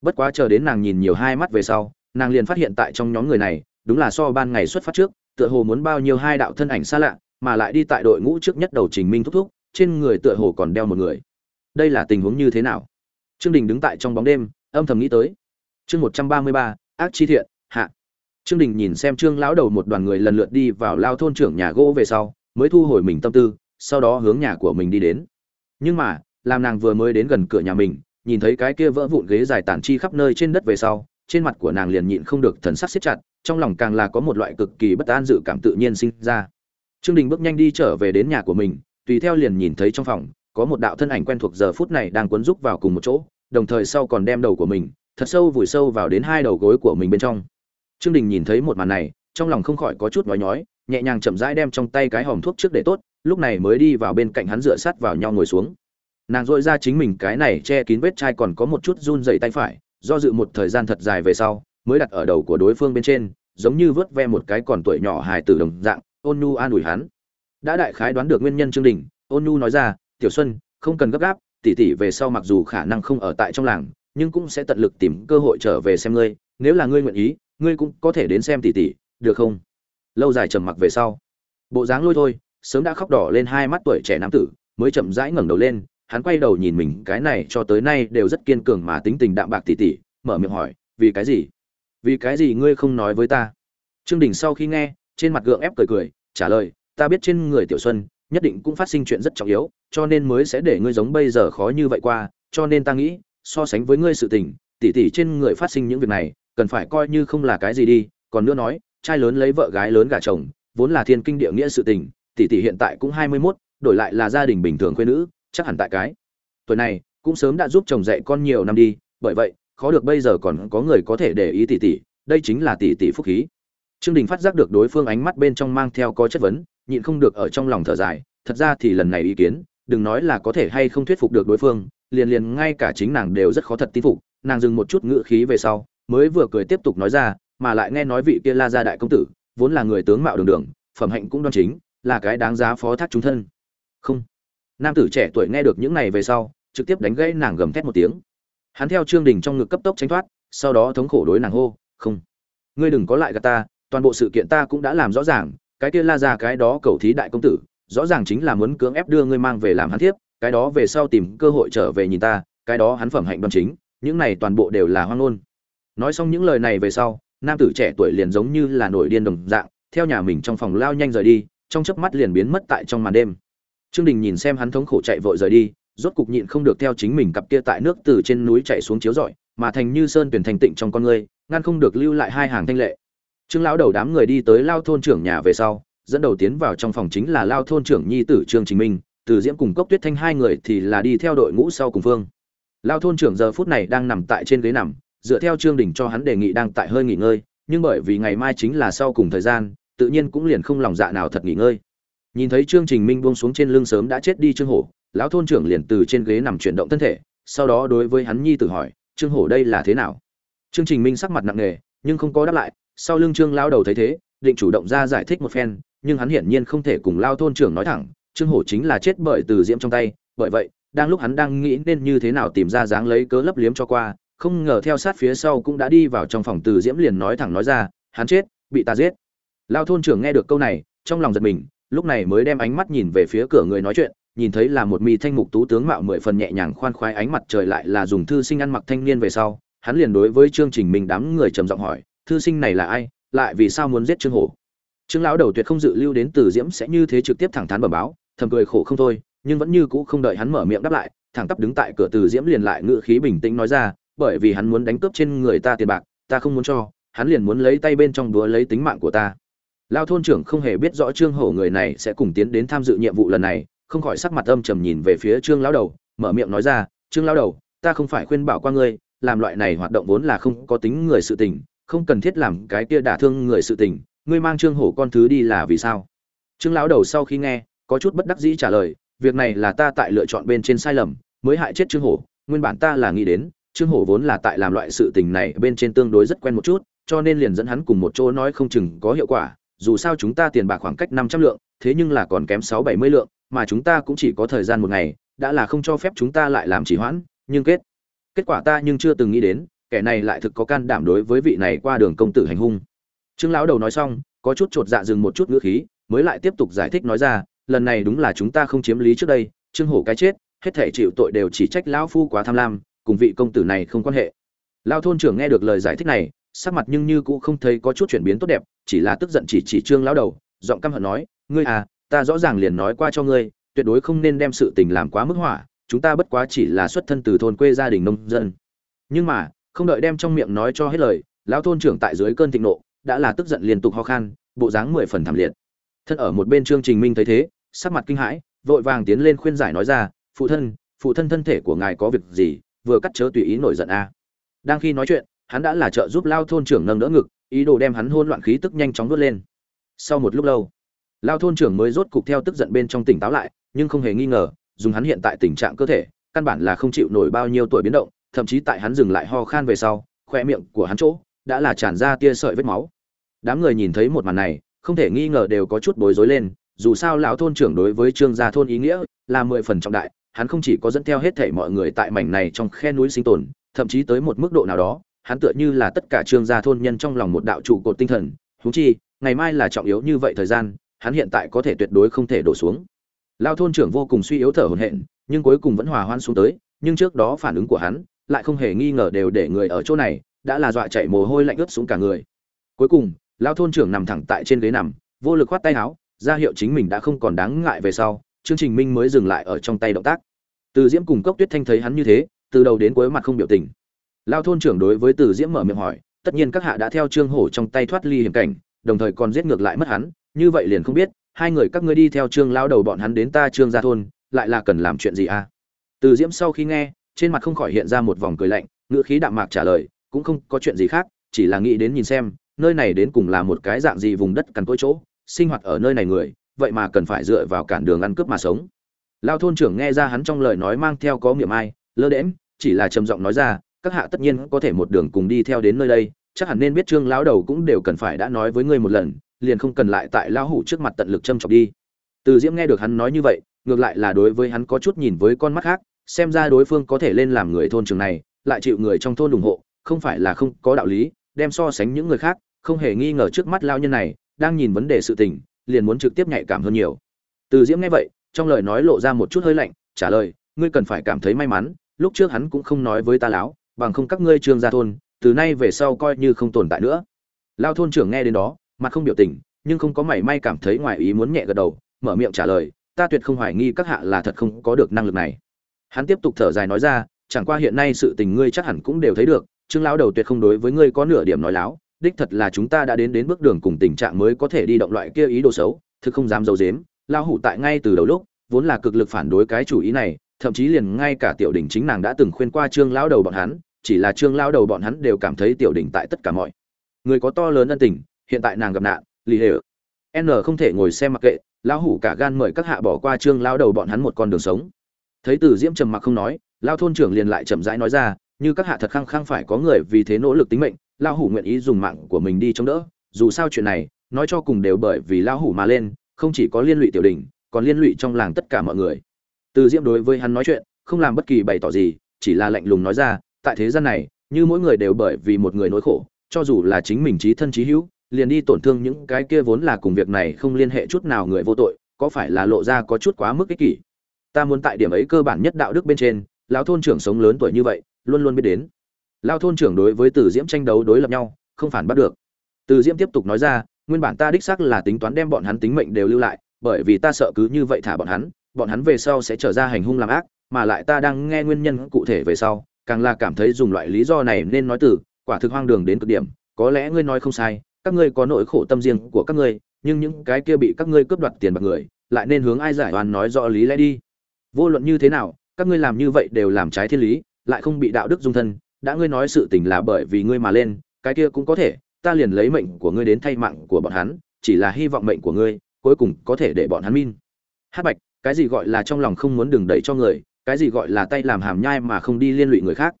S1: Bất quá chờ đến nàng nhìn nhiều hai mắt về sau, nàng liền phát hiện tại trong nhóm người này, đúng là so ban ngày xuất phát trước, tựa hồ muốn bao nhiêu hai đạo thân ảnh xa lạ, mà lại đi tại đội ngũ trước nhất đầu trình minh thúc thúc, trên người tựa hồ còn đeo một người. Đây là tình huống như thế nào? Trương đình đứng tại trong bóng đêm, âm thầm nghĩ tới chương một trăm ba mươi ba, ác chi thiện, hạ. Trương đình nhìn xem trương lão đầu một đoàn người lần lượt đi vào lao thôn trưởng nhà gỗ về sau, mới thu hồi mình tâm tư, sau đó hướng nhà của mình đi đến. Nhưng mà, làm nàng vừa mới đến gần cửa nhà mình, nhìn thấy cái kia vỡ vụn ghế dài tản chi khắp nơi trên đất về sau, trên mặt của nàng liền nhịn không được thần sắc siết chặt, trong lòng càng là có một loại cực kỳ bất an dự cảm tự nhiên sinh ra. Trương đình bước nhanh đi trở về đến nhà của mình, tùy theo liền nhìn thấy trong phòng, có một đạo thân ảnh quen thuộc giờ phút này đang cuốn rúc vào cùng một chỗ, đồng thời sau còn đem đầu của mình thật sâu vùi sâu vào đến hai đầu gối của mình bên trong. Trương đình nhìn thấy một màn này, trong lòng không khỏi có chút nói nhói, nhẹ nhàng chậm rãi đem trong tay cái hòm thuốc trước để tốt, lúc này mới đi vào bên cạnh hắn dựa sát vào nhau ngồi xuống. Nàng dội ra chính mình cái này che kín vết chai còn có một chút run dày tay phải, do dự một thời gian thật dài về sau, mới đặt ở đầu của đối phương bên trên, giống như vớt ve một cái còn tuổi nhỏ hài tử đồng dạng, ôn nhu an ủi hắn. Đã đại khái đoán được nguyên nhân chương đình, ôn nhu nói ra, tiểu xuân, không cần gấp gáp tỷ tỷ về sau mặc dù khả năng không ở tại trong làng nhưng cũng sẽ tận lực tìm cơ hội trở về xem ngươi, nếu là ngươi nguyện ý, ngươi cũng có thể đến xem tỷ tỷ, được không? Lâu dài trầm mặc về sau, bộ dáng lôi thôi, sớm đã khóc đỏ lên hai mắt tuổi trẻ nam tử, mới chậm rãi ngẩng đầu lên, hắn quay đầu nhìn mình, cái này cho tới nay đều rất kiên cường mà tính tình đạm bạc tỉ tỉ mở miệng hỏi, vì cái gì? Vì cái gì ngươi không nói với ta? Trương đình sau khi nghe, trên mặt gượng ép cười cười, trả lời, ta biết trên người tiểu xuân, nhất định cũng phát sinh chuyện rất trọng yếu, cho nên mới sẽ để ngươi giống bây giờ khó như vậy qua, cho nên ta nghĩ so sánh với ngươi sự tình tỷ tỷ trên người phát sinh những việc này cần phải coi như không là cái gì đi còn nữa nói trai lớn lấy vợ gái lớn gả chồng vốn là thiên kinh địa nghĩa sự tình tỷ tỷ hiện tại cũng hai mươi 21, đổi lại là gia đình bình thường quê nữ chắc hẳn tại cái tuổi này cũng sớm đã giúp chồng dạy con nhiều năm đi bởi vậy khó được bây giờ còn có người có thể để ý tỷ tỷ đây chính là tỷ tỷ phúc khí. Trương đình phát giác được đối phương ánh mắt bên trong mang theo có chất vấn nhịn không được ở trong lòng thở dài thật ra thì lần này ý kiến đừng nói là có thể hay không thuyết phục được đối phương liền liền ngay cả chính nàng đều rất khó thật tin phục, nàng dừng một chút ngữ khí về sau, mới vừa cười tiếp tục nói ra, mà lại nghe nói vị kia la gia đại công tử, vốn là người tướng mạo đường đường, phẩm hạnh cũng đoan chính, là cái đáng giá phó thác chúng thân. Không. Nam tử trẻ tuổi nghe được những này về sau, trực tiếp đánh gãy nàng gầm thét một tiếng. Hắn theo trương đình trong ngực cấp tốc tránh thoát, sau đó thống khổ đối nàng hô, không. Ngươi đừng có lại gạt ta, toàn bộ sự kiện ta cũng đã làm rõ ràng, cái kia la ra cái đó cầu thí đại công tử, rõ ràng chính là muốn cưỡng ép đưa ngươi mang về làm hắn thiếp cái đó về sau tìm cơ hội trở về nhìn ta, cái đó hắn phẩm hạnh đoan chính, những này toàn bộ đều là hoang ngôn. Nói xong những lời này về sau, nam tử trẻ tuổi liền giống như là nổi điên đồng dạng, theo nhà mình trong phòng lao nhanh rời đi, trong chớp mắt liền biến mất tại trong màn đêm. Trương đình nhìn xem hắn thống khổ chạy vội rời đi, rốt cục nhịn không được theo chính mình cặp kia tại nước từ trên núi chạy xuống chiếu rọi, mà thành như sơn tuyển thành tịnh trong con người, ngăn không được lưu lại hai hàng thanh lệ. Trương lão đầu đám người đi tới lao thôn trưởng nhà về sau, dẫn đầu tiến vào trong phòng chính là lao thôn trưởng nhi tử trương chính minh từ diễm cùng cốc tuyết thanh hai người thì là đi theo đội ngũ sau cùng phương. Lao thôn trưởng giờ phút này đang nằm tại trên ghế nằm, dựa theo chương đình cho hắn đề nghị đang tại hơi nghỉ ngơi, nhưng bởi vì ngày mai chính là sau cùng thời gian, tự nhiên cũng liền không lòng dạ nào thật nghỉ ngơi. Nhìn thấy trương trình minh buông xuống trên lưng sớm đã chết đi trương hổ, lão thôn trưởng liền từ trên ghế nằm chuyển động thân thể, sau đó đối với hắn nhi tử hỏi, trương hổ đây là thế nào? Trương trình minh sắc mặt nặng nề, nhưng không có đáp lại, sau lưng trương lao đầu thấy thế, định chủ động ra giải thích một phen, nhưng hắn hiển nhiên không thể cùng lao thôn trưởng nói thẳng trương hổ chính là chết bởi từ diễm trong tay, bởi vậy, đang lúc hắn đang nghĩ nên như thế nào tìm ra dáng lấy cớ lấp liếm cho qua, không ngờ theo sát phía sau cũng đã đi vào trong phòng từ diễm liền nói thẳng nói ra, hắn chết, bị ta giết. Lao thôn trưởng nghe được câu này, trong lòng giật mình, lúc này mới đem ánh mắt nhìn về phía cửa người nói chuyện, nhìn thấy là một mi thanh mục tú tướng mạo mười phần nhẹ nhàng khoan khoái ánh mặt trời lại là dùng thư sinh ăn mặc thanh niên về sau, hắn liền đối với chương trình mình đám người trầm giọng hỏi, thư sinh này là ai? Lại vì sao muốn giết trương hổ? Trương lão đầu tuyệt không dự lưu đến từ diễm sẽ như thế trực tiếp thẳng thắn bẩm báo thầm cười khổ không thôi, nhưng vẫn như cũ không đợi hắn mở miệng đáp lại, thẳng tắp đứng tại cửa từ diễm liền lại ngự khí bình tĩnh nói ra, bởi vì hắn muốn đánh cướp trên người ta tiền bạc, ta không muốn cho, hắn liền muốn lấy tay bên trong đúa lấy tính mạng của ta. Lao thôn trưởng không hề biết rõ trương hổ người này sẽ cùng tiến đến tham dự nhiệm vụ lần này, không khỏi sắc mặt âm trầm nhìn về phía trương lão đầu, mở miệng nói ra, trương lão đầu, ta không phải khuyên bảo qua ngươi, làm loại này hoạt động vốn là không có tính người sự tình, không cần thiết làm cái kia đả thương người sự tình, ngươi mang trương hổ con thứ đi là vì sao? Trương lão đầu sau khi nghe có chút bất đắc dĩ trả lời, việc này là ta tại lựa chọn bên trên sai lầm, mới hại chết trương hổ, nguyên bản ta là nghĩ đến, trương hổ vốn là tại làm loại sự tình này bên trên tương đối rất quen một chút, cho nên liền dẫn hắn cùng một chỗ nói không chừng có hiệu quả, dù sao chúng ta tiền bạc khoảng cách năm trăm lượng, thế nhưng là còn kém sáu bảy mươi lượng, mà chúng ta cũng chỉ có thời gian một ngày, đã là không cho phép chúng ta lại làm trì hoãn, nhưng kết kết quả ta nhưng chưa từng nghĩ đến, kẻ này lại thực có can đảm đối với vị này qua đường công tử hành hung. Trương lão đầu nói xong, có chút chột dạ dừng một chút ngữ khí, mới lại tiếp tục giải thích nói ra lần này đúng là chúng ta không chiếm lý trước đây, trương hổ cái chết, hết thể chịu tội đều chỉ trách lão phu quá tham lam, cùng vị công tử này không quan hệ. Lao thôn trưởng nghe được lời giải thích này, sắc mặt nhưng như cũng không thấy có chút chuyển biến tốt đẹp, chỉ là tức giận chỉ chỉ trương lão đầu, giọng căm hận nói, ngươi à ta rõ ràng liền nói qua cho ngươi, tuyệt đối không nên đem sự tình làm quá mức hỏa chúng ta bất quá chỉ là xuất thân từ thôn quê gia đình nông dân. Nhưng mà, không đợi đem trong miệng nói cho hết lời, lão thôn trưởng tại dưới cơn thịnh nộ, đã là tức giận liên tục ho khan, bộ dáng mười phần thảm liệt. Thân ở một bên trương trình minh thấy thế sắc mặt kinh hãi, vội vàng tiến lên khuyên giải nói ra, phụ thân phụ thân thân thể của ngài có việc gì, vừa cắt chớ tùy ý nổi giận a. Đang khi nói chuyện, hắn đã là trợ giúp lao thôn trưởng nâng đỡ ngực, ý đồ đem hắn hôn loạn khí tức nhanh chóng đốt lên. Sau một lúc lâu, lao thôn trưởng mới rốt cục theo tức giận bên trong tỉnh táo lại, nhưng không hề nghi ngờ, dùng hắn hiện tại tình trạng cơ thể, căn bản là không chịu nổi bao nhiêu tuổi biến động, thậm chí tại hắn dừng lại ho khan về sau, khoe miệng của hắn chỗ đã là tràn ra tia sợi vết máu. Đám người nhìn thấy một màn này, không thể nghi ngờ đều có chút bối rối lên dù sao lão thôn trưởng đối với trương gia thôn ý nghĩa là mười phần trọng đại, hắn không chỉ có dẫn theo hết thể mọi người tại mảnh này trong khe núi sinh tồn, thậm chí tới một mức độ nào đó, hắn tựa như là tất cả trương gia thôn nhân trong lòng một đạo trụ cột tinh thần. Thú chi, ngày mai là trọng yếu như vậy thời gian, hắn hiện tại có thể tuyệt đối không thể đổ xuống. Lao thôn trưởng vô cùng suy yếu thở hổn hển, nhưng cuối cùng vẫn hòa hoan xuống tới, nhưng trước đó phản ứng của hắn lại không hề nghi ngờ đều để người ở chỗ này đã là dọa chạy mồ hôi lạnh ướt xuống cả người. Cuối cùng lao thôn trưởng nằm thẳng tại trên ghế nằm, vô lực khoát tay áo ra hiệu chính mình đã không còn đáng ngại về sau chương trình minh mới dừng lại ở trong tay động tác. Từ diễm cùng cốc tuyết thanh thấy hắn như thế, từ đầu đến cuối mặt không biểu tình. Lao thôn trưởng đối với từ diễm mở miệng hỏi, tất nhiên các hạ đã theo trương hổ trong tay thoát ly hiểm cảnh, đồng thời còn giết ngược lại mất hắn, như vậy liền không biết, hai người các ngươi đi theo trương lao đầu bọn hắn đến ta trương gia thôn, lại là cần làm chuyện gì à? Từ diễm sau khi nghe, trên mặt không khỏi hiện ra một vòng cười lạnh, ngữ khí đạm mạc trả lời, cũng không có chuyện gì khác, chỉ là nghĩ đến nhìn xem, nơi này đến cùng là một cái dạng gì vùng đất cằn cỗi chỗ sinh hoạt ở nơi này người, vậy mà cần phải dựa vào cản đường ăn cướp mà sống. Lao thôn trưởng nghe ra hắn trong lời nói mang theo có miệng ai, lơ đễm chỉ là trầm giọng nói ra, các hạ tất nhiên có thể một đường cùng đi theo đến nơi đây, chắc hẳn nên biết trương lão đầu cũng đều cần phải đã nói với ngươi một lần, liền không cần lại tại lão hủ trước mặt tận lực châm chọc đi. Từ diễm nghe được hắn nói như vậy, ngược lại là đối với hắn có chút nhìn với con mắt khác, xem ra đối phương có thể lên làm người thôn trường này, lại chịu người trong thôn ủng hộ, không phải là không có đạo lý, đem so sánh những người khác, không hề nghi ngờ trước mắt lao nhân này đang nhìn vấn đề sự tình, liền muốn trực tiếp nhạy cảm hơn nhiều. Từ diễm nghe vậy, trong lời nói lộ ra một chút hơi lạnh, trả lời, ngươi cần phải cảm thấy may mắn, lúc trước hắn cũng không nói với ta láo, bằng không các ngươi trường gia thôn, từ nay về sau coi như không tồn tại nữa. Lao thôn trưởng nghe đến đó, mặt không biểu tình, nhưng không có mảy may cảm thấy ngoài ý muốn nhẹ gật đầu, mở miệng trả lời, ta tuyệt không hoài nghi các hạ là thật không có được năng lực này. Hắn tiếp tục thở dài nói ra, chẳng qua hiện nay sự tình ngươi chắc hẳn cũng đều thấy được, trương lão đầu tuyệt không đối với ngươi có nửa điểm nói láo đích thật là chúng ta đã đến đến bước đường cùng tình trạng mới có thể đi động loại kia ý đồ xấu, thực không dám giấu dếm lao hủ tại ngay từ đầu lúc, vốn là cực lực phản đối cái chủ ý này, thậm chí liền ngay cả tiểu đình chính nàng đã từng khuyên qua trương lão đầu bọn hắn, chỉ là trương lão đầu bọn hắn đều cảm thấy tiểu đình tại tất cả mọi người có to lớn ân tình, hiện tại nàng gặp nạn, lì hệ n không thể ngồi xem mặc kệ, lão hủ cả gan mời các hạ bỏ qua trương lão đầu bọn hắn một con đường sống. Thấy từ diễm trầm mặc không nói lao thôn trưởng liền lại chậm rãi nói ra, như các hạ thật khăng khăng phải có người vì thế nỗ lực tính mệnh lão hủ nguyện ý dùng mạng của mình đi chống đỡ, dù sao chuyện này, nói cho cùng đều bởi vì lão hủ mà lên, không chỉ có liên lụy tiểu đình còn liên lụy trong làng tất cả mọi người. Từ diễm đối với hắn nói chuyện, không làm bất kỳ bày tỏ gì, chỉ là lạnh lùng nói ra, tại thế gian này, như mỗi người đều bởi vì một người nỗi khổ, cho dù là chính mình trí thân trí hữu, liền đi tổn thương những cái kia vốn là cùng việc này không liên hệ chút nào người vô tội, có phải là lộ ra có chút quá mức ích kỷ? Ta muốn tại điểm ấy cơ bản nhất đạo đức bên trên, lão thôn trưởng sống lớn tuổi như vậy, luôn luôn biết đến lao thôn trưởng đối với từ diễm tranh đấu đối lập nhau, không phản bắt được. Từ diễm tiếp tục nói ra, nguyên bản ta đích xác là tính toán đem bọn hắn tính mệnh đều lưu lại, bởi vì ta sợ cứ như vậy thả bọn hắn bọn hắn về sau sẽ trở ra hành hung làm ác, mà lại ta đang nghe nguyên nhân cụ thể về sau, càng là cảm thấy dùng loại lý do này nên nói từ, quả thực hoang đường đến cực điểm, có lẽ ngươi nói không sai, các ngươi có nỗi khổ tâm riêng của các ngươi, nhưng những cái kia bị các ngươi cướp đoạt tiền bạc người, lại nên hướng ai giải oan nói rõ lý lẽ đi. Vô luận như thế nào, các ngươi làm như vậy đều làm trái thiên lý, lại không bị đạo đức dung thân đã ngươi nói sự tình là bởi vì ngươi mà lên, cái kia cũng có thể, ta liền lấy mệnh của ngươi đến thay mạng của bọn hắn, chỉ là hy vọng mệnh của ngươi cuối cùng có thể để bọn hắn min. Hát bạch, cái gì gọi là trong lòng không muốn đừng đẩy cho người, cái gì gọi là tay làm hàm nhai mà không đi liên lụy người khác?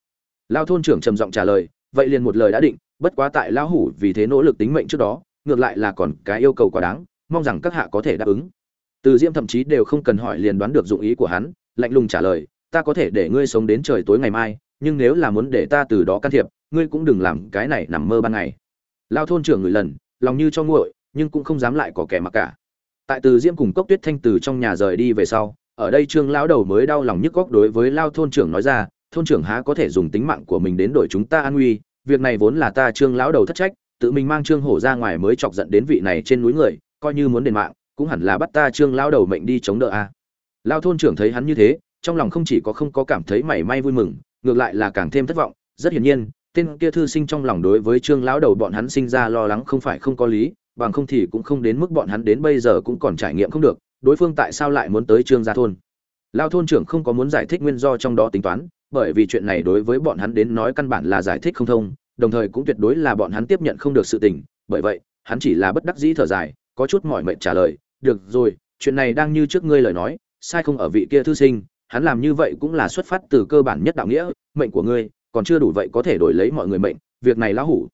S1: Lao thôn trưởng trầm giọng trả lời, vậy liền một lời đã định, bất quá tại lão hủ vì thế nỗ lực tính mệnh trước đó, ngược lại là còn cái yêu cầu quá đáng, mong rằng các hạ có thể đáp ứng. Từ diễm thậm chí đều không cần hỏi liền đoán được dụng ý của hắn, lạnh lùng trả lời, ta có thể để ngươi sống đến trời tối ngày mai nhưng nếu là muốn để ta từ đó can thiệp, ngươi cũng đừng làm cái này nằm mơ ban ngày lao thôn trưởng người lần, lòng như cho nguội, nhưng cũng không dám lại có kẻ mặc cả tại từ diễm cùng cốc tuyết thanh từ trong nhà rời đi về sau, ở đây trương lão đầu mới đau lòng nhức góc đối với lao thôn trưởng nói ra, thôn trưởng há có thể dùng tính mạng của mình đến đổi chúng ta an nguy, việc này vốn là ta trương lão đầu thất trách, tự mình mang trương hổ ra ngoài mới chọc giận đến vị này trên núi người, coi như muốn đền mạng, cũng hẳn là bắt ta trương lão đầu mệnh đi chống đỡ a à. lao thôn trưởng thấy hắn như thế, trong lòng không chỉ có không có cảm thấy mảy may vui mừng ngược lại là càng thêm thất vọng. Rất hiển nhiên, tên kia thư sinh trong lòng đối với trương lão đầu bọn hắn sinh ra lo lắng không phải không có lý, bằng không thì cũng không đến mức bọn hắn đến bây giờ cũng còn trải nghiệm không được, đối phương tại sao lại muốn tới trương gia thôn? Lao thôn trưởng không có muốn giải thích nguyên do trong đó tính toán, bởi vì chuyện này đối với bọn hắn đến nói căn bản là giải thích không thông, đồng thời cũng tuyệt đối là bọn hắn tiếp nhận không được sự tình. Bởi vậy, hắn chỉ là bất đắc dĩ thở dài, có chút mỏi mệt trả lời, được rồi, chuyện này đang như trước ngươi lời nói, sai không ở vị kia thư sinh hắn làm như vậy cũng là xuất phát từ cơ bản nhất đạo nghĩa, mệnh của ngươi, còn chưa đủ vậy có thể đổi lấy mọi người mệnh, việc này lão hủ.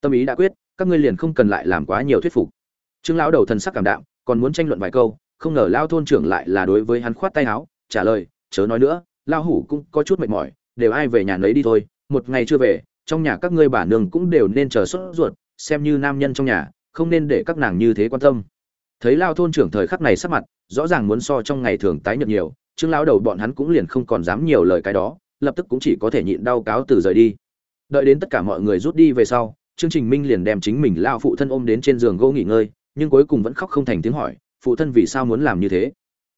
S1: Tâm ý đã quyết, các ngươi liền không cần lại làm quá nhiều thuyết phục. Trương lão đầu thần sắc cảm đạm, còn muốn tranh luận vài câu, không ngờ lao thôn trưởng lại là đối với hắn khoát tay áo, trả lời, chớ nói nữa lao hủ cũng có chút mệt mỏi, đều ai về nhà lấy đi thôi, một ngày chưa về, trong nhà các ngươi bà nương cũng đều nên chờ sốt ruột, xem như nam nhân trong nhà, không nên để các nàng như thế quan tâm. Thấy lao thôn trưởng thời khắc này sắc mặt, rõ ràng muốn so trong ngày thường tái nhợt nhiều trương lão đầu bọn hắn cũng liền không còn dám nhiều lời cái đó, lập tức cũng chỉ có thể nhịn đau cáo từ rời đi. Đợi đến tất cả mọi người rút đi về sau chương trình minh liền đem chính mình lao phụ thân ôm đến trên giường gỗ nghỉ ngơi, nhưng cuối cùng vẫn khóc không thành tiếng hỏi, phụ thân vì sao muốn làm như thế?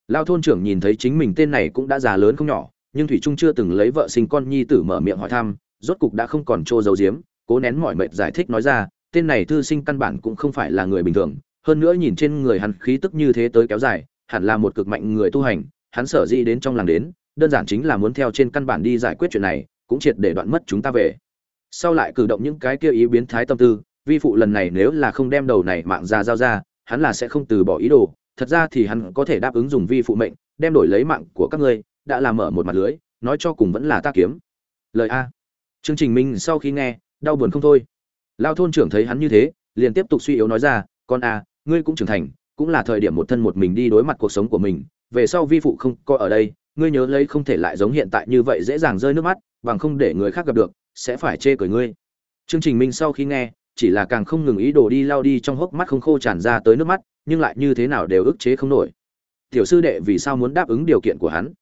S1: Lao thôn trưởng nhìn thấy chính mình tên này cũng đã già lớn không nhỏ, nhưng thủy trung chưa từng lấy vợ sinh con nhi tử mở miệng hỏi thăm, rốt cục đã không còn trô dấu diếm cố nén mọi mệt giải thích nói ra, tên này thư sinh căn bản cũng không phải là người bình thường, hơn nữa nhìn trên người hắn khí tức như thế tới kéo dài, hẳn là một cực mạnh người tu hành hắn sở dĩ đến trong làng đến, đơn giản chính là muốn theo trên căn bản đi giải quyết chuyện này, cũng triệt để đoạn mất chúng ta về. Sau lại cử động những cái kia ý biến thái tâm tư, vi phụ lần này nếu là không đem đầu này mạng ra giao ra, hắn là sẽ không từ bỏ ý đồ, thật ra thì hắn có thể đáp ứng dùng vi phụ mệnh, đem đổi lấy mạng của các ngươi, đã làm mở một mặt lưới, nói cho cùng vẫn là ta kiếm. Lời a. Chương trình minh sau khi nghe, đau buồn không thôi. Lao thôn trưởng thấy hắn như thế, liền tiếp tục suy yếu nói ra, con a, ngươi cũng trưởng thành, cũng là thời điểm một thân một mình đi đối mặt cuộc sống của mình về sau vi phụ không có ở đây, ngươi nhớ lấy không thể lại giống hiện tại như vậy dễ dàng rơi nước mắt, bằng không để người khác gặp được, sẽ phải chê cười ngươi. Chương trình minh sau khi nghe, chỉ là càng không ngừng ý đồ đi lao đi trong hốc mắt không khô tràn ra tới nước mắt, nhưng lại như thế nào đều ức chế không nổi. Tiểu sư đệ vì sao muốn đáp ứng điều kiện của hắn?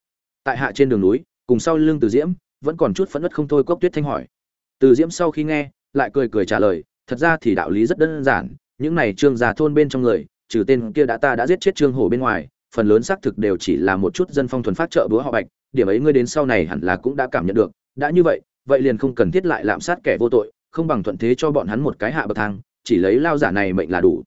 S1: Tại hạ trên đường núi, cùng sau lưng từ diễm, vẫn còn chút phẫn nứt không thôi cốc tuyết thanh hỏi. Từ diễm sau khi nghe, lại cười cười trả lời, thật ra thì đạo lý rất đơn giản, những này trương già thôn bên trong người, trừ tên kia đã ta đã giết chết trương hổ bên ngoài phần lớn xác thực đều chỉ là một chút dân phong thuần phát trợ búa họ bạch, điểm ấy ngươi đến sau này hẳn là cũng đã cảm nhận được. Đã như vậy vậy liền không cần thiết lại lạm sát kẻ vô tội, không bằng thuận thế cho bọn hắn một cái hạ bậc thang, chỉ lấy lao giả này mệnh là đủ.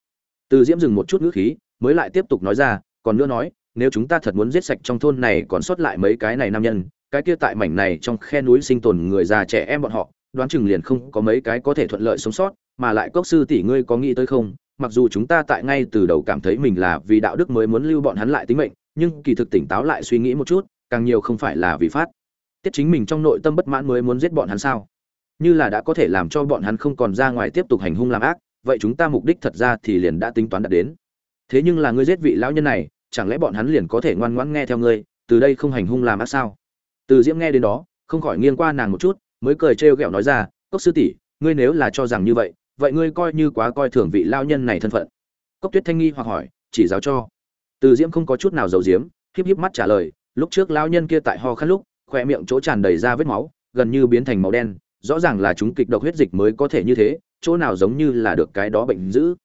S1: Từ diễm dừng một chút ngữ khí, mới lại tiếp tục nói ra, còn nữa nói, nếu chúng ta thật muốn giết sạch trong thôn này còn sót lại mấy cái này nam nhân, cái kia tại mảnh này trong khe núi sinh tồn người già trẻ em bọn họ, đoán chừng liền không có mấy cái có thể thuận lợi sống sót, mà lại cốc sư tỷ ngươi có nghĩ tới không? Mặc dù chúng ta tại ngay từ đầu cảm thấy mình là vì đạo đức mới muốn lưu bọn hắn lại tính mệnh, nhưng kỳ thực tỉnh táo lại suy nghĩ một chút, càng nhiều không phải là vì phát. Tiết chính mình trong nội tâm bất mãn mới muốn giết bọn hắn sao? Như là đã có thể làm cho bọn hắn không còn ra ngoài tiếp tục hành hung làm ác, vậy chúng ta mục đích thật ra thì liền đã tính toán đạt đến. Thế nhưng là ngươi giết vị lão nhân này, chẳng lẽ bọn hắn liền có thể ngoan ngoãn nghe theo ngươi, từ đây không hành hung làm ác sao? Từ diễm nghe đến đó, không khỏi nghiêng qua nàng một chút, mới cười trêu ghẹo nói ra, cốc sư tỷ, ngươi nếu là cho rằng như vậy vậy ngươi coi như quá coi thường vị lao nhân này thân phận. Cốc tuyết thanh nghi hoặc hỏi, chỉ giáo cho. Từ diễm không có chút nào giàu diếm híp híp mắt trả lời, lúc trước lao nhân kia tại ho khăn lúc khoe miệng chỗ tràn đầy ra vết máu, gần như biến thành màu đen, rõ ràng là chúng kịch độc huyết dịch mới có thể như thế, chỗ nào giống như là được cái đó bệnh dữ.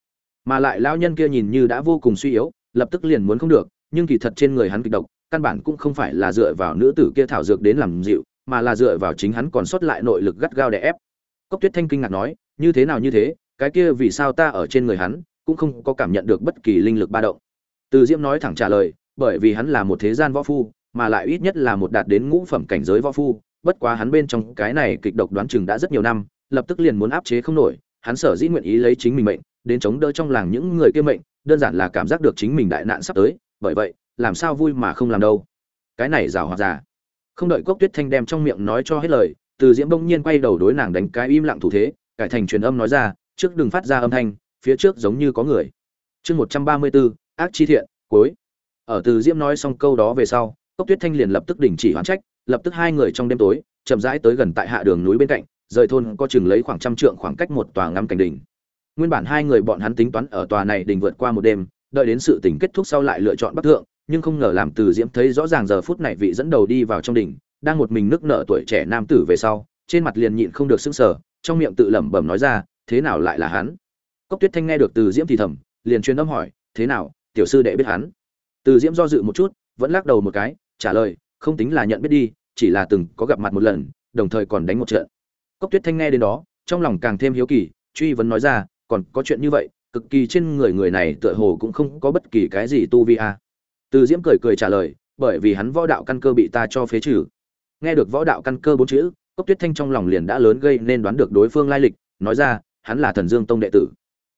S1: Mà lại lao nhân kia nhìn như đã vô cùng suy yếu, lập tức liền muốn không được, nhưng kỳ thật trên người hắn kịch độc, căn bản cũng không phải là dựa vào nữ tử kia thảo dược đến làm dịu, mà là dựa vào chính hắn còn sót lại nội lực gắt gao để ép. Cốc tuyết thanh kinh ngạc nói như thế nào như thế, cái kia vì sao ta ở trên người hắn, cũng không có cảm nhận được bất kỳ linh lực ba động. Từ diễm nói thẳng trả lời, bởi vì hắn là một thế gian võ phu, mà lại ít nhất là một đạt đến ngũ phẩm cảnh giới võ phu, bất quá hắn bên trong cái này kịch độc đoán chừng đã rất nhiều năm, lập tức liền muốn áp chế không nổi, hắn sở dĩ nguyện ý lấy chính mình mệnh, đến chống đỡ trong làng những người kia mệnh, đơn giản là cảm giác được chính mình đại nạn sắp tới, bởi vậy, làm sao vui mà không làm đâu. Cái này rào hoạt giả không đợi cốc tuyết thanh đem trong miệng nói cho hết lời, từ diễm bỗng nhiên quay đầu đối nàng đánh cái im lặng thủ thế cải thành truyền âm nói ra, trước đừng phát ra âm thanh, phía trước giống như có người. Chương một trăm ba mươi bốn ác chi thiện, cuối. Ở từ diễm nói xong câu đó về sau, cốc tuyết thanh liền lập tức đình chỉ hoán trách, lập tức hai người trong đêm tối, chậm rãi tới gần tại hạ đường núi bên cạnh, rời thôn có chừng lấy khoảng trăm trượng khoảng cách một tòa ngắm cảnh đỉnh. Nguyên bản hai người bọn hắn tính toán ở tòa này đình vượt qua một đêm, đợi đến sự tình kết thúc sau lại lựa chọn bắc thượng, nhưng không ngờ làm từ diễm thấy rõ ràng giờ phút này vị dẫn đầu đi vào trong đỉnh, đang một mình nức nở tuổi trẻ nam tử về sau, trên mặt liền nhịn không được sững sờ trong miệng tự lẩm bẩm nói ra, thế nào lại là hắn? Cốc tuyết thanh nghe được từ diễm thì thầm, liền truyền âm hỏi, thế nào, tiểu sư đệ biết hắn? Từ diễm do dự một chút, vẫn lắc đầu một cái, trả lời, không tính là nhận biết đi, chỉ là từng có gặp mặt một lần, đồng thời còn đánh một trận. Cốc tuyết thanh nghe đến đó, trong lòng càng thêm hiếu kỳ, truy vấn nói ra, còn có chuyện như vậy, cực kỳ trên người người này tựa hồ cũng không có bất kỳ cái gì tu vi a từ diễm cười cười trả lời, bởi vì hắn võ đạo căn cơ bị ta cho phế trừ. Nghe được võ đạo căn cơ bốn chữ cốc tuyết thanh trong lòng liền đã lớn gây nên đoán được đối phương lai lịch, nói ra, hắn là thần dương tông đệ tử.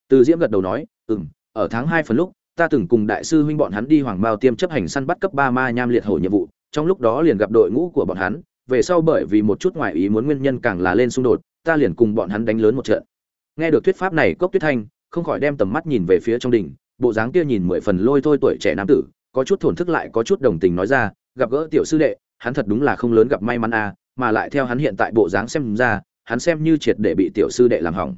S1: Từ diễm gật đầu nói ừ m ở tháng hai phần lúc, ta từng cùng đại sư huynh bọn hắn đi hoàng mao tiêm chấp hành săn bắt cấp ba ma nham liệt hổ nhiệm vụ, trong lúc đó liền gặp đội ngũ của bọn hắn, về sau bởi vì một chút ngoại ý muốn nguyên nhân càng là lên xung đột, ta liền cùng bọn hắn đánh lớn một trận. Nghe được thuyết pháp này, cốc tuyết thanh không khỏi đem tầm mắt nhìn về phía trong đỉnh bộ dáng kia nhìn mười phần lôi thôi tuổi trẻ nam tử, có chút thổn thức lại có chút đồng tình nói ra, gặp gỡ tiểu sư đệ, hắn thật đúng là không lớn gặp may mắn à mà lại theo hắn hiện tại bộ dáng xem ra, hắn xem như triệt để bị tiểu sư đệ làm hỏng.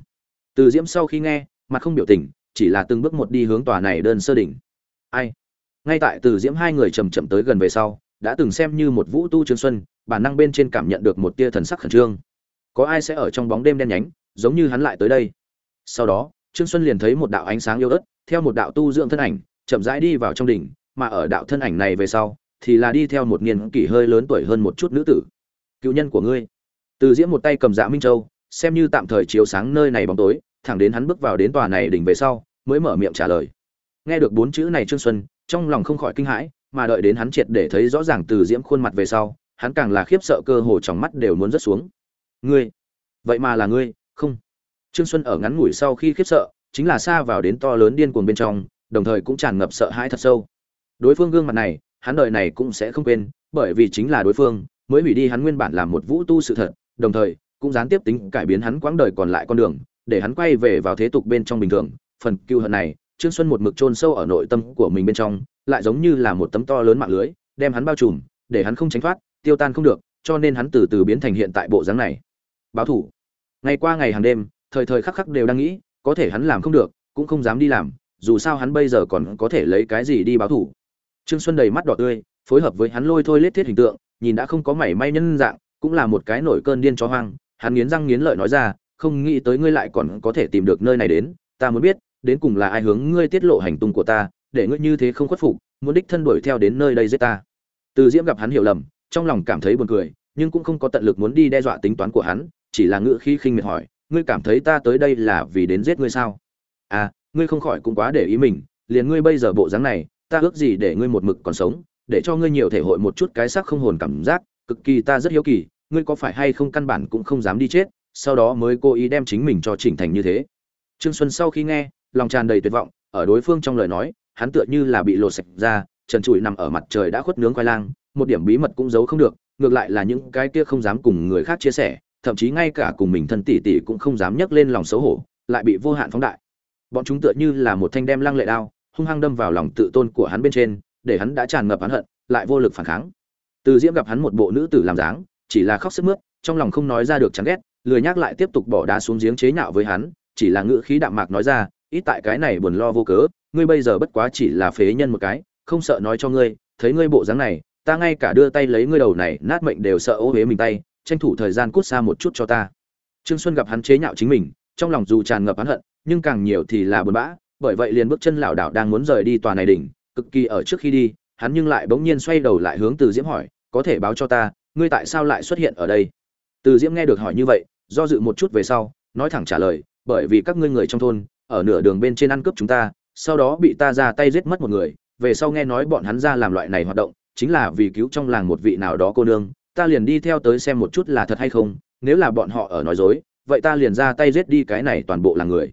S1: Từ diễm sau khi nghe, mặt không biểu tình, chỉ là từng bước một đi hướng tòa này đơn sơ đỉnh. Ai? Ngay tại từ diễm hai người chậm chậm tới gần về sau, đã từng xem như một vũ tu trương xuân, bản năng bên trên cảm nhận được một tia thần sắc khẩn trương. Có ai sẽ ở trong bóng đêm đen nhánh, giống như hắn lại tới đây? Sau đó, trương xuân liền thấy một đạo ánh sáng yếu ớt, theo một đạo tu dưỡng thân ảnh, chậm rãi đi vào trong đỉnh, mà ở đạo thân ảnh này về sau, thì là đi theo một niên kỷ hơi lớn tuổi hơn một chút nữ tử cựu nhân của ngươi. Từ diễm một tay cầm dạ minh châu, xem như tạm thời chiếu sáng nơi này bóng tối, thẳng đến hắn bước vào đến tòa này đỉnh về sau, mới mở miệng trả lời. Nghe được bốn chữ này trương xuân, trong lòng không khỏi kinh hãi, mà đợi đến hắn triệt để thấy rõ ràng từ diễm khuôn mặt về sau, hắn càng là khiếp sợ cơ hồ trong mắt đều muốn rớt xuống. Ngươi? Vậy mà là ngươi? Không. Trương xuân ở ngắn ngủi sau khi khiếp sợ, chính là xa vào đến to lớn điên cuồng bên trong, đồng thời cũng tràn ngập sợ hãi thật sâu. Đối phương gương mặt này, hắn đời này cũng sẽ không quên, bởi vì chính là đối phương mới hủy đi hắn nguyên bản làm một vũ tu sự thật, đồng thời, cũng gián tiếp tính cải biến hắn quãng đời còn lại con đường, để hắn quay về vào thế tục bên trong bình thường. Phần cưu hận này, trương xuân một mực chôn sâu ở nội tâm của mình bên trong, lại giống như là một tấm to lớn mạng lưới, đem hắn bao trùm, để hắn không tránh thoát, tiêu tan không được, cho nên hắn từ từ biến thành hiện tại bộ dáng này. Báo thủ. Ngày qua ngày hàng đêm, thời thời khắc khắc đều đang nghĩ, có thể hắn làm không được, cũng không dám đi làm, dù sao hắn bây giờ còn có thể lấy cái gì đi báo thủ. Trương xuân đầy mắt đỏ tươi, phối hợp với hắn lôi thôi lết thiết hình tượng nhìn đã không có mảy may nhân dạng, cũng là một cái nổi cơn điên chó hoang, hắn nghiến răng nghiến lợi nói ra, không nghĩ tới ngươi lại còn có thể tìm được nơi này đến, ta muốn biết, đến cùng là ai hướng ngươi tiết lộ hành tung của ta, để ngươi như thế không khuất phục, muốn đích thân đuổi theo đến nơi đây giết ta. Từ diễm gặp hắn hiểu lầm, trong lòng cảm thấy buồn cười, nhưng cũng không có tận lực muốn đi đe dọa tính toán của hắn, chỉ là ngữ khí khinh miệt hỏi, ngươi cảm thấy ta tới đây là vì đến giết ngươi sao? À ngươi không khỏi cũng quá để ý mình, liền ngươi bây giờ bộ dáng này, ta ước gì để ngươi một mực còn sống để cho ngươi nhiều thể hội một chút cái xác không hồn cảm giác, cực kỳ ta rất hiếu kỳ, ngươi có phải hay không căn bản cũng không dám đi chết, sau đó mới cố ý đem chính mình cho chỉnh thành như thế. Trương xuân sau khi nghe, lòng tràn đầy tuyệt vọng, ở đối phương trong lời nói, hắn tựa như là bị lột sạch ra, trần trụi nằm ở mặt trời đã khuất nướng khoai lang, một điểm bí mật cũng giấu không được, ngược lại là những cái kia không dám cùng người khác chia sẻ, thậm chí ngay cả cùng mình thân tỷ tỷ cũng không dám nhấc lên lòng xấu hổ, lại bị vô hạn phóng đại. Bọn chúng tựa như là một thanh đem lăng lệ đao, hung hăng đâm vào lòng tự tôn của hắn bên trên để hắn đã tràn ngập hắn hận, lại vô lực phản kháng. Từ diễm gặp hắn một bộ nữ tử làm dáng, chỉ là khóc sức mướt, trong lòng không nói ra được chán ghét, lười nhắc lại tiếp tục bỏ đá xuống giếng chế nhạo với hắn, chỉ là ngữ khí đạm mạc nói ra, ít tại cái này buồn lo vô cớ, ngươi bây giờ bất quá chỉ là phế nhân một cái, không sợ nói cho ngươi, thấy ngươi bộ dáng này, ta ngay cả đưa tay lấy ngươi đầu này, nát mệnh đều sợ ô huế mình tay, tranh thủ thời gian cút xa một chút cho ta. Trương xuân gặp hắn chế nhạo chính mình, trong lòng dù tràn ngập hắn hận, nhưng càng nhiều thì là buồn bã, bởi vậy liền bước chân lảo đảo đang muốn rời đi tòa này đỉnh cực kỳ ở trước khi đi, hắn nhưng lại bỗng nhiên xoay đầu lại hướng từ diễm hỏi, có thể báo cho ta, ngươi tại sao lại xuất hiện ở đây? Từ diễm nghe được hỏi như vậy, do dự một chút về sau, nói thẳng trả lời, bởi vì các ngươi người trong thôn, ở nửa đường bên trên ăn cướp chúng ta, sau đó bị ta ra tay giết mất một người, về sau nghe nói bọn hắn ra làm loại này hoạt động, chính là vì cứu trong làng một vị nào đó cô nương, ta liền đi theo tới xem một chút là thật hay không, nếu là bọn họ ở nói dối, vậy ta liền ra tay giết đi cái này toàn bộ là người.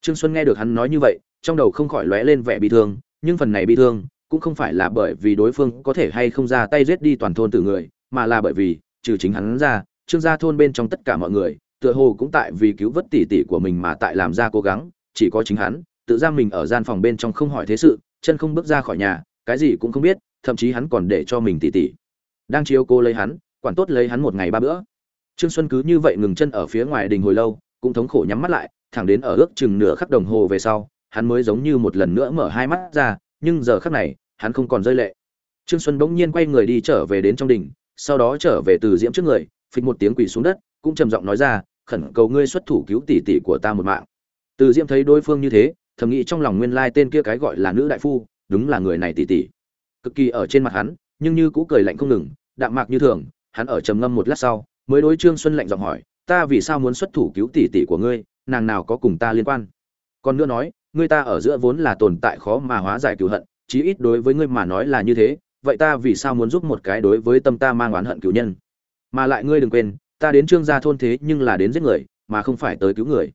S1: Trương xuân nghe được hắn nói như vậy, trong đầu không khỏi lóe lên vẻ bị thương nhưng phần này bi thương cũng không phải là bởi vì đối phương có thể hay không ra tay giết đi toàn thôn từ người, mà là bởi vì, trừ chính hắn ra, trương gia thôn bên trong tất cả mọi người, tựa hồ cũng tại vì cứu vớt tỷ tỷ của mình mà tại làm ra cố gắng, chỉ có chính hắn, tự giam mình ở gian phòng bên trong không hỏi thế sự, chân không bước ra khỏi nhà, cái gì cũng không biết, thậm chí hắn còn để cho mình tỷ tỷ đang chiếu cô lấy hắn, quản tốt lấy hắn một ngày ba bữa. Trương xuân cứ như vậy ngừng chân ở phía ngoài đình hồi lâu, cũng thống khổ nhắm mắt lại, thẳng đến ở ước chừng nửa khắc đồng hồ về sau hắn mới giống như một lần nữa mở hai mắt ra, nhưng giờ khắc này, hắn không còn rơi lệ. Trương xuân bỗng nhiên quay người đi trở về đến trong đỉnh, sau đó trở về từ diễm trước người, phịch một tiếng quỳ xuống đất, cũng trầm giọng nói ra, khẩn cầu ngươi xuất thủ cứu tỷ tỷ của ta một mạng. Từ diễm thấy đối phương như thế, thầm nghĩ trong lòng nguyên lai tên kia cái gọi là nữ đại phu, đúng là người này tỷ tỷ. Cực kỳ ở trên mặt hắn, nhưng như cũ cười lạnh không ngừng, đạm mạc như thường, hắn ở trầm ngâm một lát sau, mới đối trương xuân lạnh giọng hỏi, ta vì sao muốn xuất thủ cứu tỷ tỷ của ngươi, nàng nào có cùng ta liên quan? Còn nữa nói ngươi ta ở giữa vốn là tồn tại khó mà hóa giải cựu hận, chí ít đối với ngươi mà nói là như thế, vậy ta vì sao muốn giúp một cái đối với tâm ta mang oán hận cựu nhân? Mà lại ngươi đừng quên, ta đến trương gia thôn thế nhưng là đến giết người, mà không phải tới cứu người.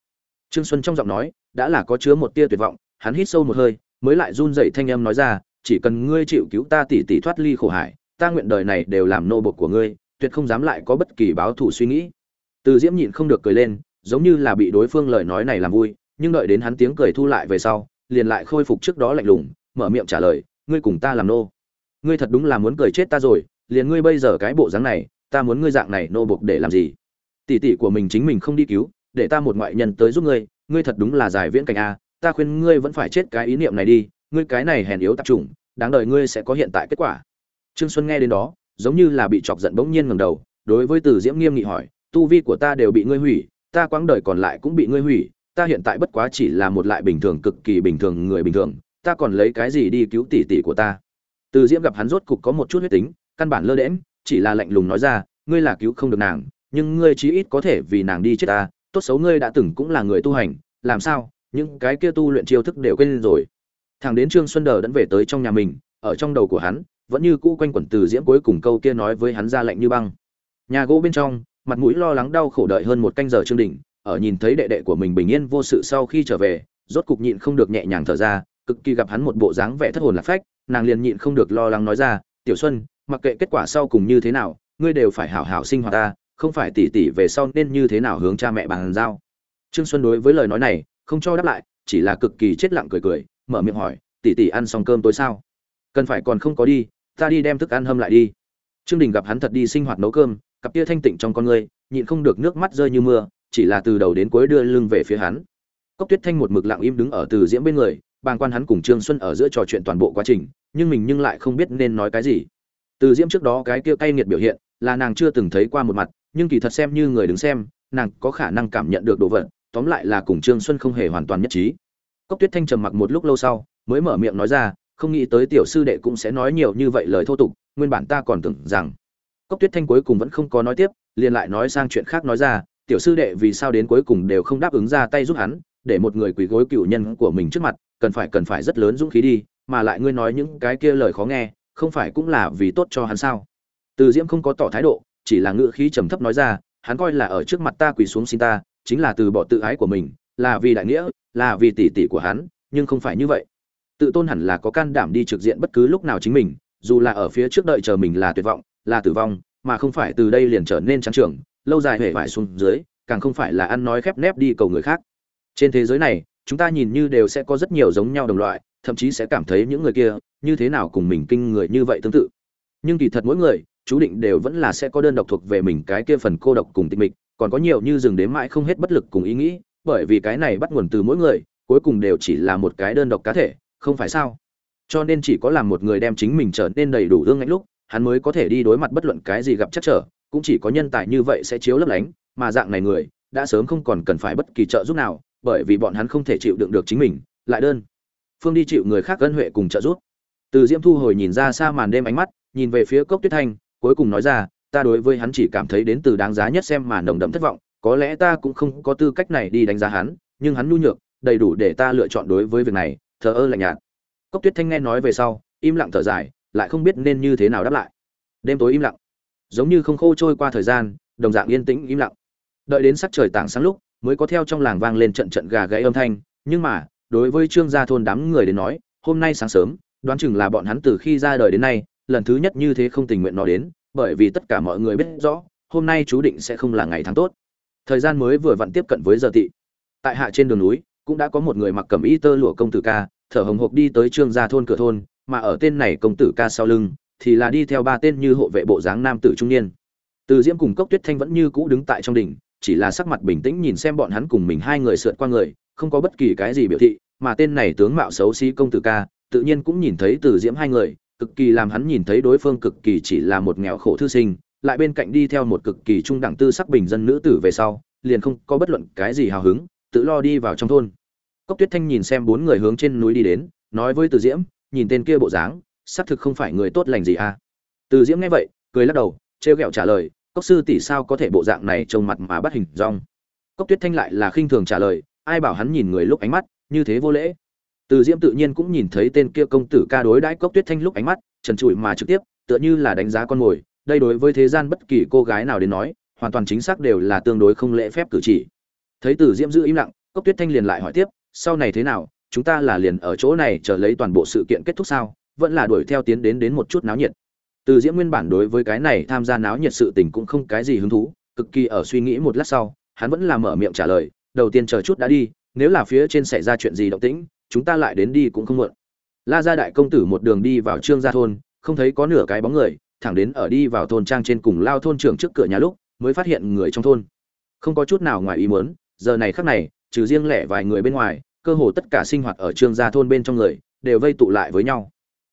S1: Trương xuân trong giọng nói đã là có chứa một tia tuyệt vọng, hắn hít sâu một hơi, mới lại run dậy thanh âm nói ra, chỉ cần ngươi chịu cứu ta tỉ tỉ thoát ly khổ hải ta nguyện đời này đều làm nô bộc của ngươi, tuyệt không dám lại có bất kỳ báo thù suy nghĩ. Từ diễm nhịn không được cười lên, giống như là bị đối phương lời nói này làm vui nhưng đợi đến hắn tiếng cười thu lại về sau, liền lại khôi phục trước đó lạnh lùng, mở miệng trả lời, ngươi cùng ta làm nô. Ngươi thật đúng là muốn cười chết ta rồi, liền ngươi bây giờ cái bộ dáng này, ta muốn ngươi dạng này nô buộc để làm gì? Tỷ tỷ của mình chính mình không đi cứu, để ta một ngoại nhân tới giúp ngươi ngươi thật đúng là giải viễn cảnh a, ta khuyên ngươi vẫn phải chết cái ý niệm này đi, ngươi cái này hèn yếu tạp chủng, đáng đời ngươi sẽ có hiện tại kết quả. Trương xuân nghe đến đó, giống như là bị chọc giận bỗng nhiên ngẩng đầu, đối với từ diễm nghiêm nghị hỏi, tu vi của ta đều bị ngươi hủy, ta quãng đời còn lại cũng bị ngươi hủy ta hiện tại bất quá chỉ là một lại bình thường, cực kỳ bình thường người bình thường, ta còn lấy cái gì đi cứu tỷ tỷ của ta? Từ diễm gặp hắn rốt cục có một chút huyết tính, căn bản lơ đễm chỉ là lạnh lùng nói ra, ngươi là cứu không được nàng, nhưng ngươi chí ít có thể vì nàng đi chết ta, tốt xấu ngươi đã từng cũng là người tu hành, làm sao, những cái kia tu luyện chiêu thức đều quên rồi. Thằng đến trương xuân đờ đẫn về tới trong nhà mình, ở trong đầu của hắn, vẫn như cũ quanh quẩn từ diễm cuối cùng câu kia nói với hắn ra lạnh như băng. Nhà gỗ bên trong, mặt mũi lo lắng đau khổ đợi hơn một canh giờ trương đình ở nhìn thấy đệ đệ của mình bình yên vô sự sau khi trở về, rốt cục nhịn không được nhẹ nhàng thở ra, cực kỳ gặp hắn một bộ dáng vẻ thất hồn lạc phách, nàng liền nhịn không được lo lắng nói ra, tiểu xuân, mặc kệ kết quả sau cùng như thế nào, ngươi đều phải hảo hảo sinh hoạt ta, không phải tỉ tỉ về sau nên như thế nào hướng cha mẹ bàn giao. Trương xuân đối với lời nói này, không cho đáp lại, chỉ là cực kỳ chết lặng cười cười, mở miệng hỏi, tỉ tỉ ăn xong cơm tối sao? Cần phải còn không có đi, ta đi đem thức ăn hâm lại đi. Trương đình gặp hắn thật đi sinh hoạt nấu cơm, cặp tia thanh tịnh trong con ngươi nhịn không được nước mắt rơi như mưa chỉ là từ đầu đến cuối đưa lưng về phía hắn. Cốc tuyết thanh một mực lặng im đứng ở từ diễm bên người, bàng quan hắn cùng trương xuân ở giữa trò chuyện toàn bộ quá trình, nhưng mình nhưng lại không biết nên nói cái gì. Từ diễm trước đó cái kia cay nghiệt biểu hiện, là nàng chưa từng thấy qua một mặt, nhưng kỳ thật xem như người đứng xem, nàng có khả năng cảm nhận được đồ vật, tóm lại là cùng trương xuân không hề hoàn toàn nhất trí. Cốc tuyết thanh trầm mặc một lúc lâu sau, mới mở miệng nói ra, không nghĩ tới tiểu sư đệ cũng sẽ nói nhiều như vậy lời thô tục, nguyên bản ta còn tưởng rằng cốc tuyết thanh cuối cùng vẫn không có nói tiếp, liền lại nói sang chuyện khác nói ra tiểu sư đệ vì sao đến cuối cùng đều không đáp ứng ra tay giúp hắn, để một người quỳ gối cựu nhân của mình trước mặt, cần phải cần phải rất lớn dũng khí đi, mà lại ngươi nói những cái kia lời khó nghe, không phải cũng là vì tốt cho hắn sao? Từ diễm không có tỏ thái độ, chỉ là ngữ khí trầm thấp nói ra, hắn coi là ở trước mặt ta quỳ xuống xin ta, chính là từ bỏ tự ái của mình, là vì đại nghĩa, là vì tỷ tỷ của hắn, nhưng không phải như vậy. Tự tôn hẳn là có can đảm đi trực diện bất cứ lúc nào chính mình, dù là ở phía trước đợi chờ mình là tuyệt vọng, là tử vong, mà không phải từ đây liền trở nên trắng trường lâu dài hể vải xuống dưới, càng không phải là ăn nói khép nép đi cầu người khác. Trên thế giới này, chúng ta nhìn như đều sẽ có rất nhiều giống nhau đồng loại, thậm chí sẽ cảm thấy những người kia, như thế nào cùng mình kinh người như vậy tương tự. Nhưng kỳ thật mỗi người, chú định đều vẫn là sẽ có đơn độc thuộc về mình cái kia phần cô độc cùng tịch mịch, còn có nhiều như dừng đến mãi không hết bất lực cùng ý nghĩ, bởi vì cái này bắt nguồn từ mỗi người, cuối cùng đều chỉ là một cái đơn độc cá thể, không phải sao? Cho nên chỉ có làm một người đem chính mình trở nên đầy đủ ương ngạnh lúc, hắn mới có thể đi đối mặt bất luận cái gì gặp chắc trở cũng chỉ có nhân tài như vậy sẽ chiếu lấp lánh, mà dạng này người, đã sớm không còn cần phải bất kỳ trợ giúp nào, bởi vì bọn hắn không thể chịu đựng được chính mình, lại đơn phương đi chịu người khác ân huệ cùng trợ giúp. Từ diễm thu hồi nhìn ra xa màn đêm ánh mắt, nhìn về phía cốc tuyết thanh, cuối cùng nói ra, ta đối với hắn chỉ cảm thấy đến từ đáng giá nhất xem mà nồng đậm thất vọng, có lẽ ta cũng không có tư cách này đi đánh giá hắn, nhưng hắn nhu nhược, đầy đủ để ta lựa chọn đối với việc này, thờ ơ lạnh nhạt. Cốc tuyết thanh nghe nói về sau, im lặng thở dài, lại không biết nên như thế nào đáp lại. Đêm tối im lặng giống như không khô trôi qua thời gian, đồng dạng yên tĩnh im lặng. Đợi đến sắc trời tảng sáng lúc, mới có theo trong làng vang lên trận trận gà gáy âm thanh, nhưng mà, đối với trương gia thôn đám người đến nói, hôm nay sáng sớm, đoán chừng là bọn hắn từ khi ra đời đến nay, lần thứ nhất như thế không tình nguyện nó đến, bởi vì tất cả mọi người biết rõ, hôm nay chú định sẽ không là ngày tháng tốt. Thời gian mới vừa vặn tiếp cận với giờ tị. Tại hạ trên đường núi, cũng đã có một người mặc cẩm y tơ lụa công tử ca, thở hồng hộc đi tới trương gia thôn cửa thôn, mà ở tên này công tử ca sau lưng thì là đi theo ba tên như hộ vệ bộ dáng nam tử trung niên. Từ diễm cùng cốc tuyết thanh vẫn như cũ đứng tại trong đỉnh, chỉ là sắc mặt bình tĩnh nhìn xem bọn hắn cùng mình hai người sượt qua người, không có bất kỳ cái gì biểu thị, mà tên này tướng mạo xấu xí công tử ca, tự nhiên cũng nhìn thấy từ diễm hai người, cực kỳ làm hắn nhìn thấy đối phương cực kỳ chỉ là một nghèo khổ thư sinh, lại bên cạnh đi theo một cực kỳ trung đẳng tư sắc bình dân nữ tử về sau, liền không có bất luận cái gì hào hứng, tự lo đi vào trong thôn. Cốc tuyết thanh nhìn xem bốn người hướng trên núi đi đến, nói với từ diễm, nhìn tên kia bộ dáng xác thực không phải người tốt lành gì à? Từ diễm nghe vậy, cười lắc đầu, trêu ghẹo trả lời, cốc sư tỷ sao có thể bộ dạng này trông mặt mà bắt hình rong cốc tuyết thanh lại là khinh thường trả lời, ai bảo hắn nhìn người lúc ánh mắt, như thế vô lễ? Từ diễm tự nhiên cũng nhìn thấy tên kia công tử ca đối đãi cốc tuyết thanh lúc ánh mắt, trần trụi mà trực tiếp, tựa như là đánh giá con mồi, đây đối với thế gian bất kỳ cô gái nào đến nói, hoàn toàn chính xác đều là tương đối không lễ phép cử chỉ. Thấy từ diễm giữ im lặng, cốc tuyết thanh liền lại hỏi tiếp, sau này thế nào? Chúng ta là liền ở chỗ này chờ lấy toàn bộ sự kiện kết thúc sao? Vẫn là đuổi theo tiến đến đến một chút náo nhiệt. Từ diễm nguyên bản đối với cái này tham gia náo nhiệt sự tình cũng không cái gì hứng thú, cực kỳ ở suy nghĩ một lát sau, hắn vẫn là mở miệng trả lời, đầu tiên chờ chút đã đi, nếu là phía trên xảy ra chuyện gì động tĩnh, chúng ta lại đến đi cũng không muộn. La gia đại công tử một đường đi vào trương gia thôn, không thấy có nửa cái bóng người, thẳng đến ở đi vào thôn trang trên cùng lao thôn trưởng trước cửa nhà lúc, mới phát hiện người trong thôn. Không có chút nào ngoài ý muốn, giờ này khắc này, trừ riêng lẻ vài người bên ngoài, cơ hồ tất cả sinh hoạt ở trương gia thôn bên trong người, đều vây tụ lại với nhau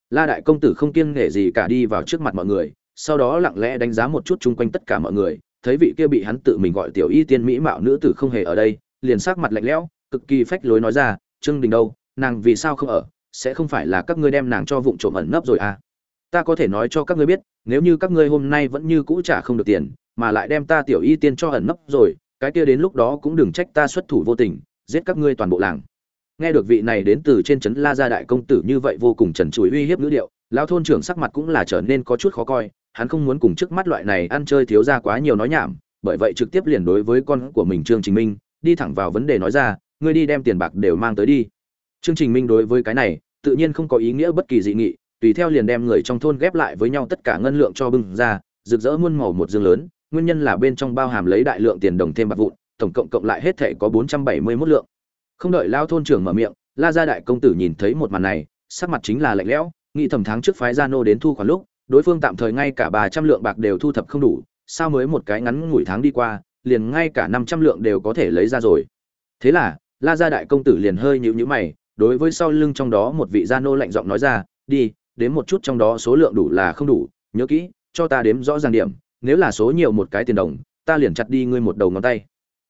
S1: la đại công tử không kiêng nể gì cả đi vào trước mặt mọi người, sau đó lặng lẽ đánh giá một chút chung quanh tất cả mọi người, thấy vị kia bị hắn tự mình gọi tiểu y tiên mỹ mạo nữ tử không hề ở đây, liền sắc mặt lạnh lẽo, cực kỳ phách lối nói ra, trương đình đâu, nàng vì sao không ở? Sẽ không phải là các ngươi đem nàng cho vụng trộm ẩn nấp rồi à? Ta có thể nói cho các ngươi biết, nếu như các ngươi hôm nay vẫn như cũ trả không được tiền, mà lại đem ta tiểu y tiên cho ẩn nấp rồi, cái kia đến lúc đó cũng đừng trách ta xuất thủ vô tình, giết các ngươi toàn bộ làng nghe được vị này đến từ trên trấn la gia đại công tử như vậy vô cùng trần trụi uy hiếp ngữ điệu, lão thôn trưởng sắc mặt cũng là trở nên có chút khó coi, hắn không muốn cùng trước mắt loại này ăn chơi thiếu ra quá nhiều nói nhảm, bởi vậy trực tiếp liền đối với con của mình trương trình minh, đi thẳng vào vấn đề nói ra, ngươi đi đem tiền bạc đều mang tới đi. Trương trình minh đối với cái này, tự nhiên không có ý nghĩa bất kỳ dị nghị, tùy theo liền đem người trong thôn ghép lại với nhau tất cả ngân lượng cho bưng ra, rực rỡ muôn màu một dương lớn, nguyên nhân là bên trong bao hàm lấy đại lượng tiền đồng thêm bạc vụn, tổng cộng cộng lại hết thể có bốn trăm bảy mươi 471 lượng không đợi lao thôn trưởng mở miệng, la gia đại công tử nhìn thấy một màn này, sắc mặt chính là lạnh lẽo, nghĩ thầm tháng trước phái gia nô đến thu khoản lúc, đối phương tạm thời ngay cả ba trăm lượng bạc đều thu thập không đủ, sao mới một cái ngắn ngủi tháng đi qua, liền ngay cả năm trăm lượng đều có thể lấy ra rồi. Thế là, la gia đại công tử liền hơi nhíu nhíu mày, đối với sau lưng trong đó một vị gia nô lạnh giọng nói ra, đi, đếm một chút trong đó số lượng đủ là không đủ, nhớ kỹ, cho ta đếm rõ ràng điểm, nếu là số nhiều một cái tiền đồng, ta liền chặt đi ngươi một đầu ngón tay.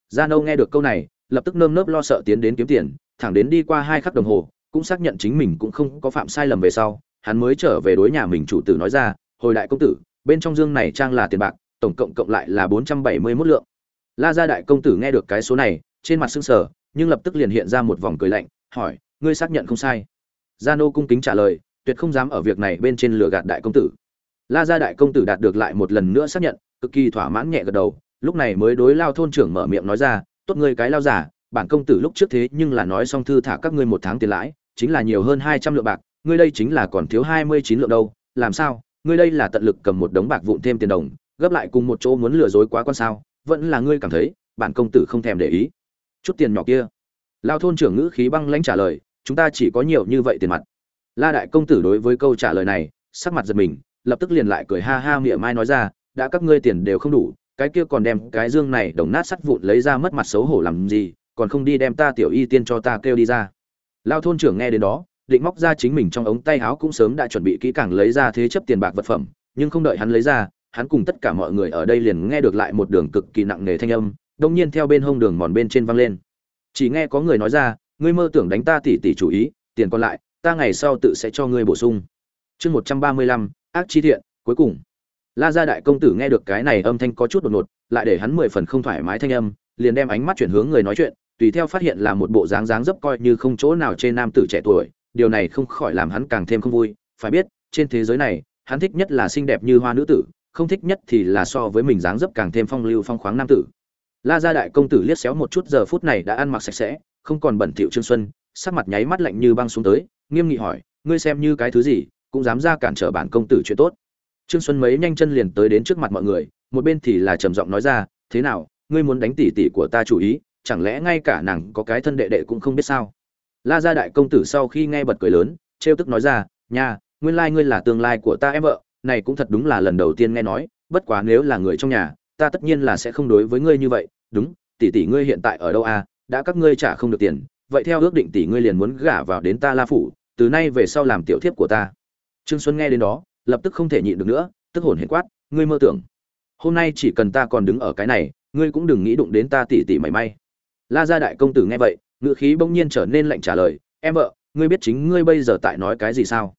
S1: Gia nô nghe được câu này lập tức nơm nớp lo sợ tiến đến kiếm tiền, thẳng đến đi qua hai khắc đồng hồ, cũng xác nhận chính mình cũng không có phạm sai lầm về sau, hắn mới trở về đối nhà mình chủ tử nói ra, hồi đại công tử, bên trong dương này trang là tiền bạc, tổng cộng cộng lại là bốn trăm bảy mươi mốt lượng. La gia đại công tử nghe được cái số này, trên mặt sưng sờ, nhưng lập tức liền hiện ra một vòng cười lạnh, hỏi, ngươi xác nhận không sai? Gia nô cung kính trả lời, tuyệt không dám ở việc này bên trên lừa gạt đại công tử. La gia đại công tử đạt được lại một lần nữa xác nhận, cực kỳ thỏa mãn nhẹ gật đầu, lúc này mới đối lao thôn trưởng mở miệng nói ra tốt ngươi cái lao giả, bản công tử lúc trước thế nhưng là nói xong thư thả các ngươi một tháng tiền lãi, chính là nhiều hơn hai trăm lượng bạc, ngươi đây chính là còn thiếu hai mươi chín lượng đâu, làm sao? Ngươi đây là tận lực cầm một đống bạc vụn thêm tiền đồng, gấp lại cùng một chỗ muốn lừa dối quá con sao? Vẫn là ngươi cảm thấy, bản công tử không thèm để ý. Chút tiền nhỏ kia. Lao thôn trưởng ngữ khí băng lãnh trả lời, chúng ta chỉ có nhiều như vậy tiền mặt. La đại công tử đối với câu trả lời này, sắc mặt giật mình, lập tức liền lại cười ha ha mỉa mai nói ra, đã các ngươi tiền đều không đủ cái kia còn đem cái dương này đồng nát sắt vụn lấy ra mất mặt xấu hổ làm gì, còn không đi đem ta tiểu y tiên cho ta kêu đi ra. Lao thôn trưởng nghe đến đó, định móc ra chính mình trong ống tay áo cũng sớm đã chuẩn bị kỹ càng lấy ra thế chấp tiền bạc vật phẩm, nhưng không đợi hắn lấy ra, hắn cùng tất cả mọi người ở đây liền nghe được lại một đường cực kỳ nặng nề thanh âm, đông nhiên theo bên hông đường mòn bên trên văng lên. Chỉ nghe có người nói ra, ngươi mơ tưởng đánh ta tỉ tỉ chủ ý, tiền còn lại, ta ngày sau tự sẽ cho ngươi bổ sung. Chương một trăm ba mươi lăm, ác chi thiện, cuối cùng la gia đại công tử nghe được cái này âm thanh có chút đột ngột, lại để hắn mười phần không thoải mái thanh âm, liền đem ánh mắt chuyển hướng người nói chuyện, tùy theo phát hiện là một bộ dáng dáng dấp coi như không chỗ nào trên nam tử trẻ tuổi, điều này không khỏi làm hắn càng thêm không vui. Phải biết, trên thế giới này, hắn thích nhất là xinh đẹp như hoa nữ tử, không thích nhất thì là so với mình dáng dấp càng thêm phong lưu phong khoáng nam tử. La gia đại công tử liếc xéo một chút giờ phút này đã ăn mặc sạch sẽ, không còn bẩn thỉu trương xuân, sắc mặt nháy mắt lạnh như băng xuống tới, nghiêm nghị hỏi, ngươi xem như cái thứ gì, cũng dám ra cản trở bản công tử chuyện tốt? Trương xuân mấy nhanh chân liền tới đến trước mặt mọi người, một bên thì là trầm giọng nói ra, thế nào, ngươi muốn đánh tỷ tỷ của ta chủ ý, chẳng lẽ ngay cả nàng có cái thân đệ đệ cũng không biết sao? La gia đại công tử sau khi nghe bật cười lớn, trêu tức nói ra, nha, nguyên lai ngươi là tương lai của ta em vợ, này cũng thật đúng là lần đầu tiên nghe nói, bất quá nếu là người trong nhà, ta tất nhiên là sẽ không đối với ngươi như vậy. Đúng tỷ tỷ ngươi hiện tại ở đâu à? Đã các ngươi trả không được tiền, vậy theo ước định tỷ ngươi liền muốn gả vào đến ta la phủ, từ nay về sau làm tiểu thiếp của ta. Trương xuân nghe đến đó lập tức không thể nhịn được nữa, tức hồn hển quát, ngươi mơ tưởng, hôm nay chỉ cần ta còn đứng ở cái này, ngươi cũng đừng nghĩ đụng đến ta tỷ tỷ mảy may. La gia đại công tử nghe vậy ngự khí bỗng nhiên trở nên lạnh trả lời, em vợ, ngươi biết chính ngươi bây giờ tại nói cái gì sao?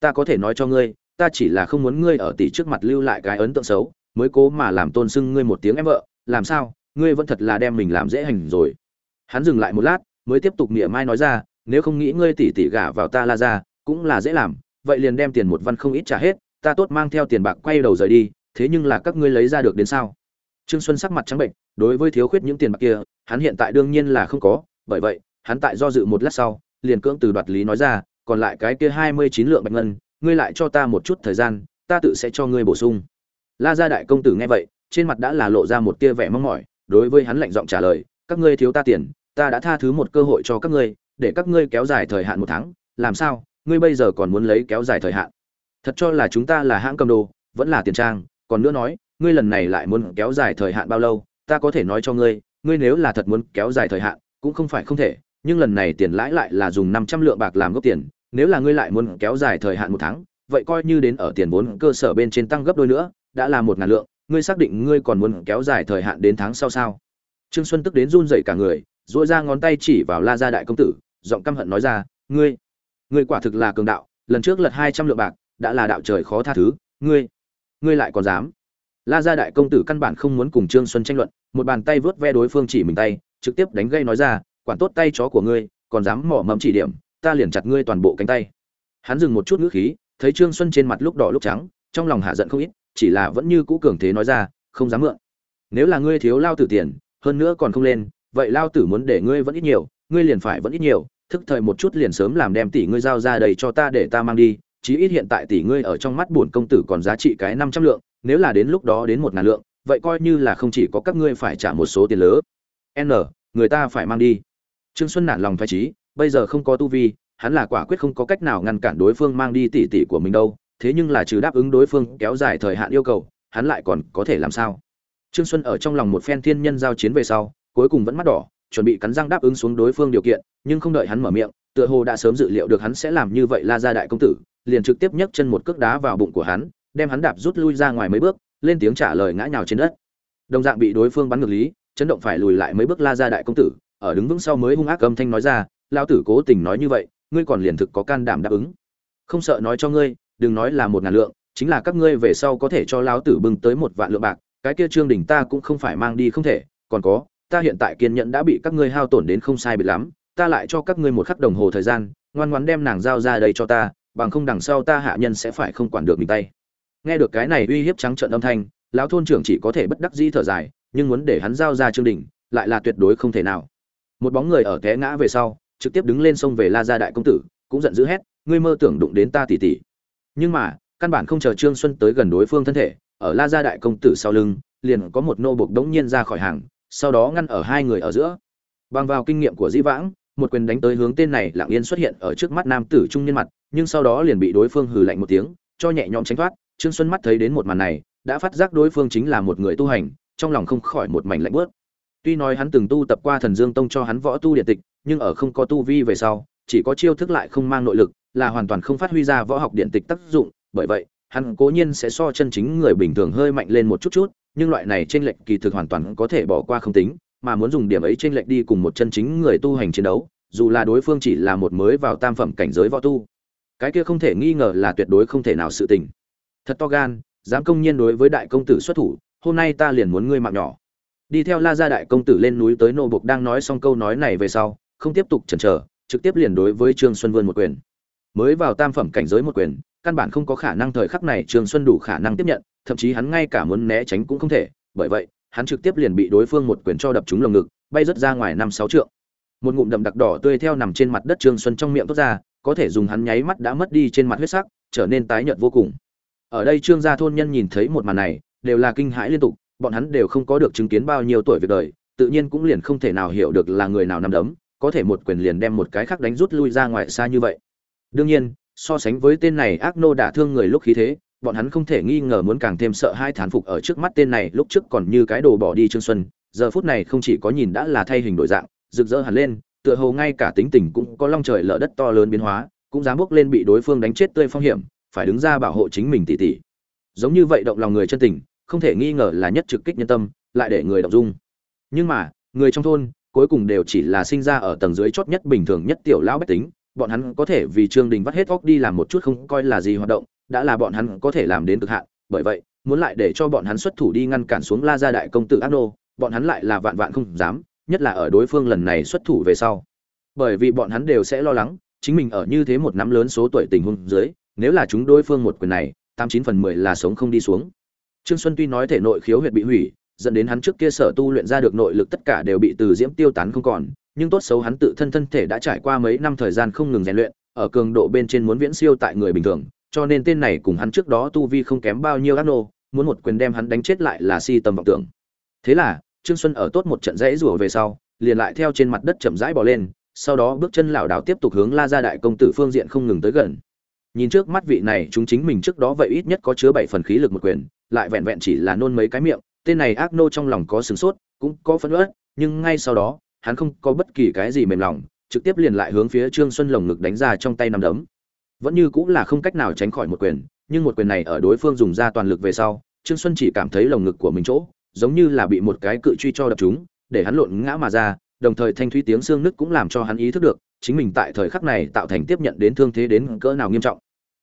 S1: Ta có thể nói cho ngươi, ta chỉ là không muốn ngươi ở tỷ trước mặt lưu lại cái ấn tượng xấu, mới cố mà làm tôn sưng ngươi một tiếng em vợ, làm sao, ngươi vẫn thật là đem mình làm dễ hành rồi. Hắn dừng lại một lát, mới tiếp tục mỉa mai nói ra, nếu không nghĩ ngươi tỷ tỷ gả vào ta la ra cũng là dễ làm vậy liền đem tiền một văn không ít trả hết, ta tốt mang theo tiền bạc quay đầu rời đi, thế nhưng là các ngươi lấy ra được đến sao? Trương xuân sắc mặt trắng bệnh, đối với thiếu khuyết những tiền bạc kia, hắn hiện tại đương nhiên là không có, bởi vậy, hắn tại do dự một lát sau, liền cưỡng từ đoạt lý nói ra, còn lại cái kia hai mươi chín lượng bạch ngân, ngươi lại cho ta một chút thời gian, ta tự sẽ cho ngươi bổ sung. La gia đại công tử nghe vậy, trên mặt đã là lộ ra một tia vẻ mong mỏi, đối với hắn lạnh giọng trả lời, các ngươi thiếu ta tiền, ta đã tha thứ một cơ hội cho các ngươi, để các ngươi kéo dài thời hạn một tháng, làm sao? Ngươi bây giờ còn muốn lấy kéo dài thời hạn. Thật cho là chúng ta là hãng cầm đồ, vẫn là tiền trang, còn nữa nói, ngươi lần này lại muốn kéo dài thời hạn bao lâu, ta có thể nói cho ngươi ngươi nếu là thật muốn kéo dài thời hạn, cũng không phải không thể, nhưng lần này tiền lãi lại là dùng năm trăm lượng bạc làm gốc tiền, nếu là ngươi lại muốn kéo dài thời hạn một tháng, vậy coi như đến ở tiền vốn cơ sở bên trên tăng gấp đôi nữa, đã là một ngàn lượng, ngươi xác định ngươi còn muốn kéo dài thời hạn đến tháng sau sao? Trương xuân tức đến run rẩy cả người dội ra ngón tay chỉ vào la gia đại công tử, giọng căm hận nói ra, ngươi ngươi quả thực là cường đạo, lần trước lật hai trăm lượng bạc, đã là đạo trời khó tha thứ, ngươi ngươi lại còn dám. La gia đại công tử căn bản không muốn cùng trương xuân tranh luận, một bàn tay vớt ve đối phương chỉ mình tay, trực tiếp đánh gây nói ra, quản tốt tay chó của ngươi, còn dám mỏ mẫm chỉ điểm, ta liền chặt ngươi toàn bộ cánh tay. Hắn dừng một chút ngữ khí, thấy trương xuân trên mặt lúc đỏ lúc trắng, trong lòng hạ giận không ít, chỉ là vẫn như cũ cường thế nói ra, không dám mượn. Nếu là ngươi thiếu lao tử tiền, hơn nữa còn không lên, vậy lao tử muốn để ngươi vẫn ít nhiều, ngươi liền phải vẫn ít nhiều thức thời một chút liền sớm làm đem tỷ ngươi giao ra đầy cho ta để ta mang đi, chí ít hiện tại tỷ ngươi ở trong mắt bổn công tử còn giá trị cái năm trăm lượng, nếu là đến lúc đó đến một ngàn lượng, vậy coi như là không chỉ có các ngươi phải trả một số tiền lớn n, người ta phải mang đi. Trương xuân nản lòng phải trí bây giờ không có tu vi, hắn là quả quyết không có cách nào ngăn cản đối phương mang đi tỷ tỷ của mình đâu, thế nhưng là trừ đáp ứng đối phương kéo dài thời hạn yêu cầu, hắn lại còn có thể làm sao? Trương xuân ở trong lòng một phen thiên nhân giao chiến về sau, cuối cùng vẫn mắt đỏ chuẩn bị cắn răng đáp ứng xuống đối phương điều kiện, nhưng không đợi hắn mở miệng, tựa hồ đã sớm dự liệu được hắn sẽ làm như vậy la ra đại công tử, liền trực tiếp nhấc chân một cước đá vào bụng của hắn, đem hắn đạp rút lui ra ngoài mấy bước, lên tiếng trả lời ngã nhào trên đất. Đồng dạng bị đối phương bắn ngược lý, chấn động phải lùi lại mấy bước la ra đại công tử, ở đứng vững sau mới hung ác âm thanh nói ra lao tử cố tình nói như vậy, ngươi còn liền thực có can đảm đáp ứng. Không sợ nói cho ngươi, đừng nói là một ngàn lượng, chính là các ngươi về sau có thể cho lão tử bưng tới một vạn lượng bạc, cái kia trương đình ta cũng không phải mang đi không thể, còn có ta hiện tại kiên nhẫn đã bị các ngươi hao tổn đến không sai biệt lắm, ta lại cho các ngươi một khắc đồng hồ thời gian, ngoan ngoãn đem nàng giao ra đây cho ta, bằng không đằng sau ta hạ nhân sẽ phải không quản được mình tay. Nghe được cái này uy hiếp trắng trợn âm thanh, lão thôn trưởng chỉ có thể bất đắc dĩ thở dài, nhưng muốn để hắn giao ra trương đình lại là tuyệt đối không thể nào. Một bóng người ở té ngã về sau, trực tiếp đứng lên xông về la gia đại công tử, cũng giận dữ hét, ngươi mơ tưởng đụng đến ta tỉ tỉ. Nhưng mà, căn bản không chờ trương xuân tới gần đối phương thân thể, ở la gia đại công tử sau lưng, liền có một nô bộc đống nhiên ra khỏi hàng sau đó ngăn ở hai người ở giữa. Bằng vào kinh nghiệm của dĩ vãng, một quyền đánh tới hướng tên này lặng yên xuất hiện ở trước mắt nam tử trung niên mặt, nhưng sau đó liền bị đối phương hừ lạnh một tiếng, cho nhẹ nhõm tránh thoát. Trương xuân mắt thấy đến một màn này, đã phát giác đối phương chính là một người tu hành, trong lòng không khỏi một mảnh lạnh bớt tuy nói hắn từng tu tập qua thần dương tông cho hắn võ tu điện tịch, nhưng ở không có tu vi về sau, chỉ có chiêu thức lại không mang nội lực, là hoàn toàn không phát huy ra võ học điện tịch tác dụng. Bởi vậy, hắn cố nhiên sẽ so chân chính người bình thường hơi mạnh lên một chút chút nhưng loại này trên lệch kỳ thực hoàn toàn có thể bỏ qua không tính, mà muốn dùng điểm ấy trên lệch đi cùng một chân chính người tu hành chiến đấu, dù là đối phương chỉ là một mới vào tam phẩm cảnh giới võ tu. Cái kia không thể nghi ngờ là tuyệt đối không thể nào sự tình. Thật to gan, dám công nhiên đối với đại công tử xuất thủ, hôm nay ta liền muốn ngươi mạng nhỏ. Đi theo la gia đại công tử lên núi tới nô bộc đang nói xong câu nói này về sau, không tiếp tục chần chờ, trực tiếp liền đối với trương xuân vươn một quyền. Mới vào tam phẩm cảnh giới một quyền, căn bản không có khả năng thời khắc này trương xuân đủ khả năng tiếp nhận thậm chí hắn ngay cả muốn né tránh cũng không thể, bởi vậy, hắn trực tiếp liền bị đối phương một quyền cho đập trúng lồng ngực, bay rớt ra ngoài năm sáu trượng. Một ngụm đậm đặc đỏ tươi theo nằm trên mặt đất trương xuân trong miệng tốt ra, có thể dùng hắn nháy mắt đã mất đi trên mặt huyết sắc, trở nên tái nhợt vô cùng. Ở đây trương gia thôn nhân nhìn thấy một màn này, đều là kinh hãi liên tục, bọn hắn đều không có được chứng kiến bao nhiêu tuổi việc đời, tự nhiên cũng liền không thể nào hiểu được là người nào nằm đấm, có thể một quyền liền đem một cái khác đánh rút lui ra ngoài xa như vậy. Đương nhiên, so sánh với tên này ác nô đả thương người lúc khí thế bọn hắn không thể nghi ngờ muốn càng thêm sợ hai thán phục ở trước mắt tên này, lúc trước còn như cái đồ bỏ đi trương xuân, giờ phút này không chỉ có nhìn đã là thay hình đổi dạng, rực rỡ hẳn lên, tựa hồ ngay cả tính tình cũng có long trời lở đất to lớn biến hóa, cũng dám bước lên bị đối phương đánh chết tươi phong hiểm, phải đứng ra bảo hộ chính mình tỉ tỉ. Giống như vậy động lòng người chân tình, không thể nghi ngờ là nhất trực kích nhân tâm, lại để người động dung. Nhưng mà, người trong thôn, cuối cùng đều chỉ là sinh ra ở tầng dưới chót nhất bình thường nhất tiểu lão bách tính, bọn hắn có thể vì trương đình vắt hết óc đi làm một chút không coi là gì hoạt động đã là bọn hắn có thể làm đến cực hạn, bởi vậy, muốn lại để cho bọn hắn xuất thủ đi ngăn cản xuống la gia đại công tử ác nô, bọn hắn lại là vạn vạn không dám, nhất là ở đối phương lần này xuất thủ về sau. Bởi vì bọn hắn đều sẽ lo lắng, chính mình ở như thế một nắm lớn số tuổi tình huống dưới, nếu là chúng đối phương một quyền này, tám chín phần mười là sống không đi xuống. Trương xuân tuy nói thể nội khiếu huyệt bị hủy, dẫn đến hắn trước kia sở tu luyện ra được nội lực tất cả đều bị từ diễm tiêu tán không còn, nhưng tốt xấu hắn tự thân thân thể đã trải qua mấy năm thời gian không ngừng rèn luyện, ở cường độ bên trên muốn viễn siêu tại người bình thường cho nên tên này cùng hắn trước đó tu vi không kém bao nhiêu ác nô muốn một quyền đem hắn đánh chết lại là si tầm vọng tưởng. Thế là, trương xuân ở tốt một trận rẽ rủa về sau, liền lại theo trên mặt đất chậm rãi bỏ lên, sau đó bước chân lảo đảo tiếp tục hướng la gia đại công tử phương diện không ngừng tới gần. Nhìn trước mắt vị này, chúng chính mình trước đó vậy ít nhất có chứa bảy phần khí lực một quyền, lại vẹn vẹn chỉ là nôn mấy cái miệng, tên này ác nô trong lòng có sửng sốt, cũng có phẫn uất, nhưng ngay sau đó, hắn không có bất kỳ cái gì mềm lòng, trực tiếp liền lại hướng phía trương xuân lồng ngực đánh ra trong tay nằm đấm vẫn như cũng là không cách nào tránh khỏi một quyền, nhưng một quyền này ở đối phương dùng ra toàn lực về sau, trương xuân chỉ cảm thấy lồng ngực của mình chỗ, giống như là bị một cái cự truy cho đập chúng để hắn lộn ngã mà ra, đồng thời thanh thúy tiếng xương nứt cũng làm cho hắn ý thức được, chính mình tại thời khắc này tạo thành tiếp nhận đến thương thế đến cỡ nào nghiêm trọng.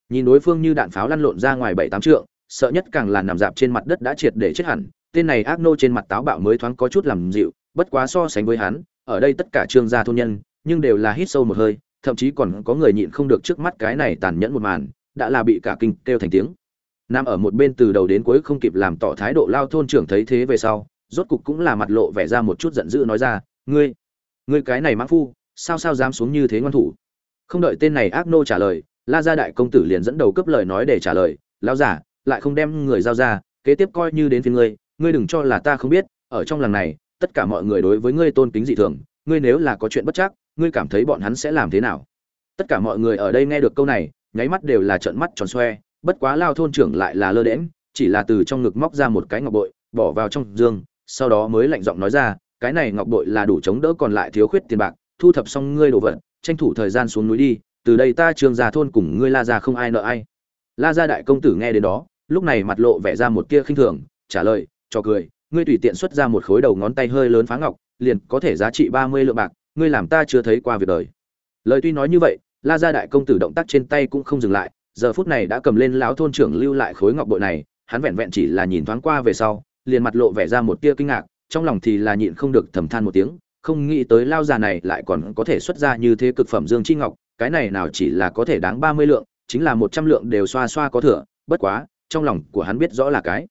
S1: Nhìn đối phương như đạn pháo lăn lộn ra ngoài bảy tám trượng, sợ nhất càng là nằm dạp trên mặt đất đã triệt để chết hẳn, tên này ác nô trên mặt táo bạo mới thoáng có chút làm dịu, bất quá so sánh với hắn, ở đây tất cả trương gia thôn nhân, nhưng đều là hít sâu một hơi thậm chí còn có người nhịn không được trước mắt cái này tàn nhẫn một màn, đã là bị cả kinh kêu thành tiếng. Nam ở một bên từ đầu đến cuối không kịp làm tỏ thái độ lao thôn trưởng thấy thế về sau, rốt cục cũng là mặt lộ vẻ ra một chút giận dữ nói ra, ngươi ngươi cái này mãn phu, sao sao dám xuống như thế ngoan thủ? Không đợi tên này ác nô trả lời, la gia đại công tử liền dẫn đầu cấp lời nói để trả lời, lão giả lại không đem người giao ra, kế tiếp coi như đến phía ngươi ngươi đừng cho là ta không biết, ở trong làng này, tất cả mọi người đối với ngươi tôn kính dị thường, ngươi nếu là có chuyện bất chắc ngươi cảm thấy bọn hắn sẽ làm thế nào? Tất cả mọi người ở đây nghe được câu này, nháy mắt đều là trợn mắt tròn xoe, bất quá lao thôn trưởng lại là lơ đễm chỉ là từ trong ngực móc ra một cái ngọc bội, bỏ vào trong dương, sau đó mới lạnh giọng nói ra, cái này ngọc bội là đủ chống đỡ còn lại thiếu khuyết tiền bạc, thu thập xong ngươi đồ vật, tranh thủ thời gian xuống núi đi, từ đây ta trường già thôn cùng ngươi la ra không ai nợ ai. La gia đại công tử nghe đến đó, lúc này mặt lộ vẻ ra một kia khinh thường, trả lời, cho cười, ngươi tùy tiện xuất ra một khối đầu ngón tay hơi lớn phá ngọc, liền có thể giá trị ba mươi lượng bạc ngươi làm ta chưa thấy qua việc đời. Lời tuy nói như vậy, la gia đại công tử động tác trên tay cũng không dừng lại, giờ phút này đã cầm lên lão thôn trưởng lưu lại khối ngọc bội này, hắn vẹn vẹn chỉ là nhìn thoáng qua về sau, liền mặt lộ vẻ ra một tia kinh ngạc, trong lòng thì là nhịn không được thầm than một tiếng, không nghĩ tới lao già này lại còn có thể xuất ra như thế cực phẩm dương chi ngọc, cái này nào chỉ là có thể đáng ba mươi lượng, chính là một trăm lượng đều xoa xoa có thừa, bất quá, trong lòng của hắn biết rõ là cái.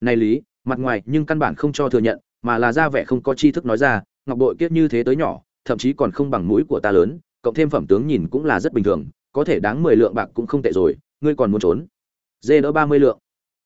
S1: Này lý, mặt ngoài nhưng căn bản không cho thừa nhận, mà là ra vẻ không có tri thức nói ra, ngọc bội kiết như thế tới nhỏ thậm chí còn không bằng mũi của ta lớn, cộng thêm phẩm tướng nhìn cũng là rất bình thường, có thể đáng mười lượng bạc cũng không tệ rồi, ngươi còn muốn trốn? Dê đỡ ba mươi lượng.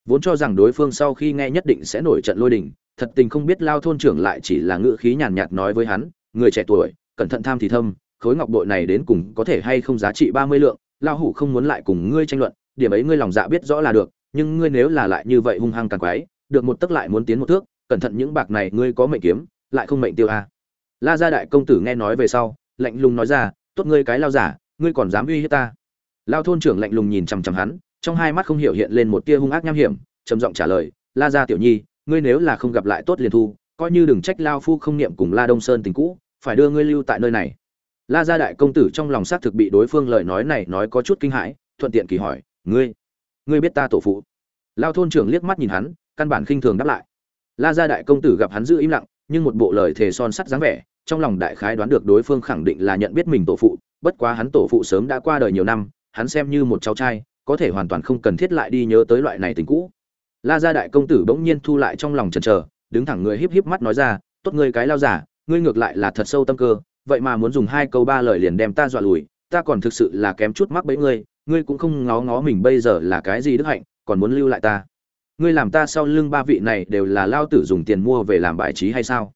S1: Vốn cho rằng đối phương sau khi nghe nhất định sẽ nổi trận lôi đình, thật tình không biết lao thôn trưởng lại chỉ là ngữ khí nhàn nhạt nói với hắn, người trẻ tuổi, cẩn thận tham thì thâm, khối ngọc bội này đến cùng có thể hay không giá trị ba mươi lượng, lao hủ không muốn lại cùng ngươi tranh luận, điểm ấy ngươi lòng dạ biết rõ là được, nhưng ngươi nếu là lại như vậy hung hăng càng quái, được một tấc lại muốn tiến một thước, cẩn thận những bạc này ngươi có mệnh kiếm, lại không mệnh tiêu a la gia đại công tử nghe nói về sau, lạnh lùng nói ra, tốt ngươi cái lao giả, ngươi còn dám uy hiếp ta? Lao thôn trưởng lạnh lùng nhìn chằm chằm hắn, trong hai mắt không hiểu hiện lên một tia hung ác nham hiểm, trầm giọng trả lời, la gia tiểu nhi, ngươi nếu là không gặp lại tốt liền thu, coi như đừng trách lao phu không niệm cùng la đông sơn tình cũ, phải đưa ngươi lưu tại nơi này. La gia đại công tử trong lòng xác thực bị đối phương lời nói này nói có chút kinh hãi, thuận tiện kỳ hỏi, ngươi ngươi biết ta tổ phụ? Lao thôn trưởng liếc mắt nhìn hắn, căn bản khinh thường đáp lại. La gia đại công tử gặp hắn giữ im lặng nhưng một bộ lời thề son sắt dáng vẻ, trong lòng đại khái đoán được đối phương khẳng định là nhận biết mình tổ phụ, bất quá hắn tổ phụ sớm đã qua đời nhiều năm, hắn xem như một cháu trai, có thể hoàn toàn không cần thiết lại đi nhớ tới loại này tình cũ. La gia đại công tử bỗng nhiên thu lại trong lòng chần chờ, đứng thẳng người híp híp mắt nói ra, tốt ngươi cái lao giả, ngươi ngược lại là thật sâu tâm cơ, vậy mà muốn dùng hai câu ba lời liền đem ta dọa lùi, ta còn thực sự là kém chút mắc bẫy ngươi ngươi cũng không ngó ngó mình bây giờ là cái gì đức hạnh, còn muốn lưu lại ta ngươi làm ta sau lưng ba vị này đều là lao tử dùng tiền mua về làm bài trí hay sao?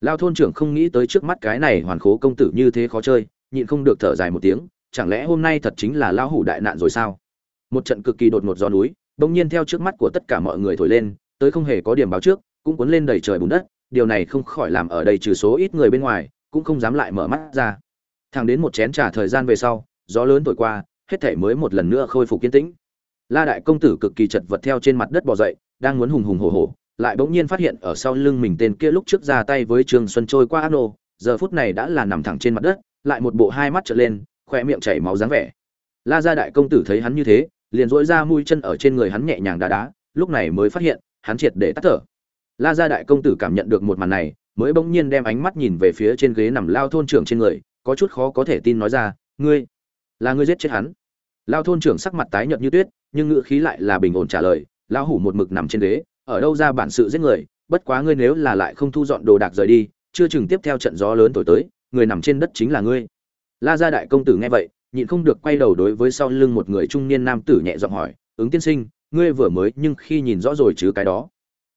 S1: Lao thôn trưởng không nghĩ tới trước mắt cái này hoàn khố công tử như thế khó chơi, nhịn không được thở dài một tiếng, chẳng lẽ hôm nay thật chính là lao hủ đại nạn rồi sao? Một trận cực kỳ đột ngột gió núi, bỗng nhiên theo trước mắt của tất cả mọi người thổi lên, tới không hề có điểm báo trước, cũng cuốn lên đầy trời bùn đất, điều này không khỏi làm ở đây trừ số ít người bên ngoài, cũng không dám lại mở mắt ra. Thẳng đến một chén trà thời gian về sau, gió lớn thổi qua, hết thể mới một lần nữa khôi phục kiên tĩnh la đại công tử cực kỳ chật vật theo trên mặt đất bò dậy đang muốn hùng hùng hổ hổ lại bỗng nhiên phát hiện ở sau lưng mình tên kia lúc trước ra tay với Trương Xuân trôi qua Ano, giờ phút này đã là nằm thẳng trên mặt đất, lại một bộ hai mắt trợn lên, khóe miệng chảy máu dáng vẻ. La gia đại công tử thấy hắn như thế, liền duỗi ra mũi chân ở trên người hắn nhẹ nhàng đá đá, lúc này mới phát hiện, hắn triệt để tắt thở. La gia đại công tử cảm nhận được một màn này, mới bỗng nhiên đem ánh mắt nhìn về phía trên ghế nằm lao thôn trưởng trên người, có chút khó có thể tin nói ra, "Ngươi, là ngươi giết chết hắn?" Lao thôn trưởng sắc mặt tái nhợt như tuyết, nhưng ngữ khí lại là bình ổn trả lời, lão hủ một mực nằm trên ghế, ở đâu ra bản sự giết người bất quá ngươi nếu là lại không thu dọn đồ đạc rời đi chưa chừng tiếp theo trận gió lớn thổi tới người nằm trên đất chính là ngươi. La gia đại công tử nghe vậy nhịn không được quay đầu đối với sau lưng một người trung niên nam tử nhẹ giọng hỏi ứng tiên sinh ngươi vừa mới nhưng khi nhìn rõ rồi chứ cái đó?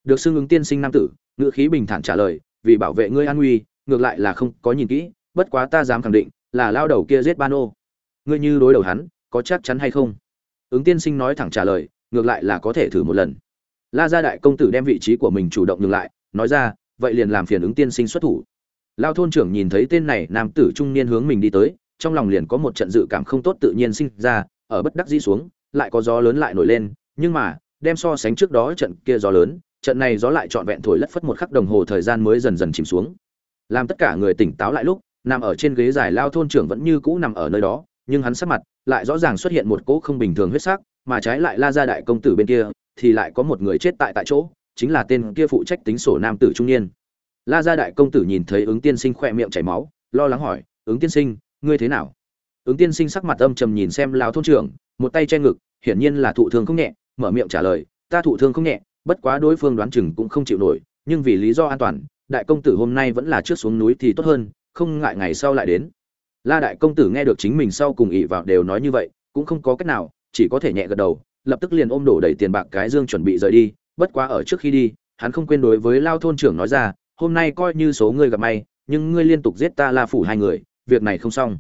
S1: Được xưng ứng tiên sinh nam tử ngữ khí bình thản trả lời vì bảo vệ ngươi an nguy ngược lại là không có nhìn kỹ bất quá ta dám khẳng định là lao đầu kia giết ban ô. Ngươi như đối đầu hắn có chắc chắn hay không? Ứng tiên sinh nói thẳng trả lời, ngược lại là có thể thử một lần. La gia đại công tử đem vị trí của mình chủ động ngược lại, nói ra, vậy liền làm phiền ứng tiên sinh xuất thủ. Lao thôn trưởng nhìn thấy tên này nam tử trung niên hướng mình đi tới, trong lòng liền có một trận dự cảm không tốt tự nhiên sinh ra, ở bất đắc dĩ xuống, lại có gió lớn lại nổi lên, nhưng mà, đem so sánh trước đó trận kia gió lớn, trận này gió lại trọn vẹn thổi lất phất một khắc đồng hồ thời gian mới dần dần chìm xuống. Làm tất cả người tỉnh táo lại lúc, nằm ở trên ghế dài lao thôn trưởng vẫn như cũ nằm ở nơi đó nhưng hắn sắc mặt lại rõ ràng xuất hiện một cỗ không bình thường huyết sắc, mà trái lại la gia đại công tử bên kia thì lại có một người chết tại tại chỗ, chính là tên kia phụ trách tính sổ nam tử trung niên. La gia đại công tử nhìn thấy ứng tiên sinh khỏe miệng chảy máu, lo lắng hỏi, ứng tiên sinh, ngươi thế nào? Ứng tiên sinh sắc mặt âm trầm nhìn xem lão thôn trưởng, một tay che ngực, hiển nhiên là thụ thương không nhẹ, mở miệng trả lời, ta thụ thương không nhẹ, bất quá đối phương đoán chừng cũng không chịu nổi, nhưng vì lý do an toàn, đại công tử hôm nay vẫn là trước xuống núi thì tốt hơn, không ngại ngày sau lại đến la đại công tử nghe được chính mình sau cùng ỷ vào đều nói như vậy cũng không có cách nào chỉ có thể nhẹ gật đầu lập tức liền ôm đổ đầy tiền bạc cái dương chuẩn bị rời đi. Bất quá ở trước khi đi hắn không quên đối với lao thôn trưởng nói ra hôm nay coi như số ngươi gặp may nhưng ngươi liên tục giết ta la phủ hai người việc này không xong.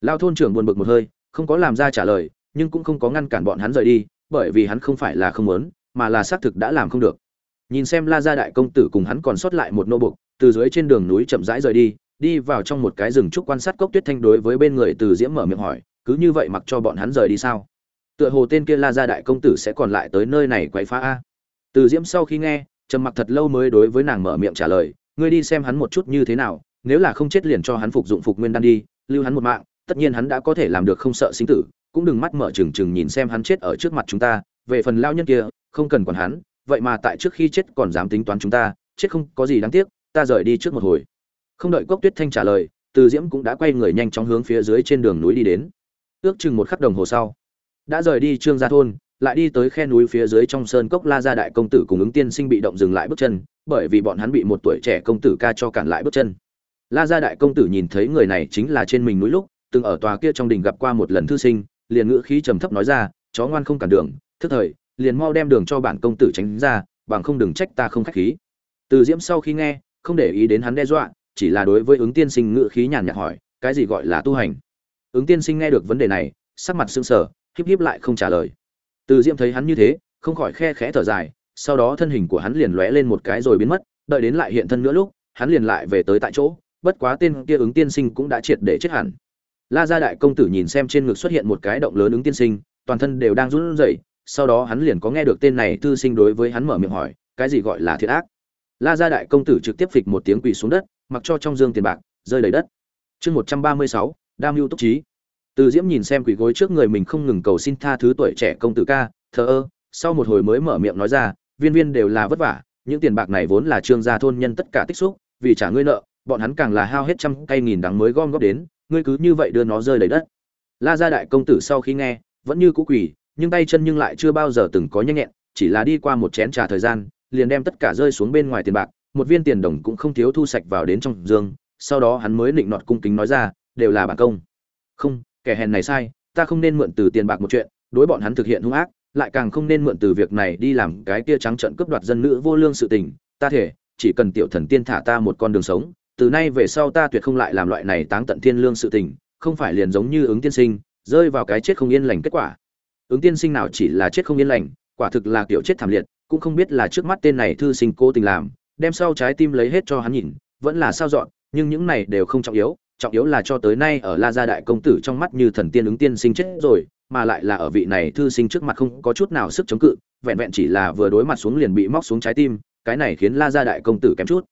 S1: Lao thôn trưởng buồn bực một hơi không có làm ra trả lời nhưng cũng không có ngăn cản bọn hắn rời đi bởi vì hắn không phải là không muốn mà là xác thực đã làm không được. Nhìn xem la gia đại công tử cùng hắn còn sót lại một nô bộc, từ dưới trên đường núi chậm rãi rời đi đi vào trong một cái rừng trúc quan sát cốc tuyết thanh đối với bên người từ diễm mở miệng hỏi, cứ như vậy mặc cho bọn hắn rời đi sao? Tựa hồ tên kia la gia đại công tử sẽ còn lại tới nơi này quậy phá a. Từ diễm sau khi nghe, trầm mặc thật lâu mới đối với nàng mở miệng trả lời, ngươi đi xem hắn một chút như thế nào, nếu là không chết liền cho hắn phục dụng phục nguyên đan đi, lưu hắn một mạng, tất nhiên hắn đã có thể làm được không sợ sinh tử, cũng đừng mắt mở trừng trừng nhìn xem hắn chết ở trước mặt chúng ta, về phần lao nhân kia, không cần còn hắn, vậy mà tại trước khi chết còn dám tính toán chúng ta, chết không có gì đáng tiếc, ta rời đi trước một hồi không đợi cốc tuyết thanh trả lời, từ diễm cũng đã quay người nhanh chóng hướng phía dưới trên đường núi đi đến. Ước chừng một khắc đồng hồ sau, đã rời đi trương gia thôn, lại đi tới khe núi phía dưới trong sơn cốc la gia đại công tử cùng ứng tiên sinh bị động dừng lại bước chân, bởi vì bọn hắn bị một tuổi trẻ công tử ca cho cản lại bước chân. La gia đại công tử nhìn thấy người này chính là trên mình núi lúc, từng ở tòa kia trong đình gặp qua một lần thư sinh, liền ngữ khí trầm thấp nói ra, chó ngoan không cản đường, thức thời, liền mau đem đường cho bản công tử tránh ra, bằng không đừng trách ta không khách khí. Từ diễm sau khi nghe, không để ý đến hắn đe dọa chỉ là đối với ứng tiên sinh ngữ khí nhàn nhạt hỏi, cái gì gọi là tu hành? Ứng tiên sinh nghe được vấn đề này, sắc mặt sưng sờ, híp híp lại không trả lời. Từ diễm thấy hắn như thế, không khỏi khe khẽ thở dài, sau đó thân hình của hắn liền lóe lên một cái rồi biến mất, đợi đến lại hiện thân nữa lúc, hắn liền lại về tới tại chỗ, bất quá tên kia ứng tiên sinh cũng đã triệt để chết hẳn. La gia đại công tử nhìn xem trên ngực xuất hiện một cái động lớn ứng tiên sinh, toàn thân đều đang run rẩy, sau đó hắn liền có nghe được tên này tư sinh đối với hắn mở miệng hỏi, cái gì gọi là thiệt ác? La gia đại công tử trực tiếp phịch một tiếng quỳ xuống đất mặc cho trong dương tiền bạc, rơi đầy đất. Chương một trăm ba mươi sáu, đam mưu túc trí. Từ diễm nhìn xem quỳ gối trước người mình không ngừng cầu xin tha thứ tuổi trẻ công tử ca, thờ ơ, sau một hồi mới mở miệng nói ra, viên viên đều là vất vả, những tiền bạc này vốn là trương gia thôn nhân tất cả tích xúc, vì trả ngươi nợ, bọn hắn càng là hao hết trăm cây nghìn đắng mới gom góp đến, ngươi cứ như vậy đưa nó rơi đầy đất. La gia đại công tử sau khi nghe, vẫn như cũ quỳ, nhưng tay chân nhưng lại chưa bao giờ từng có nhanh nhẹn, chỉ là đi qua một chén trà thời gian, liền đem tất cả rơi xuống bên ngoài tiền bạc một viên tiền đồng cũng không thiếu thu sạch vào đến trong dương, sau đó hắn mới định nọt cung kính nói ra, đều là bản công. Không, kẻ hèn này sai, ta không nên mượn từ tiền bạc một chuyện, đối bọn hắn thực hiện hung ác, lại càng không nên mượn từ việc này đi làm cái kia trắng trợn cướp đoạt dân nữ vô lương sự tình. Ta thể, chỉ cần tiểu thần tiên thả ta một con đường sống, từ nay về sau ta tuyệt không lại làm loại này táng tận thiên lương sự tình, không phải liền giống như ứng tiên sinh, rơi vào cái chết không yên lành kết quả. Ứng tiên sinh nào chỉ là chết không yên lành, quả thực là kiểu chết thảm liệt, cũng không biết là trước mắt tên này thư sinh cố tình làm đem sau trái tim lấy hết cho hắn nhìn, vẫn là sao dọn, nhưng những này đều không trọng yếu trọng yếu là cho tới nay ở la gia đại công tử trong mắt như thần tiên ứng tiên sinh chết rồi, mà lại là ở vị này thư sinh trước mặt không có chút nào sức chống cự, vẹn vẹn chỉ là vừa đối mặt xuống liền bị móc xuống trái tim, cái này khiến la gia đại công tử kém chút.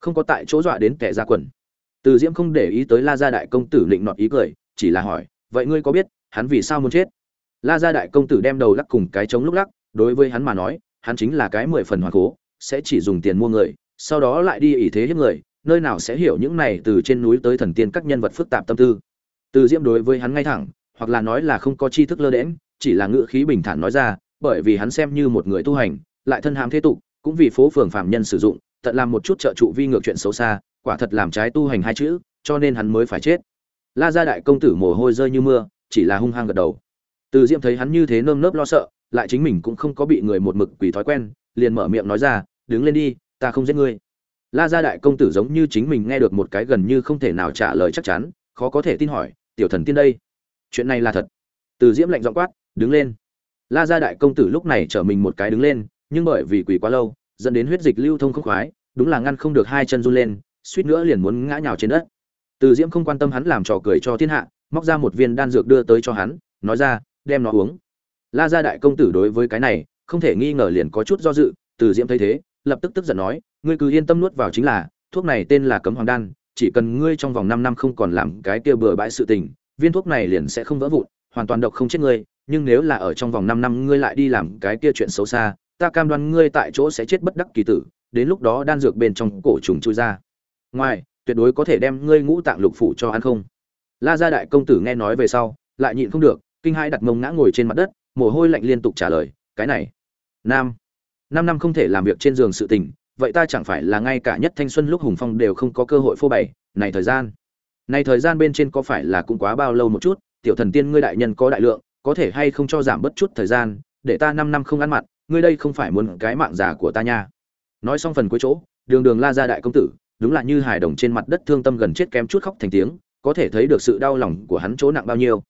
S1: Không có tại chỗ dọa đến kẻ ra quần. Từ diễm không để ý tới la gia đại công tử định nọt ý cười, chỉ là hỏi, vậy ngươi có biết hắn vì sao muốn chết? La gia đại công tử đem đầu lắc cùng cái trống lúc lắc, đối với hắn mà nói, hắn chính là cái mười phần hoàn cố sẽ chỉ dùng tiền mua người, sau đó lại đi ý thế hiếp người, nơi nào sẽ hiểu những này từ trên núi tới thần tiên các nhân vật phức tạp tâm tư. Từ diễm đối với hắn ngay thẳng, hoặc là nói là không có tri thức lơ đễm chỉ là ngữ khí bình thản nói ra, bởi vì hắn xem như một người tu hành, lại thân hám thế tục, cũng vì phố phường phạm nhân sử dụng, tận làm một chút trợ trụ vi ngược chuyện xấu xa, quả thật làm trái tu hành hai chữ, cho nên hắn mới phải chết. La gia đại công tử mồ hôi rơi như mưa, chỉ là hung hăng gật đầu. Từ diễm thấy hắn như thế nơm nớp lo sợ, lại chính mình cũng không có bị người một mực quỳ thói quen, liền mở miệng nói ra đứng lên đi, ta không giết ngươi. La gia đại công tử giống như chính mình nghe được một cái gần như không thể nào trả lời chắc chắn, khó có thể tin hỏi, tiểu thần tiên đây, chuyện này là thật? Từ diễm lạnh dọn quát, đứng lên. La gia đại công tử lúc này trở mình một cái đứng lên, nhưng bởi vì quỳ quá lâu, dẫn đến huyết dịch lưu thông không khoái, đúng là ngăn không được hai chân run lên, suýt nữa liền muốn ngã nhào trên đất. Từ diễm không quan tâm hắn làm trò cười cho thiên hạ, móc ra một viên đan dược đưa tới cho hắn, nói ra, đem nó uống. La gia đại công tử đối với cái này, không thể nghi ngờ liền có chút do dự, từ diễm thấy thế lập tức tức giận nói, ngươi cứ yên tâm nuốt vào chính là, thuốc này tên là cấm hoàng đan, chỉ cần ngươi trong vòng năm năm không còn làm cái kia bừa bãi sự tình, viên thuốc này liền sẽ không vỡ vụn, hoàn toàn độc không chết ngươi, nhưng nếu là ở trong vòng năm năm ngươi lại đi làm cái kia chuyện xấu xa, ta cam đoan ngươi tại chỗ sẽ chết bất đắc kỳ tử, đến lúc đó đan dược bên trong cổ trùng chui ra. Ngoài, tuyệt đối có thể đem ngươi ngũ tạng lục phủ cho ăn không. La gia đại công tử nghe nói về sau, lại nhịn không được, kinh hai đặt mông ngã ngồi trên mặt đất, mồ hôi lạnh liên tục trả lời, cái này, nam năm năm không thể làm việc trên giường sự tình, vậy ta chẳng phải là ngay cả nhất thanh xuân lúc hùng phong đều không có cơ hội phô bày. Này thời gian, này thời gian bên trên có phải là cũng quá bao lâu một chút? Tiểu thần tiên ngươi đại nhân có đại lượng, có thể hay không cho giảm bớt chút thời gian? Để ta năm năm không ăn mặn, ngươi đây không phải muốn cái mạng giả của ta nha. Nói xong phần cuối chỗ, đường đường la ra đại công tử, đúng là như hài đồng trên mặt đất thương tâm gần chết kém chút khóc thành tiếng, có thể thấy được sự đau lòng của hắn chỗ nặng bao nhiêu.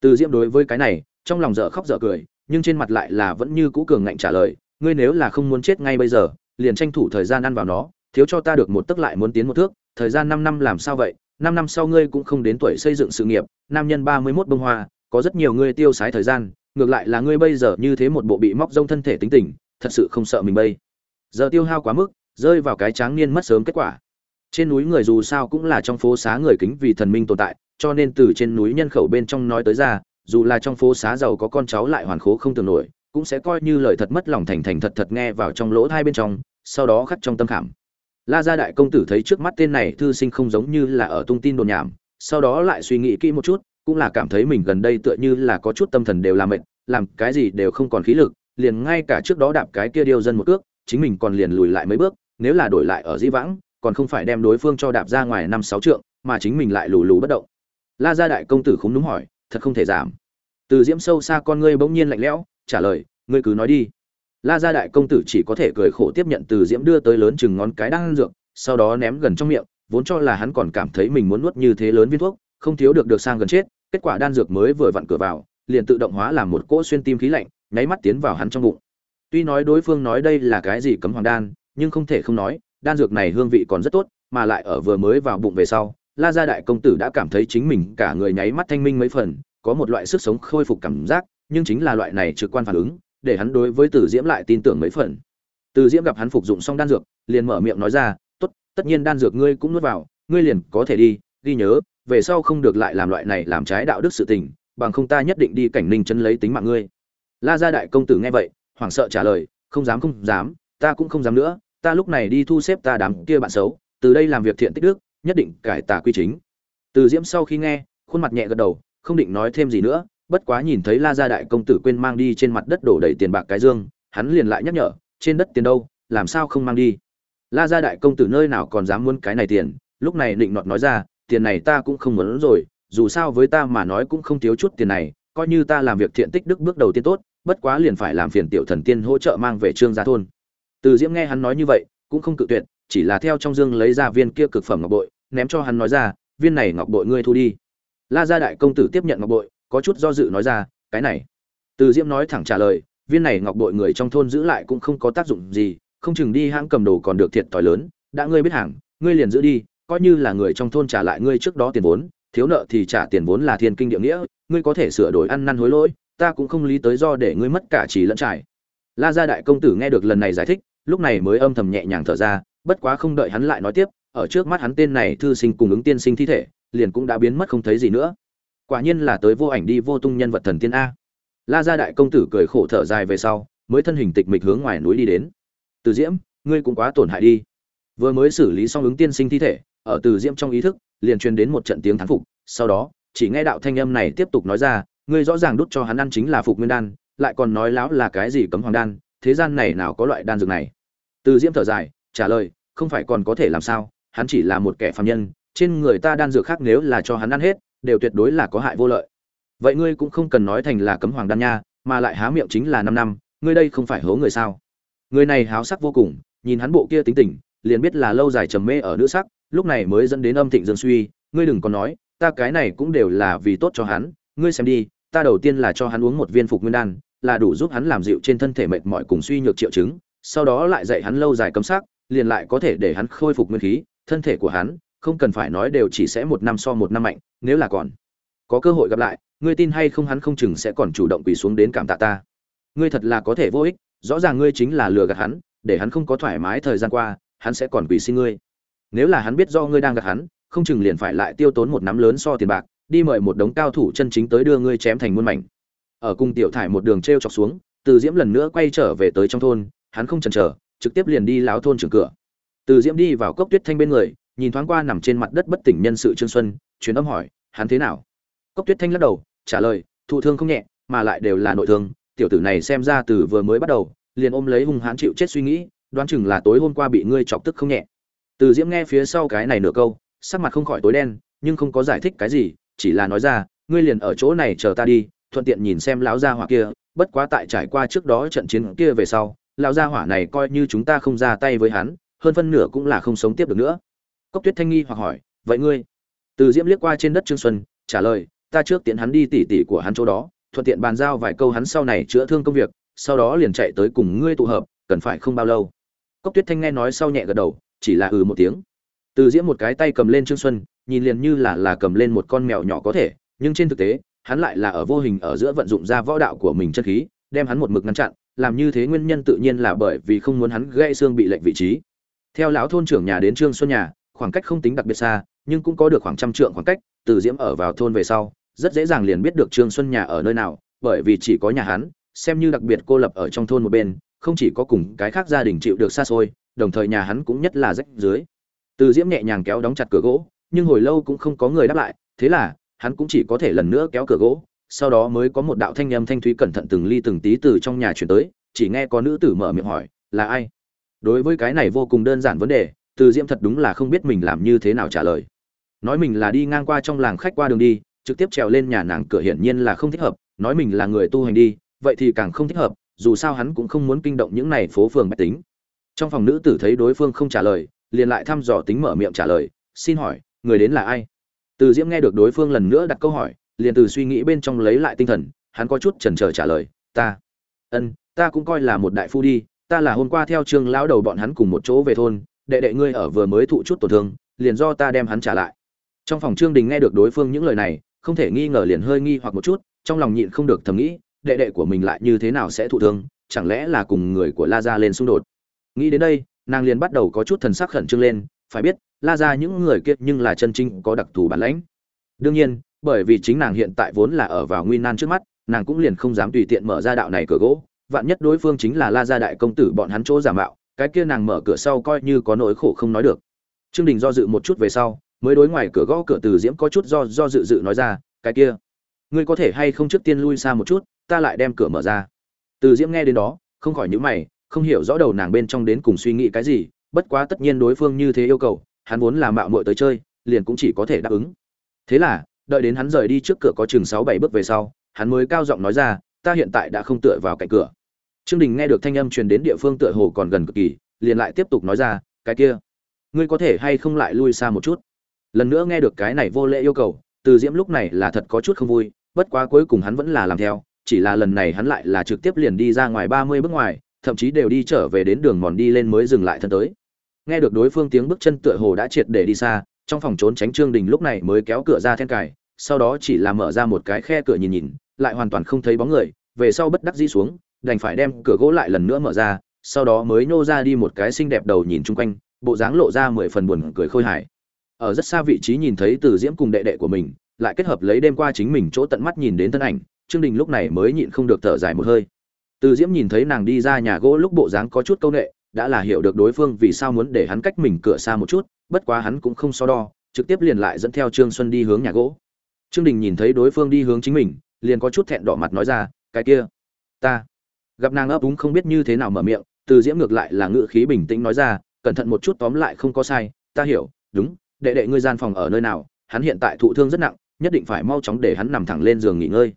S1: Từ diễm đối với cái này, trong lòng dở khóc dở cười, nhưng trên mặt lại là vẫn như cũ cường ngạnh trả lời ngươi nếu là không muốn chết ngay bây giờ, liền tranh thủ thời gian ăn vào nó, thiếu cho ta được một tức lại muốn tiến một thước, thời gian năm năm làm sao vậy? Năm năm sau ngươi cũng không đến tuổi xây dựng sự nghiệp, nam nhân ba mươi mốt bông hoa, có rất nhiều ngươi tiêu sái thời gian, ngược lại là ngươi bây giờ như thế một bộ bị móc rông thân thể tính tình, thật sự không sợ mình bây. Giờ tiêu hao quá mức, rơi vào cái tráng niên mất sớm kết quả. Trên núi người dù sao cũng là trong phố xá người kính vì thần minh tồn tại, cho nên từ trên núi nhân khẩu bên trong nói tới ra, dù là trong phố xá giàu có con cháu lại hoàn khố không tưởng nổi cũng sẽ coi như lời thật mất lòng thành thành thật thật nghe vào trong lỗ thai bên trong, sau đó khắc trong tâm khảm. La gia đại công tử thấy trước mắt tên này thư sinh không giống như là ở tung tin đồn nhảm, sau đó lại suy nghĩ kỹ một chút, cũng là cảm thấy mình gần đây tựa như là có chút tâm thần đều làm mệt, làm cái gì đều không còn khí lực, liền ngay cả trước đó đạp cái kia điêu dân một cước, chính mình còn liền lùi lại mấy bước, nếu là đổi lại ở di vãng, còn không phải đem đối phương cho đạp ra ngoài năm sáu trượng, mà chính mình lại lù lù bất động. La gia đại công tử không đúng hỏi, thật không thể giảm? Từ diễm sâu xa con ngươi bỗng nhiên lạnh lẽo trả lời, ngươi cứ nói đi. La gia đại công tử chỉ có thể cười khổ tiếp nhận từ diễm đưa tới lớn chừng ngón cái đang ăn dược, sau đó ném gần trong miệng, vốn cho là hắn còn cảm thấy mình muốn nuốt như thế lớn viên thuốc, không thiếu được được sang gần chết, kết quả đan dược mới vừa vặn cửa vào, liền tự động hóa làm một cỗ xuyên tim khí lạnh, nháy mắt tiến vào hắn trong bụng. Tuy nói đối phương nói đây là cái gì cấm hoàng đan, nhưng không thể không nói, đan dược này hương vị còn rất tốt, mà lại ở vừa mới vào bụng về sau, la gia đại công tử đã cảm thấy chính mình cả người nháy mắt thanh minh mấy phần, có một loại sức sống khôi phục cảm giác nhưng chính là loại này trực quan phản ứng để hắn đối với Từ Diễm lại tin tưởng mấy phần. Từ Diễm gặp hắn phục dụng xong đan dược, liền mở miệng nói ra, "Tốt, tất nhiên đan dược ngươi cũng nuốt vào, ngươi liền có thể đi, ghi nhớ, về sau không được lại làm loại này làm trái đạo đức sự tình, bằng không ta nhất định đi cảnh Ninh trấn lấy tính mạng ngươi." La gia đại công tử nghe vậy, hoảng sợ trả lời, "Không dám không dám, ta cũng không dám nữa, ta lúc này đi thu xếp ta đám kia bạn xấu, từ đây làm việc thiện tích đức, nhất định cải tà quy chính." Từ Diễm sau khi nghe, khuôn mặt nhẹ gật đầu, không định nói thêm gì nữa, bất quá nhìn thấy La gia đại công tử quên mang đi trên mặt đất đổ đầy tiền bạc cái dương, hắn liền lại nhắc nhở, trên đất tiền đâu, làm sao không mang đi? La gia đại công tử nơi nào còn dám muốn cái này tiền, lúc này định nọt nói ra, tiền này ta cũng không muốn rồi, dù sao với ta mà nói cũng không thiếu chút tiền này, coi như ta làm việc thiện tích đức bước đầu tiên tốt, bất quá liền phải làm phiền tiểu thần tiên hỗ trợ mang về trương gia thôn. Từ Diễm nghe hắn nói như vậy, cũng không cự tuyệt, chỉ là theo trong dương lấy ra viên kia cực phẩm ngọc bội, ném cho hắn nói ra, viên này ngọc bội ngươi thu đi. La gia đại công tử tiếp nhận ngọc bội, có chút do dự nói ra, cái này. Từ diễm nói thẳng trả lời, viên này ngọc bội người trong thôn giữ lại cũng không có tác dụng gì, không chừng đi hãng cầm đồ còn được thiệt thòi lớn. Đã ngươi biết hàng, ngươi liền giữ đi, coi như là người trong thôn trả lại ngươi trước đó tiền vốn, thiếu nợ thì trả tiền vốn là thiên kinh địa nghĩa, ngươi có thể sửa đổi ăn năn hối lỗi, ta cũng không lý tới do để ngươi mất cả chỉ lẫn trải. La gia đại công tử nghe được lần này giải thích, lúc này mới âm thầm nhẹ nhàng thở ra, bất quá không đợi hắn lại nói tiếp, ở trước mắt hắn tên này thư sinh cùng ứng tiên sinh thi thể, liền cũng đã biến mất không thấy gì nữa quả nhiên là tới vô ảnh đi vô tung nhân vật thần tiên a. La gia đại công tử cười khổ thở dài về sau, mới thân hình tịch mịch hướng ngoài núi đi đến. Từ diễm, ngươi cũng quá tổn hại đi. Vừa mới xử lý xong ứng tiên sinh thi thể, ở từ diễm trong ý thức, liền truyền đến một trận tiếng thán phục, sau đó, chỉ nghe đạo thanh âm này tiếp tục nói ra, ngươi rõ ràng đút cho hắn ăn chính là phục nguyên đan, lại còn nói láo là cái gì cấm hoàng đan, thế gian này nào có loại đan dược này. Từ diễm thở dài, trả lời, không phải còn có thể làm sao, hắn chỉ là một kẻ phàm nhân, trên người ta đan dược khác nếu là cho hắn ăn hết đều tuyệt đối là có hại vô lợi. Vậy ngươi cũng không cần nói thành là cấm hoàng đan nha, mà lại há miệng chính là năm năm, ngươi đây không phải hố người sao? Người này háo sắc vô cùng, nhìn hắn bộ kia tính tình, liền biết là lâu dài trầm mê ở nữ sắc, lúc này mới dẫn đến âm thịnh dương suy, ngươi đừng có nói, ta cái này cũng đều là vì tốt cho hắn, ngươi xem đi, ta đầu tiên là cho hắn uống một viên phục nguyên đan, là đủ giúp hắn làm dịu trên thân thể mệt mỏi cùng suy nhược triệu chứng, sau đó lại dạy hắn lâu dài cấm sắc, liền lại có thể để hắn khôi phục nguyên khí, thân thể của hắn không cần phải nói đều chỉ sẽ một năm so một năm mạnh, nếu là còn có cơ hội gặp lại, ngươi tin hay không hắn không chừng sẽ còn chủ động quỳ xuống đến cảm tạ ta. Ngươi thật là có thể vô ích, rõ ràng ngươi chính là lừa gạt hắn, để hắn không có thoải mái thời gian qua, hắn sẽ còn quỳ xin ngươi. Nếu là hắn biết do ngươi đang gạt hắn, không chừng liền phải lại tiêu tốn một nắm lớn so tiền bạc, đi mời một đống cao thủ chân chính tới đưa ngươi chém thành muôn mảnh. Ở cung tiểu thải một đường t r e o chọc xuống, từ diễm lần nữa quay trở về tới trong thôn, hắn không chần chờ, trực tiếp liền đi láo thôn trưởng cửa. Từ diễm đi vào cốc tuyết thanh bên người nhìn thoáng qua nằm trên mặt đất bất tỉnh nhân sự trương xuân chuyến âm hỏi, hắn thế nào? Cốc tuyết thanh lắc đầu, trả lời, thụ thương không nhẹ, mà lại đều là nội thương. Tiểu tử này xem ra từ vừa mới bắt đầu, liền ôm lấy hung hãn chịu chết suy nghĩ, đoán chừng là tối hôm qua bị ngươi chọc tức không nhẹ. Từ diễm nghe phía sau cái này nửa câu, sắc mặt không khỏi tối đen, nhưng không có giải thích cái gì, chỉ là nói ra, ngươi liền ở chỗ này chờ ta đi, thuận tiện nhìn xem lão gia hỏa kia, bất quá tại trải qua trước đó trận chiến kia về sau, lão gia hỏa này coi như chúng ta không ra tay với hắn, hơn phân nửa cũng là không sống tiếp được nữa cốc tuyết thanh nghi hoặc hỏi, vậy ngươi? Từ diễm liếc qua trên đất trương xuân, trả lời, ta trước tiện hắn đi tỉ tỉ của hắn chỗ đó, thuận tiện bàn giao vài câu hắn sau này chữa thương công việc, sau đó liền chạy tới cùng ngươi tụ hợp, cần phải không bao lâu? Cốc tuyết thanh nghe nói sau nhẹ gật đầu, chỉ là ừ một tiếng. Từ diễm một cái tay cầm lên trương xuân, nhìn liền như là là cầm lên một con mèo nhỏ có thể, nhưng trên thực tế, hắn lại là ở vô hình ở giữa vận dụng ra võ đạo của mình chân khí, đem hắn một mực ngăn chặn, làm như thế nguyên nhân tự nhiên là bởi vì không muốn hắn gãy xương bị lệnh vị trí. Theo lão thôn trưởng nhà đến trương xuân nhà khoảng cách không tính đặc biệt xa, nhưng cũng có được khoảng trăm trượng khoảng cách, từ diễm ở vào thôn về sau, rất dễ dàng liền biết được trương xuân nhà ở nơi nào, bởi vì chỉ có nhà hắn, xem như đặc biệt cô lập ở trong thôn một bên, không chỉ có cùng cái khác gia đình chịu được xa xôi, đồng thời nhà hắn cũng nhất là rách dưới. Từ diễm nhẹ nhàng kéo đóng chặt cửa gỗ, nhưng hồi lâu cũng không có người đáp lại, thế là, hắn cũng chỉ có thể lần nữa kéo cửa gỗ, sau đó mới có một đạo thanh âm thanh thúy cẩn thận từng ly từng tí từ trong nhà chuyển tới, chỉ nghe có nữ tử mở miệng hỏi, là ai? Đối với cái này vô cùng đơn giản vấn đề từ diễm thật đúng là không biết mình làm như thế nào trả lời. Nói mình là đi ngang qua trong làng khách qua đường đi, trực tiếp trèo lên nhà nàng cửa hiển nhiên là không thích hợp, nói mình là người tu hành đi, vậy thì càng không thích hợp, dù sao hắn cũng không muốn kinh động những này phố phường bách tính. Trong phòng nữ tử thấy đối phương không trả lời, liền lại thăm dò tính mở miệng trả lời, xin hỏi, người đến là ai? Từ diễm nghe được đối phương lần nữa đặt câu hỏi, liền từ suy nghĩ bên trong lấy lại tinh thần, hắn có chút chần chờ trả lời, ta, ân, ta cũng coi là một đại phu đi, ta là hôm qua theo trương lão đầu bọn hắn cùng một chỗ về thôn đệ đệ ngươi ở vừa mới thụ chút tổn thương, liền do ta đem hắn trả lại. Trong phòng trương đình nghe được đối phương những lời này, không thể nghi ngờ liền hơi nghi hoặc một chút, trong lòng nhịn không được thầm nghĩ, đệ đệ của mình lại như thế nào sẽ thụ thương, chẳng lẽ là cùng người của la gia lên xung đột? Nghĩ đến đây, nàng liền bắt đầu có chút thần sắc khẩn trương lên, phải biết, la gia những người kia nhưng là chân chính có đặc thù bản lãnh. Đương nhiên, bởi vì chính nàng hiện tại vốn là ở vào nguy nan trước mắt, nàng cũng liền không dám tùy tiện mở ra đạo này cửa gỗ, vạn nhất đối phương chính là la gia đại công tử bọn hắn chỗ giả mạo cái kia nàng mở cửa sau coi như có nỗi khổ không nói được. Trương đình do dự một chút về sau, mới đối ngoài cửa gõ cửa từ diễm có chút do do dự dự nói ra, cái kia, ngươi có thể hay không trước tiên lui xa một chút, ta lại đem cửa mở ra. Từ diễm nghe đến đó, không khỏi nhíu mày, không hiểu rõ đầu nàng bên trong đến cùng suy nghĩ cái gì, bất quá tất nhiên đối phương như thế yêu cầu, hắn vốn là mạo muội tới chơi, liền cũng chỉ có thể đáp ứng. Thế là, đợi đến hắn rời đi trước cửa có chừng sáu bảy bước về sau, hắn mới cao giọng nói ra, ta hiện tại đã không tựa vào cạnh cửa trương đình nghe được thanh âm truyền đến địa phương tựa hồ còn gần cực kỳ, liền lại tiếp tục nói ra, cái kia, ngươi có thể hay không lại lui xa một chút? Lần nữa nghe được cái này vô lễ yêu cầu, từ diễm lúc này là thật có chút không vui, bất quá cuối cùng hắn vẫn là làm theo, chỉ là lần này hắn lại là trực tiếp liền đi ra ngoài ba mươi bước ngoài, thậm chí đều đi trở về đến đường mòn đi lên mới dừng lại thân tới. Nghe được đối phương tiếng bước chân tựa hồ đã triệt để đi xa, trong phòng trốn tránh trương đình lúc này mới kéo cửa ra then cài, sau đó chỉ là mở ra một cái khe cửa nhìn nhìn, lại hoàn toàn không thấy bóng người, về sau bất đắc dĩ xuống đành phải đem cửa gỗ lại lần nữa mở ra, sau đó mới nô ra đi một cái xinh đẹp đầu nhìn chung quanh, bộ dáng lộ ra mười phần buồn cười khôi hài. Ở rất xa vị trí nhìn thấy từ diễm cùng đệ đệ của mình, lại kết hợp lấy đêm qua chính mình chỗ tận mắt nhìn đến thân ảnh, trương đình lúc này mới nhịn không được thở dài một hơi. Từ diễm nhìn thấy nàng đi ra nhà gỗ lúc bộ dáng có chút câu nệ, đã là hiểu được đối phương vì sao muốn để hắn cách mình cửa xa một chút, bất quá hắn cũng không so đo, trực tiếp liền lại dẫn theo trương xuân đi hướng nhà gỗ. Trương đình nhìn thấy đối phương đi hướng chính mình, liền có chút thẹn đỏ mặt nói ra, cái kia, ta gặp nàng ấp úng không biết như thế nào mở miệng, từ diễm ngược lại là ngự khí bình tĩnh nói ra, cẩn thận một chút tóm lại không có sai, ta hiểu, đúng, đệ đệ ngươi gian phòng ở nơi nào, hắn hiện tại thụ thương rất nặng, nhất định phải mau chóng để hắn nằm thẳng lên giường nghỉ ngơi.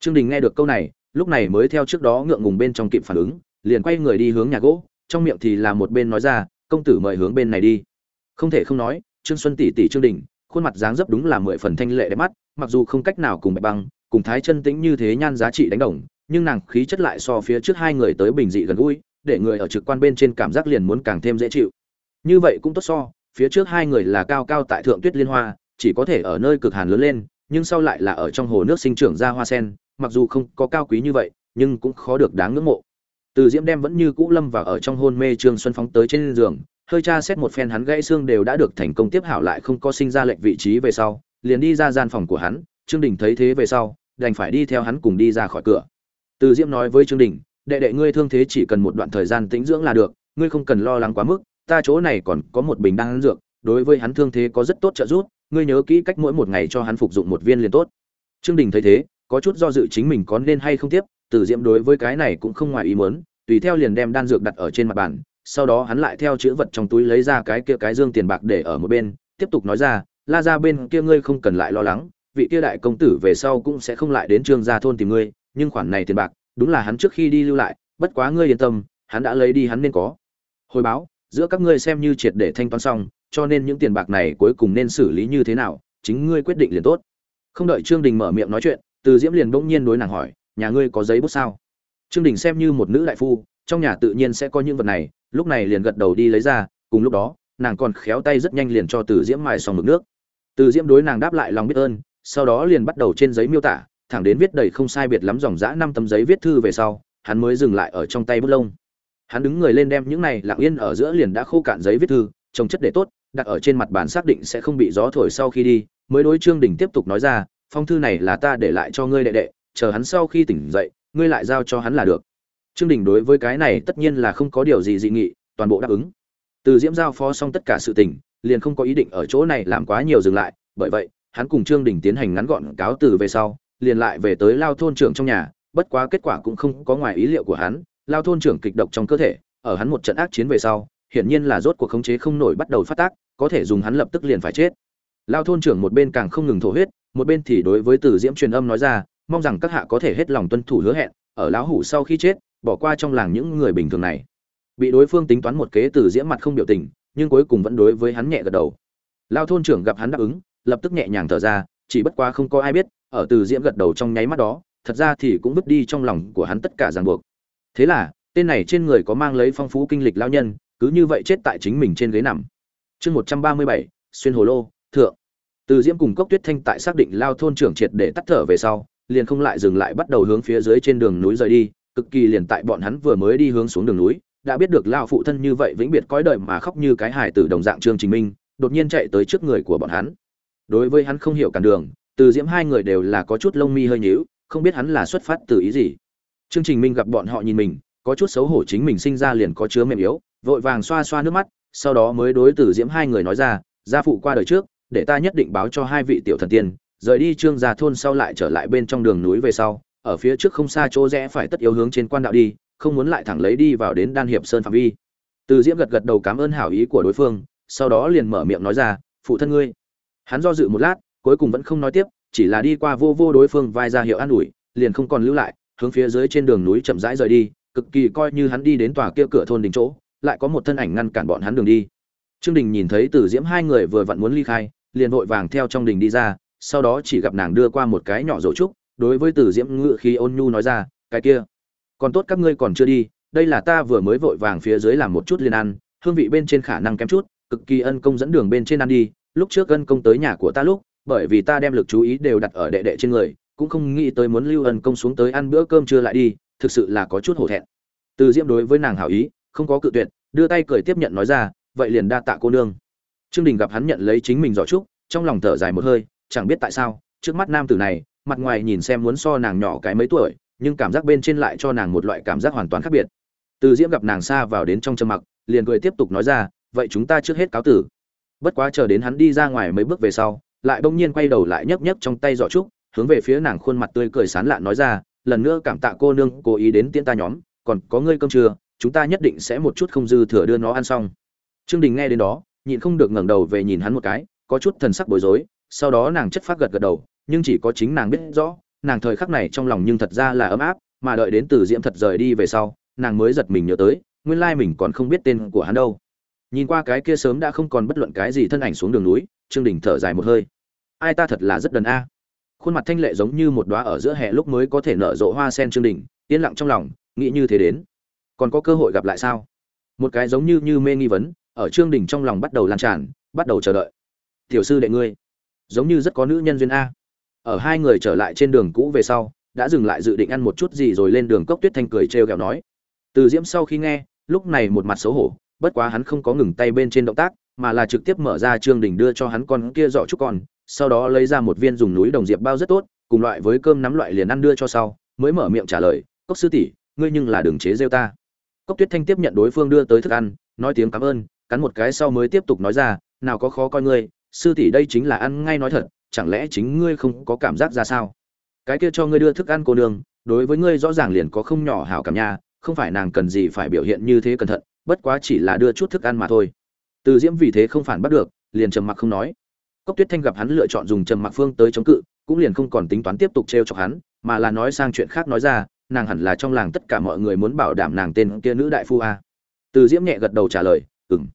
S1: Trương đình nghe được câu này, lúc này mới theo trước đó ngượng ngùng bên trong kịp phản ứng, liền quay người đi hướng nhà gỗ, trong miệng thì là một bên nói ra, công tử mời hướng bên này đi. Không thể không nói, trương xuân tỷ tỷ trương đình, khuôn mặt dáng dấp đúng là mười phần thanh lệ đẹp mắt, mặc dù không cách nào cùng bạch băng, cùng thái chân tĩnh như thế nhan giá trị đánh đồng nhưng nàng khí chất lại so phía trước hai người tới bình dị gần gũi, để người ở trực quan bên trên cảm giác liền muốn càng thêm dễ chịu. Như vậy cũng tốt so, phía trước hai người là cao cao tại thượng tuyết liên hoa, chỉ có thể ở nơi cực hàn lớn lên, nhưng sau lại là ở trong hồ nước sinh trưởng ra hoa sen, mặc dù không có cao quý như vậy, nhưng cũng khó được đáng ngưỡng mộ. Từ diễm đem vẫn như cũ lâm và ở trong hôn mê trương xuân phóng tới trên giường, hơi tra xét một phen hắn gãy xương đều đã được thành công tiếp hảo lại không có sinh ra lệnh vị trí về sau, liền đi ra gian phòng của hắn, trương đình thấy thế về sau, đành phải đi theo hắn cùng đi ra khỏi cửa từ diễm nói với trương đình, đệ đệ ngươi thương thế chỉ cần một đoạn thời gian tĩnh dưỡng là được, ngươi không cần lo lắng quá mức, ta chỗ này còn có một bình đan dược, đối với hắn thương thế có rất tốt trợ giúp, ngươi nhớ kỹ cách mỗi một ngày cho hắn phục dụng một viên liền tốt. Trương đình thấy thế, có chút do dự chính mình có nên hay không tiếp, từ diễm đối với cái này cũng không ngoài ý muốn, tùy theo liền đem đan dược đặt ở trên mặt bàn, sau đó hắn lại theo chữ vật trong túi lấy ra cái kia cái dương tiền bạc để ở một bên, tiếp tục nói ra, la ra bên kia ngươi không cần lại lo lắng, vị kia đại công tử về sau cũng sẽ không lại đến trương gia thôn tìm ngươi nhưng khoản này tiền bạc, đúng là hắn trước khi đi lưu lại, bất quá ngươi yên tâm, hắn đã lấy đi hắn nên có. Hồi báo, giữa các ngươi xem như triệt để thanh toán xong, cho nên những tiền bạc này cuối cùng nên xử lý như thế nào, chính ngươi quyết định liền tốt. Không đợi trương đình mở miệng nói chuyện, từ diễm liền bỗng nhiên đối nàng hỏi, nhà ngươi có giấy bút sao? Trương đình xem như một nữ đại phu, trong nhà tự nhiên sẽ có những vật này, lúc này liền gật đầu đi lấy ra, cùng lúc đó, nàng còn khéo tay rất nhanh liền cho từ diễm mài xong mực nước. Từ diễm đối nàng đáp lại lòng biết ơn, sau đó liền bắt đầu trên giấy miêu tả thẳng đến viết đầy không sai biệt lắm dòng dã năm tấm giấy viết thư về sau, hắn mới dừng lại ở trong tay bút lông. Hắn đứng người lên đem những này lặng yên ở giữa liền đã khô cạn giấy viết thư trồng chất để tốt, đặt ở trên mặt bàn xác định sẽ không bị gió thổi sau khi đi, mới đối trương đình tiếp tục nói ra, phong thư này là ta để lại cho ngươi đệ đệ, chờ hắn sau khi tỉnh dậy, ngươi lại giao cho hắn là được. Trương đình đối với cái này tất nhiên là không có điều gì dị nghị, toàn bộ đáp ứng. Từ diễm giao phó xong tất cả sự tình, liền không có ý định ở chỗ này làm quá nhiều dừng lại, bởi vậy, hắn cùng trương đình tiến hành ngắn gọn cáo từ về sau liền lại về tới lao thôn trưởng trong nhà, bất quá kết quả cũng không có ngoài ý liệu của hắn. Lao thôn trưởng kịch độc trong cơ thể, ở hắn một trận ác chiến về sau, hiển nhiên là rốt cuộc khống chế không nổi bắt đầu phát tác, có thể dùng hắn lập tức liền phải chết. Lao thôn trưởng một bên càng không ngừng thổ huyết, một bên thì đối với từ diễm truyền âm nói ra, mong rằng các hạ có thể hết lòng tuân thủ hứa hẹn, ở lão hủ sau khi chết, bỏ qua trong làng những người bình thường này. Bị đối phương tính toán một kế, từ diễm mặt không biểu tình, nhưng cuối cùng vẫn đối với hắn nhẹ gật đầu. Lao thôn trưởng gặp hắn đáp ứng, lập tức nhẹ nhàng thở ra chỉ bất quá không có ai biết, ở từ diễm gật đầu trong nháy mắt đó, thật ra thì cũng vứt đi trong lòng của hắn tất cả ràng buộc. Thế là, tên này trên người có mang lấy phong phú kinh lịch lao nhân, cứ như vậy chết tại chính mình trên ghế nằm. Chương một trăm ba mươi bảy, xuyên hồ lô, thượng. Từ diễm cùng cốc tuyết thanh tại xác định lao thôn trưởng triệt để tắt thở về sau, liền không lại dừng lại bắt đầu hướng phía dưới trên đường núi rời đi, cực kỳ liền tại bọn hắn vừa mới đi hướng xuống đường núi, đã biết được lao phụ thân như vậy vĩnh biệt cõi đời mà khóc như cái hài tử đồng dạng trương trình minh, đột nhiên chạy tới trước người của bọn hắn đối với hắn không hiểu cản đường, từ diễm hai người đều là có chút lông mi hơi nhíu, không biết hắn là xuất phát từ ý gì. Trương trình minh gặp bọn họ nhìn mình, có chút xấu hổ chính mình sinh ra liền có chứa mềm yếu, vội vàng xoa xoa nước mắt, sau đó mới đối từ diễm hai người nói ra, gia phụ qua đời trước, để ta nhất định báo cho hai vị tiểu thần tiên, rời đi trương gia thôn sau lại trở lại bên trong đường núi về sau, ở phía trước không xa chỗ rẽ phải tất yếu hướng trên quan đạo đi, không muốn lại thẳng lấy đi vào đến đan hiệp sơn phạm vi. Từ diễm gật gật đầu cảm ơn hảo ý của đối phương, sau đó liền mở miệng nói ra, phụ thân ngươi hắn do dự một lát, cuối cùng vẫn không nói tiếp, chỉ là đi qua vô vô đối phương vai ra hiệu an ủi, liền không còn lưu lại, hướng phía dưới trên đường núi chậm rãi rời đi, cực kỳ coi như hắn đi đến tòa kia cửa thôn đình chỗ, lại có một thân ảnh ngăn cản bọn hắn đường đi. Trương đình nhìn thấy từ diễm hai người vừa vặn muốn ly khai, liền vội vàng theo trong đình đi ra, sau đó chỉ gặp nàng đưa qua một cái nhỏ rổ trúc, đối với từ diễm ngự khí ôn nhu nói ra, cái kia, còn tốt các ngươi còn chưa đi, đây là ta vừa mới vội vàng phía dưới làm một chút liền ăn, hương vị bên trên khả năng kém chút, cực kỳ ân công dẫn đường bên trên ăn đi lúc trước ân công tới nhà của ta lúc, bởi vì ta đem lực chú ý đều đặt ở đệ đệ trên người, cũng không nghĩ tới muốn lưu ân công xuống tới ăn bữa cơm trưa lại đi, thực sự là có chút hổ thẹn. Từ diễm đối với nàng hảo ý, không có cự tuyệt, đưa tay cười tiếp nhận nói ra, vậy liền đa tạ cô nương. Trương đình gặp hắn nhận lấy chính mình giỏ trúc, trong lòng thở dài một hơi, chẳng biết tại sao, trước mắt nam tử này, mặt ngoài nhìn xem muốn so nàng nhỏ cái mấy tuổi, nhưng cảm giác bên trên lại cho nàng một loại cảm giác hoàn toàn khác biệt. Từ diễm gặp nàng xa vào đến trong trầm mặc, liền cười tiếp tục nói ra, vậy chúng ta trước hết cáo tử bất quá chờ đến hắn đi ra ngoài mấy bước về sau, lại bỗng nhiên quay đầu lại nhấp nhấp trong tay giỏ trúc, hướng về phía nàng khuôn mặt tươi cười sán lạ nói ra, lần nữa cảm tạ cô nương cố ý đến tiễn ta nhóm, còn có ngươi cơm trưa, chúng ta nhất định sẽ một chút không dư thừa đưa nó ăn xong. Trương đình nghe đến đó, nhịn không được ngẩng đầu về nhìn hắn một cái, có chút thần sắc bối rối, sau đó nàng chất phát gật gật đầu, nhưng chỉ có chính nàng biết rõ, nàng thời khắc này trong lòng nhưng thật ra là ấm áp, mà đợi đến từ diễm thật rời đi về sau, nàng mới giật mình nhớ tới, nguyên lai mình còn không biết tên của hắn đâu nhìn qua cái kia sớm đã không còn bất luận cái gì thân ảnh xuống đường núi, trương đình thở dài một hơi. Ai ta thật là rất đần a. Khuôn mặt thanh lệ giống như một đóa ở giữa hè lúc mới có thể nở rộ hoa sen trương đình, yên lặng trong lòng, nghĩ như thế đến. Còn có cơ hội gặp lại sao? Một cái giống như như mê nghi vấn, ở trương đình trong lòng bắt đầu lan tràn, bắt đầu chờ đợi. Tiểu sư đệ ngươi, giống như rất có nữ nhân duyên a. Ở hai người trở lại trên đường cũ về sau, đã dừng lại dự định ăn một chút gì rồi lên đường cốc tuyết thanh cười trêu ghẹo nói. Từ diễm sau khi nghe, lúc này một mặt xấu hổ bất quá hắn không có ngừng tay bên trên động tác, mà là trực tiếp mở ra trương đình đưa cho hắn con kia dọ chút con, sau đó lấy ra một viên dùng núi đồng diệp bao rất tốt, cùng loại với cơm nắm loại liền ăn đưa cho sau, mới mở miệng trả lời, cốc sư tỷ, ngươi nhưng là đừng chế rêu ta. Cốc tuyết thanh tiếp nhận đối phương đưa tới thức ăn, nói tiếng cảm ơn, cắn một cái sau mới tiếp tục nói ra, nào có khó coi ngươi, sư tỷ đây chính là ăn ngay nói thật, chẳng lẽ chính ngươi không có cảm giác ra sao? Cái kia cho ngươi đưa thức ăn cô nương, đối với ngươi rõ ràng liền có không nhỏ hảo cảm nha, không phải nàng cần gì phải biểu hiện như thế cẩn thận bất quá chỉ là đưa chút thức ăn mà thôi. Từ diễm vì thế không phản bắt được, liền trầm mặc không nói. Cốc tuyết thanh gặp hắn lựa chọn dùng trầm mặc phương tới chống cự, cũng liền không còn tính toán tiếp tục t r chọc hắn, mà là nói sang chuyện khác nói ra, nàng hẳn là trong làng tất cả mọi người muốn bảo đảm nàng tên kia nữ đại phu a. Từ diễm nhẹ gật đầu trả lời ừng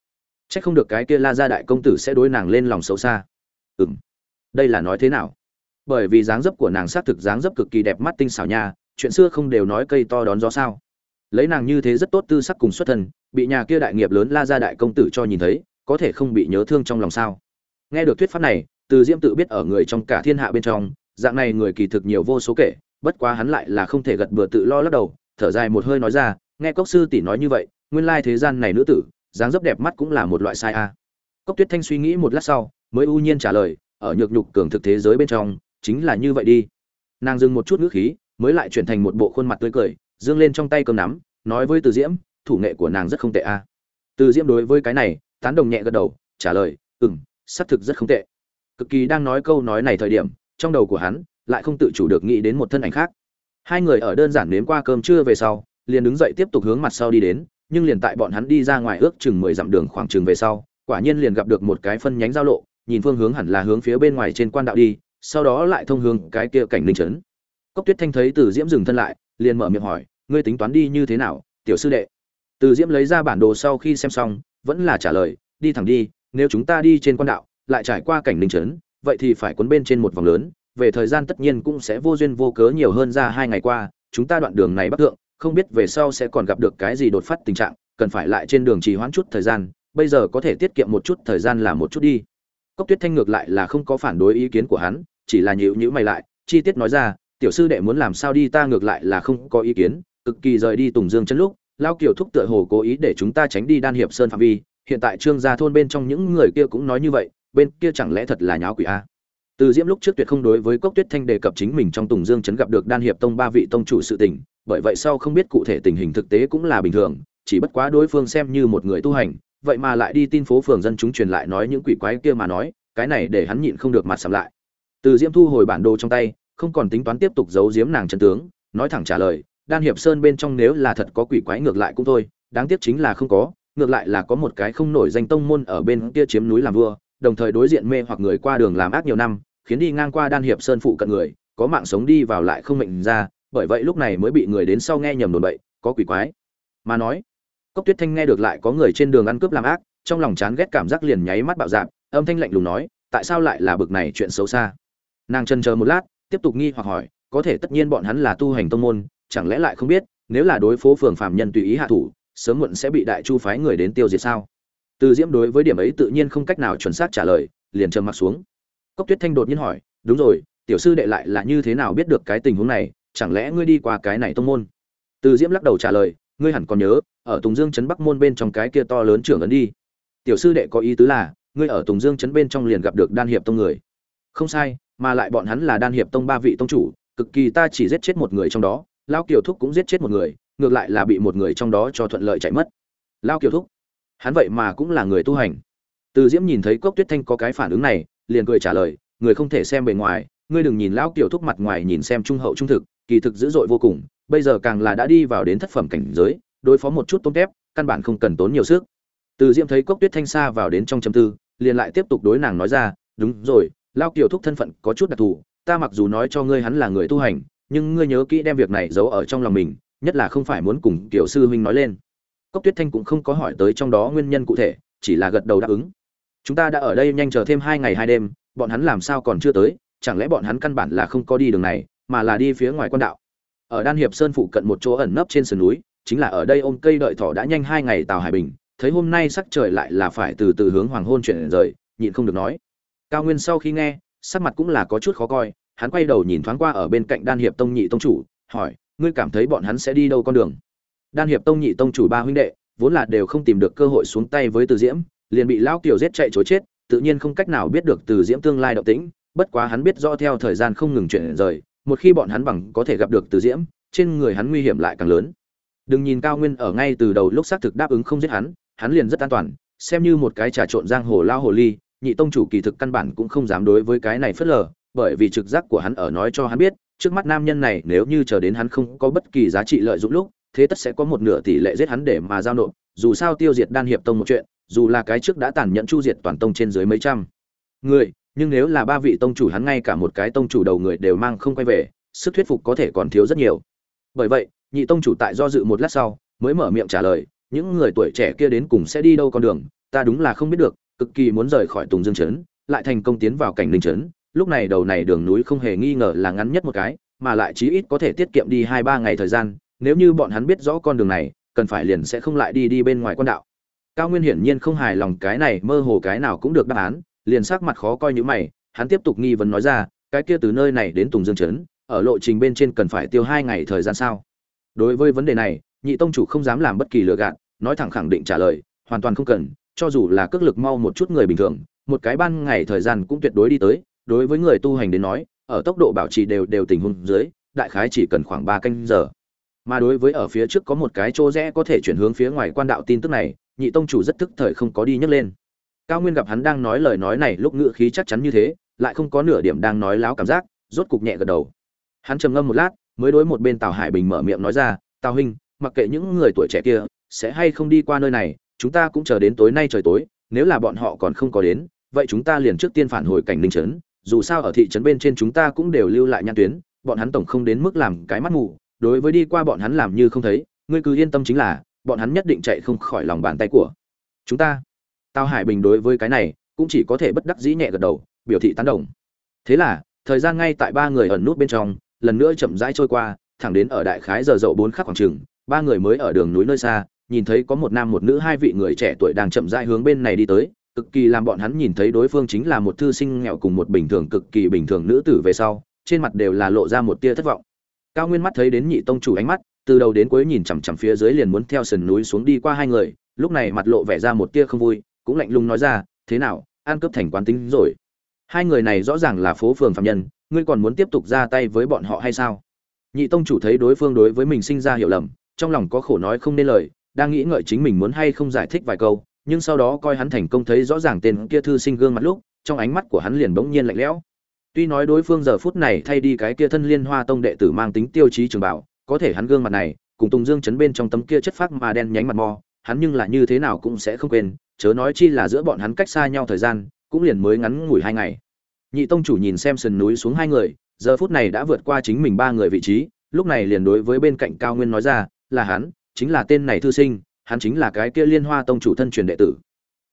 S1: c h ắ c không được cái kia la gia đại công tử sẽ đối nàng lên lòng xấu xa. Ừng đây là nói thế nào? Bởi vì dáng dấp của nàng xác thực dáng dấp cực kỳ đẹp mắt tinh xảo nha, chuyện xưa không đều nói cây to đón gió sao lấy nàng như thế rất tốt tư sắc cùng xuất thân, bị nhà kia đại nghiệp lớn la ra đại công tử cho nhìn thấy, có thể không bị nhớ thương trong lòng sao? Nghe được thuyết pháp này, từ diễm tự biết ở người trong cả thiên hạ bên trong, dạng này người kỳ thực nhiều vô số kể, bất quá hắn lại là không thể gật bừa tự lo lắc đầu, thở dài một hơi nói ra, nghe cốc sư tỷ nói như vậy, nguyên lai thế gian này nữ tử, dáng dấp đẹp mắt cũng là một loại sai a. Cốc tuyết thanh suy nghĩ một lát sau, mới u nhiên trả lời, ở nhược nhục cường thực thế giới bên trong, chính là như vậy đi. Nàng dừng một chút ngữ khí, mới lại chuyển thành một bộ khuôn mặt tươi cười dương lên trong tay cơm nắm, nói với từ diễm, thủ nghệ của nàng rất không tệ a. Từ diễm đối với cái này, tán đồng nhẹ gật đầu, trả lời ừ m xác thực rất không tệ. Cực kỳ đang nói câu nói này thời điểm, trong đầu của hắn lại không tự chủ được nghĩ đến một thân ảnh khác. Hai người ở đơn giản nếm qua cơm trưa về sau, liền đứng dậy tiếp tục hướng mặt sau đi đến, nhưng liền tại bọn hắn đi ra ngoài ước chừng mười dặm đường khoảng chừng về sau, quả nhiên liền gặp được một cái phân nhánh giao lộ, nhìn phương hướng hẳn là hướng phía bên ngoài trên quan đạo đi, sau đó lại thông hướng cái kia cảnh linh trấn. Cốc tuyết thanh thấy từ diễm dừng thân lại liền mở miệng hỏi, ngươi tính toán đi như thế nào, tiểu sư đệ? Từ diễm lấy ra bản đồ sau khi xem xong, vẫn là trả lời, đi thẳng đi, nếu chúng ta đi trên quan đạo, lại trải qua cảnh linh trấn vậy thì phải cuốn bên trên một vòng lớn, về thời gian tất nhiên cũng sẽ vô duyên vô cớ nhiều hơn ra hai ngày qua, chúng ta đoạn đường này bắc thượng, không biết về sau sẽ còn gặp được cái gì đột phát tình trạng, cần phải lại trên đường trì hoãn chút thời gian, bây giờ có thể tiết kiệm một chút thời gian là một chút đi. Cốc tuyết thanh ngược lại là không có phản đối ý kiến của hắn, chỉ là nhịu nhữ mày lại, chi tiết nói ra tiểu sư đệ muốn làm sao đi ta ngược lại là không có ý kiến, cực kỳ rời đi tùng dương chân lúc, lao kiều thúc tựa hồ cố ý để chúng ta tránh đi đan hiệp sơn phạm vi, hiện tại trương gia thôn bên trong những người kia cũng nói như vậy, bên kia chẳng lẽ thật là nháo quỷ a? Từ diễm lúc trước tuyệt không đối với cốc tuyết thanh đề cập chính mình trong tùng dương chấn gặp được đan hiệp tông ba vị tông chủ sự tình, bởi vậy sau không biết cụ thể tình hình thực tế cũng là bình thường, chỉ bất quá đối phương xem như một người tu hành, vậy mà lại đi tin phố phường dân chúng truyền lại nói những quỷ quái kia mà nói, cái này để hắn nhịn không được mặt sầm lại. Từ diễm thu hồi bản đồ trong tay không còn tính toán tiếp tục giấu giếm nàng chân tướng, nói thẳng trả lời, đan hiệp sơn bên trong nếu là thật có quỷ quái ngược lại cũng thôi, đáng tiếc chính là không có, ngược lại là có một cái không nổi danh tông môn ở bên kia chiếm núi làm vua, đồng thời đối diện mê hoặc người qua đường làm ác nhiều năm, khiến đi ngang qua đan hiệp sơn phụ cận người, có mạng sống đi vào lại không mệnh ra, bởi vậy lúc này mới bị người đến sau nghe nhầm đồn bậy, có quỷ quái. Mà nói, cốc tuyết thanh nghe được lại có người trên đường ăn cướp làm ác, trong lòng chán ghét cảm giác liền nháy mắt bạo dạp âm thanh lạnh lùng nói, tại sao lại là bực này chuyện xấu xa? Nàng chần chờ một lát tiếp tục nghi hoặc hỏi, có thể tất nhiên bọn hắn là tu hành tông môn, chẳng lẽ lại không biết, nếu là đối phố phường phạm nhân tùy ý hạ thủ, sớm muộn sẽ bị đại chu phái người đến tiêu diệt sao? Từ diễm đối với điểm ấy tự nhiên không cách nào chuẩn xác trả lời, liền trầm mặc xuống. Cốc tuyết thanh đột nhiên hỏi, đúng rồi, tiểu sư đệ lại là như thế nào biết được cái tình huống này? Chẳng lẽ ngươi đi qua cái này tông môn? Từ diễm lắc đầu trả lời, ngươi hẳn còn nhớ, ở tùng dương trấn bắc môn bên trong cái kia to lớn trưởng ấn đi. Tiểu sư đệ có ý tứ là, ngươi ở tùng dương trấn bên trong liền gặp được đan hiệp tông người. Không sai mà lại bọn hắn là đan hiệp tông ba vị tông chủ, cực kỳ ta chỉ giết chết một người trong đó lao kiều thúc cũng giết chết một người, ngược lại là bị một người trong đó cho thuận lợi chạy mất. Lao kiều thúc, hắn vậy mà cũng là người tu hành. Từ diễm nhìn thấy cốc tuyết thanh có cái phản ứng này, liền cười trả lời, người không thể xem bề ngoài, ngươi đừng nhìn lão kiều thúc mặt ngoài nhìn xem trung hậu trung thực, kỳ thực dữ dội vô cùng, bây giờ càng là đã đi vào đến thất phẩm cảnh giới, đối phó một chút tôm tép căn bản không cần tốn nhiều sức. Từ diễm thấy cốc tuyết thanh xa vào đến trong châm tư, liền lại tiếp tục đối nàng nói ra, đúng rồi lao kiểu thúc thân phận có chút đặc thù, ta mặc dù nói cho ngươi hắn là người tu hành, nhưng ngươi nhớ kỹ đem việc này giấu ở trong lòng mình, nhất là không phải muốn cùng tiểu sư huynh nói lên. Cốc tuyết thanh cũng không có hỏi tới trong đó nguyên nhân cụ thể, chỉ là gật đầu đáp ứng. Chúng ta đã ở đây nhanh chờ thêm hai ngày hai đêm, bọn hắn làm sao còn chưa tới, chẳng lẽ bọn hắn căn bản là không có đi đường này, mà là đi phía ngoài quan đạo. Ở đan hiệp sơn phụ cận một chỗ ẩn nấp trên sườn núi, chính là ở đây ôm cây đợi thỏ đã nhanh hai ngày tào hải bình, thấy hôm nay sắc trời lại là phải từ từ hướng hoàng hôn chuyển rời, nhịn không được nói cao nguyên sau khi nghe, sắc mặt cũng là có chút khó coi, hắn quay đầu nhìn thoáng qua ở bên cạnh đan hiệp tông nhị tông chủ, hỏi, ngươi cảm thấy bọn hắn sẽ đi đâu con đường? Đan hiệp tông nhị tông chủ ba huynh đệ, vốn là đều không tìm được cơ hội xuống tay với từ diễm, liền bị lão kiều giết chạy chối chết, tự nhiên không cách nào biết được từ diễm tương lai động tĩnh, bất quá hắn biết rõ theo thời gian không ngừng chuyển rời, một khi bọn hắn bằng có thể gặp được từ diễm, trên người hắn nguy hiểm lại càng lớn. Đừng nhìn cao nguyên ở ngay từ đầu lúc xác thực đáp ứng không giết hắn hắn liền rất an toàn, xem như một cái trà trộn giang hồ lao hồ ly nhị tông chủ kỳ thực căn bản cũng không dám đối với cái này phớt lờ, bởi vì trực giác của hắn ở nói cho hắn biết, trước mắt nam nhân này nếu như chờ đến hắn không có bất kỳ giá trị lợi dụng lúc, thế tất sẽ có một nửa tỷ lệ giết hắn để mà giao nộp, dù sao tiêu diệt đan hiệp tông một chuyện, dù là cái trước đã tàn nhẫn chu diệt toàn tông trên dưới mấy trăm người, nhưng nếu là ba vị tông chủ hắn ngay cả một cái tông chủ đầu người đều mang không quay về, sức thuyết phục có thể còn thiếu rất nhiều. Bởi vậy, nhị tông chủ tại do dự một lát sau, mới mở miệng trả lời, những người tuổi trẻ kia đến cùng sẽ đi đâu con đường, ta đúng là không biết được cực kỳ muốn rời khỏi tùng dương trấn, lại thành công tiến vào cảnh linh trấn. Lúc này đầu này đường núi không hề nghi ngờ là ngắn nhất một cái, mà lại chí ít có thể tiết kiệm đi hai ba ngày thời gian. Nếu như bọn hắn biết rõ con đường này, cần phải liền sẽ không lại đi đi bên ngoài quan đạo. Cao nguyên hiển nhiên không hài lòng cái này, mơ hồ cái nào cũng được đáp án, liền sắc mặt khó coi như mày, hắn tiếp tục nghi vấn nói ra, cái kia từ nơi này đến tùng dương trấn, ở lộ trình bên trên cần phải tiêu hai ngày thời gian sao? Đối với vấn đề này, nhị tông chủ không dám làm bất kỳ lừa gạt, nói thẳng khẳng định trả lời, hoàn toàn không cần cho dù là cước lực mau một chút người bình thường, một cái ban ngày thời gian cũng tuyệt đối đi tới, đối với người tu hành đến nói, ở tốc độ bảo trì đều đều tình huống dưới, đại khái chỉ cần khoảng ba canh giờ. Mà đối với ở phía trước có một cái chỗ rẽ có thể chuyển hướng phía ngoài quan đạo tin tức này, nhị tông chủ rất tức thời không có đi nhấc lên. Cao nguyên gặp hắn đang nói lời nói này lúc ngữ khí chắc chắn như thế, lại không có nửa điểm đang nói láo cảm giác, rốt cục nhẹ gật đầu. Hắn trầm ngâm một lát, mới đối một bên tào hải bình mở miệng nói ra, tào huynh, mặc kệ những người tuổi trẻ kia, sẽ hay không đi qua nơi này chúng ta cũng chờ đến tối nay trời tối nếu là bọn họ còn không có đến vậy chúng ta liền trước tiên phản hồi cảnh ninh trấn dù sao ở thị trấn bên trên chúng ta cũng đều lưu lại nhan tuyến bọn hắn tổng không đến mức làm cái mắt mù đối với đi qua bọn hắn làm như không thấy ngươi cứ yên tâm chính là bọn hắn nhất định chạy không khỏi lòng bàn tay của chúng ta. Tào hải bình đối với cái này cũng chỉ có thể bất đắc dĩ nhẹ gật đầu biểu thị tán đồng. Thế là thời gian ngay tại ba người ẩn nút bên trong lần nữa chậm rãi trôi qua thẳng đến ở đại khái giờ dậu bốn khắc khoảng trường, ba người mới ở đường núi nơi xa nhìn thấy có một nam một nữ hai vị người trẻ tuổi đang chậm rãi hướng bên này đi tới, cực kỳ làm bọn hắn nhìn thấy đối phương chính là một thư sinh nghèo cùng một bình thường cực kỳ bình thường nữ tử về sau, trên mặt đều là lộ ra một tia thất vọng. Cao nguyên mắt thấy đến nhị tông chủ ánh mắt, từ đầu đến cuối nhìn chằm chằm phía dưới liền muốn theo sườn núi xuống đi qua hai người, lúc này mặt lộ vẻ ra một tia không vui, cũng lạnh lùng nói ra, thế nào an cướp thành quán tính rồi? Hai người này rõ ràng là phố phường phạm nhân, ngươi còn muốn tiếp tục ra tay với bọn họ hay sao? Nhị tông chủ thấy đối phương đối với mình sinh ra hiểu lầm, trong lòng có khổ nói không nên lời đang nghĩ ngợi chính mình muốn hay không giải thích vài câu, nhưng sau đó coi hắn thành công thấy rõ ràng tên kia thư sinh gương mặt lúc, trong ánh mắt của hắn liền bỗng nhiên lạnh lẽo. Tuy nói đối phương giờ phút này thay đi cái kia thân liên hoa tông đệ tử mang tính tiêu chí trường bảo, có thể hắn gương mặt này, cùng tùng dương chấn bên trong tấm kia chất phác mà đen nhánh mặt mò, hắn nhưng là như thế nào cũng sẽ không quên, chớ nói chi là giữa bọn hắn cách xa nhau thời gian, cũng liền mới ngắn ngủi hai ngày. Nhị tông chủ nhìn xem sườn núi xuống hai người, giờ phút này đã vượt qua chính mình ba người vị trí, lúc này liền đối với bên cạnh cao nguyên nói ra, là hắn chính là tên này thư sinh, hắn chính là cái kia liên hoa tông chủ thân truyền đệ tử.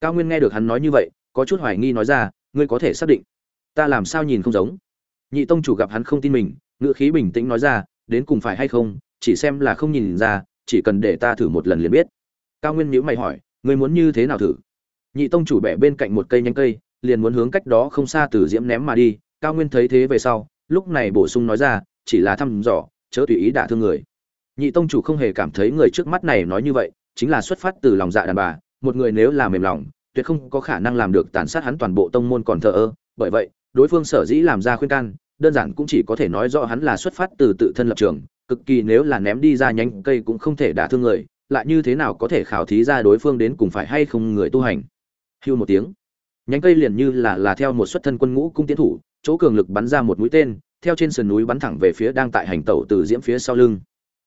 S1: Cao nguyên nghe được hắn nói như vậy, có chút hoài nghi nói ra, ngươi có thể xác định, ta làm sao nhìn không giống? Nhị tông chủ gặp hắn không tin mình, ngữ khí bình tĩnh nói ra, đến cùng phải hay không, chỉ xem là không nhìn ra, chỉ cần để ta thử một lần liền biết. Cao nguyên nhữ mày hỏi, ngươi muốn như thế nào thử? Nhị tông chủ bẻ bên cạnh một cây nhánh cây, liền muốn hướng cách đó không xa từ diễm ném mà đi. Cao nguyên thấy thế về sau, lúc này bổ sung nói ra, chỉ là thăm dò, chớ tùy ý đả thương người nhị tông chủ không hề cảm thấy người trước mắt này nói như vậy, chính là xuất phát từ lòng dạ đàn bà, một người nếu là mềm lòng, tuyệt không có khả năng làm được tàn sát hắn toàn bộ tông môn còn thờ ơ. Bởi vậy, đối phương sở dĩ làm ra khuyên can, đơn giản cũng chỉ có thể nói rõ hắn là xuất phát từ tự thân lập trường, cực kỳ nếu là ném đi ra nhánh cây cũng không thể đả thương người, lại như thế nào có thể khảo thí ra đối phương đến cùng phải hay không người tu hành. Hưu một tiếng. Nhánh cây liền như là là theo một xuất thân quân ngũ cung tiến thủ, chỗ cường lực bắn ra một mũi tên, theo trên sườn núi bắn thẳng về phía đang tại hành tẩu từ diễm phía sau lưng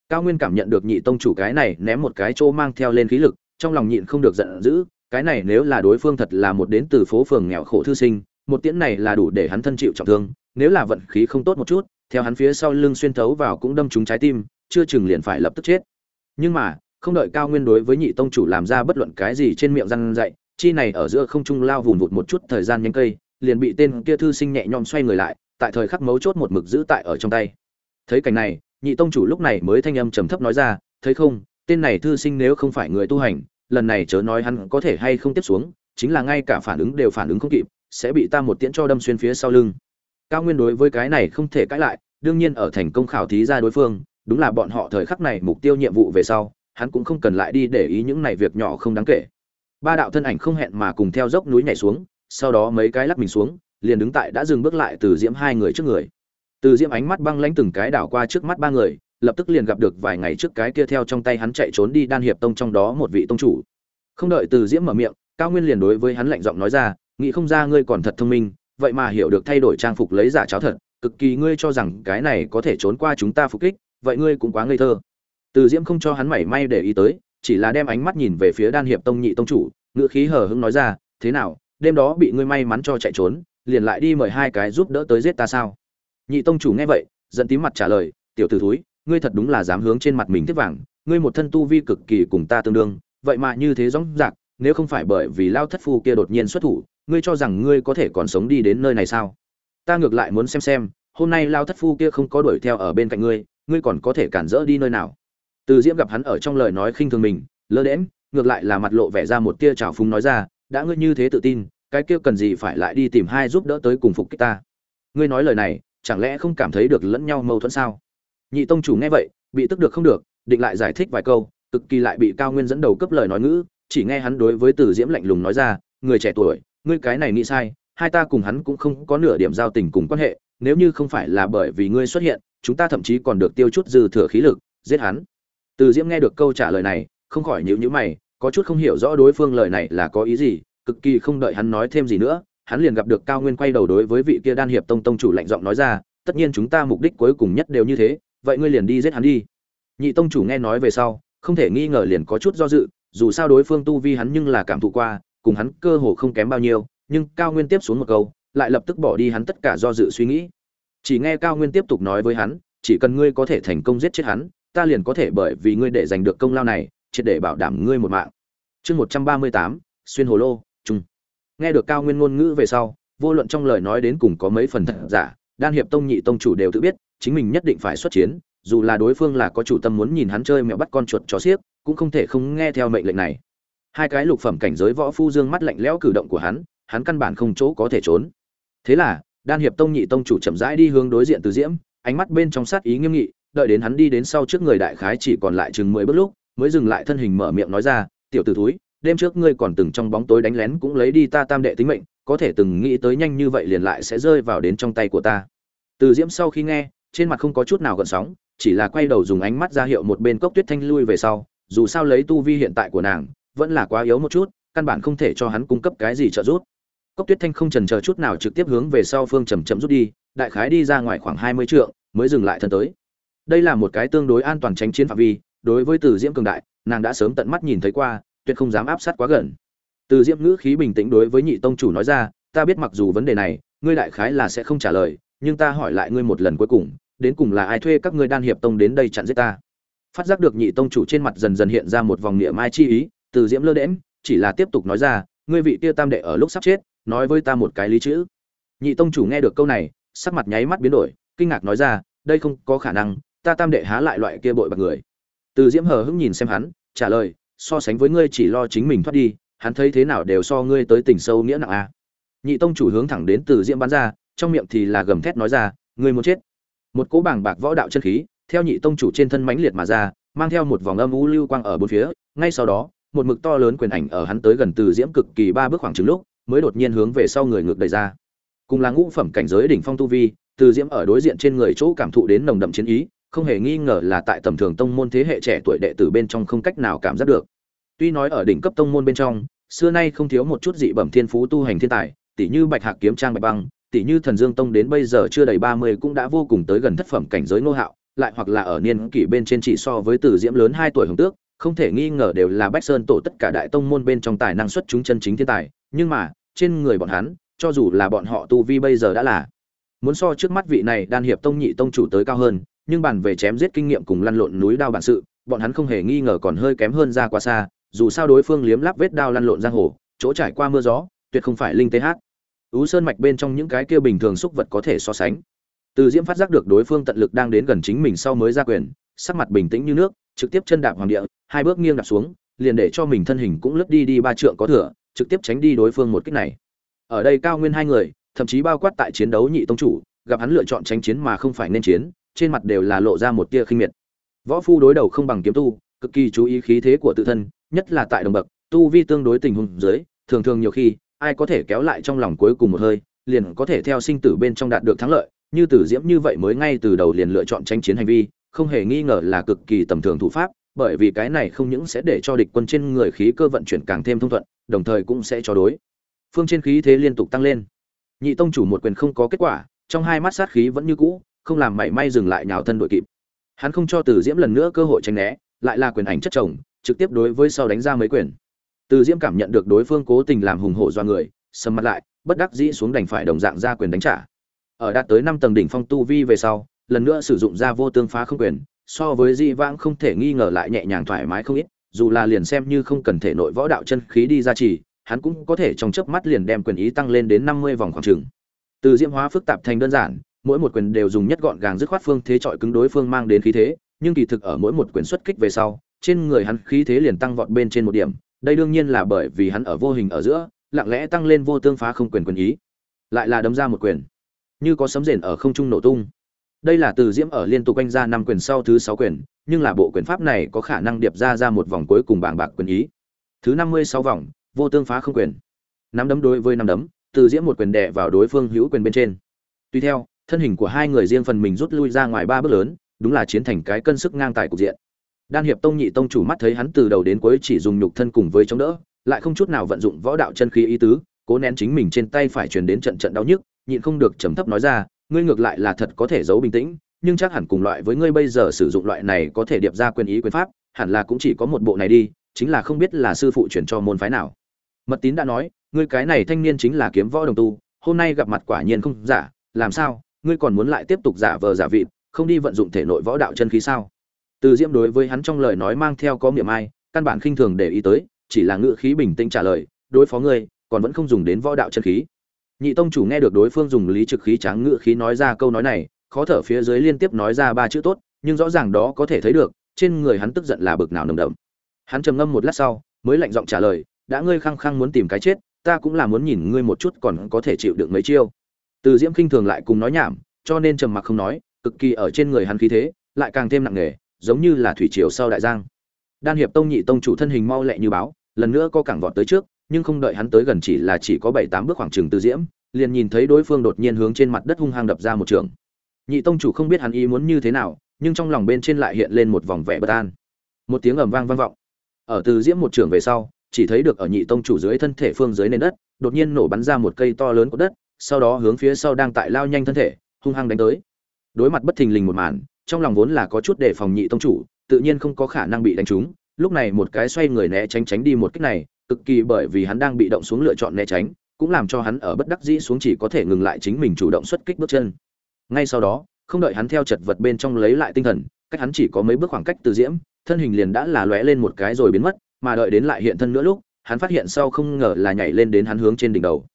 S1: cao nguyên cảm nhận được nhị tông chủ cái này ném một cái chỗ mang theo lên khí lực, trong lòng nhịn không được giận dữ, cái này nếu là đối phương thật là một đến từ phố phường nghèo khổ thư sinh, một tiễn này là đủ để hắn thân chịu trọng thương, nếu là vận khí không tốt một chút, theo hắn phía sau lưng xuyên thấu vào cũng đâm trúng trái tim, chưa chừng liền phải lập tức chết. Nhưng mà, không đợi cao nguyên đối với nhị tông chủ làm ra bất luận cái gì trên miệng răn dạy, chi này ở giữa không trung lao vùng vụt một chút thời gian nhánh cây, liền bị tên kia thư sinh nhẹ nhõm xoay người lại, tại thời khắc mấu chốt một mực giữ tại ở trong tay. Thấy cảnh này nhị tông chủ lúc này mới thanh âm trầm thấp nói ra, thấy không, tên này thư sinh nếu không phải người tu hành, lần này chớ nói hắn có thể hay không tiếp xuống, chính là ngay cả phản ứng đều phản ứng không kịp, sẽ bị ta một tiễn cho đâm xuyên phía sau lưng. Cao nguyên đối với cái này không thể cãi lại, đương nhiên ở thành công khảo thí ra đối phương, đúng là bọn họ thời khắc này mục tiêu nhiệm vụ về sau, hắn cũng không cần lại đi để ý những này việc nhỏ không đáng kể. Ba đạo thân ảnh không hẹn mà cùng theo dốc núi nhảy xuống, sau đó mấy cái lắc mình xuống, liền đứng tại đã dừng bước lại từ diễm hai người trước người từ diễm ánh mắt băng lãnh từng cái đảo qua trước mắt ba người, lập tức liền gặp được vài ngày trước cái kia theo trong tay hắn chạy trốn đi đan hiệp tông trong đó một vị tông chủ. Không đợi từ diễm mở miệng, cao nguyên liền đối với hắn lạnh giọng nói ra, nghĩ không ra ngươi còn thật thông minh, vậy mà hiểu được thay đổi trang phục lấy giả cháo thật, cực kỳ ngươi cho rằng cái này có thể trốn qua chúng ta phục kích, vậy ngươi cũng quá ngây thơ. Từ diễm không cho hắn mảy may để ý tới, chỉ là đem ánh mắt nhìn về phía đan hiệp tông nhị tông chủ ngựa khí hờ hững nói ra, thế nào, đêm đó bị ngươi may mắn cho chạy trốn, liền lại đi mời hai cái giúp đỡ tới giết ta sao? Nhị tông chủ nghe vậy, giận tím mặt trả lời, tiểu tử thúi, ngươi thật đúng là dám hướng trên mặt mình tiếp vàng, ngươi một thân tu vi cực kỳ cùng ta tương đương, vậy mà như thế rõ rạc, nếu không phải bởi vì lao thất phu kia đột nhiên xuất thủ, ngươi cho rằng ngươi có thể còn sống đi đến nơi này sao? Ta ngược lại muốn xem xem, hôm nay lao thất phu kia không có đuổi theo ở bên cạnh ngươi ngươi còn có thể cản rỡ đi nơi nào? Từ diễm gặp hắn ở trong lời nói khinh thường mình, lơ đễm ngược lại là mặt lộ vẻ ra một tia trào phúng nói ra, đã ngươi như thế tự tin, cái kia cần gì phải lại đi tìm hai giúp đỡ tới cùng phục kích ta? Ngươi nói lời này chẳng lẽ không cảm thấy được lẫn nhau mâu thuẫn sao? Nhị tông chủ nghe vậy, bị tức được không được, định lại giải thích vài câu, cực kỳ lại bị cao nguyên dẫn đầu cấp lời nói ngữ, chỉ nghe hắn đối với từ diễm lạnh lùng nói ra, người trẻ tuổi, ngươi cái này nghĩ sai, hai ta cùng hắn cũng không có nửa điểm giao tình cùng quan hệ, nếu như không phải là bởi vì ngươi xuất hiện, chúng ta thậm chí còn được tiêu chút dư thừa khí lực, giết hắn. Từ diễm nghe được câu trả lời này, không khỏi nhíu nhíu mày, có chút không hiểu rõ đối phương lời này là có ý gì, cực kỳ không đợi hắn nói thêm gì nữa hắn liền gặp được cao nguyên quay đầu đối với vị kia đan hiệp tông tông chủ lạnh giọng nói ra, tất nhiên chúng ta mục đích cuối cùng nhất đều như thế, vậy ngươi liền đi giết hắn đi. Nhị tông chủ nghe nói về sau, không thể nghi ngờ liền có chút do dự, dù sao đối phương tu vi hắn nhưng là cảm thụ qua, cùng hắn cơ hồ không kém bao nhiêu, nhưng cao nguyên tiếp xuống một câu, lại lập tức bỏ đi hắn tất cả do dự suy nghĩ. Chỉ nghe cao nguyên tiếp tục nói với hắn, chỉ cần ngươi có thể thành công giết chết hắn, ta liền có thể bởi vì ngươi để giành được công lao này, triệt để bảo đảm ngươi một mạng. Chương một trăm ba mươi tám, xuyên hồ lô nghe được cao nguyên ngôn ngữ về sau, vô luận trong lời nói đến cùng có mấy phần thật giả, đan hiệp tông nhị tông chủ đều tự biết, chính mình nhất định phải xuất chiến, dù là đối phương là có chủ tâm muốn nhìn hắn chơi mẹo bắt con chuột chó xiếc, cũng không thể không nghe theo mệnh lệnh này. Hai cái lục phẩm cảnh giới võ phu dương mắt lạnh lẽo cử động của hắn hắn căn bản không chỗ có thể trốn. Thế là, đan hiệp tông nhị tông chủ chậm rãi đi hướng đối diện từ diễm, ánh mắt bên trong sát ý nghiêm nghị, đợi đến hắn đi đến sau trước người đại khái chỉ còn lại chừng mười bước lúc, mới dừng lại thân hình mở miệng nói ra, tiểu t ử thúi đêm trước ngươi còn từng trong bóng tối đánh lén cũng lấy đi ta tam đệ tính mệnh, có thể từng nghĩ tới nhanh như vậy liền lại sẽ rơi vào đến trong tay của ta. Từ diễm sau khi nghe, trên mặt không có chút nào gợn sóng, chỉ là quay đầu dùng ánh mắt ra hiệu một bên cốc tuyết thanh lui về sau, dù sao lấy tu vi hiện tại của nàng, vẫn là quá yếu một chút, căn bản không thể cho hắn cung cấp cái gì trợ giúp. Cốc tuyết thanh không trần chờ chút nào trực tiếp hướng về sau phương chầm chậm rút đi, đại khái đi ra ngoài khoảng hai mươi trượng, mới dừng lại thân tới. Đây là một cái tương đối an toàn tránh chiến phạm vi, đối với từ diễm cường đại, nàng đã sớm tận mắt nhìn thấy qua tuyệt không dám áp sát quá gần. Từ diễm ngữ khí bình tĩnh đối với nhị tông chủ nói ra, ta biết mặc dù vấn đề này, ngươi đại khái là sẽ không trả lời, nhưng ta hỏi lại ngươi một lần cuối cùng, đến cùng là ai thuê các ngươi đan hiệp tông đến đây chặn giết ta? Phát giác được nhị tông chủ trên mặt dần dần hiện ra một vòng niệm mai chi ý, từ diễm lơ đễm chỉ là tiếp tục nói ra, ngươi vị kia tam đệ ở lúc sắp chết, nói với ta một cái lý chữ. Nhị tông chủ nghe được câu này, sắc mặt nháy mắt biến đổi, kinh ngạc nói ra, đây không có khả năng, ta tam đệ há lại loại kia bội bạc người. Từ diễm hờ hững nhìn xem hắn, trả lời so sánh với ngươi chỉ lo chính mình thoát đi, hắn thấy thế nào đều so ngươi tới tình sâu nghĩa nặng a à. nhị tông chủ hướng thẳng đến từ diễm bắn ra, trong miệng thì là gầm thét nói ra, ngươi muốn chết một cỗ bảng bạc võ đạo chân khí, theo nhị tông chủ trên thân mãnh liệt mà ra, mang theo một vòng âm u lưu quang ở bốn phía, ngay sau đó, một mực to lớn quyền ảnh ở hắn tới gần từ diễm cực kỳ ba bước khoảng chừng lúc, mới đột nhiên hướng về sau người ngược đẩy ra cùng là ngũ phẩm cảnh giới đỉnh phong tu vi, từ diễm ở đối diện trên người chỗ cảm thụ đến nồng đậm chiến ý không hề nghi ngờ là tại tầm thường tông môn thế hệ trẻ tuổi đệ tử bên trong không cách nào cảm giác được. Tuy nói ở đỉnh cấp tông môn bên trong, xưa nay không thiếu một chút dị bẩm thiên phú tu hành thiên tài tỷ như bạch hạc kiếm trang bạch băng tỷ như thần dương tông đến bây giờ chưa đầy ba mươi cũng đã vô cùng tới gần thất phẩm cảnh giới nô hạo, lại hoặc là ở niên kỷ bên trên chỉ so với từ diễm lớn hai tuổi hùng tước, không thể nghi ngờ đều là bách sơn tổ tất cả đại tông môn bên trong tài năng xuất chúng chân chính thiên tài, nhưng mà, trên người bọn hắn, cho dù là bọn họ tu vi bây giờ đã là, muốn so trước mắt vị này đan hiệp tông nhị tông chủ tới cao hơn nhưng bàn về chém giết kinh nghiệm cùng lăn lộn núi đao bản sự, bọn hắn không hề nghi ngờ còn hơi kém hơn ra quá xa, dù sao đối phương liếm láp vết đao lăn lộn giang hồ, chỗ trải qua mưa gió, tuyệt không phải linh tế hát. Ú sơn mạch bên trong những cái kia bình thường xúc vật có thể so sánh. Từ diễm phát giác được đối phương tận lực đang đến gần chính mình sau mới ra quyền, sắc mặt bình tĩnh như nước, trực tiếp chân đạp hoàng địa, hai bước nghiêng đạp xuống, liền để cho mình thân hình cũng lướt đi đi ba trượng có thừa, trực tiếp tránh đi đối phương một kích này. Ở đây cao nguyên hai người, thậm chí bao quát tại chiến đấu nhị tông chủ, gặp hắn lựa chọn tránh chiến mà không phải nên chiến trên mặt đều là lộ ra một tia khinh miệt. Võ phu đối đầu không bằng kiếm tu, cực kỳ chú ý khí thế của tự thân, nhất là tại đồng bậc, tu vi tương đối tình huống dưới, thường thường nhiều khi, ai có thể kéo lại trong lòng cuối cùng một hơi, liền có thể theo sinh tử bên trong đạt được thắng lợi, như tử diễm như vậy mới ngay từ đầu liền lựa chọn tranh chiến hành vi, không hề nghi ngờ là cực kỳ tầm thường thủ pháp, bởi vì cái này không những sẽ để cho địch quân trên người khí cơ vận chuyển càng thêm thông thuận, đồng thời cũng sẽ cho đối. Phương trên khí thế liên tục tăng lên. Nhị tông chủ một quyền không có kết quả, trong hai mắt sát khí vẫn như cũ không làm mảy may dừng lại nhào thân đội kịp. Hắn không cho từ diễm lần nữa cơ hội tranh né, lại là quyền ảnh chất chồng, trực tiếp đối với sau đánh ra mấy quyền. Từ diễm cảm nhận được đối phương cố tình làm hùng hổ do người, sầm mặt lại, bất đắc dĩ xuống đành phải đồng dạng ra quyền đánh trả. Ở đạt tới năm tầng đỉnh phong tu vi về sau, lần nữa sử dụng ra vô tương phá không quyền, so với di vãng không thể nghi ngờ lại nhẹ nhàng thoải mái không ít, dù là liền xem như không cần thể nội võ đạo chân khí đi ra chỉ hắn cũng có thể trong chớp mắt liền đem quyền ý tăng lên đến năm mươi vòng khoảng trường. Từ diễm hóa phức tạp thành đơn giản mỗi một quyền đều dùng nhất gọn gàng dứt khoát phương thế trọi cứng đối phương mang đến khí thế, nhưng kỳ thực ở mỗi một quyền xuất kích về sau, trên người hắn khí thế liền tăng vọt bên trên một điểm, đây đương nhiên là bởi vì hắn ở vô hình ở giữa, lặng lẽ tăng lên vô tương phá không quyền quyền ý. Lại là đấm ra một quyền. Như có sấm rền ở không trung nổ tung. Đây là từ diễm ở liên tục quanh ra năm quyền sau thứ sáu quyền, nhưng là bộ quyền pháp này có khả năng điệp ra ra một vòng cuối cùng bảng bạc quyền ý. Thứ năm mươi sáu vòng, vô tương phá không quyền. Nắm đấm đối với nắm đấm, từ diễm một quyền đè vào đối phương hữu quyền bên trên. Tuy theo thân hình của hai người riêng phần mình rút lui ra ngoài ba bước lớn, đúng là chiến thành cái cân sức ngang tài cục diện. Đan hiệp tông nhị tông chủ mắt thấy hắn từ đầu đến cuối chỉ dùng nhục thân cùng với chống đỡ, lại không chút nào vận dụng võ đạo chân khí ý tứ, cố nén chính mình trên tay phải truyền đến trận trận đau nhức, nhịn không được trầm thấp nói ra, ngươi ngược lại là thật có thể giấu bình tĩnh, nhưng chắc hẳn cùng loại với ngươi bây giờ sử dụng loại này có thể điệp ra quyền ý quyền pháp, hẳn là cũng chỉ có một bộ này đi, chính là không biết là sư phụ chuyển cho môn phái nào. Mật tín đã nói, ngươi cái này thanh niên chính là kiếm võ đồng tu, hôm nay gặp mặt quả nhiên không giả, làm sao? Ngươi còn muốn lại tiếp tục giả vờ giả vịt, không đi vận dụng thể nội võ đạo chân khí sao? Từ diễm đối với hắn trong lời nói mang theo có miệng ai, căn bản khinh thường để ý tới, chỉ là ngữ khí bình tĩnh trả lời, đối phó ngươi, còn vẫn không dùng đến võ đạo chân khí. Nhị tông chủ nghe được đối phương dùng lý trực khí tráng ngữ khí nói ra câu nói này, khó thở phía dưới liên tiếp nói ra ba chữ tốt, nhưng rõ ràng đó có thể thấy được, trên người hắn tức giận là bực nào nồng đậm. Hắn trầm ngâm một lát sau, mới lạnh giọng trả lời, đã ngươi khăng khăng muốn tìm cái chết, ta cũng là muốn nhìn ngươi một chút còn có thể chịu được mấy chiêu từ diễm khinh thường lại cùng nói nhảm, cho nên trầm mặc không nói, cực kỳ ở trên người hắn khí thế, lại càng thêm nặng nề, giống như là thủy triều sau đại giang. Đan hiệp tông nhị tông chủ thân hình mau lẹ như báo, lần nữa có cẳng vọt tới trước, nhưng không đợi hắn tới gần chỉ là chỉ có bảy tám bước khoảng chừng từ diễm, liền nhìn thấy đối phương đột nhiên hướng trên mặt đất hung hăng đập ra một trường. Nhị tông chủ không biết hắn ý muốn như thế nào, nhưng trong lòng bên trên lại hiện lên một vòng vẻ bất an. Một tiếng ầm vang vang vọng. Ở từ diễm một trường về sau, chỉ thấy được ở nhị tông chủ dưới thân thể phương dưới nền đất, đột nhiên nổ bắn ra một cây to lớn của đất sau đó hướng phía sau đang tại lao nhanh thân thể, hung hăng đánh tới. Đối mặt bất thình lình một màn, trong lòng vốn là có chút đề phòng nhị tông chủ, tự nhiên không có khả năng bị đánh trúng. Lúc này một cái xoay người né tránh tránh đi một cách này, cực kỳ bởi vì hắn đang bị động xuống lựa chọn né tránh, cũng làm cho hắn ở bất đắc dĩ xuống chỉ có thể ngừng lại chính mình chủ động xuất kích bước chân. Ngay sau đó, không đợi hắn theo chật vật bên trong lấy lại tinh thần, cách hắn chỉ có mấy bước khoảng cách từ diễm, thân hình liền đã là lóe lên một cái rồi biến mất, mà đợi đến lại hiện thân nữa lúc, hắn phát hiện sau không ngờ là nhảy lên đến hắn hướng trên đỉnh đầu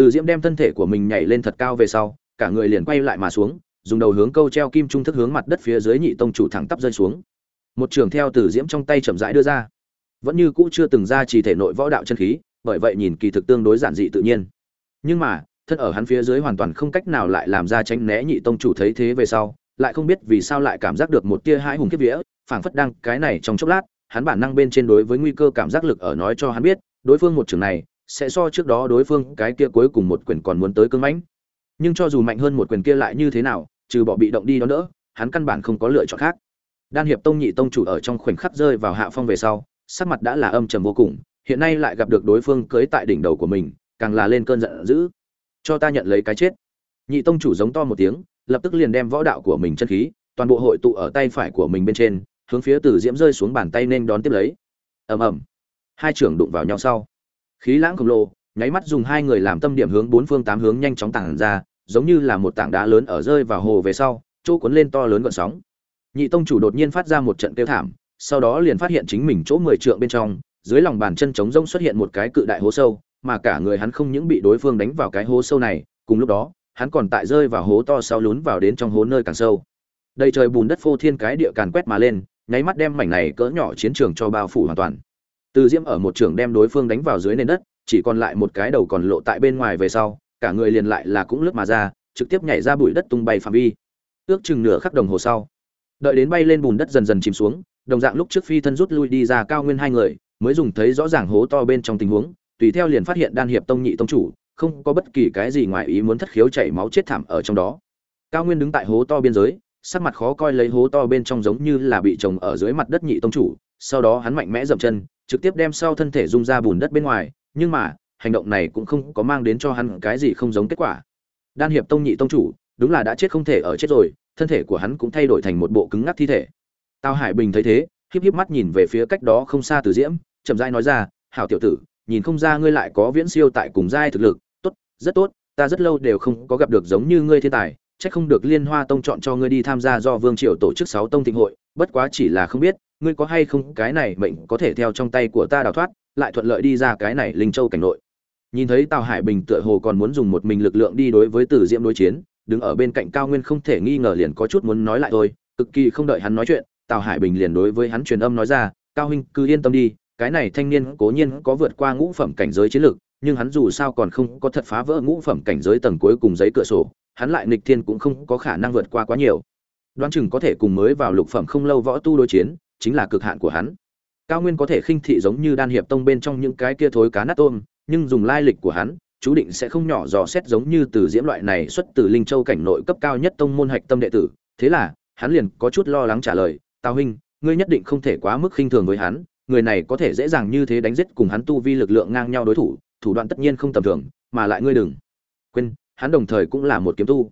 S1: từ diễm đem thân thể của mình nhảy lên thật cao về sau, cả người liền quay lại mà xuống, dùng đầu hướng câu treo kim trung thức hướng mặt đất phía dưới nhị tông chủ thẳng tắp rơi xuống. Một trường theo từ diễm trong tay chậm rãi đưa ra. Vẫn như cũ chưa từng ra chỉ thể nội võ đạo chân khí, bởi vậy nhìn kỳ thực tương đối giản dị tự nhiên. Nhưng mà, thân ở hắn phía dưới hoàn toàn không cách nào lại làm ra tránh né nhị tông chủ thấy thế về sau, lại không biết vì sao lại cảm giác được một tia hãi hùng kiếp vía, phảng phất đang cái này trong chốc lát, hắn bản năng bên trên đối với nguy cơ cảm giác lực ở nói cho hắn biết, đối phương một trường này sẽ so trước đó đối phương cái kia cuối cùng một quyền còn muốn tới cứng mãnh. Nhưng cho dù mạnh hơn một quyền kia lại như thế nào, trừ bỏ bị động đi đó nữa, hắn căn bản không có lựa chọn khác. Đan hiệp tông nhị tông chủ ở trong khoảnh khắc rơi vào hạ phong về sau, sắc mặt đã là âm trầm vô cùng, hiện nay lại gặp được đối phương cưới tại đỉnh đầu của mình, càng là lên cơn giận dữ. Cho ta nhận lấy cái chết. Nhị tông chủ giống to một tiếng, lập tức liền đem võ đạo của mình chân khí, toàn bộ hội tụ ở tay phải của mình bên trên, hướng phía từ diễm rơi xuống bàn tay nên đón tiếp lấy. Ầm ầm. Hai trưởng đụng vào nhau sau khí lãng khổng lồ, nháy mắt dùng hai người làm tâm điểm hướng bốn phương tám hướng nhanh chóng tảng ra, giống như là một tảng đá lớn ở rơi vào hồ về sau, chỗ cuốn lên to lớn gợn sóng. Nhị tông chủ đột nhiên phát ra một trận kêu thảm, sau đó liền phát hiện chính mình chỗ mười trượng bên trong, dưới lòng bàn chân trống rông xuất hiện một cái cự đại hố sâu, mà cả người hắn không những bị đối phương đánh vào cái hố sâu này, cùng lúc đó, hắn còn tại rơi vào hố to sau lún vào đến trong hố nơi càng sâu. Đầy trời bùn đất phô thiên cái địa càn quét mà lên, nháy mắt đem mảnh này cỡ nhỏ chiến trường cho bao phủ hoàn toàn từ diễm ở một trường đem đối phương đánh vào dưới nền đất, chỉ còn lại một cái đầu còn lộ tại bên ngoài về sau, cả người liền lại là cũng lướt mà ra, trực tiếp nhảy ra bụi đất tung bay phạm vi. Ước chừng nửa khắc đồng hồ sau, đợi đến bay lên bùn đất dần dần chìm xuống, đồng dạng lúc trước phi thân rút lui đi ra cao nguyên hai người, mới dùng thấy rõ ràng hố to bên trong tình huống, tùy theo liền phát hiện đan hiệp tông nhị tông chủ, không có bất kỳ cái gì ngoài ý muốn thất khiếu chảy máu chết thảm ở trong đó. Cao nguyên đứng tại hố to biên giới, sắc mặt khó coi lấy hố to bên trong giống như là bị trồng ở dưới mặt đất nhị tông chủ, sau đó hắn mạnh mẽ dậm chân trực tiếp đem sau thân thể rung ra bùn đất bên ngoài nhưng mà hành động này cũng không có mang đến cho hắn cái gì không giống kết quả. Đan hiệp tông nhị tông chủ đúng là đã chết không thể ở chết rồi thân thể của hắn cũng thay đổi thành một bộ cứng ngắc thi thể. Tào hải bình thấy thế híp híp mắt nhìn về phía cách đó không xa Từ Diễm, chậm rãi nói ra, "Hảo tiểu tử, nhìn không ra ngươi lại có viễn siêu tại cùng giai thực lực, tốt, rất tốt, ta rất lâu đều không có gặp được giống như ngươi thiên tài, chắc không được Liên Hoa Tông chọn cho ngươi đi tham gia do Vương Triều tổ chức sáu tông thịnh hội, bất quá chỉ là không biết, ngươi có hay không cái này mệnh có thể theo trong tay của ta đào thoát, lại thuận lợi đi ra cái này Linh Châu cảnh nội." Nhìn thấy Tào Hải Bình tựa hồ còn muốn dùng một mình lực lượng đi đối với Từ Diễm đối chiến, đứng ở bên cạnh Cao Nguyên không thể nghi ngờ liền có chút muốn nói lại thôi, cực kỳ không đợi hắn nói chuyện, Tào Hải Bình liền đối với hắn truyền âm nói ra, "Cao huynh, cứ yên tâm đi, cái này thanh niên cố nhiên có vượt qua ngũ phẩm cảnh giới chiến lực, nhưng hắn dù sao còn không có thật phá vỡ ngũ phẩm cảnh giới tầng cuối cùng giấy cửa sổ, hắn lại nghịch thiên cũng không có khả năng vượt qua quá nhiều. Đoán chừng có thể cùng mới vào lục phẩm không lâu võ tu đối chiến, chính là cực hạn của hắn. Cao Nguyên có thể khinh thị giống như đan hiệp tông bên trong những cái kia thối cá nát tôm, nhưng dùng lai lịch của hắn, chú định sẽ không nhỏ dò xét giống như từ diễm loại này xuất từ linh châu cảnh nội cấp cao nhất tông môn hạch tâm đệ tử. Thế là, hắn liền có chút lo lắng trả lời, "Tào huynh, ngươi nhất định không thể quá mức khinh thường với hắn, người này có thể dễ dàng như thế đánh giết cùng hắn tu vi lực lượng ngang nhau đối thủ, thủ đoạn tất nhiên không tầm thường, mà lại ngươi đừng quên, hắn đồng thời cũng là một kiếm tu.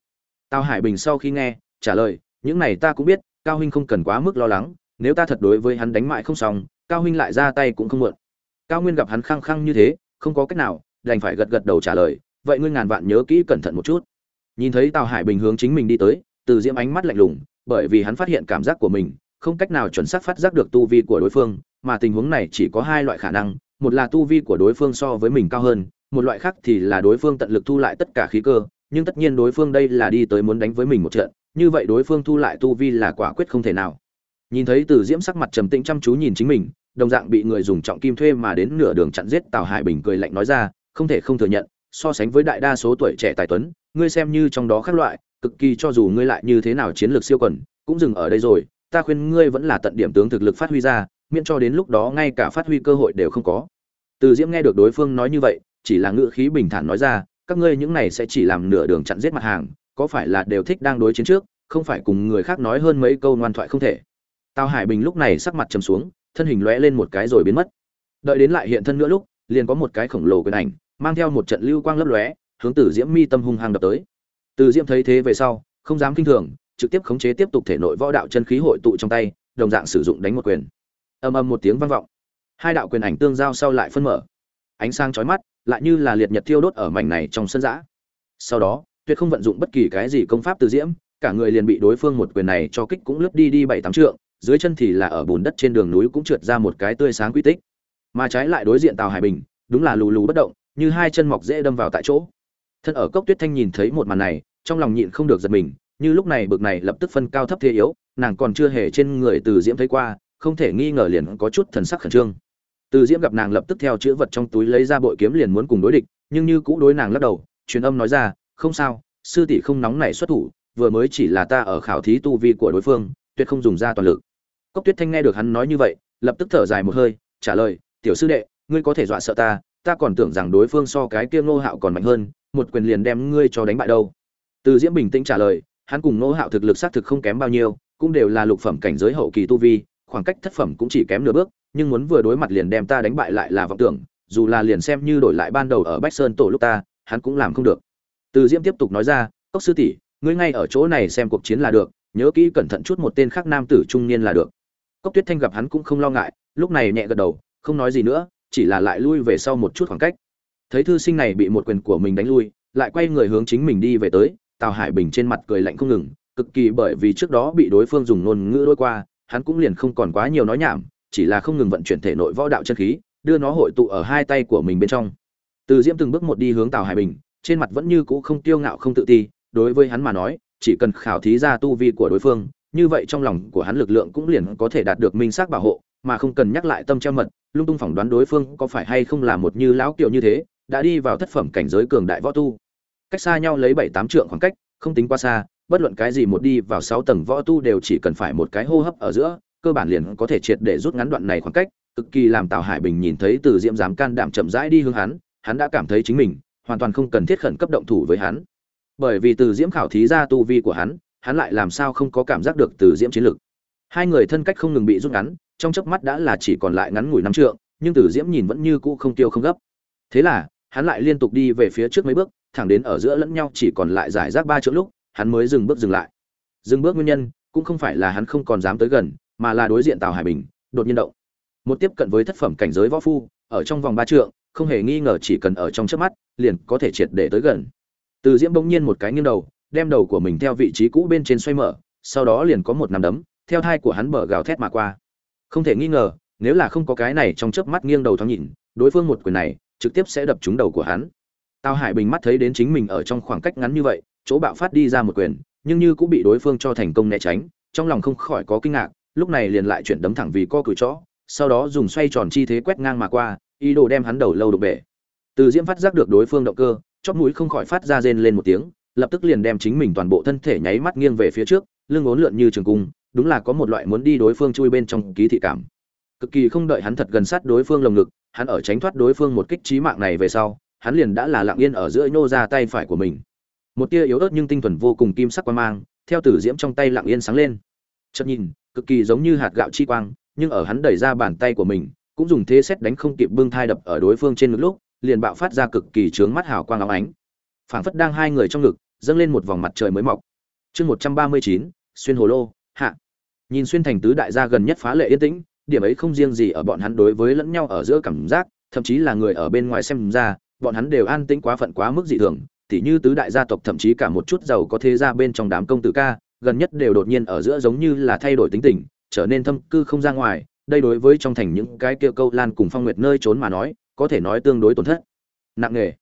S1: Tào Hải Bình sau khi nghe, trả lời, những này ta cũng biết, Cao huynh không cần quá mức lo lắng, nếu ta thật đối với hắn đánh mại không xong, Cao huynh lại ra tay cũng không muộn. Cao Nguyên gặp hắn khăng khăng như thế, không có cách nào, đành phải gật gật đầu trả lời, vậy ngươi ngàn vạn nhớ kỹ cẩn thận một chút. Nhìn thấy Tào Hải Bình hướng chính mình đi tới, Từ Diễm ánh mắt lạnh lùng, bởi vì hắn phát hiện cảm giác của mình, không cách nào chuẩn xác phát giác được tu vi của đối phương, mà tình huống này chỉ có hai loại khả năng, một là tu vi của đối phương so với mình cao hơn, một loại khác thì là đối phương tận lực thu lại tất cả khí cơ, nhưng tất nhiên đối phương đây là đi tới muốn đánh với mình một trận, như vậy đối phương thu lại tu vi là quả quyết không thể nào. Nhìn thấy Từ Diễm sắc mặt trầm tĩnh chăm chú nhìn chính mình, đồng dạng bị người dùng trọng kim thuê mà đến nửa đường chặn giết Tào Hải Bình cười lạnh nói ra, không thể không thừa nhận, so sánh với đại đa số tuổi trẻ tài tuấn, ngươi xem như trong đó khác loại, cực kỳ cho dù ngươi lại như thế nào chiến lược siêu quần, cũng dừng ở đây rồi, ta khuyên ngươi vẫn là tận điểm tướng thực lực phát huy ra, miễn cho đến lúc đó ngay cả phát huy cơ hội đều không có. Từ Diễm nghe được đối phương nói như vậy, chỉ là ngữ khí bình thản nói ra, các ngươi những này sẽ chỉ làm nửa đường chặn giết mặt hàng, có phải là đều thích đang đối chiến trước, không phải cùng người khác nói hơn mấy câu ngoan thoại không thể. Tào Hải Bình lúc này sắc mặt trầm xuống, thân hình lóe lên một cái rồi biến mất. Đợi đến lại hiện thân nữa lúc, liền có một cái khổng lồ quyền ảnh, mang theo một trận lưu quang lấp lóe, hướng Từ Diễm mi tâm hung hăng đập tới. Từ Diễm thấy thế về sau, không dám kinh thường, trực tiếp khống chế tiếp tục thể nội võ đạo chân khí hội tụ trong tay, đồng dạng sử dụng đánh một quyền. Ầm ầm một tiếng vang vọng. Hai đạo quyền ảnh tương giao sau lại phân mở. Ánh sáng chói mắt, lại như là liệt nhật thiêu đốt ở mảnh này trong sân dã. Sau đó, tuyệt không vận dụng bất kỳ cái gì công pháp từ diễm, cả người liền bị đối phương một quyền này cho kích cũng lướt đi đi bảy tám trượng, dưới chân thì là ở bùn đất trên đường núi cũng trượt ra một cái tươi sáng quy tích. Mà trái lại đối diện Tào Hải Bình, đúng là lù lù bất động, như hai chân mọc dễ đâm vào tại chỗ. Thân ở cốc Tuyết Thanh nhìn thấy một màn này, trong lòng nhịn không được giật mình, như lúc này bực này lập tức phân cao thấp thế yếu nàng còn chưa hề trên người từ diễm thấy qua không thể nghi ngờ liền có chút thần sắc khẩn trương từ diễm gặp nàng lập tức theo chữ vật trong túi lấy ra bội kiếm liền muốn cùng đối địch nhưng như cũ đối nàng lắc đầu truyền âm nói ra không sao sư tỷ không nóng này xuất thủ vừa mới chỉ là ta ở khảo thí tu vi của đối phương tuyệt không dùng ra toàn lực cốc tuyết thanh nghe được hắn nói như vậy lập tức thở dài một hơi trả lời tiểu sư đệ ngươi có thể dọa sợ ta ta còn tưởng rằng đối phương so cái kia ngô hạo còn mạnh hơn một quyền liền đem ngươi cho đánh bại đâu từ diễm bình tĩnh trả lời hắn cùng Ngô Hạo thực lực xác thực không kém bao nhiêu, cũng đều là lục phẩm cảnh giới hậu kỳ tu vi, khoảng cách thất phẩm cũng chỉ kém nửa bước, nhưng muốn vừa đối mặt liền đem ta đánh bại lại là vọng tưởng, dù là liền xem như đổi lại ban đầu ở Bách Sơn tổ lúc ta, hắn cũng làm không được. Từ Diễm tiếp tục nói ra, "Cốc sư tỷ, ngươi ngay ở chỗ này xem cuộc chiến là được, nhớ kỹ cẩn thận chút một tên khác nam tử trung niên là được." Cốc Tuyết Thanh gặp hắn cũng không lo ngại, lúc này nhẹ gật đầu, không nói gì nữa, chỉ là lại lui về sau một chút khoảng cách. Thấy thư sinh này bị một quyền của mình đánh lui, lại quay người hướng chính mình đi về tới, Tào Hải Bình trên mặt cười lạnh không ngừng, cực kỳ bởi vì trước đó bị đối phương dùng ngôn ngữ đối qua, hắn cũng liền không còn quá nhiều nói nhảm, chỉ là không ngừng vận chuyển thể nội võ đạo chân khí, đưa nó hội tụ ở hai tay của mình bên trong. Từ Diễm từng bước một đi hướng Tào Hải Bình, trên mặt vẫn như cũ không tiêu ngạo không tự ti, đối với hắn mà nói, chỉ cần khảo thí ra tu vi của đối phương, như vậy trong lòng của hắn lực lượng cũng liền có thể đạt được minh xác bảo hộ, mà không cần nhắc lại tâm treo mật, lung tung phỏng đoán đối phương có phải hay không là một như lão kiều như thế, đã đi vào thất phẩm cảnh giới cường đại võ tu. Cách xa nhau lấy bảy tám trượng khoảng cách không tính quá xa bất luận cái gì một đi vào sáu tầng võ tu đều chỉ cần phải một cái hô hấp ở giữa cơ bản liền có thể triệt để rút ngắn đoạn này khoảng cách cực kỳ làm tào hải bình nhìn thấy từ diễm dám can đảm chậm rãi đi hướng hắn hắn đã cảm thấy chính mình hoàn toàn không cần thiết khẩn cấp động thủ với hắn. Bởi vì từ diễm khảo thí ra tu vi của hắn hắn lại làm sao không có cảm giác được từ diễm chiến lực. Hai người thân cách không ngừng bị rút ngắn, trong chớp mắt đã là chỉ còn lại ngắn ngủi năm trượng, nhưng từ diễm nhìn vẫn như cũ không tiêu không gấp. Thế là, hắn lại liên tục đi về phía trước mấy bước, thẳng đến ở giữa lẫn nhau chỉ còn lại giải rác ba chỗ lúc, hắn mới dừng bước dừng lại. Dừng bước nguyên nhân, cũng không phải là hắn không còn dám tới gần, mà là đối diện tào hải bình, đột nhiên động. Một tiếp cận với thất phẩm cảnh giới võ phu, ở trong vòng ba trượng, không hề nghi ngờ chỉ cần ở trong chớp mắt, liền có thể triệt để tới gần. Từ diễm bỗng nhiên một cái nghiêng đầu đem đầu của mình theo vị trí cũ bên trên xoay mở, sau đó liền có một nắm đấm, theo thai của hắn bờ gào thét mà qua. Không thể nghi ngờ, nếu là không có cái này trong chớp mắt nghiêng đầu thoáng nhìn, đối phương một quyền này, trực tiếp sẽ đập trúng đầu của hắn. Tào hải bình mắt thấy đến chính mình ở trong khoảng cách ngắn như vậy, chỗ bạo phát đi ra một quyền, nhưng như cũng bị đối phương cho thành công né tránh, trong lòng không khỏi có kinh ngạc, lúc này liền lại chuyển đấm thẳng vì co cửi chó sau đó dùng xoay tròn chi thế quét ngang mà qua, ý đồ đem hắn đầu lâu đục bể. Từ diễm phát giác được đối phương động cơ, chóp mũi không khỏi phát ra rên lên một tiếng lập tức liền đem chính mình toàn bộ thân thể nháy mắt nghiêng về phía trước, lưng ốn lượn như trường cung, đúng là có một loại muốn đi đối phương chui bên trong ký thị cảm. Cực kỳ không đợi hắn thật gần sát đối phương lồng ngực, hắn ở tránh thoát đối phương một kích trí mạng này về sau, hắn liền đã là lặng yên ở giữa nhô ra tay phải của mình. Một tia yếu ớt nhưng tinh thuần vô cùng kim sắc quang mang, theo tử diễm trong tay lặng yên sáng lên. Chợt nhìn, cực kỳ giống như hạt gạo chi quang, nhưng ở hắn đẩy ra bàn tay của mình, cũng dùng thế xét đánh không kịp bưng thai đập ở đối phương trên ngực lúc, liền bạo phát ra cực kỳ trướng mắt hào quang óng ánh. Phảng phất đang hai người trong ngực dâng lên một vòng mặt trời mới mọc. Chương một trăm ba mươi chín, xuyên hồ lô, hạ. Nhìn xuyên thành tứ đại gia gần nhất phá lệ yên tĩnh, điểm ấy không riêng gì ở bọn hắn đối với lẫn nhau ở giữa cảm giác, thậm chí là người ở bên ngoài xem ra, bọn hắn đều an tĩnh quá phận quá mức dị thường, tỉ như tứ đại gia tộc thậm chí cả một chút giàu có thế gia bên trong đám công tử ca, gần nhất đều đột nhiên ở giữa giống như là thay đổi tính tình, trở nên thâm cư không ra ngoài, đây đối với trong thành những cái kia câu lan cùng phong nguyệt nơi trốn mà nói, có thể nói tương đối tổn thất, nặng nề.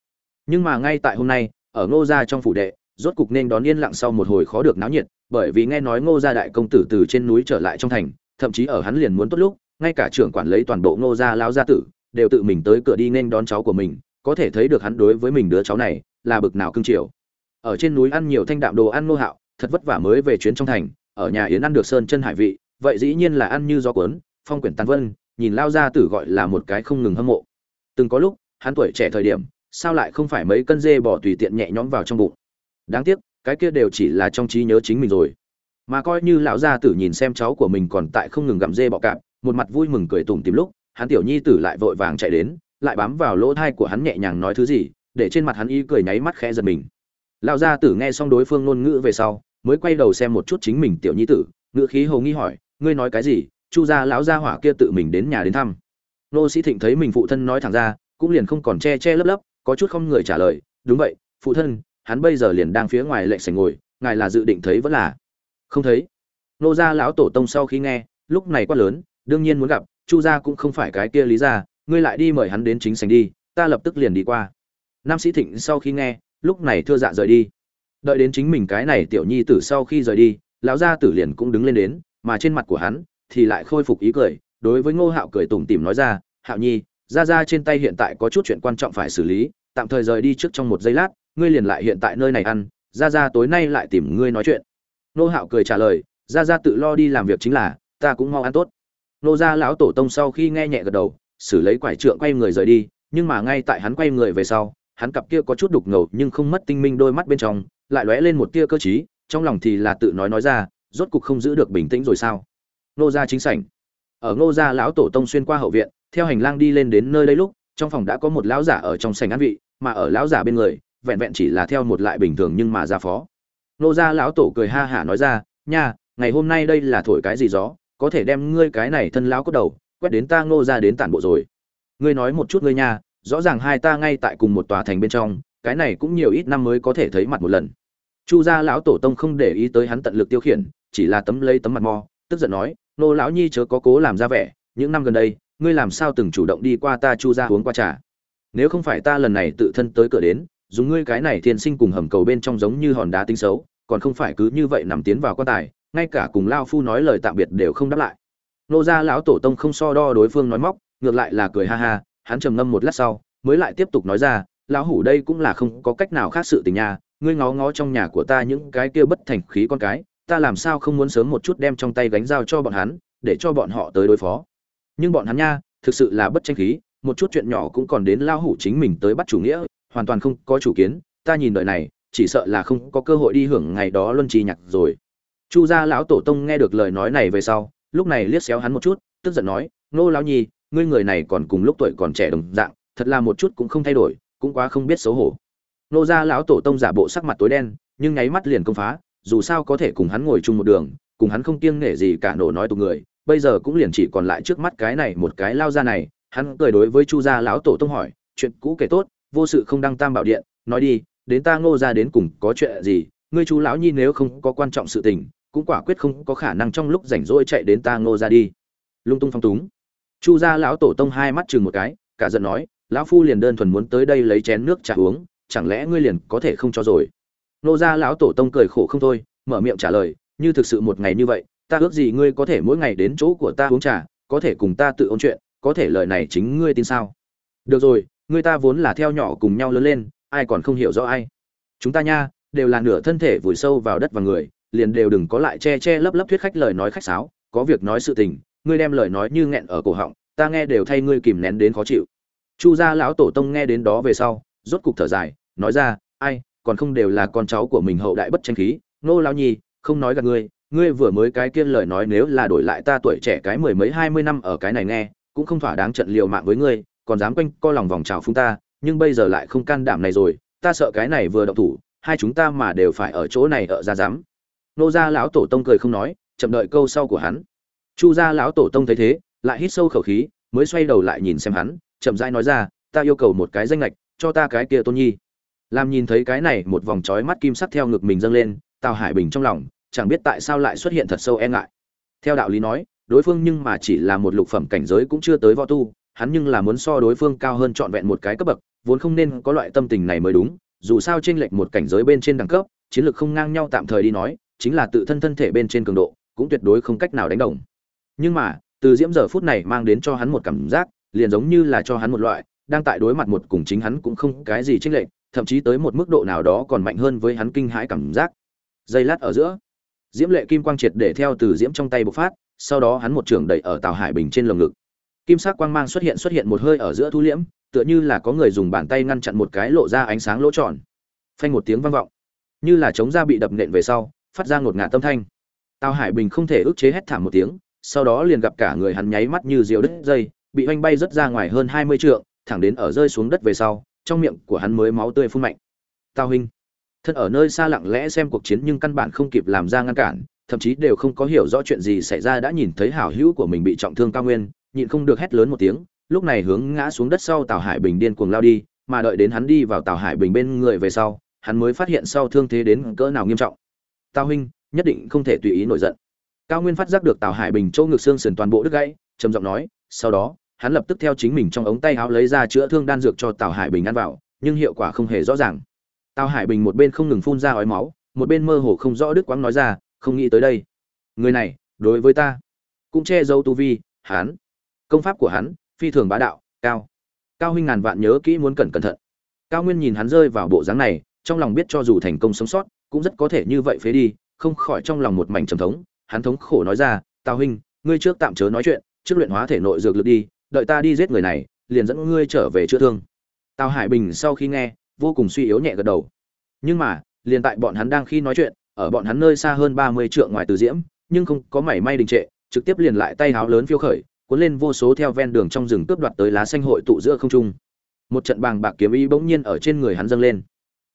S1: Nhưng mà ngay tại hôm nay, ở ngô gia trong phủ đệ rốt cục nên đón yên lặng sau một hồi khó được náo nhiệt, bởi vì nghe nói ngô gia đại công tử từ trên núi trở lại trong thành, thậm chí ở hắn liền muốn tốt lúc, ngay cả trưởng quản lấy toàn bộ ngô gia lão gia tử, đều tự mình tới cửa đi nên đón cháu của mình, có thể thấy được hắn đối với mình đứa cháu này là bực nào cưng chiều. Ở trên núi ăn nhiều thanh đạm đồ ăn nô hạo, thật vất vả mới về chuyến trong thành, ở nhà yến ăn được sơn chân hải vị, vậy dĩ nhiên là ăn như gió cuốn, phong quyển tàn vân, nhìn lao gia tử gọi là một cái không ngừng hâm mộ. Từng có lúc, hắn tuổi trẻ thời điểm, sao lại không phải mấy cân dê bỏ tùy tiện nhẹ nhõm vào trong bụng? Đáng tiếc, cái kia đều chỉ là trong trí nhớ chính mình rồi. Mà coi như lão gia tử nhìn xem cháu của mình còn tại không ngừng gặm dê bọ cạp, một mặt vui mừng cười tủm tìm lúc, hắn tiểu nhi tử lại vội vàng chạy đến, lại bám vào lỗ thai của hắn nhẹ nhàng nói thứ gì, để trên mặt hắn y cười nháy mắt khẽ giật mình. Lão gia tử nghe xong đối phương ngôn ngữ về sau, mới quay đầu xem một chút chính mình tiểu nhi tử, ngữ khí hầu nghi hỏi, ngươi nói cái gì? Chu gia lão gia hỏa kia tự mình đến nhà đến thăm. Nô sĩ thịnh thấy mình phụ thân nói thẳng ra, cũng liền không còn che che lấp lấp, có chút không người trả lời, đúng vậy, phụ thân hắn bây giờ liền đang phía ngoài lệnh sảnh ngồi, ngài là dự định thấy vẫn là? Không thấy. Nô gia lão tổ tông sau khi nghe, lúc này quá lớn, đương nhiên muốn gặp, chu gia cũng không phải cái kia lý gia, ngươi lại đi mời hắn đến chính sảnh đi, ta lập tức liền đi qua. Nam sĩ thịnh sau khi nghe, lúc này thưa dạ rời đi. Đợi đến chính mình cái này tiểu nhi tử sau khi rời đi, lão gia tử liền cũng đứng lên đến, mà trên mặt của hắn thì lại khôi phục ý cười, đối với ngô hạo cười tủm tỉm nói ra, hạo nhi ra ra trên tay hiện tại có chút chuyện quan trọng phải xử lý, tạm thời rời đi trước trong một giây lát ngươi liền lại hiện tại nơi này ăn ra ra tối nay lại tìm ngươi nói chuyện. Nô hạo cười trả lời ra ra tự lo đi làm việc chính là, ta cũng mau ăn tốt. Nô gia lão tổ tông sau khi nghe nhẹ gật đầu, xử lấy quải trượng quay người rời đi, nhưng mà ngay tại hắn quay người về sau, hắn cặp kia có chút đục ngầu nhưng không mất tinh minh đôi mắt bên trong, lại lóe lên một tia cơ trí, trong lòng thì là tự nói nói ra, rốt cục không giữ được bình tĩnh rồi sao? Nô gia chính sảnh. Ở nô gia lão tổ tông xuyên qua hậu viện, theo hành lang đi lên đến nơi đây lúc, trong phòng đã có một lão giả ở trong sảnh ăn vị, mà ở lão giả bên người vẹn vẹn chỉ là theo một lại bình thường nhưng mà ra phó. Nô gia lão tổ cười ha hả nói ra, nha, ngày hôm nay đây là thổi cái gì gió? Có thể đem ngươi cái này thân lão cốt đầu quét đến ta ngô ra đến tản bộ rồi. Ngươi nói một chút ngươi nha, rõ ràng hai ta ngay tại cùng một tòa thành bên trong, cái này cũng nhiều ít năm mới có thể thấy mặt một lần. Chu gia lão tổ tông không để ý tới hắn tận lực tiêu khiển, chỉ là tấm lấy tấm mặt mò tức giận nói, nô lão nhi chớ có cố làm ra vẻ, những năm gần đây, ngươi làm sao từng chủ động đi qua ta chu ra uống qua trà? Nếu không phải ta lần này tự thân tới cửa đến dùng ngươi cái này thiên sinh cùng hầm cầu bên trong giống như hòn đá tinh xấu, còn không phải cứ như vậy nằm tiến vào quan tài, ngay cả cùng lao phu nói lời tạm biệt đều không đáp lại. Nô gia lão tổ tông không so đo đối phương nói móc, ngược lại là cười ha ha, hắn trầm ngâm một lát sau, mới lại tiếp tục nói ra, lão hủ đây cũng là không có cách nào khác sự tình nhà ngươi ngó ngó trong nhà của ta những cái kia bất thành khí con cái, ta làm sao không muốn sớm một chút đem trong tay gánh dao cho bọn hắn, để cho bọn họ tới đối phó. Nhưng bọn hắn nha, thực sự là bất tranh khí, một chút chuyện nhỏ cũng còn đến lao hủ chính mình tới bắt chủ nghĩa hoàn toàn không có chủ kiến, ta nhìn đời này, chỉ sợ là không có cơ hội đi hưởng ngày đó luân trì nhạc rồi. Chu gia lão tổ tông nghe được lời nói này về sau, lúc này liếc xéo hắn một chút, tức giận nói, nô lão nhi, ngươi người này còn cùng lúc tuổi còn trẻ đồng dạng, thật là một chút cũng không thay đổi, cũng quá không biết xấu hổ. Nô gia lão tổ tông giả bộ sắc mặt tối đen, nhưng nháy mắt liền công phá, dù sao có thể cùng hắn ngồi chung một đường, cùng hắn không kiêng nể gì cả nổ nói tục người, bây giờ cũng liền chỉ còn lại trước mắt cái này một cái lao ra này, hắn cười đối với chu gia lão tổ tông hỏi, chuyện cũ kể tốt vô sự không đăng tam bảo điện, nói đi, đến ta ngô ra đến cùng có chuyện gì, ngươi chú lão nhi nếu không có quan trọng sự tình, cũng quả quyết không có khả năng trong lúc rảnh rỗi chạy đến ta ngô ra đi. Lung tung phong túng. Chu gia lão tổ tông hai mắt chừng một cái, cả giận nói, lão phu liền đơn thuần muốn tới đây lấy chén nước trà uống, chẳng lẽ ngươi liền có thể không cho rồi? Nô gia lão tổ tông cười khổ không thôi, mở miệng trả lời, như thực sự một ngày như vậy, ta ước gì ngươi có thể mỗi ngày đến chỗ của ta uống trà, có thể cùng ta tự ôn chuyện, có thể lời này chính ngươi tin sao? Được rồi Người ta vốn là theo nhỏ cùng nhau lớn lên, ai còn không hiểu rõ ai. Chúng ta nha, đều là nửa thân thể vùi sâu vào đất và người, liền đều đừng có lại che che lấp lấp thuyết khách lời nói khách sáo, có việc nói sự tình, ngươi đem lời nói như nghẹn ở cổ họng, ta nghe đều thay ngươi kìm nén đến khó chịu. Chu gia lão tổ tông nghe đến đó về sau, rốt cục thở dài, nói ra, ai, còn không đều là con cháu của mình hậu đại bất tranh khí, nô lão nhi không nói gặp ngươi ngươi vừa mới cái kia lời nói nếu là đổi lại ta tuổi trẻ cái mười mấy hai mươi năm ở cái này nghe, cũng không thỏa đáng trận liều mạng với ngươi còn dám quanh co lòng vòng trào phúng ta, nhưng bây giờ lại không can đảm này rồi, ta sợ cái này vừa động thủ, hai chúng ta mà đều phải ở chỗ này ở ra dám. Nô gia lão tổ tông cười không nói, chậm đợi câu sau của hắn. Chu gia lão tổ tông thấy thế, lại hít sâu khẩu khí, mới xoay đầu lại nhìn xem hắn, chậm rãi nói ra, ta yêu cầu một cái danh lệch cho ta cái kia tôn nhi. Làm nhìn thấy cái này, một vòng trói mắt kim sắc theo ngực mình dâng lên, tào hải bình trong lòng, chẳng biết tại sao lại xuất hiện thật sâu e ngại. Theo đạo lý nói, đối phương nhưng mà chỉ là một lục phẩm cảnh giới cũng chưa tới võ tu hắn nhưng là muốn so đối phương cao hơn trọn vẹn một cái cấp bậc, vốn không nên có loại tâm tình này mới đúng, dù sao chênh lệch một cảnh giới bên trên đẳng cấp, chiến lược không ngang nhau tạm thời đi nói, chính là tự thân thân thể bên trên cường độ, cũng tuyệt đối không cách nào đánh đồng. Nhưng mà, từ diễm giờ phút này mang đến cho hắn một cảm giác, liền giống như là cho hắn một loại, đang tại đối mặt một cùng chính hắn cũng không cái gì chênh lệch, thậm chí tới một mức độ nào đó còn mạnh hơn với hắn kinh hãi cảm giác. Giây lát ở giữa, diễm lệ kim quang triệt để theo từ diễm trong tay bộc phát, sau đó hắn một trường đẩy ở tào hải bình trên lồng ngực kim sắc quang mang xuất hiện xuất hiện một hơi ở giữa thu liễm, tựa như là có người dùng bàn tay ngăn chặn một cái lộ ra ánh sáng lỗ tròn. Phanh một tiếng vang vọng, như là chống da bị đập nện về sau, phát ra ngột ngạt tâm thanh. Tào hải bình không thể ức chế hét thảm một tiếng, sau đó liền gặp cả người hắn nháy mắt như diều đứt dây, bị oanh bay rất ra ngoài hơn hai mươi trượng, thẳng đến ở rơi xuống đất về sau, trong miệng của hắn mới máu tươi phun mạnh. Tào hình, thân ở nơi xa lặng lẽ xem cuộc chiến nhưng căn bản không kịp làm ra ngăn cản, thậm chí đều không có hiểu rõ chuyện gì xảy ra đã nhìn thấy hảo hữu của mình bị trọng thương cao nguyên nhịn không được hét lớn một tiếng, lúc này hướng ngã xuống đất sau tào hải bình điên cuồng lao đi, mà đợi đến hắn đi vào tào hải bình bên người về sau, hắn mới phát hiện sau thương thế đến cỡ nào nghiêm trọng. Tào huynh, nhất định không thể tùy ý nổi giận. Cao nguyên phát giác được tào hải bình chỗ ngực xương sườn toàn bộ đứt gãy, trầm giọng nói, sau đó, hắn lập tức theo chính mình trong ống tay áo lấy ra chữa thương đan dược cho tào hải bình ăn vào, nhưng hiệu quả không hề rõ ràng. Tào hải bình một bên không ngừng phun ra ói máu, một bên mơ hồ không rõ đức quáng nói ra, không nghĩ tới đây. Người này, đối với ta, cũng che giấu tu vi, hắn công pháp của hắn, phi thường bá đạo, cao. Cao huynh ngàn vạn nhớ kỹ muốn cẩn cẩn thận. Cao nguyên nhìn hắn rơi vào bộ dáng này, trong lòng biết cho dù thành công sống sót, cũng rất có thể như vậy phế đi, không khỏi trong lòng một mảnh trầm thống. Hắn thống khổ nói ra tào huynh, ngươi trước tạm chớ nói chuyện, trước luyện hóa thể nội dược lực đi, đợi ta đi giết người này, liền dẫn ngươi trở về chữa thương. Tào hải bình sau khi nghe, vô cùng suy yếu nhẹ gật đầu. Nhưng mà, liền tại bọn hắn đang khi nói chuyện, ở bọn hắn nơi xa hơn ba mươi trượng ngoài từ diễm, nhưng không có mảy may đình trệ, trực tiếp liền lại tay háo lớn phiêu khởi cuốn lên vô số theo ven đường trong rừng cướp đoạt tới lá xanh hội tụ giữa không trung. Một trận bàng bạc kiếm ý bỗng nhiên ở trên người hắn dâng lên.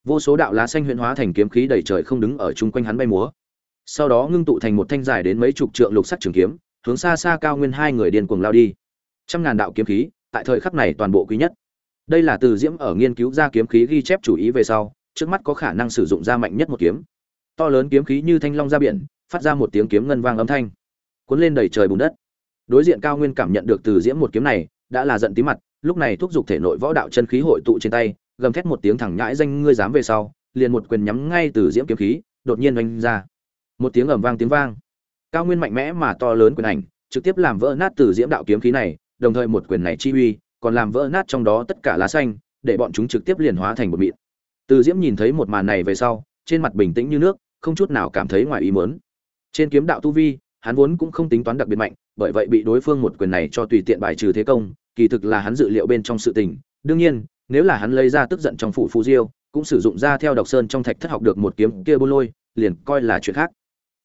S1: Vô số đạo lá xanh huyễn hóa thành kiếm khí đầy trời không đứng ở chung quanh hắn bay múa. Sau đó ngưng tụ thành một thanh dài đến mấy chục trượng lục sắc trường kiếm, hướng xa xa cao nguyên hai người điên cuồng lao đi. Trăm ngàn đạo kiếm khí, tại thời khắc này toàn bộ quý nhất. Đây là từ diễm ở nghiên cứu ra kiếm khí ghi chép chủ ý về sau, trước mắt có khả năng sử dụng ra mạnh nhất một kiếm. To lớn kiếm khí như thanh long ra biển, phát ra một tiếng kiếm ngân vang âm thanh. Cuốn lên đầy trời bùn đất đối diện cao nguyên cảm nhận được từ diễm một kiếm này, đã là giận tí mặt, lúc này thúc giục thể nội võ đạo chân khí hội tụ trên tay, gầm thét một tiếng thẳng nhãi danh ngươi dám về sau, liền một quyền nhắm ngay từ diễm kiếm khí, đột nhiên oanh ra. Một tiếng ầm vang tiếng vang. Cao nguyên mạnh mẽ mà to lớn quyền ảnh, trực tiếp làm vỡ nát từ diễm đạo kiếm khí này, đồng thời một quyền này chi uy, còn làm vỡ nát trong đó tất cả lá xanh, để bọn chúng trực tiếp liền hóa thành một mịn. Từ diễm nhìn thấy một màn này về sau, trên mặt bình tĩnh như nước, không chút nào cảm thấy ngoài ý muốn. Trên kiếm đạo tu vi, hắn vốn cũng không tính toán đặc biệt mạnh bởi vậy bị đối phương một quyền này cho tùy tiện bài trừ thế công, kỳ thực là hắn dự liệu bên trong sự tình. Đương nhiên, nếu là hắn lấy ra tức giận trong phủ phù diêu, cũng sử dụng ra theo độc sơn trong thạch thất học được một kiếm kia bô lôi, liền coi là chuyện khác.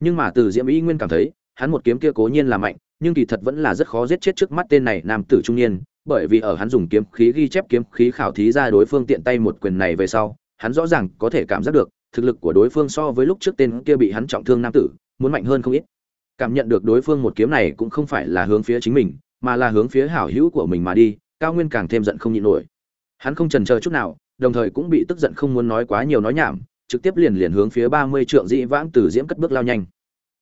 S1: Nhưng mà từ diễm ý nguyên cảm thấy, hắn một kiếm kia cố nhiên là mạnh, nhưng kỳ thật vẫn là rất khó giết chết trước mắt tên này nam tử trung niên, bởi vì ở hắn dùng kiếm khí ghi chép kiếm khí khảo thí ra đối phương tiện tay một quyền này về sau, hắn rõ ràng có thể cảm giác được, thực lực của đối phương so với lúc trước tên kia bị hắn trọng thương nam tử, muốn mạnh hơn không ít cảm nhận được đối phương một kiếm này cũng không phải là hướng phía chính mình, mà là hướng phía hảo hữu của mình mà đi, cao nguyên càng thêm giận không nhịn nổi. Hắn không chần chờ chút nào, đồng thời cũng bị tức giận không muốn nói quá nhiều nói nhảm, trực tiếp liền liền hướng phía ba mươi trượng dĩ vãng từ diễm cất bước lao nhanh.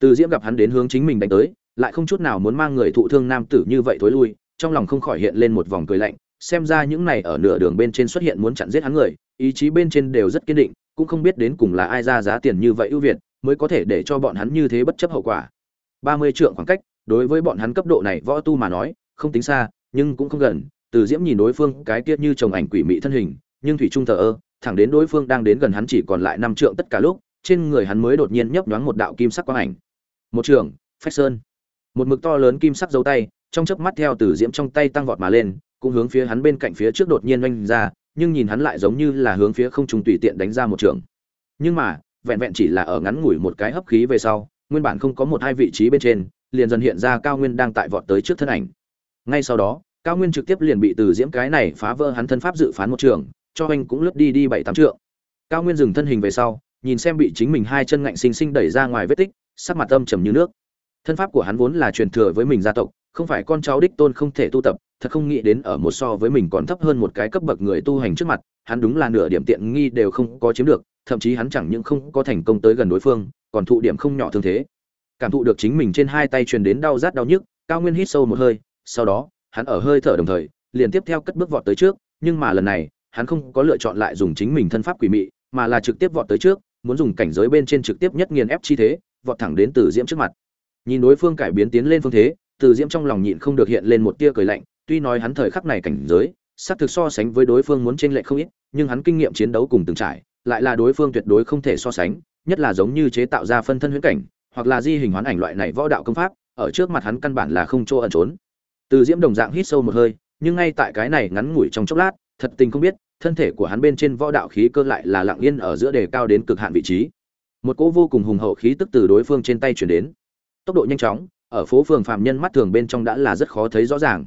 S1: Từ diễm gặp hắn đến hướng chính mình đánh tới, lại không chút nào muốn mang người thụ thương nam tử như vậy thối lui, trong lòng không khỏi hiện lên một vòng cười lạnh, xem ra những này ở nửa đường bên trên xuất hiện muốn chặn giết hắn người, ý chí bên trên đều rất kiên định, cũng không biết đến cùng là ai ra giá tiền như vậy ưu việt, mới có thể để cho bọn hắn như thế bất chấp hậu quả ba mươi trượng khoảng cách, đối với bọn hắn cấp độ này võ tu mà nói, không tính xa, nhưng cũng không gần. Từ diễm nhìn đối phương cái tiết như chồng ảnh quỷ mị thân hình, nhưng thủy trung thờ ơ, thẳng đến đối phương đang đến gần hắn chỉ còn lại năm trượng tất cả lúc, trên người hắn mới đột nhiên nhấp nhoáng một đạo kim sắc quang ảnh. Một trường, phách sơn. Một mực to lớn kim sắc dấu tay, trong chớp mắt theo từ diễm trong tay tăng vọt mà lên, cũng hướng phía hắn bên cạnh phía trước đột nhiên oanh ra, nhưng nhìn hắn lại giống như là hướng phía không trùng tùy tiện đánh ra một trường. Nhưng mà, vẹn vẹn chỉ là ở ngắn ngủi một cái hấp khí về sau nguyên bản không có một hai vị trí bên trên, liền dần hiện ra cao nguyên đang tại vọt tới trước thân ảnh. Ngay sau đó, cao nguyên trực tiếp liền bị từ diễm cái này phá vỡ hắn thân pháp dự phán một trường, cho anh cũng lướt đi đi bảy tám trượng. Cao nguyên dừng thân hình về sau, nhìn xem bị chính mình hai chân ngạnh xinh xinh đẩy ra ngoài vết tích, sắc mặt âm trầm như nước. Thân pháp của hắn vốn là truyền thừa với mình gia tộc, không phải con cháu đích tôn không thể tu tập, thật không nghĩ đến ở một so với mình còn thấp hơn một cái cấp bậc người tu hành trước mặt, hắn đúng là nửa điểm tiện nghi đều không có chiếm được, thậm chí hắn chẳng những không có thành công tới gần đối phương còn thụ điểm không nhỏ thương thế. Cảm thụ được chính mình trên hai tay truyền đến đau rát đau nhức, cao nguyên hít sâu một hơi, sau đó, hắn ở hơi thở đồng thời, liền tiếp theo cất bước vọt tới trước, nhưng mà lần này, hắn không có lựa chọn lại dùng chính mình thân pháp quỷ mị, mà là trực tiếp vọt tới trước, muốn dùng cảnh giới bên trên trực tiếp nhất nghiền ép chi thế, vọt thẳng đến từ diễm trước mặt. Nhìn đối phương cải biến tiến lên phương thế, từ diễm trong lòng nhịn không được hiện lên một tia cười lạnh, tuy nói hắn thời khắc này cảnh giới, xác thực so sánh với đối phương muốn trên lệ không ít, nhưng hắn kinh nghiệm chiến đấu cùng từng trải, lại là đối phương tuyệt đối không thể so sánh nhất là giống như chế tạo ra phân thân huyễn cảnh, hoặc là di hình hoán ảnh loại này võ đạo công pháp, ở trước mặt hắn căn bản là không chỗ ẩn trốn. Từ diễm đồng dạng hít sâu một hơi, nhưng ngay tại cái này ngắn ngủi trong chốc lát, thật tình không biết, thân thể của hắn bên trên võ đạo khí cơ lại là lặng yên ở giữa đề cao đến cực hạn vị trí. Một cỗ vô cùng hùng hậu khí tức từ đối phương trên tay chuyển đến. Tốc độ nhanh chóng, ở phố phường phạm nhân mắt thường bên trong đã là rất khó thấy rõ ràng.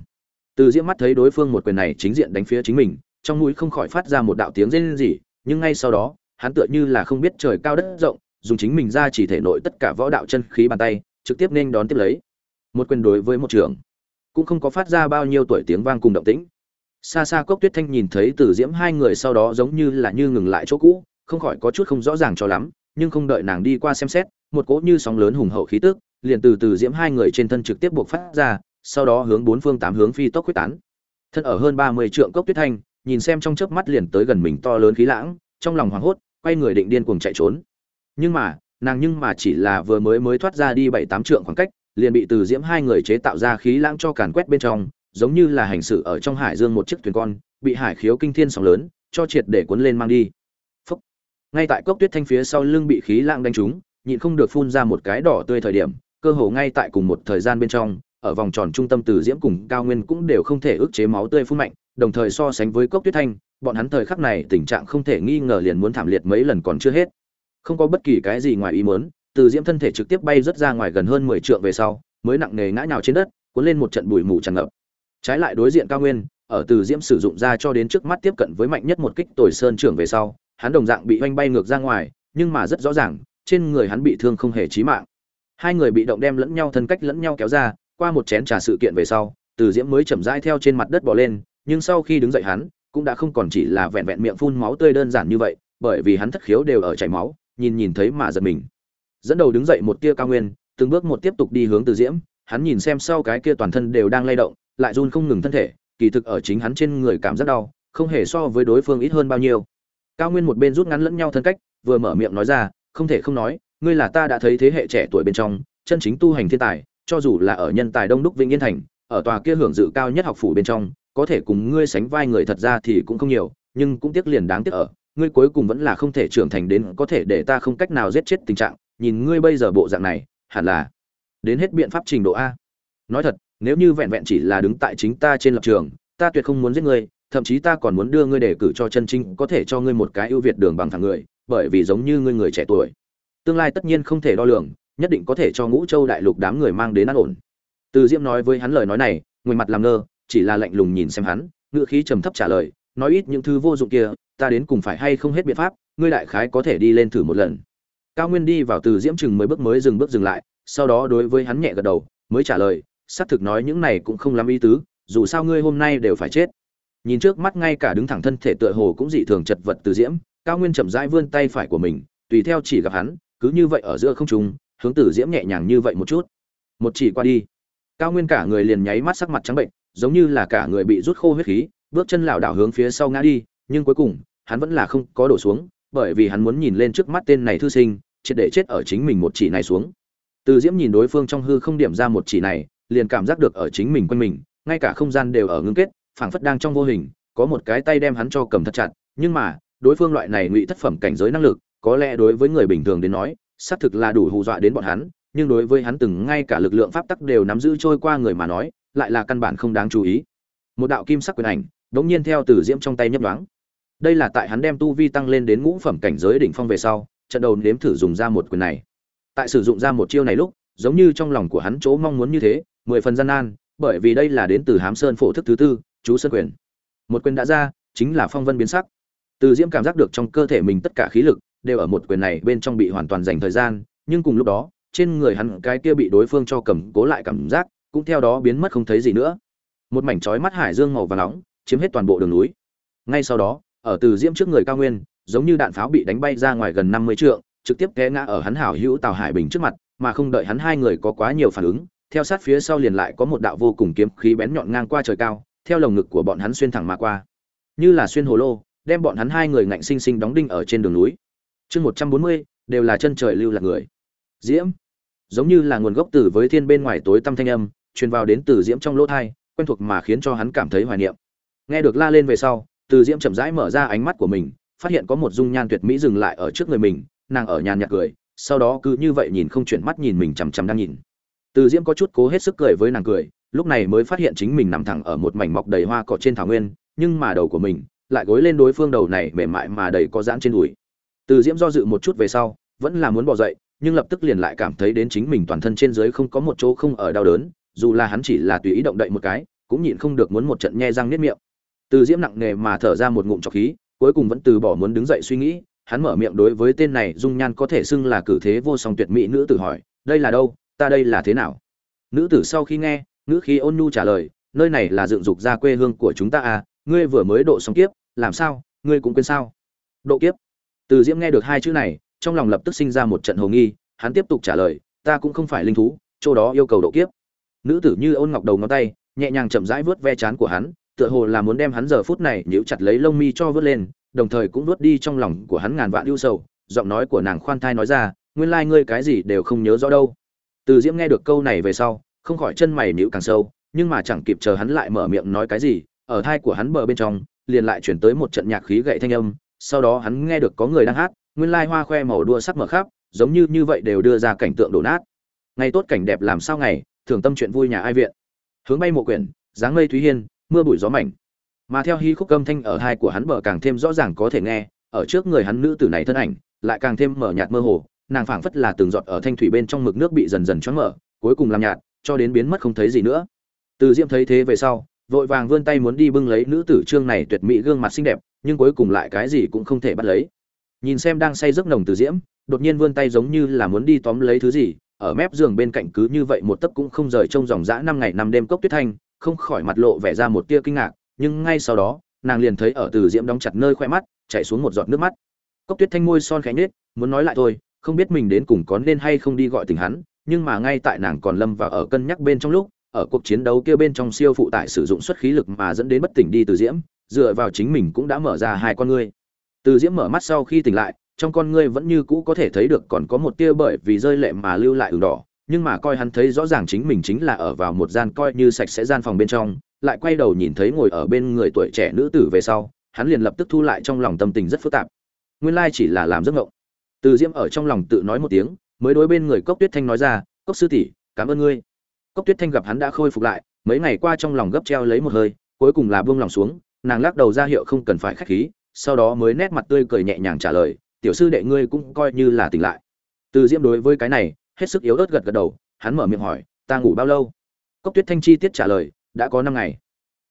S1: Từ diễm mắt thấy đối phương một quyền này chính diện đánh phía chính mình, trong mũi không khỏi phát ra một đạo tiếng rên rỉ, nhưng ngay sau đó hắn tựa như là không biết trời cao đất rộng, dùng chính mình ra chỉ thể nội tất cả võ đạo chân khí bàn tay, trực tiếp nên đón tiếp lấy. Một quyền đối với một trường, cũng không có phát ra bao nhiêu tuổi tiếng vang cùng động tĩnh. Xa xa cốc tuyết thanh nhìn thấy từ diễm hai người sau đó giống như là như ngừng lại chỗ cũ, không khỏi có chút không rõ ràng cho lắm, nhưng không đợi nàng đi qua xem xét, một cỗ như sóng lớn hùng hậu khí tức, liền từ từ diễm hai người trên thân trực tiếp buộc phát ra, sau đó hướng bốn phương tám hướng phi tốc quyết tán. Thân ở hơn ba mươi trượng cốc tuyết thanh, nhìn xem trong chớp mắt liền tới gần mình to lớn khí lãng, trong lòng hoảng hốt quay người định điên cuồng chạy trốn nhưng mà, nàng nhưng mà chỉ là vừa mới mới thoát ra đi bảy tám trượng khoảng cách, liền bị từ diễm hai người chế tạo ra khí lãng cho càn quét bên trong, giống như là hành xử ở trong hải dương một chiếc thuyền con, bị hải khiếu kinh thiên sóng lớn, cho triệt để cuốn lên mang đi Phúc. ngay tại cốc tuyết thanh phía sau lưng bị khí lãng đánh trúng, nhịn không được phun ra một cái đỏ tươi thời điểm, cơ hồ ngay tại cùng một thời gian bên trong, ở vòng tròn trung tâm từ diễm cùng cao nguyên cũng đều không thể ức chế máu tươi phun mạnh, đồng thời so sánh với cốc tuyết thanh bọn hắn thời khắc này tình trạng không thể nghi ngờ liền muốn thảm liệt mấy lần còn chưa hết. Không có bất kỳ cái gì ngoài ý muốn, từ diễm thân thể trực tiếp bay rất ra ngoài gần hơn mười trượng về sau, mới nặng nề ngã nhào trên đất, cuốn lên một trận bụi mù tràn ngập. Trái lại đối diện cao nguyên, ở từ diễm sử dụng ra cho đến trước mắt tiếp cận với mạnh nhất một kích tồi sơn trưởng về sau, hắn đồng dạng bị oanh bay ngược ra ngoài, nhưng mà rất rõ ràng, trên người hắn bị thương không hề chí mạng. Hai người bị động đem lẫn nhau thân cách lẫn nhau kéo ra, qua một chén trà sự kiện về sau, từ diễm mới chậm rãi theo trên mặt đất bò lên, nhưng sau khi đứng dậy hắn cũng đã không còn chỉ là vẹn vẹn miệng phun máu tươi đơn giản như vậy, bởi vì hắn thất khiếu đều ở chảy máu, nhìn nhìn thấy mà giật mình. Dẫn đầu đứng dậy một tia cao nguyên, từng bước một tiếp tục đi hướng từ diễm, hắn nhìn xem sau cái kia toàn thân đều đang lay động, lại run không ngừng thân thể, kỳ thực ở chính hắn trên người cảm giác đau, không hề so với đối phương ít hơn bao nhiêu. Cao nguyên một bên rút ngắn lẫn nhau thân cách, vừa mở miệng nói ra, không thể không nói, ngươi là ta đã thấy thế hệ trẻ tuổi bên trong, chân chính tu hành thiên tài, cho dù là ở nhân tài đông đúc vĩnh yên thành, ở tòa kia hưởng dự cao nhất học phủ bên trong có thể cùng ngươi sánh vai người thật ra thì cũng không nhiều, nhưng cũng tiếc liền đáng tiếc ở, ngươi cuối cùng vẫn là không thể trưởng thành đến có thể để ta không cách nào giết chết tình trạng. Nhìn ngươi bây giờ bộ dạng này, hẳn là đến hết biện pháp trình độ a. Nói thật, nếu như vẹn vẹn chỉ là đứng tại chính ta trên lập trường, ta tuyệt không muốn giết ngươi, thậm chí ta còn muốn đưa ngươi để cử cho chân chính, có thể cho ngươi một cái ưu việt đường bằng thẳng người, bởi vì giống như ngươi người trẻ tuổi. Tương lai tất nhiên không thể đo lường, nhất định có thể cho ngũ châu đại lục đám người mang đến an ổn. Từ diễm nói với hắn lời nói này người mặt làm ngơ chỉ là lạnh lùng nhìn xem hắn ngựa khí trầm thấp trả lời, nói ít những thứ vô dụng kia, ta đến cùng phải hay không hết biện pháp, ngươi đại khái có thể đi lên thử một lần. Cao nguyên đi vào từ diễm chừng mới bước mới dừng bước dừng lại, sau đó đối với hắn nhẹ gật đầu, mới trả lời, xác thực nói những này cũng không lắm ý tứ, dù sao ngươi hôm nay đều phải chết. Nhìn trước mắt ngay cả đứng thẳng thân thể tựa hồ cũng dị thường chật vật từ diễm, cao nguyên chậm rãi vươn tay phải của mình, tùy theo chỉ gặp hắn, cứ như vậy ở giữa không trung, hướng tử diễm nhẹ nhàng như vậy một chút. Một chỉ qua đi. Cao nguyên cả người liền nháy mắt sắc mặt trắng bệnh giống như là cả người bị rút khô huyết khí, bước chân lảo đảo hướng phía sau ngã đi, nhưng cuối cùng, hắn vẫn là không có đổ xuống, bởi vì hắn muốn nhìn lên trước mắt tên này thư sinh chết để chết ở chính mình một chỉ này xuống. Từ diễm nhìn đối phương trong hư không điểm ra một chỉ này, liền cảm giác được ở chính mình quanh mình, ngay cả không gian đều ở ngưng kết, phảng phất đang trong vô hình, có một cái tay đem hắn cho cầm thật chặt, nhưng mà, đối phương loại này ngụy thất phẩm cảnh giới năng lực, có lẽ đối với người bình thường đến nói, xác thực là đủ hù dọa đến bọn hắn, nhưng đối với hắn từng ngay cả lực lượng pháp tắc đều nắm giữ trôi qua người mà nói lại là căn bản không đáng chú ý. Một đạo kim sắc quyền ảnh, đống nhiên theo từ diễm trong tay nhấp đoáng đây là tại hắn đem tu vi tăng lên đến ngũ phẩm cảnh giới đỉnh phong về sau, trận đầu nếm thử dùng ra một quyền này. Tại sử dụng ra một chiêu này lúc, giống như trong lòng của hắn chỗ mong muốn như thế, mười phần gian nan, bởi vì đây là đến từ hám sơn phổ thức thứ tư, chú sơn quyền. Một quyền đã ra, chính là phong vân biến sắc. Từ diễm cảm giác được trong cơ thể mình tất cả khí lực đều ở một quyền này bên trong bị hoàn toàn dành thời gian, nhưng cùng lúc đó, trên người hắn cái kia bị đối phương cho cầm cố lại cảm giác cũng theo đó biến mất không thấy gì nữa. Một mảnh chói mắt hải dương màu và nóng, chiếm hết toàn bộ đường núi. Ngay sau đó, ở từ diễm trước người cao nguyên, giống như đạn pháo bị đánh bay ra ngoài gần năm mươi trượng, trực tiếp té ngã ở hắn hảo hữu tào hải bình trước mặt, mà không đợi hắn hai người có quá nhiều phản ứng, theo sát phía sau liền lại có một đạo vô cùng kiếm khí bén nhọn ngang qua trời cao, theo lồng ngực của bọn hắn xuyên thẳng mà qua. Như là xuyên hồ lô, đem bọn hắn hai người ngạnh sinh sinh đóng đinh ở trên đường núi. Chương một trăm bốn mươi, đều là chân trời lưu lạc người. Diễm giống như là nguồn gốc từ với thiên bên ngoài tối tăm thanh âm, truyền vào đến từ diễm trong lỗ thai, quen thuộc mà khiến cho hắn cảm thấy hoài niệm. Nghe được la lên về sau, từ diễm chậm rãi mở ra ánh mắt của mình, phát hiện có một dung nhan tuyệt mỹ dừng lại ở trước người mình, nàng ở nhàn nhạt cười, sau đó cứ như vậy nhìn không chuyển mắt nhìn mình chằm chằm đang nhìn. Từ diễm có chút cố hết sức cười với nàng cười, lúc này mới phát hiện chính mình nằm thẳng ở một mảnh mọc đầy hoa cỏ trên thảo nguyên, nhưng mà đầu của mình lại gối lên đối phương đầu này mềm mại mà đầy có giãn trên đùi. Từ diễm do dự một chút về sau, vẫn là muốn bỏ dậy nhưng lập tức liền lại cảm thấy đến chính mình toàn thân trên dưới không có một chỗ không ở đau đớn, dù là hắn chỉ là tùy ý động đậy một cái, cũng nhịn không được muốn một trận nhe răng niết miệng. Từ diễm nặng nề mà thở ra một ngụm trọc khí, cuối cùng vẫn từ bỏ muốn đứng dậy suy nghĩ, hắn mở miệng đối với tên này dung nhan có thể xưng là cử thế vô song tuyệt mỹ nữ tử hỏi, đây là đâu? Ta đây là thế nào? Nữ tử sau khi nghe nữ khí ôn nhu trả lời, nơi này là dựng dục ra quê hương của chúng ta à ngươi vừa mới độ xong kiếp, làm sao? Ngươi cũng quên sao? Độ kiếp. Từ diễm nghe được hai chữ này trong lòng lập tức sinh ra một trận hồ nghi, hắn tiếp tục trả lời, ta cũng không phải linh thú, chỗ đó yêu cầu độ kiếp. Nữ tử như ôn ngọc đầu ngón tay, nhẹ nhàng chậm rãi vớt ve chán của hắn, tựa hồ là muốn đem hắn giờ phút này nhíu chặt lấy lông mi cho vớt lên, đồng thời cũng vớt đi trong lòng của hắn ngàn vạn ưu sầu, giọng nói của nàng khoan thai nói ra, nguyên lai ngươi cái gì đều không nhớ rõ đâu. Từ diễm nghe được câu này về sau, không khỏi chân mày nhíu càng sâu, nhưng mà chẳng kịp chờ hắn lại mở miệng nói cái gì, ở thai của hắn bờ bên trong, liền lại chuyển tới một trận nhạc khí gậy thanh âm, sau đó hắn nghe được có người đang hát nguyên lai hoa khoe màu đua sắc mở khắp, giống như như vậy đều đưa ra cảnh tượng đổ nát. Ngày tốt cảnh đẹp làm sao ngày, thường tâm chuyện vui nhà ai viện. Hướng bay mộ quyển, dáng mây thúy hiên, mưa bụi gió mảnh. Mà theo hy khúc âm thanh ở hai của hắn bờ càng thêm rõ ràng có thể nghe, ở trước người hắn nữ tử này thân ảnh, lại càng thêm mở nhạt mơ hồ, nàng phảng phất là từng giọt ở thanh thủy bên trong mực nước bị dần dần choáng mở, cuối cùng làm nhạt, cho đến biến mất không thấy gì nữa. Từ diễm thấy thế về sau, vội vàng vươn tay muốn đi bưng lấy nữ tử trương này tuyệt mỹ gương mặt xinh đẹp, nhưng cuối cùng lại cái gì cũng không thể bắt lấy nhìn xem đang say giấc nồng từ diễm, đột nhiên vươn tay giống như là muốn đi tóm lấy thứ gì, ở mép giường bên cạnh cứ như vậy một tấc cũng không rời trông dòng dã năm ngày năm đêm cốc tuyết thanh, không khỏi mặt lộ vẻ ra một tia kinh ngạc, nhưng ngay sau đó, nàng liền thấy ở từ diễm đóng chặt nơi khoe mắt, chạy xuống một giọt nước mắt. Cốc tuyết thanh môi son khẽ nhết muốn nói lại thôi, không biết mình đến cùng có nên hay không đi gọi tình hắn, nhưng mà ngay tại nàng còn lâm vào ở cân nhắc bên trong lúc, ở cuộc chiến đấu kia bên trong siêu phụ tải sử dụng xuất khí lực mà dẫn đến bất tỉnh đi từ diễm, dựa vào chính mình cũng đã mở ra hai con ngươi từ diễm mở mắt sau khi tỉnh lại, trong con ngươi vẫn như cũ có thể thấy được còn có một tia bởi vì rơi lệ mà lưu lại ửng đỏ, nhưng mà coi hắn thấy rõ ràng chính mình chính là ở vào một gian coi như sạch sẽ gian phòng bên trong, lại quay đầu nhìn thấy ngồi ở bên người tuổi trẻ nữ tử về sau, hắn liền lập tức thu lại trong lòng tâm tình rất phức tạp. Nguyên lai chỉ là làm giấc ngộng. Từ diễm ở trong lòng tự nói một tiếng, mới đối bên người cốc tuyết thanh nói ra, cốc sư tỷ, cảm ơn ngươi. Cốc tuyết thanh gặp hắn đã khôi phục lại, mấy ngày qua trong lòng gấp treo lấy một hơi, cuối cùng là buông lòng xuống, nàng lắc đầu ra hiệu không cần phải khách khí sau đó mới nét mặt tươi cười nhẹ nhàng trả lời, tiểu sư đệ ngươi cũng coi như là tỉnh lại. Từ diễm đối với cái này, hết sức yếu ớt gật gật đầu, hắn mở miệng hỏi, ta ngủ bao lâu? Cốc tuyết thanh chi tiết trả lời, đã có năm ngày.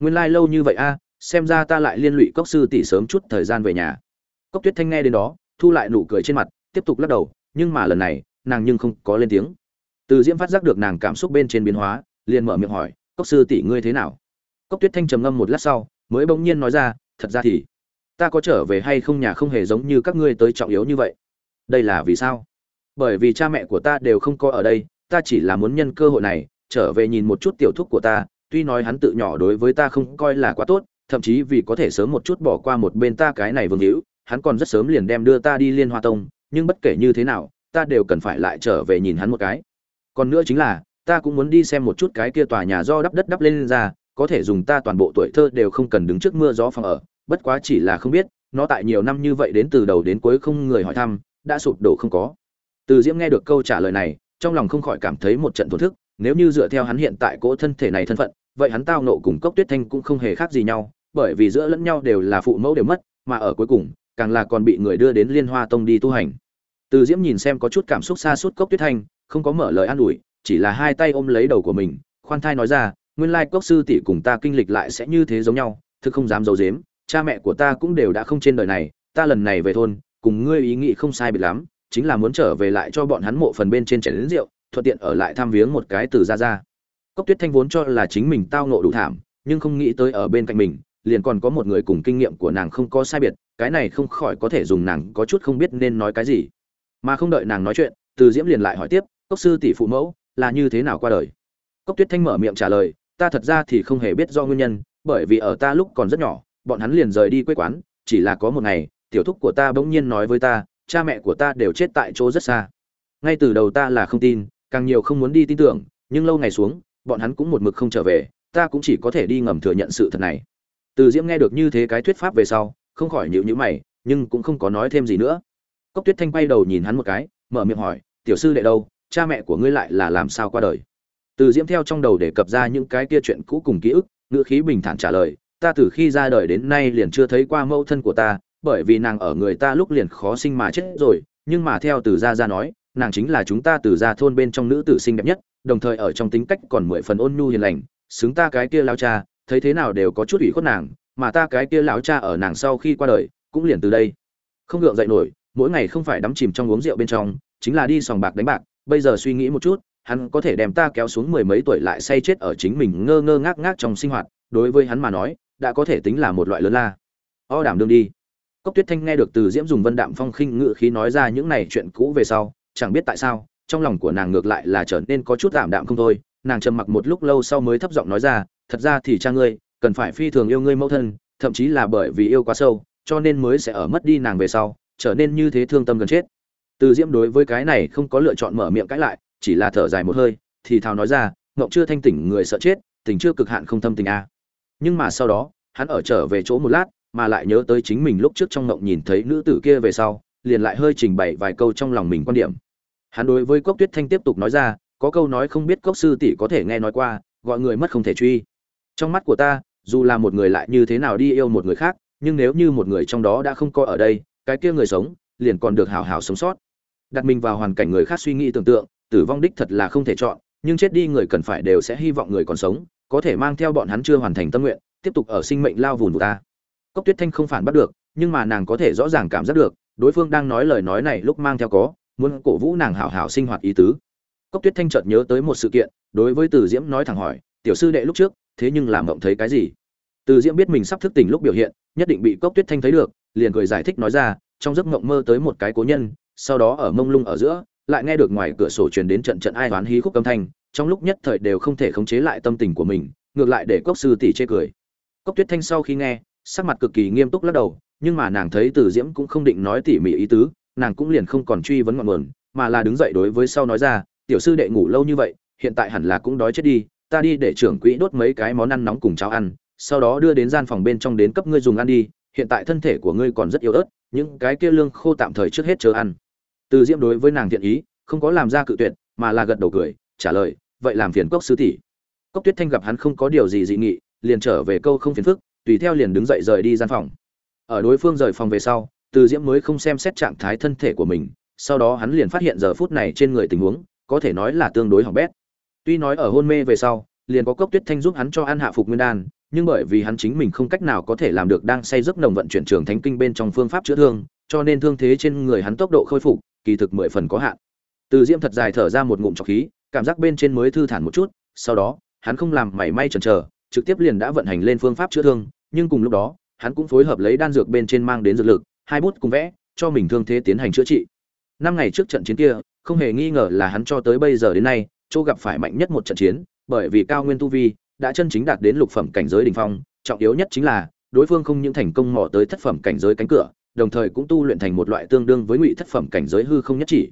S1: Nguyên lai lâu như vậy a, xem ra ta lại liên lụy cốc sư tỷ sớm chút thời gian về nhà. Cốc tuyết thanh nghe đến đó, thu lại nụ cười trên mặt, tiếp tục lắc đầu, nhưng mà lần này, nàng nhưng không có lên tiếng. Từ diễm phát giác được nàng cảm xúc bên trên biến hóa, liền mở miệng hỏi, cốc sư tỷ ngươi thế nào? Cốc tuyết thanh trầm ngâm một lát sau, mới bỗng nhiên nói ra, thật ra thì ta có trở về hay không nhà không hề giống như các ngươi tới trọng yếu như vậy. Đây là vì sao? Bởi vì cha mẹ của ta đều không có ở đây ta chỉ là muốn nhân cơ hội này trở về nhìn một chút tiểu thúc của ta tuy nói hắn tự nhỏ đối với ta không coi là quá tốt thậm chí vì có thể sớm một chút bỏ qua một bên ta cái này vương hữu hắn còn rất sớm liền đem đưa ta đi liên hoa tông nhưng bất kể như thế nào ta đều cần phải lại trở về nhìn hắn một cái. Còn nữa chính là ta cũng muốn đi xem một chút cái kia tòa nhà do đắp đất đắp lên, lên ra có thể dùng ta toàn bộ tuổi thơ đều không cần đứng trước mưa gió phòng ở bất quá chỉ là không biết, nó tại nhiều năm như vậy đến từ đầu đến cuối không người hỏi thăm, đã sụp đổ không có. Từ diễm nghe được câu trả lời này, trong lòng không khỏi cảm thấy một trận tổn thức, nếu như dựa theo hắn hiện tại cỗ thân thể này thân phận, vậy hắn tao nộ cùng cốc tuyết thanh cũng không hề khác gì nhau, bởi vì giữa lẫn nhau đều là phụ mẫu đều mất, mà ở cuối cùng, càng là còn bị người đưa đến liên hoa tông đi tu hành. Từ diễm nhìn xem có chút cảm xúc xa suốt cốc tuyết thanh, không có mở lời an ủi, chỉ là hai tay ôm lấy đầu của mình, khoan thai nói ra, nguyên lai cốc sư tỷ cùng ta kinh lịch lại sẽ như thế giống nhau, thực không dám giấu giếm cha mẹ của ta cũng đều đã không trên đời này, ta lần này về thôn, cùng ngươi ý nghĩ không sai biệt lắm, chính là muốn trở về lại cho bọn hắn mộ phần bên trên chảy đến rượu, thuận tiện ở lại thăm viếng một cái từ ra ra cốc tuyết thanh vốn cho là chính mình tao nộ đủ thảm, nhưng không nghĩ tới ở bên cạnh mình, liền còn có một người cùng kinh nghiệm của nàng không có sai biệt, cái này không khỏi có thể dùng nàng có chút không biết nên nói cái gì. Mà không đợi nàng nói chuyện, từ diễm liền lại hỏi tiếp, cốc sư tỷ phụ mẫu, là như thế nào qua đời? Cốc tuyết thanh mở miệng trả lời, ta thật ra thì không hề biết do nguyên nhân, bởi vì ở ta lúc còn rất nhỏ bọn hắn liền rời đi quê quán, chỉ là có một ngày, tiểu thúc của ta bỗng nhiên nói với ta, cha mẹ của ta đều chết tại chỗ rất xa. Ngay từ đầu ta là không tin, càng nhiều không muốn đi tin tưởng, nhưng lâu ngày xuống, bọn hắn cũng một mực không trở về, ta cũng chỉ có thể đi ngầm thừa nhận sự thật này. Từ diễm nghe được như thế cái thuyết pháp về sau, không khỏi nhịu nhữ mày, nhưng cũng không có nói thêm gì nữa. Cốc tuyết thanh quay đầu nhìn hắn một cái, mở miệng hỏi, tiểu sư đệ đâu, cha mẹ của ngươi lại là làm sao qua đời? Từ diễm theo trong đầu để cập ra những cái kia chuyện cũ cùng ký ức, ngữ khí bình thản trả lời ta từ khi ra đời đến nay liền chưa thấy qua mẫu thân của ta, bởi vì nàng ở người ta lúc liền khó sinh mà chết rồi, nhưng mà theo từ gia gia nói, nàng chính là chúng ta từ gia thôn bên trong nữ tử sinh đẹp nhất, đồng thời ở trong tính cách còn mười phần ôn nhu hiền lành, xứng ta cái kia lao cha, thấy thế nào đều có chút ủy khuất nàng, mà ta cái kia lão cha ở nàng sau khi qua đời, cũng liền từ đây. Không gượng dậy nổi, mỗi ngày không phải đắm chìm trong uống rượu bên trong, chính là đi sòng bạc đánh bạc, bây giờ suy nghĩ một chút, hắn có thể đem ta kéo xuống mười mấy tuổi lại say chết ở chính mình ngơ ngơ ngác ngác trong sinh hoạt, đối với hắn mà nói đã có thể tính là một loại lớn la. O đảm đương đi. Cốc tuyết thanh nghe được từ diễm dùng vân đạm phong khinh ngự khí nói ra những này chuyện cũ về sau, chẳng biết tại sao, trong lòng của nàng ngược lại là trở nên có chút tạm đạm không thôi. Nàng trầm mặc một lúc lâu sau mới thấp giọng nói ra, thật ra thì cha ngươi, cần phải phi thường yêu ngươi mẫu thân, thậm chí là bởi vì yêu quá sâu, cho nên mới sẽ ở mất đi nàng về sau, trở nên như thế thương tâm gần chết. Từ diễm đối với cái này không có lựa chọn mở miệng cãi lại, chỉ là thở dài một hơi, thì thào nói ra, ngộng chưa thanh tỉnh người sợ chết, tình chưa cực hạn không thâm tình a nhưng mà sau đó, hắn ở trở về chỗ một lát, mà lại nhớ tới chính mình lúc trước trong ngộng nhìn thấy nữ tử kia về sau, liền lại hơi trình bày vài câu trong lòng mình quan điểm. Hắn đối với cốc tuyết thanh tiếp tục nói ra, có câu nói không biết cốc sư tỷ có thể nghe nói qua, gọi người mất không thể truy. Trong mắt của ta, dù là một người lại như thế nào đi yêu một người khác, nhưng nếu như một người trong đó đã không có ở đây, cái kia người sống, liền còn được hào hào sống sót. Đặt mình vào hoàn cảnh người khác suy nghĩ tưởng tượng, tử vong đích thật là không thể chọn, nhưng chết đi người cần phải đều sẽ hy vọng người còn sống có thể mang theo bọn hắn chưa hoàn thành tâm nguyện, tiếp tục ở sinh mệnh lao vùn của ta. Cốc tuyết thanh không phản bắt được, nhưng mà nàng có thể rõ ràng cảm giác được, đối phương đang nói lời nói này lúc mang theo có, muốn cổ vũ nàng hảo hảo sinh hoạt ý tứ. Cốc tuyết thanh chợt nhớ tới một sự kiện, đối với từ diễm nói thẳng hỏi, tiểu sư đệ lúc trước, thế nhưng làm mộng thấy cái gì? Từ diễm biết mình sắp thức tỉnh lúc biểu hiện, nhất định bị cốc tuyết thanh thấy được, liền cười giải thích nói ra, trong giấc mộng mơ tới một cái cố nhân, sau đó ở mông lung ở giữa, lại nghe được ngoài cửa sổ truyền đến trận trận ai oán hí khúc âm thanh trong lúc nhất thời đều không thể khống chế lại tâm tình của mình, ngược lại để cốc sư tỷ chê cười. Cốc tuyết thanh sau khi nghe, sắc mặt cực kỳ nghiêm túc lắc đầu, nhưng mà nàng thấy từ diễm cũng không định nói tỉ mỉ ý tứ, nàng cũng liền không còn truy vấn ngọn nguồn, mà là đứng dậy đối với sau nói ra, tiểu sư đệ ngủ lâu như vậy, hiện tại hẳn là cũng đói chết đi, ta đi để trưởng quỹ đốt mấy cái món ăn nóng cùng cháo ăn, sau đó đưa đến gian phòng bên trong đến cấp ngươi dùng ăn đi, hiện tại thân thể của ngươi còn rất yếu ớt, những cái kia lương khô tạm thời trước hết chờ ăn. Từ diễm đối với nàng thiện ý, không có làm ra cự tuyệt, mà là gật đầu cười trả lời, vậy làm phiền cốc sứ tỷ. Cốc tuyết thanh gặp hắn không có điều gì dị nghị, liền trở về câu không phiền phức, tùy theo liền đứng dậy rời đi gian phòng. Ở đối phương rời phòng về sau, từ diễm mới không xem xét trạng thái thân thể của mình, sau đó hắn liền phát hiện giờ phút này trên người tình huống, có thể nói là tương đối hỏng bét. Tuy nói ở hôn mê về sau, liền có cốc tuyết thanh giúp hắn cho ăn hạ phục nguyên đan, nhưng bởi vì hắn chính mình không cách nào có thể làm được đang say giấc nồng vận chuyển trường thánh kinh bên trong phương pháp chữa thương, cho nên thương thế trên người hắn tốc độ khôi phục, kỳ thực mười phần có hạn. Từ diễm thật dài thở ra một ngụm trọc khí cảm giác bên trên mới thư thản một chút, sau đó, hắn không làm mảy may chần chờ, trực tiếp liền đã vận hành lên phương pháp chữa thương, nhưng cùng lúc đó, hắn cũng phối hợp lấy đan dược bên trên mang đến dược lực, hai bút cùng vẽ, cho mình thương thế tiến hành chữa trị. Năm ngày trước trận chiến kia, không hề nghi ngờ là hắn cho tới bây giờ đến nay châu gặp phải mạnh nhất một trận chiến, bởi vì cao nguyên tu vi đã chân chính đạt đến lục phẩm cảnh giới đỉnh phong, trọng yếu nhất chính là, đối phương không những thành công mò tới thất phẩm cảnh giới cánh cửa, đồng thời cũng tu luyện thành một loại tương đương với ngụy thất phẩm cảnh giới hư không nhất chỉ.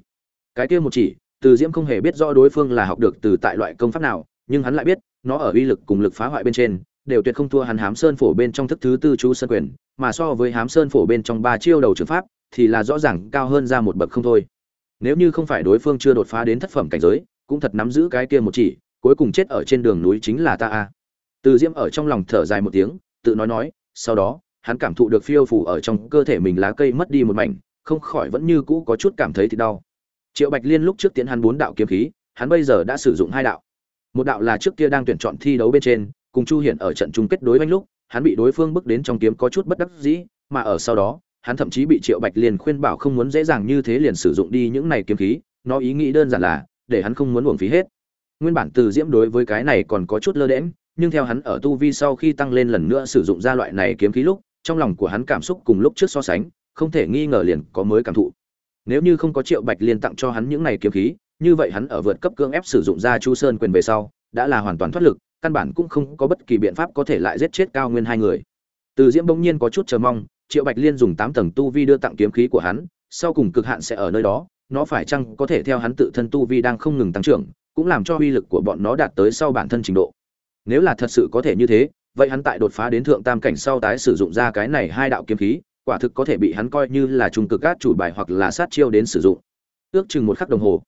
S1: Cái kia một chỉ từ diễm không hề biết rõ đối phương là học được từ tại loại công pháp nào, nhưng hắn lại biết, nó ở uy lực cùng lực phá hoại bên trên, đều tuyệt không thua hắn hám sơn phổ bên trong thức thứ tư chú sơn quyền, mà so với hám sơn phổ bên trong ba chiêu đầu trường pháp, thì là rõ ràng cao hơn ra một bậc không thôi. Nếu như không phải đối phương chưa đột phá đến thất phẩm cảnh giới, cũng thật nắm giữ cái kia một chỉ, cuối cùng chết ở trên đường núi chính là ta a. Từ diễm ở trong lòng thở dài một tiếng, tự nói nói, sau đó, hắn cảm thụ được phiêu phủ ở trong cơ thể mình lá cây mất đi một mảnh, không khỏi vẫn như cũ có chút cảm thấy thì đau triệu bạch liên lúc trước tiến hắn bốn đạo kiếm khí, hắn bây giờ đã sử dụng hai đạo. Một đạo là trước kia đang tuyển chọn thi đấu bên trên, cùng chu hiển ở trận chung kết đối với lúc, hắn bị đối phương bước đến trong kiếm có chút bất đắc dĩ, mà ở sau đó, hắn thậm chí bị triệu bạch liên khuyên bảo không muốn dễ dàng như thế liền sử dụng đi những này kiếm khí, nó ý nghĩ đơn giản là, để hắn không muốn uổng phí hết. Nguyên bản từ diễm đối với cái này còn có chút lơ đễm nhưng theo hắn ở tu vi sau khi tăng lên lần nữa sử dụng ra loại này kiếm khí lúc, trong lòng của hắn cảm xúc cùng lúc trước so sánh, không thể nghi ngờ liền có mới cảm thụ nếu như không có triệu bạch liên tặng cho hắn những này kiếm khí, như vậy hắn ở vượt cấp cương ép sử dụng ra chu sơn quyền về sau, đã là hoàn toàn thoát lực, căn bản cũng không có bất kỳ biện pháp có thể lại giết chết cao nguyên hai người. Từ diễm bỗng nhiên có chút chờ mong, triệu bạch liên dùng tám tầng tu vi đưa tặng kiếm khí của hắn, sau cùng cực hạn sẽ ở nơi đó, nó phải chăng có thể theo hắn tự thân tu vi đang không ngừng tăng trưởng, cũng làm cho uy lực của bọn nó đạt tới sau bản thân trình độ. Nếu là thật sự có thể như thế, vậy hắn tại đột phá đến thượng tam cảnh sau tái sử dụng ra cái này hai đạo kiếm khí quả thực có thể bị hắn coi như là trung cực các chủ bài hoặc là sát chiêu đến sử dụng. Ước chừng một khắc đồng hồ.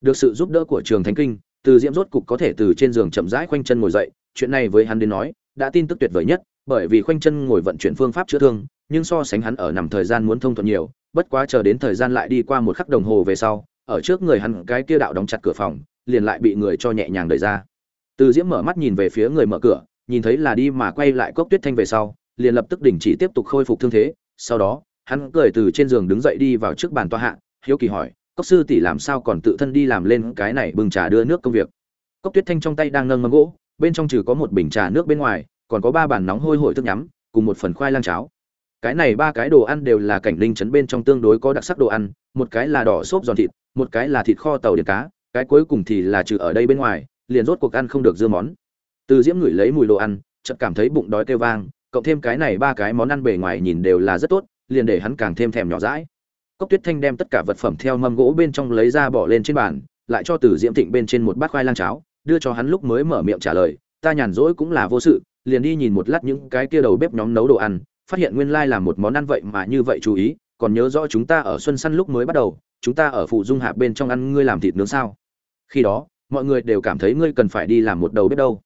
S1: Được sự giúp đỡ của trường thánh kinh, từ diễm rốt cục có thể từ trên giường chậm rãi khoanh chân ngồi dậy, chuyện này với hắn đến nói, đã tin tức tuyệt vời nhất, bởi vì khoanh chân ngồi vận chuyển phương pháp chữa thương, nhưng so sánh hắn ở nằm thời gian muốn thông thuận nhiều, bất quá chờ đến thời gian lại đi qua một khắc đồng hồ về sau, ở trước người hắn cái kia đạo đóng chặt cửa phòng, liền lại bị người cho nhẹ nhàng đẩy ra. Từ diễm mở mắt nhìn về phía người mở cửa, nhìn thấy là đi mà quay lại cốc tuyết thanh về sau, liền lập tức đình chỉ tiếp tục khôi phục thương thế sau đó, hắn cười từ trên giường đứng dậy đi vào trước bàn toa hạ, hiếu kỳ hỏi, cốc sư tỷ làm sao còn tự thân đi làm lên cái này bưng trà đưa nước công việc? Cốc tuyết thanh trong tay đang nâng mâm gỗ, bên trong trừ có một bình trà nước bên ngoài, còn có ba bàn nóng hôi hổi thức nhắm, cùng một phần khoai lang cháo. Cái này ba cái đồ ăn đều là cảnh linh trấn bên trong tương đối có đặc sắc đồ ăn, một cái là đỏ xốp giòn thịt, một cái là thịt kho tàu điện cá, cái cuối cùng thì là trừ ở đây bên ngoài, liền rốt cuộc ăn không được dưa món. Từ diễm ngửi lấy mùi đồ ăn, chợt cảm thấy bụng đói kêu vang cộng thêm cái này ba cái món ăn bề ngoài nhìn đều là rất tốt, liền để hắn càng thêm thèm nhỏ dãi. Cốc tuyết thanh đem tất cả vật phẩm theo mâm gỗ bên trong lấy ra bỏ lên trên bàn, lại cho từ diễm thịnh bên trên một bát khoai lang cháo, đưa cho hắn lúc mới mở miệng trả lời, ta nhàn rỗi cũng là vô sự, liền đi nhìn một lát những cái kia đầu bếp nhóm nấu đồ ăn, phát hiện nguyên lai là một món ăn vậy mà như vậy chú ý, còn nhớ rõ chúng ta ở xuân săn lúc mới bắt đầu, chúng ta ở phụ dung hạ bên trong ăn ngươi làm thịt nướng sao? Khi đó, mọi người đều cảm thấy ngươi cần phải đi làm một đầu bếp đâu.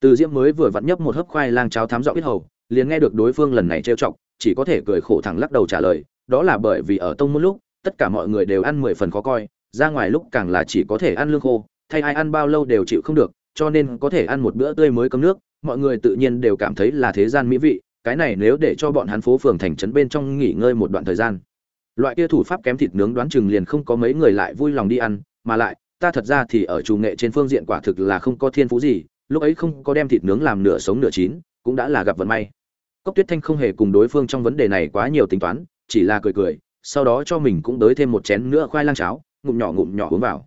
S1: Từ diễm mới vừa vặn nhấp một hớp khoai lang cháo thám rõ biết hầu liền nghe được đối phương lần này trêu chọc, chỉ có thể cười khổ thẳng lắc đầu trả lời, đó là bởi vì ở tông môn lúc, tất cả mọi người đều ăn mười phần khó coi, ra ngoài lúc càng là chỉ có thể ăn lương khô, thay ai ăn bao lâu đều chịu không được, cho nên có thể ăn một bữa tươi mới cấm nước, mọi người tự nhiên đều cảm thấy là thế gian mỹ vị, cái này nếu để cho bọn hắn phố phường thành trấn bên trong nghỉ ngơi một đoạn thời gian. Loại kia thủ pháp kém thịt nướng đoán chừng liền không có mấy người lại vui lòng đi ăn, mà lại, ta thật ra thì ở chủ nghệ trên phương diện quả thực là không có thiên phú gì, lúc ấy không có đem thịt nướng làm nửa sống nửa chín, cũng đã là gặp vận may cốc tuyết thanh không hề cùng đối phương trong vấn đề này quá nhiều tính toán, chỉ là cười cười, sau đó cho mình cũng đới thêm một chén nữa khoai lang cháo, ngụm nhỏ ngụm nhỏ uống vào.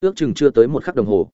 S1: Ước chừng chưa tới một khắc đồng hồ.